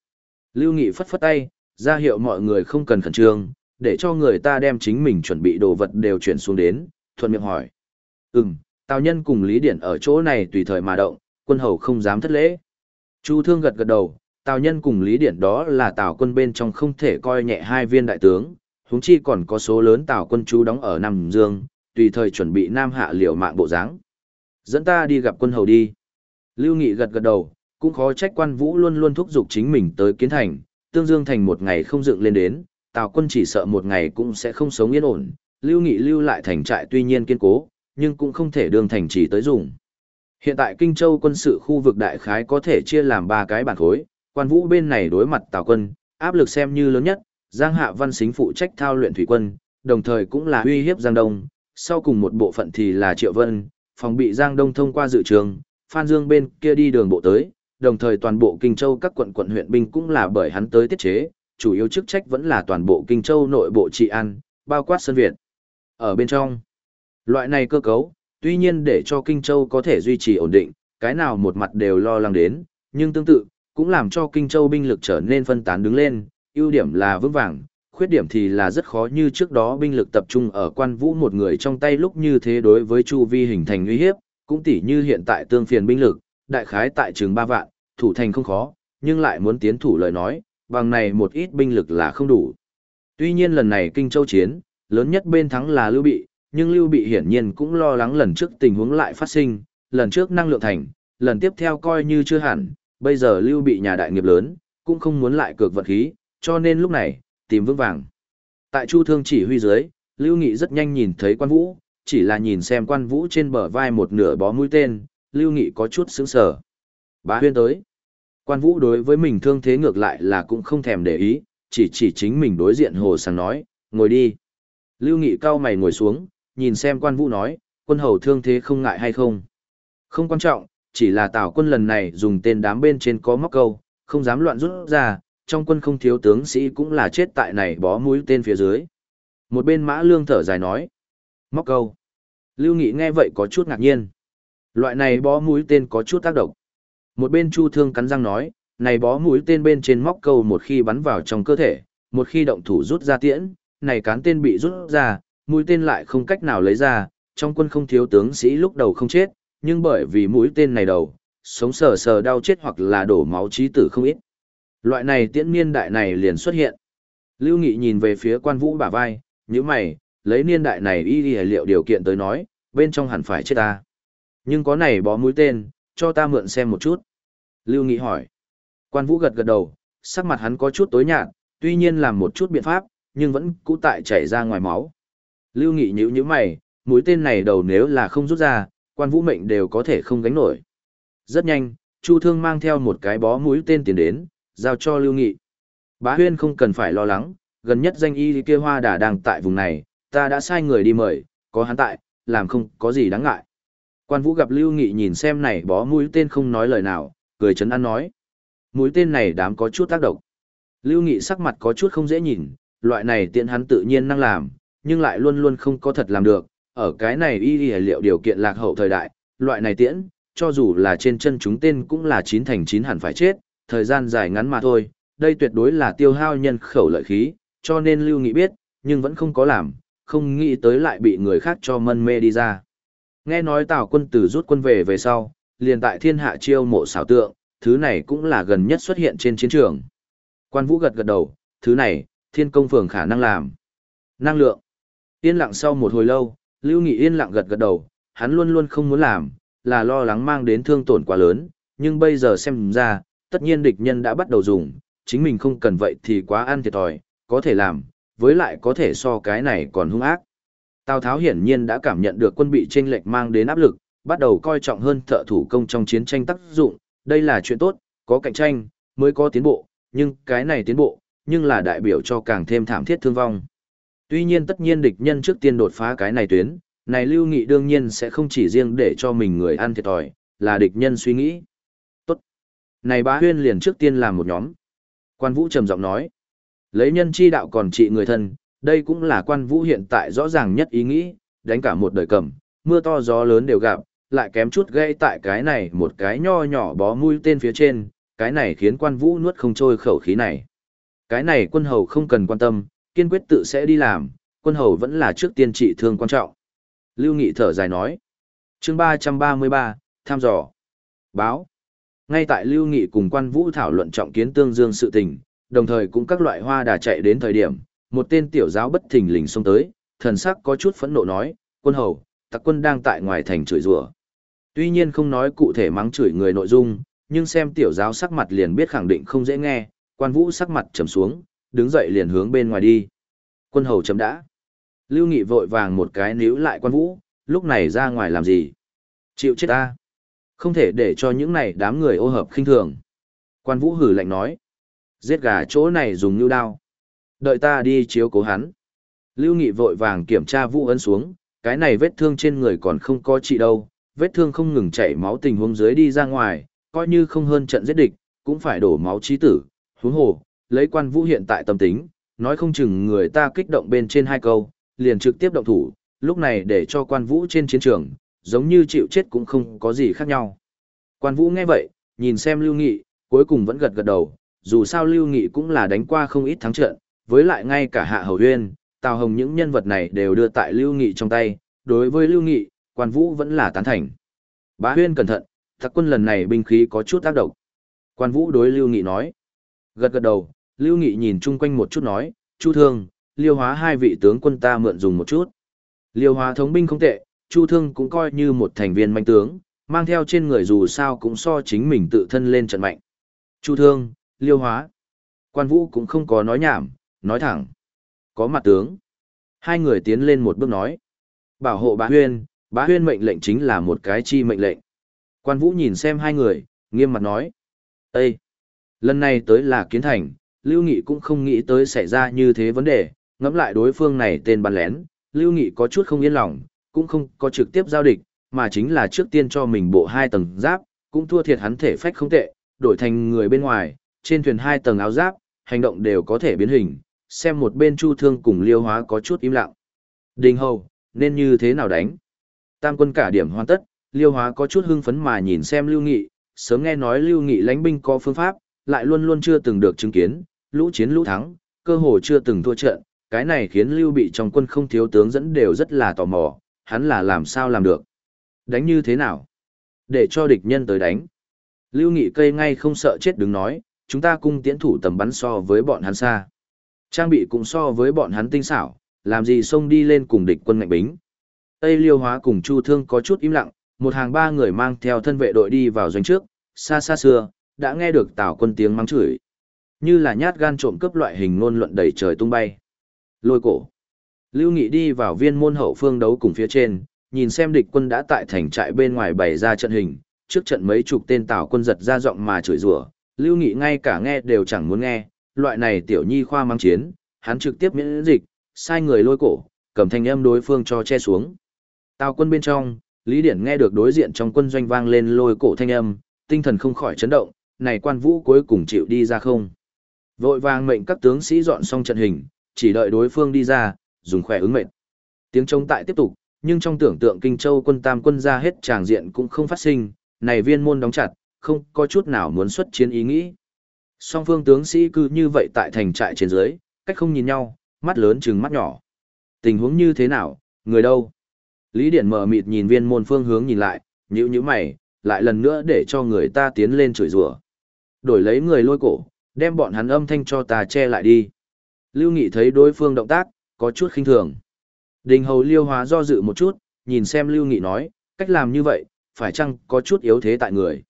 Lưu nghị phất phất tay, ra hiệu mọi người không cần khẩn trương, để cho người ta đem chính mình chuẩn bị đồ vật đều chuyển xuống đến, thuận miệng hỏi. Ừm, Tào Nhân cùng Lý Điển ở chỗ này tùy thời mà động, quân hầu không dám thất lễ. Chu Thương gật gật đầu, Tào Nhân cùng Lý Điển đó là Tào quân bên trong không thể coi nhẹ hai viên đại tướng, huống chi còn có số lớn Tào quân chú đóng ở Nam Dương, tùy thời chuẩn bị Nam hạ liều mạng bộ dáng. Dẫn ta đi gặp quân hầu đi. Lưu Nghị gật gật đầu, cũng khó trách quan vũ luôn luôn thúc giục chính mình tới kiến thành, tương dương thành một ngày không dựng lên đến, Tào quân chỉ sợ một ngày cũng sẽ không sống yên ổn, Lưu Nghị lưu lại thành trại tuy nhiên kiên cố, nhưng cũng không thể đường thành trì tới dùng. Hiện tại Kinh Châu quân sự khu vực đại khái có thể chia làm ba cái bản khối, quan vũ bên này đối mặt Tào quân, áp lực xem như lớn nhất, Giang Hạ Văn Xính phụ trách thao luyện thủy quân, đồng thời cũng là uy hiếp Giang Đông, sau cùng một bộ phận thì là Triệu Vân, phòng bị Giang Đông thông qua dự trường, Phan Dương bên kia đi đường bộ tới, đồng thời toàn bộ Kinh Châu các quận quận huyện binh cũng là bởi hắn tới tiết chế, chủ yếu chức trách vẫn là toàn bộ Kinh Châu nội bộ trị an, bao quát Sơn Việt. Ở bên trong, loại này cơ cấu, tuy nhiên để cho Kinh Châu có thể duy trì ổn định, cái nào một mặt đều lo lắng đến, nhưng tương tự, cũng làm cho Kinh Châu binh lực trở nên phân tán đứng lên, ưu điểm là vững vàng, khuyết điểm thì là rất khó như trước đó binh lực tập trung ở quan vũ một người trong tay lúc như thế đối với chu vi hình thành uy hiếp, cũng tỉ như hiện tại tương phiền binh lực, đại khái tại trường ba vạn, thủ thành không khó, nhưng lại muốn tiến thủ lời nói, bằng này một ít binh lực là không đủ. Tuy nhiên lần này Kinh Châu chiến, lớn nhất bên thắng là Lưu Bị, nhưng Lưu Bị hiển nhiên cũng lo lắng lần trước tình huống lại phát sinh, lần trước năng lượng thành, lần tiếp theo coi như chưa hẳn, bây giờ Lưu Bị nhà đại nghiệp lớn, cũng không muốn lại cược vật khí, cho nên lúc này, tìm vững vàng. Tại Chu Thương chỉ huy dưới, Lưu Nghị rất nhanh nhìn thấy quan vũ, chỉ là nhìn xem quan vũ trên bờ vai một nửa bó mũi tên, Lưu Nghị có chút sững sờ. Bá huyên tới. Quan vũ đối với mình thương thế ngược lại là cũng không thèm để ý, chỉ chỉ chính mình đối diện hồ sàng nói, ngồi đi. Lưu Nghị cao mày ngồi xuống, nhìn xem quan vũ nói, quân hầu thương thế không ngại hay không. Không quan trọng, chỉ là tào quân lần này dùng tên đám bên trên có móc câu, không dám loạn rút ra, trong quân không thiếu tướng sĩ cũng là chết tại này bó mũi tên phía dưới. Một bên mã lương thở dài nói, móc câu. Lưu Nghị nghe vậy có chút ngạc nhiên. Loại này bó mũi tên có chút tác động. Một bên Chu Thương cắn răng nói, này bó mũi tên bên trên móc câu một khi bắn vào trong cơ thể, một khi động thủ rút ra tiễn, này cán tên bị rút ra, mũi tên lại không cách nào lấy ra, trong quân không thiếu tướng sĩ lúc đầu không chết, nhưng bởi vì mũi tên này đầu, sống sờ sờ đau chết hoặc là đổ máu chí tử không ít. Loại này tiễn niên đại này liền xuất hiện. Lưu Nghị nhìn về phía quan vũ bả vai, như mày, lấy niên đại này y đi liệu điều kiện tới nói, bên trong hẳn phải chết ta. Nhưng có này bó mũi tên, cho ta mượn xem một chút. Lưu Nghị hỏi. Quan Vũ gật gật đầu, sắc mặt hắn có chút tối nhạt, tuy nhiên làm một chút biện pháp, nhưng vẫn cũ tại chảy ra ngoài máu. Lưu Nghị nhíu nhíu mày, mũi tên này đầu nếu là không rút ra, quan vũ mệnh đều có thể không gánh nổi. Rất nhanh, Chu Thương mang theo một cái bó mũi tên tiến đến, giao cho Lưu Nghị. Bá Huyên không cần phải lo lắng, gần nhất danh y kia hoa đà đang tại vùng này, ta đã sai người đi mời, có hắn tại, làm không có gì đáng ngại. Quan Vũ gặp Lưu Nghị nhìn xem này bó mũi tên không nói lời nào, cười chấn an nói. Mũi tên này đám có chút tác động. Lưu Nghị sắc mặt có chút không dễ nhìn, loại này tiện hắn tự nhiên năng làm, nhưng lại luôn luôn không có thật làm được. Ở cái này y y liệu điều kiện lạc hậu thời đại, loại này tiễn, cho dù là trên chân chúng tên cũng là chín thành chín hẳn phải chết, thời gian dài ngắn mà thôi. Đây tuyệt đối là tiêu hao nhân khẩu lợi khí, cho nên Lưu Nghị biết, nhưng vẫn không có làm, không nghĩ tới lại bị người khác cho mân mê đi ra. Nghe nói Tào quân tử rút quân về về sau, liền tại thiên hạ chiêu mộ xảo tượng, thứ này cũng là gần nhất xuất hiện trên chiến trường. Quan Vũ gật gật đầu, thứ này, thiên công phường khả năng làm. Năng lượng. Yên lặng sau một hồi lâu, Lưu Nghị yên lặng gật gật đầu, hắn luôn luôn không muốn làm, là lo lắng mang đến thương tổn quá lớn, nhưng bây giờ xem ra, tất nhiên địch nhân đã bắt đầu dùng, chính mình không cần vậy thì quá ăn thiệt thòi, có thể làm, với lại có thể so cái này còn hung ác. Tào Tháo hiển nhiên đã cảm nhận được quân bị chênh lệch mang đến áp lực, bắt đầu coi trọng hơn thợ thủ công trong chiến tranh tác dụng, đây là chuyện tốt, có cạnh tranh, mới có tiến bộ, nhưng cái này tiến bộ, nhưng là đại biểu cho càng thêm thảm thiết thương vong. Tuy nhiên tất nhiên địch nhân trước tiên đột phá cái này tuyến, này Lưu Nghị đương nhiên sẽ không chỉ riêng để cho mình người ăn thiệt thòi, là địch nhân suy nghĩ. Tốt. Này bá huyên liền trước tiên làm một nhóm. Quan Vũ trầm giọng nói. Lấy nhân chi đạo còn trị người thân, đây cũng là quan vũ hiện tại rõ ràng nhất ý nghĩ, đánh cả một đời cầm, mưa to gió lớn đều gặp, lại kém chút gây tại cái này một cái nho nhỏ bó mũi tên phía trên, cái này khiến quan vũ nuốt không trôi khẩu khí này. Cái này quân hầu không cần quan tâm, kiên quyết tự sẽ đi làm, quân hầu vẫn là trước tiên trị thương quan trọng. Lưu Nghị thở dài nói, chương ba trăm ba mươi ba tham dò. Báo. Ngay tại lưu nghị cùng quan vũ thảo luận trọng kiến tương dương sự tình đồng thời cũng các loại hoa đà chạy đến thời điểm một tên tiểu giáo bất thình lình xông tới thần sắc có chút phẫn nộ nói quân hầu tặc quân đang tại ngoài thành chửi rủa. Tuy nhiên không nói cụ thể mắng chửi người nội dung nhưng xem tiểu giáo sắc mặt liền biết khẳng định không dễ nghe quan vũ sắc mặt trầm xuống đứng dậy liền hướng bên ngoài đi quân hầu chấm đã lưu nghị vội vàng một cái níu lại quan vũ lúc này ra ngoài làm gì chịu chết ta không thể để cho những này đám người ô hợp khinh thường. Quan Vũ hử lạnh nói. Giết gà chỗ này dùng như đao. Đợi ta đi chiếu cố hắn. Lưu Nghị vội vàng kiểm tra Vũ ấn xuống, cái này vết thương trên người còn không có trị đâu, vết thương không ngừng chảy máu tình huống dưới đi ra ngoài, coi như không hơn trận giết địch, cũng phải đổ máu chí tử, huống hồ, lấy quan Vũ hiện tại tâm tính, nói không chừng người ta kích động bên trên hai câu, liền trực tiếp động thủ, lúc này để cho quan Vũ trên chiến trường, giống như chịu chết cũng không có gì khác nhau. Quan Vũ nghe vậy, nhìn xem Lưu Nghị, cuối cùng vẫn gật gật đầu, dù sao Lưu Nghị cũng là đánh qua không ít thắng trận, với lại ngay cả Hạ Hầu Huyên, Tào Hồng những nhân vật này đều đưa tại Lưu Nghị trong tay, đối với Lưu Nghị, Quan Vũ vẫn là tán thành. Bá Huyên cẩn thận, thật quân lần này binh khí có chút tác động. Quan Vũ đối Lưu Nghị nói. Gật gật đầu, Lưu Nghị nhìn chung quanh một chút nói, Chu Thương, Liêu Hóa hai vị tướng quân ta mượn dùng một chút. Liêu Hóa thống binh không tệ, Chu Thương cũng coi như một thành viên manh tướng, mang theo trên người dù sao cũng so chính mình tự thân lên trận mạnh. Chu Thương, Liêu Hóa. Quan Vũ cũng không có nói nhảm, nói thẳng. Có mặt tướng. Hai người tiến lên một bước nói. Bảo hộ bá huyên, bá huyên mệnh lệnh chính là một cái chi mệnh lệnh. Quan Vũ nhìn xem hai người, nghiêm mặt nói. Ê! Lần này tới là kiến thành, Lưu Nghị cũng không nghĩ tới xảy ra như thế vấn đề, ngẫm lại đối phương này tên bắn lén, Lưu Nghị có chút không yên lòng, cũng không có trực tiếp giao địch, mà chính là trước tiên cho mình bộ hai tầng giáp, cũng thua thiệt hắn thể phách không tệ, đổi thành người bên ngoài, trên thuyền hai tầng áo giáp, hành động đều có thể biến hình, xem một bên Chu Thương cùng Liêu Hóa có chút im lặng. Đình Hầu, nên như thế nào đánh? Tam quân cả điểm hoàn tất, Liêu Hóa có chút hưng phấn mà nhìn xem Lưu Nghị, sớm nghe nói Lưu Nghị lãnh binh có phương pháp, lại luôn luôn chưa từng được chứng kiến, lũ chiến lũ thắng, cơ hồ chưa từng thua trận, cái này khiến Lưu Bị trong quân không thiếu tướng dẫn đều rất là tò mò, hắn là làm sao làm được. Đánh như thế nào? Để cho địch nhân tới đánh. Lưu Nghị cây ngay không sợ chết đứng nói, chúng ta cung tiễn thủ tầm bắn so với bọn hắn xa. Trang bị cũng so với bọn hắn tinh xảo, làm gì xông đi lên cùng địch quân ngạnh bính. Tây Liêu Hóa cùng Chu Thương có chút im lặng, một hàng ba người mang theo thân vệ đội đi vào doanh trước, xa xa xưa, đã nghe được Tào quân tiếng mắng chửi. Như là nhát gan trộm cướp loại hình ngôn luận đầy trời tung bay. Lôi cổ. Lưu Nghị đi vào viên môn hậu phương đấu cùng phía trên, nhìn xem địch quân đã tại thành trại bên ngoài bày ra trận hình, trước trận mấy chục tên tào quân giật ra giọng mà chửi rủa, Lưu Nghị ngay cả nghe đều chẳng muốn nghe, loại này tiểu nhi khoa mang chiến, hắn trực tiếp miễn dịch, sai người lôi cổ, cầm thanh âm đối phương cho che xuống. Tào quân bên trong, Lý Điển nghe được đối diện trong quân doanh vang lên lôi cổ thanh âm, tinh thần không khỏi chấn động, này quan vũ cuối cùng chịu đi ra không. Vội vàng mệnh các tướng sĩ dọn xong trận hình, chỉ đợi đối phương đi ra, dùng khỏe ứng mệnh. Tiếng chống tại tiếp tục, nhưng trong tưởng tượng Kinh Châu quân tam quân ra hết tràng diện cũng không phát sinh, này viên môn đóng chặt, không có chút nào muốn xuất chiến ý nghĩ. Song phương tướng sĩ cứ như vậy tại thành trại trên dưới, cách không nhìn nhau, mắt lớn chừng mắt nhỏ. Tình huống như thế nào, người đâu? Lý Điển mở mịt nhìn viên môn phương hướng nhìn lại, nhữ nhíu mày, lại lần nữa để cho người ta tiến lên chửi rủa. Đổi lấy người lôi cổ, đem bọn hắn âm thanh cho ta che lại đi. Lưu Nghị thấy đối phương động tác, có chút khinh thường. Đình hầu liêu hóa do dự một chút, nhìn xem Lưu Nghị nói, cách làm như vậy, phải chăng có chút yếu thế tại người.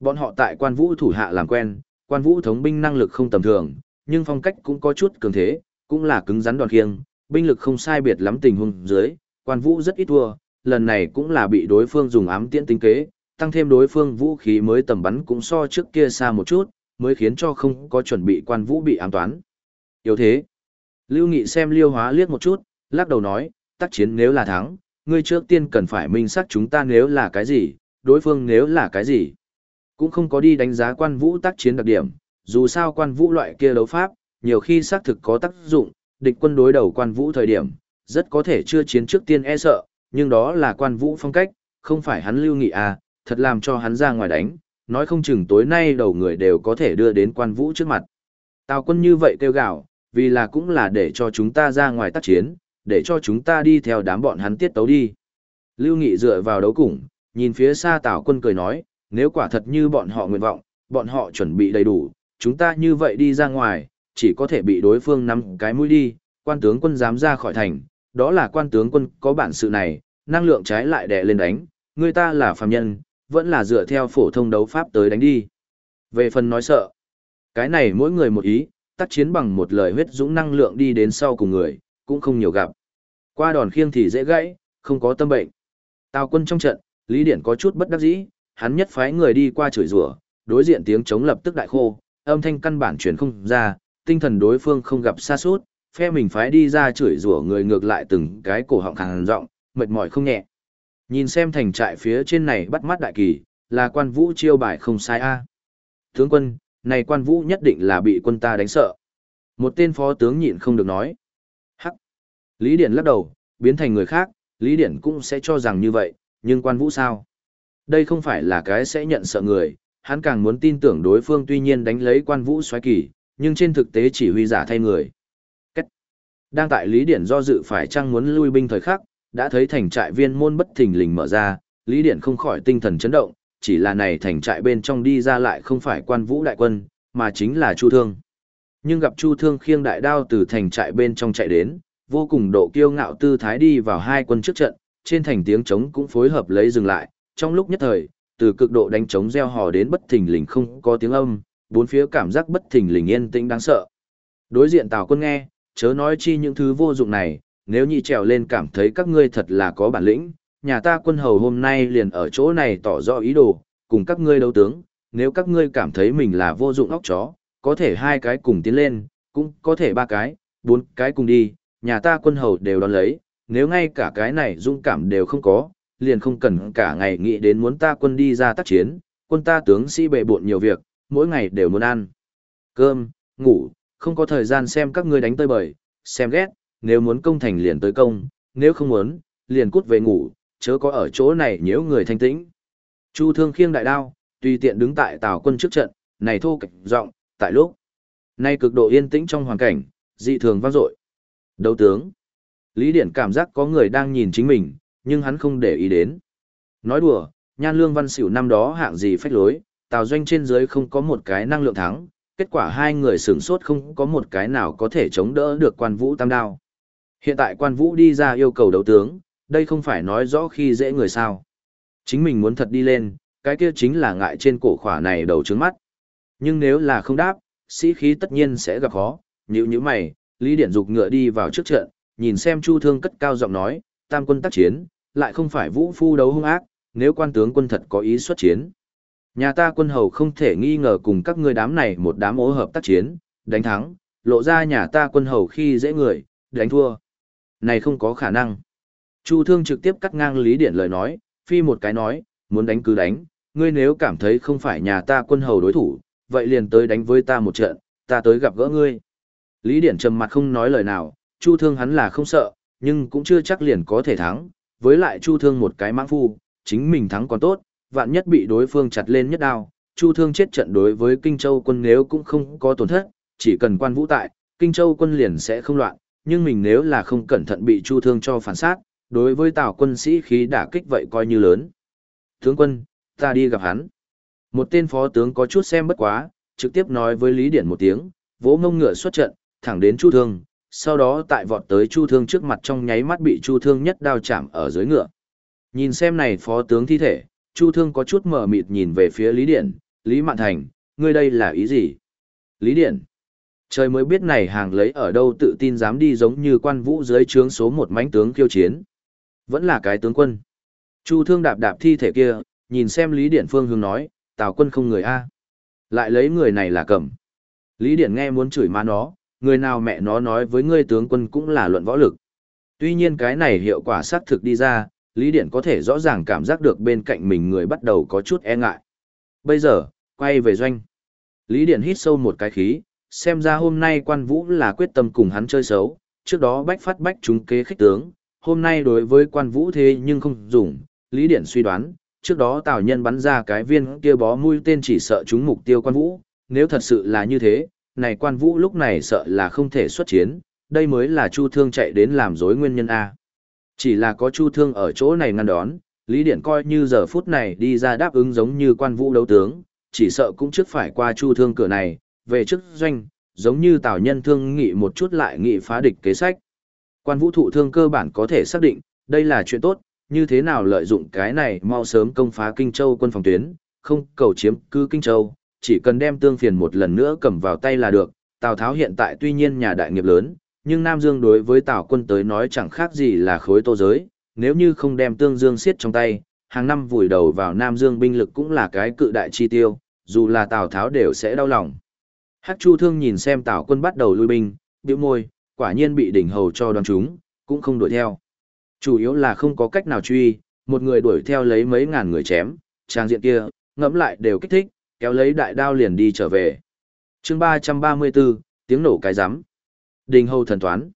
Bọn họ tại quan vũ thủ hạ làm quen, quan vũ thống binh năng lực không tầm thường, nhưng phong cách cũng có chút cường thế, cũng là cứng rắn đòn khiêng, binh lực không sai biệt lắm tình huống dưới, quan vũ rất ít thua, lần này cũng là bị đối phương dùng ám tiễn tính kế, tăng thêm đối phương vũ khí mới tầm bắn cũng so trước kia xa một chút, mới khiến cho không có chuẩn bị quan vũ bị ám toán. Yếu thế. Lưu Nghị xem liêu hóa liếc một chút, lắc đầu nói, tác chiến nếu là thắng, ngươi trước tiên cần phải minh xác chúng ta nếu là cái gì, đối phương nếu là cái gì. Cũng không có đi đánh giá quan vũ tác chiến đặc điểm, dù sao quan vũ loại kia đấu pháp, nhiều khi xác thực có tác dụng, địch quân đối đầu quan vũ thời điểm, rất có thể chưa chiến trước tiên e sợ, nhưng đó là quan vũ phong cách, không phải hắn lưu nghị à, thật làm cho hắn ra ngoài đánh, nói không chừng tối nay đầu người đều có thể đưa đến quan vũ trước mặt. Tào quân như vậy kêu gạo, vì là cũng là để cho chúng ta ra ngoài tác chiến, để cho chúng ta đi theo đám bọn hắn tiết tấu đi. Lưu Nghị dựa vào đấu củng, nhìn phía xa Tào quân cười nói, nếu quả thật như bọn họ nguyện vọng, bọn họ chuẩn bị đầy đủ, chúng ta như vậy đi ra ngoài, chỉ có thể bị đối phương nắm cái mũi đi, quan tướng quân dám ra khỏi thành, đó là quan tướng quân có bản sự này, năng lượng trái lại đè lên đánh, người ta là phàm nhân, vẫn là dựa theo phổ thông đấu pháp tới đánh đi. Về phần nói sợ, cái này mỗi người một ý, tác chiến bằng một lời huyết dũng năng lượng đi đến sau cùng người, cũng không nhiều gặp. Qua đòn khiêng thì dễ gãy, không có tâm bệnh. Tào quân trong trận, Lý Điển có chút bất đắc dĩ, hắn nhất phái người đi qua chửi rủa, đối diện tiếng chống lập tức đại khô, âm thanh căn bản truyền không ra, tinh thần đối phương không gặp xa suốt, phe mình phái đi ra chửi rủa người ngược lại từng cái cổ họng hàng rộng, mệt mỏi không nhẹ. Nhìn xem thành trại phía trên này bắt mắt đại kỳ, là quan vũ chiêu bài không sai a. Tướng quân, này quan vũ nhất định là bị quân ta đánh sợ. Một tên phó tướng nhịn không được nói. Hắc. Lý Điển lắc đầu, biến thành người khác, Lý Điển cũng sẽ cho rằng như vậy, nhưng quan vũ sao? Đây không phải là cái sẽ nhận sợ người, hắn càng muốn tin tưởng đối phương tuy nhiên đánh lấy quan vũ xoáy kỳ, nhưng trên thực tế chỉ huy giả thay người. Cách. Đang tại Lý Điển do dự phải chăng muốn lui binh thời khắc, đã thấy thành trại viên môn bất thình lình mở ra, Lý Điển không khỏi tinh thần chấn động, chỉ là này thành trại bên trong đi ra lại không phải quan vũ đại quân, mà chính là Chu Thương. Nhưng gặp Chu Thương khiêng đại đao từ thành trại bên trong chạy đến, vô cùng độ kiêu ngạo tư thái đi vào hai quân trước trận, trên thành tiếng trống cũng phối hợp lấy dừng lại, trong lúc nhất thời, từ cực độ đánh trống reo hò đến bất thình lình không có tiếng âm, bốn phía cảm giác bất thình lình yên tĩnh đáng sợ. Đối diện Tào Quân nghe, chớ nói chi những thứ vô dụng này, nếu nhị trèo lên cảm thấy các ngươi thật là có bản lĩnh, nhà ta quân hầu hôm nay liền ở chỗ này tỏ rõ ý đồ, cùng các ngươi đấu tướng, nếu các ngươi cảm thấy mình là vô dụng óc chó, có thể hai cái cùng tiến lên, cũng có thể ba cái, bốn cái cùng đi, nhà ta quân hầu đều đón lấy, nếu ngay cả cái này dung cảm đều không có, liền không cần cả ngày nghĩ đến muốn ta quân đi ra tác chiến, quân ta tướng sĩ bệ bộn nhiều việc, mỗi ngày đều muốn ăn cơm, ngủ, không có thời gian xem các ngươi đánh tơi bời, xem ghét, nếu muốn công thành liền tới công, nếu không muốn, liền cút về ngủ, chớ có ở chỗ này nhiễu người thanh tĩnh. Chu Thương khiêng đại đao, tùy tiện đứng tại Tào quân trước trận, này thô kịch giọng, tại lúc nay cực độ yên tĩnh trong hoàn cảnh, dị thường vang dội. Đấu tướng. Lý Điển cảm giác có người đang nhìn chính mình, nhưng hắn không để ý đến. Nói đùa, Nhan Lương Văn Sửu năm đó hạng gì phách lối, Tào Doanh trên dưới không có một cái năng lượng thắng, kết quả hai người sửng sốt không có một cái nào có thể chống đỡ được quan vũ tam đao. Hiện tại quan vũ đi ra yêu cầu đấu tướng, đây không phải nói rõ khi dễ người sao. Chính mình muốn thật đi lên, cái kia chính là ngại trên cổ khỏa này đầu trứng mắt. Nhưng nếu là không đáp, sĩ khí tất nhiên sẽ gặp khó, nhữ như mày, Lý Điển Dục ngựa đi vào trước trận, nhìn xem Chu Thương cất cao giọng nói, tam quân tác chiến, lại không phải vũ phu đấu hung ác, nếu quan tướng quân thật có ý xuất chiến. Nhà ta quân hầu không thể nghi ngờ cùng các ngươi đám này một đám ố hợp tác chiến, đánh thắng, lộ ra nhà ta quân hầu khi dễ người, đánh thua. Này không có khả năng. Chu Thương trực tiếp cắt ngang Lý Điển lời nói, phi một cái nói, muốn đánh cứ đánh, ngươi nếu cảm thấy không phải nhà ta quân hầu đối thủ, vậy liền tới đánh với ta một trận, ta tới gặp gỡ ngươi. Lý Điển trầm mặt không nói lời nào, Chu Thương hắn là không sợ, nhưng cũng chưa chắc liền có thể thắng, với lại Chu Thương một cái mãng phu, chính mình thắng còn tốt, vạn nhất bị đối phương chặt lên nhất đao, Chu Thương chết trận đối với Kinh Châu quân nếu cũng không có tổn thất, chỉ cần quan vũ tại, Kinh Châu quân liền sẽ không loạn, nhưng mình nếu là không cẩn thận bị Chu Thương cho phản sát, đối với Tào quân sĩ khí đả kích vậy coi như lớn. Tướng quân, ta đi gặp hắn. Một tên phó tướng có chút xem bất quá, trực tiếp nói với Lý Điển một tiếng, vỗ mông ngựa xuất trận, thẳng đến Chu Thương, sau đó tại vọt tới Chu Thương trước mặt trong nháy mắt bị Chu Thương nhất đao chạm ở dưới ngựa. Nhìn xem này phó tướng thi thể, Chu Thương có chút mở mịt nhìn về phía Lý Điển, Lý Mạn Thành, ngươi đây là ý gì? Lý Điển. Trời mới biết này hàng lấy ở đâu tự tin dám đi giống như quan vũ dưới trướng số một mánh tướng kiêu chiến. Vẫn là cái tướng quân. Chu Thương đạp đạp thi thể kia, nhìn xem Lý Điển phương hướng nói, Tào quân không người A. Lại lấy người này là cầm. Lý Điển nghe muốn chửi má nó, người nào mẹ nó nói với ngươi tướng quân cũng là luận võ lực. Tuy nhiên cái này hiệu quả xác thực đi ra, Lý Điển có thể rõ ràng cảm giác được bên cạnh mình người bắt đầu có chút e ngại. Bây giờ, quay về doanh. Lý Điển hít sâu một cái khí, xem ra hôm nay quan vũ là quyết tâm cùng hắn chơi xấu, trước đó bách phát bách chúng kế khích tướng, hôm nay đối với quan vũ thế nhưng không dùng, Lý Điển suy đoán, trước đó Tào Nhân bắn ra cái viên kia bó mũi tên chỉ sợ chúng mục tiêu quan vũ, nếu thật sự là như thế, này quan vũ lúc này sợ là không thể xuất chiến, đây mới là Chu Thương chạy đến làm dối nguyên nhân A. Chỉ là có Chu Thương ở chỗ này ngăn đón, Lý Điển coi như giờ phút này đi ra đáp ứng giống như quan vũ đấu tướng, chỉ sợ cũng trước phải qua Chu Thương cửa này, về chức doanh, giống như Tào Nhân thương nghị một chút lại nghị phá địch kế sách. Quan vũ thụ thương cơ bản có thể xác định, đây là chuyện tốt, như thế nào lợi dụng cái này mau sớm công phá Kinh Châu quân phòng tuyến, không cầu chiếm cư Kinh Châu, chỉ cần đem tương phiền một lần nữa cầm vào tay là được. Tào Tháo hiện tại tuy nhiên nhà đại nghiệp lớn, nhưng Nam Dương đối với Tào quân tới nói chẳng khác gì là khối tô giới, nếu như không đem tương dương siết trong tay, hàng năm vùi đầu vào Nam Dương binh lực cũng là cái cự đại chi tiêu, dù là Tào Tháo đều sẽ đau lòng. Hắc Chu Thương nhìn xem Tào quân bắt đầu lui binh, bĩu môi, quả nhiên bị đỉnh hầu cho đoán chúng, cũng không đuổi theo. Chủ yếu là không có cách nào truy, một người đuổi theo lấy mấy ngàn người chém, trang diện kia, ngẫm lại đều kích thích, kéo lấy đại đao liền đi trở về. chương 334, tiếng nổ cái rắm Đình hầu thần toán.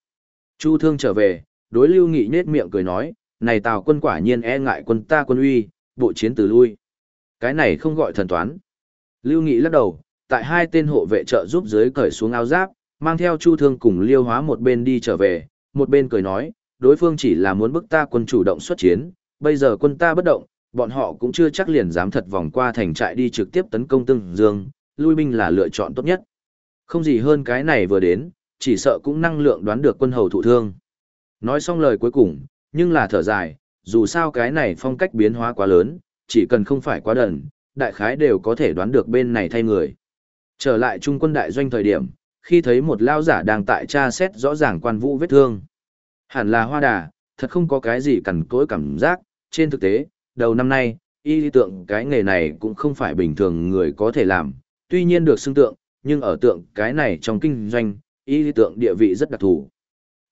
Chu Thương trở về, đối Lưu Nghị nết miệng cười nói, này Tào quân quả nhiên e ngại quân ta quân uy, bộ chiến từ lui. Cái này không gọi thần toán. Lưu Nghị lắc đầu, tại hai tên hộ vệ trợ giúp dưới cởi xuống áo giáp, mang theo Chu Thương cùng Liêu Hóa một bên đi trở về, một bên cười nói, đối phương chỉ là muốn bức ta quân chủ động xuất chiến, bây giờ quân ta bất động, bọn họ cũng chưa chắc liền dám thật vòng qua thành trại đi trực tiếp tấn công Tương Dương, lui binh là lựa chọn tốt nhất. Không gì hơn cái này vừa đến, chỉ sợ cũng năng lượng đoán được quân hầu thụ thương. Nói xong lời cuối cùng, nhưng là thở dài, dù sao cái này phong cách biến hóa quá lớn, chỉ cần không phải quá đần, đại khái đều có thể đoán được bên này thay người. Trở lại trung quân đại doanh thời điểm, khi thấy một lao giả đang tại tra xét rõ ràng quan vũ vết thương. Hẳn là hoa đà, thật không có cái gì cằn cỗi cảm giác, trên thực tế, đầu năm nay, y lý tượng cái nghề này cũng không phải bình thường người có thể làm, tuy nhiên được xưng tượng, nhưng ở tượng cái này trong kinh doanh, y lý tượng địa vị rất đặc thù.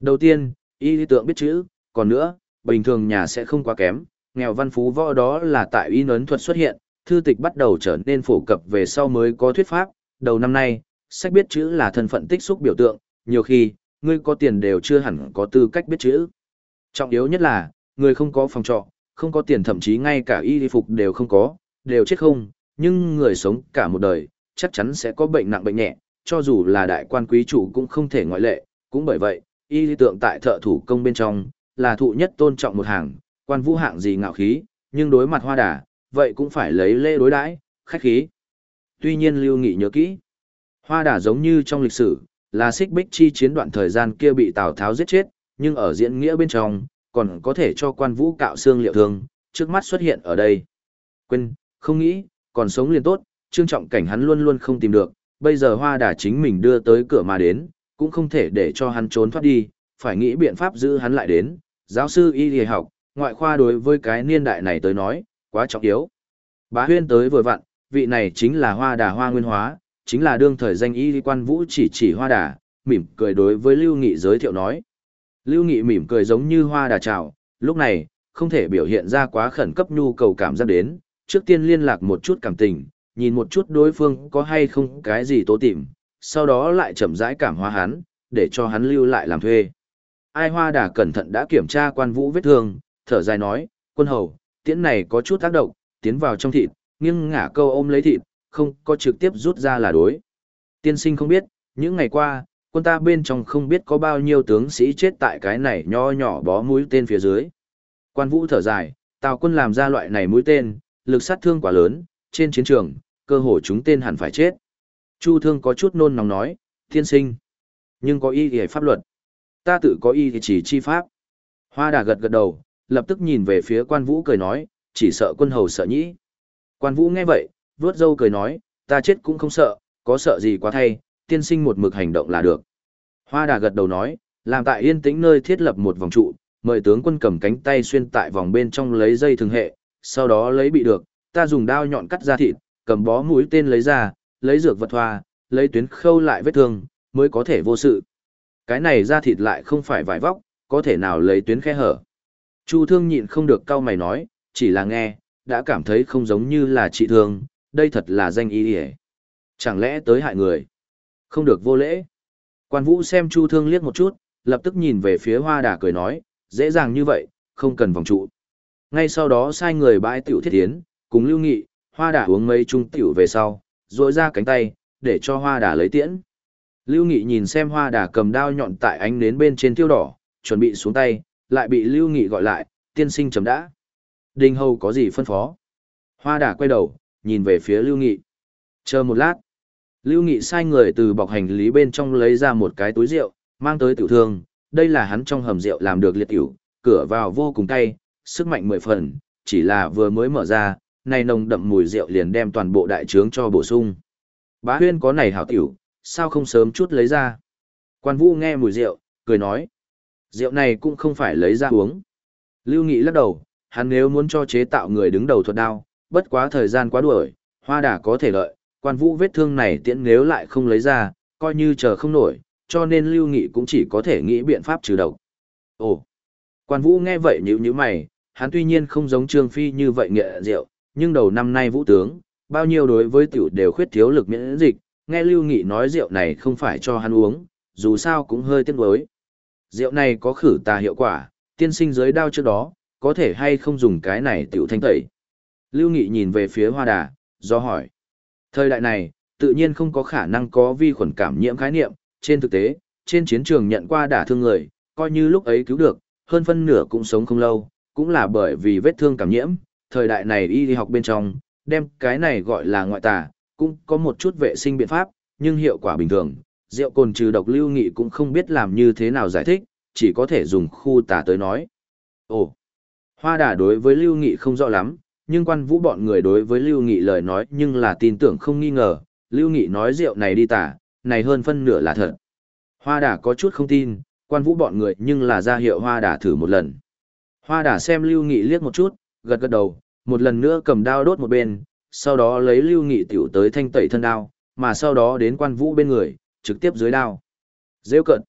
Đầu tiên, y lý tượng biết chữ, còn nữa, bình thường nhà sẽ không quá kém, nghèo văn phú võ đó là tại y nấn thuật xuất hiện, thư tịch bắt đầu trở nên phổ cập về sau mới có thuyết pháp, đầu năm nay, sách biết chữ là thân phận tích xúc biểu tượng, nhiều khi, ngươi có tiền đều chưa hẳn có tư cách biết chữ. Trọng yếu nhất là, người không có phòng trọ, không có tiền thậm chí ngay cả y phục đều không có, đều chết không, nhưng người sống cả một đời, chắc chắn sẽ có bệnh nặng bệnh nhẹ, cho dù là đại quan quý chủ cũng không thể ngoại lệ, cũng bởi vậy, y lý tượng tại thợ thủ công bên trong, là thụ nhất tôn trọng một hàng, quan vũ hạng gì ngạo khí, nhưng đối mặt hoa đà, vậy cũng phải lấy lễ đối đãi, khách khí. Tuy nhiên Lưu Nghị nhớ kỹ, hoa đà giống như trong lịch sử, là xích bích chi chiến đoạn thời gian kia bị Tào Tháo giết chết, nhưng ở diễn nghĩa bên trong, còn có thể cho quan vũ cạo xương liệu thương, trước mắt xuất hiện ở đây. Quên, không nghĩ, còn sống liền tốt, trương trọng cảnh hắn luôn luôn không tìm được, bây giờ hoa đà chính mình đưa tới cửa mà đến, cũng không thể để cho hắn trốn thoát đi, phải nghĩ biện pháp giữ hắn lại đến. Giáo sư y y học, ngoại khoa đối với cái niên đại này tới nói, quá trọng yếu. Bá huyên tới vừa vặn, vị này chính là hoa đà hoa nguyên hóa, chính là đương thời danh y quan vũ chỉ chỉ hoa đà, mỉm cười đối với Lưu Nghị giới thiệu nói. Lưu Nghị mỉm cười giống như hoa đà chào, lúc này, không thể biểu hiện ra quá khẩn cấp nhu cầu cảm giác đến, trước tiên liên lạc một chút cảm tình, nhìn một chút đối phương có hay không cái gì tố tìm, sau đó lại chậm rãi cảm hóa hắn, để cho hắn lưu lại làm thuê. Ai hoa đà cẩn thận đã kiểm tra quan vũ vết thương, thở dài nói, quân hầu, tiễn này có chút tác động, tiến vào trong thịt, nghiêng ngả câu ôm lấy thịt, không có trực tiếp rút ra là đối. Tiên sinh không biết, những ngày qua, quân ta bên trong không biết có bao nhiêu tướng sĩ chết tại cái này nho nhỏ bó mũi tên phía dưới. Quan vũ thở dài, tào quân làm ra loại này mũi tên, lực sát thương quá lớn, trên chiến trường, cơ hội chúng tên hẳn phải chết. Chu thương có chút nôn nóng nói, tiên sinh, nhưng có ý thì pháp luật. Ta tự có ý chỉ chi pháp. Hoa đà gật gật đầu, lập tức nhìn về phía quan vũ cười nói, chỉ sợ quân hầu sợ nhĩ. Quan vũ nghe vậy, vướt dâu cười nói, ta chết cũng không sợ, có sợ gì quá thay, tiên sinh một mực hành động là được. Hoa đà gật đầu nói, làm tại yên tĩnh nơi thiết lập một vòng trụ, mời tướng quân cầm cánh tay xuyên tại vòng bên trong lấy dây thường hệ, sau đó lấy bị được, ta dùng đao nhọn cắt ra thịt, cầm bó mũi tên lấy ra, lấy dược vật hoa, lấy tuyến khâu lại vết thương, mới có thể vô sự. Cái này ra thịt lại không phải vải vóc, có thể nào lấy tuyến khe hở. Chu thương nhịn không được cau mày nói, chỉ là nghe, đã cảm thấy không giống như là trị thương, đây thật là danh ý hề. Chẳng lẽ tới hại người? Không được vô lễ. Quan vũ xem Chu Thương liếc một chút, lập tức nhìn về phía hoa đà cười nói, dễ dàng như vậy, không cần vòng trụ. Ngay sau đó sai người bãi tiểu thiết tiến, cùng lưu nghị, hoa đà uống mấy chung tiểu về sau, rỗi ra cánh tay, để cho hoa đà lấy tiễn. Lưu nghị nhìn xem hoa đà cầm đao nhọn tại ánh nến bên trên tiêu đỏ, chuẩn bị xuống tay, lại bị Lưu Nghị gọi lại, tiên sinh chấm đã. Đình Hầu có gì phân phó? Hoa đà quay đầu, nhìn về phía Lưu Nghị. Chờ một lát. Lưu Nghị sai người từ bọc hành lý bên trong lấy ra một cái túi rượu, mang tới tiểu thương. Đây là hắn trong hầm rượu làm được liệt tiểu, cửa vào vô cùng cay, sức mạnh mười phần, chỉ là vừa mới mở ra, này nồng đậm mùi rượu liền đem toàn bộ đại trướng cho bổ sung. Bá huyên có này hảo tiểu, sao không sớm chút lấy ra? Quan vũ nghe mùi rượu, cười nói. Rượu này cũng không phải lấy ra uống. Lưu Nghị lắc đầu, hắn nếu muốn cho chế tạo người đứng đầu thuật đao, bất quá thời gian quá đuổi, hoa đà có thể lợi, quan vũ vết thương này tiễn nếu lại không lấy ra, coi như chờ không nổi, cho nên Lưu Nghị cũng chỉ có thể nghĩ biện pháp trừ độc. Ồ, quan vũ nghe vậy nhíu nhíu mày, hắn tuy nhiên không giống Trương Phi như vậy nghệ rượu, nhưng đầu năm nay vũ tướng, bao nhiêu đối với tiểu đều khuyết thiếu lực miễn dịch, nghe Lưu Nghị nói rượu này không phải cho hắn uống, dù sao cũng hơi tiếc nuối. Rượu này có khử tà hiệu quả, tiên sinh dưới đao trước đó, có thể hay không dùng cái này tiểu thanh tẩy. Lưu Nghị nhìn về phía hoa đà, do hỏi. Thời đại này, tự nhiên không có khả năng có vi khuẩn cảm nhiễm khái niệm, trên thực tế, trên chiến trường nhận qua đả thương người, coi như lúc ấy cứu được, hơn phân nửa cũng sống không lâu, cũng là bởi vì vết thương cảm nhiễm, thời đại này y đi học bên trong, đem cái này gọi là ngoại tà, cũng có một chút vệ sinh biện pháp, nhưng hiệu quả bình thường, rượu cồn trừ độc lưu nghị cũng không biết làm như thế nào giải thích, chỉ có thể dùng khu tà tới nói. Ồ, hoa đà đối với lưu nghị không rõ lắm, nhưng quan vũ bọn người đối với lưu nghị lời nói nhưng là tin tưởng không nghi ngờ, lưu nghị nói rượu này đi tả, này hơn phân nửa là thật. Hoa đà có chút không tin, quan vũ bọn người nhưng là ra hiệu hoa đà thử một lần. Hoa đà xem lưu nghị liếc một chút, gật gật đầu, một lần nữa cầm đao đốt một bên, sau đó lấy lưu nghị tiểu tới thanh tẩy thân đao, mà sau đó đến quan vũ bên người, trực tiếp dưới đao. Rêu cận.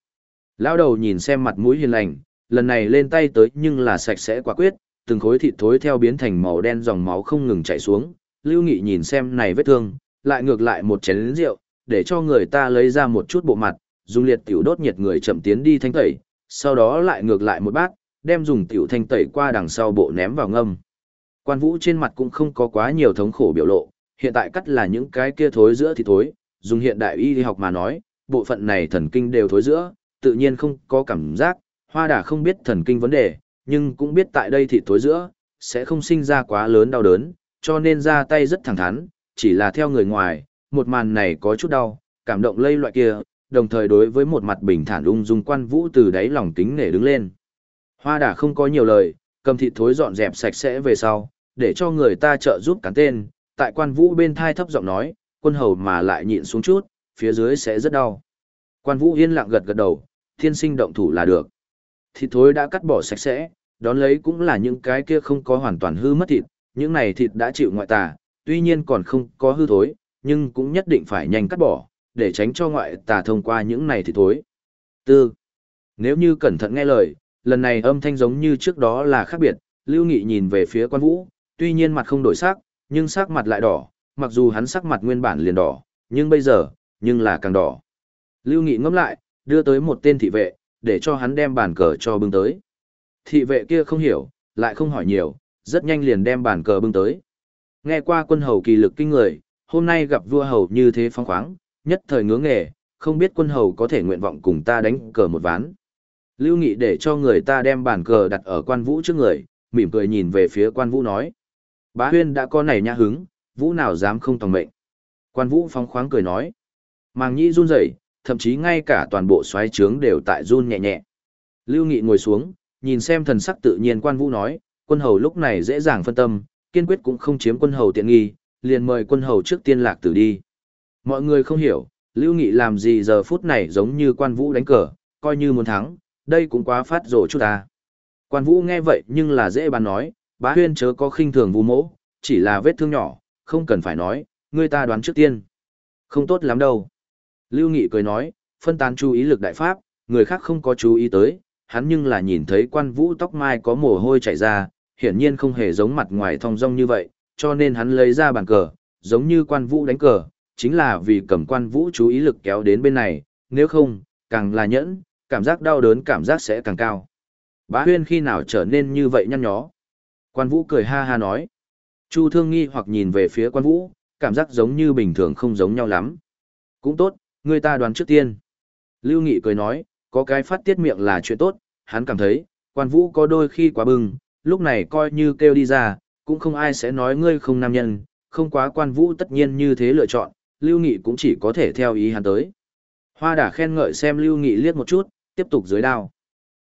Lao đầu nhìn xem mặt mũi hiền lành, lần này lên tay tới nhưng là sạch sẽ quả quyết, từng khối thịt thối theo biến thành màu đen dòng máu không ngừng chảy xuống. Lưu Nghị nhìn xem này vết thương, lại ngược lại một chén rượu, để cho người ta lấy ra một chút bộ mặt, dùng liệt tiểu đốt nhiệt người chậm tiến đi thanh tẩy, sau đó lại ngược lại một bát, đem dùng tiểu thanh tẩy qua đằng sau bộ ném vào ngâm. Quan vũ trên mặt cũng không có quá nhiều thống khổ biểu lộ, hiện tại cắt là những cái kia thối giữa thì thối, dùng hiện đại y học mà nói, bộ phận này thần kinh đều thối giữa, tự nhiên không có cảm giác, hoa đà không biết thần kinh vấn đề, nhưng cũng biết tại đây thì thối giữa, sẽ không sinh ra quá lớn đau đớn, cho nên ra tay rất thẳng thắn, chỉ là theo người ngoài, một màn này có chút đau, cảm động lây loại kia, đồng thời đối với một mặt bình thản ung dung quan vũ từ đáy lòng kính nể đứng lên. Hoa đà không có nhiều lời, cầm thịt thối dọn dẹp sạch sẽ về sau, để cho người ta trợ giúp cắn tên, tại quan vũ bên thai thấp giọng nói, quân hầu mà lại nhịn xuống chút, phía dưới sẽ rất đau. Quan vũ yên lặng gật gật đầu, thiên sinh động thủ là được. Thịt thối đã cắt bỏ sạch sẽ, đón lấy cũng là những cái kia không có hoàn toàn hư mất thịt, những này thịt đã chịu ngoại tà, tuy nhiên còn không có hư thối, nhưng cũng nhất định phải nhanh cắt bỏ, để tránh cho ngoại tà thông qua những này thịt thối. Tư. Nếu như cẩn thận nghe lời, lần này âm thanh giống như trước đó là khác biệt, Lưu Nghị nhìn về phía quan vũ, tuy nhiên mặt không đổi sắc, nhưng sắc mặt lại đỏ, mặc dù hắn sắc mặt nguyên bản liền đỏ, nhưng bây giờ, nhưng là càng đỏ. Lưu Nghị ngẫm lại, đưa tới một tên thị vệ, để cho hắn đem bàn cờ cho bưng tới. Thị vệ kia không hiểu, lại không hỏi nhiều, rất nhanh liền đem bàn cờ bưng tới. Nghe qua quân hầu kỳ lực kinh người, hôm nay gặp vua hầu như thế phong khoáng, nhất thời ngưỡng nghề, không biết quân hầu có thể nguyện vọng cùng ta đánh cờ một ván. Lưu Nghị để cho người ta đem bàn cờ đặt ở quan vũ trước người, mỉm cười nhìn về phía quan vũ nói. Bá huyên đã có này nhã hứng, vũ nào dám không tòng mệnh. Quan vũ phóng khoáng cười nói. Màng nhĩ run rẩy, thậm chí ngay cả toàn bộ xoáy trướng đều tại run nhẹ nhẹ. Lưu Nghị ngồi xuống, nhìn xem thần sắc tự nhiên quan vũ nói, quân hầu lúc này dễ dàng phân tâm, kiên quyết cũng không chiếm quân hầu tiện nghi, liền mời quân hầu trước tiên lạc tử đi. Mọi người không hiểu, Lưu Nghị làm gì giờ phút này giống như quan vũ đánh cờ, coi như muốn thắng, đây cũng quá phát rổ chút ta. Quan vũ nghe vậy nhưng là dễ bàn nói, bá huyên chớ có khinh thường vũ mỗ, chỉ là vết thương nhỏ, không cần phải nói, người ta đoán trước tiên. Không tốt lắm đâu. Lưu Nghị cười nói, phân tán chú ý lực đại pháp, người khác không có chú ý tới, hắn nhưng là nhìn thấy quan vũ tóc mai có mồ hôi chảy ra, hiển nhiên không hề giống mặt ngoài thong dong như vậy, cho nên hắn lấy ra bàn cờ, giống như quan vũ đánh cờ, chính là vì cầm quan vũ chú ý lực kéo đến bên này, nếu không, càng là nhẫn, cảm giác đau đớn cảm giác sẽ càng cao. Bá huyên khi nào trở nên như vậy nhăn nhó. Quan vũ cười ha ha nói. Chu thương nghi hoặc nhìn về phía quan vũ, cảm giác giống như bình thường không giống nhau lắm. Cũng tốt, người ta đoán trước tiên. Lưu Nghị cười nói, có cái phát tiết miệng là chuyện tốt, hắn cảm thấy, quan vũ có đôi khi quá bưng, lúc này coi như kêu đi ra, cũng không ai sẽ nói ngươi không nam nhân, không quá quan vũ tất nhiên như thế lựa chọn, Lưu Nghị cũng chỉ có thể theo ý hắn tới. Hoa đả khen ngợi xem Lưu Nghị liếc một chút, tiếp tục dưới đao.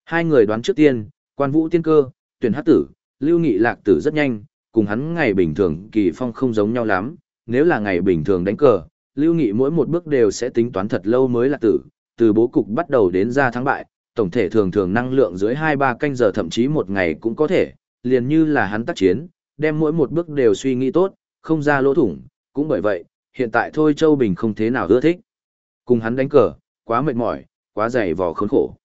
Hai người đoán trước tiên, quan vũ tiên cơ, tuyển hát tử, Lưu Nghị lạc tử rất nhanh, cùng hắn ngày bình thường kỳ phong không giống nhau lắm, nếu là ngày bình thường đánh cờ, Lưu Nghị mỗi một bước đều sẽ tính toán thật lâu mới là tử, từ bố cục bắt đầu đến ra thắng bại, tổng thể thường thường năng lượng dưới 2-3 canh giờ thậm chí một ngày cũng có thể, liền như là hắn tác chiến, đem mỗi một bước đều suy nghĩ tốt, không ra lỗ thủng, cũng bởi vậy, hiện tại thôi Châu Bình không thế nào ưa thích. Cùng hắn đánh cờ, quá mệt mỏi, quá dày vò khốn khổ.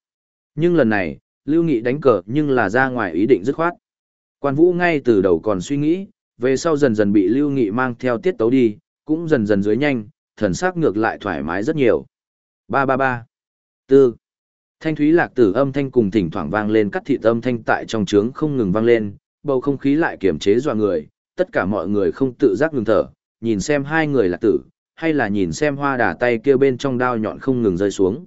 Nhưng lần này, Lưu Nghị đánh cờ nhưng là ra ngoài ý định dứt khoát. Quan Vũ ngay từ đầu còn suy nghĩ, về sau dần dần bị Lưu Nghị mang theo tiết tấu đi, cũng dần dần dưới nhanh, thần sắc ngược lại thoải mái rất nhiều. Ba ba ba. Tư. Thanh thúy lạc tử âm thanh cùng thỉnh thoảng vang lên cắt thịt âm thanh tại trong trướng không ngừng vang lên, bầu không khí lại kiềm chế dọa người, tất cả mọi người không tự giác ngừng thở, nhìn xem hai người lạc tử, hay là nhìn xem hoa đà tay kia bên trong đao nhọn không ngừng rơi xuống.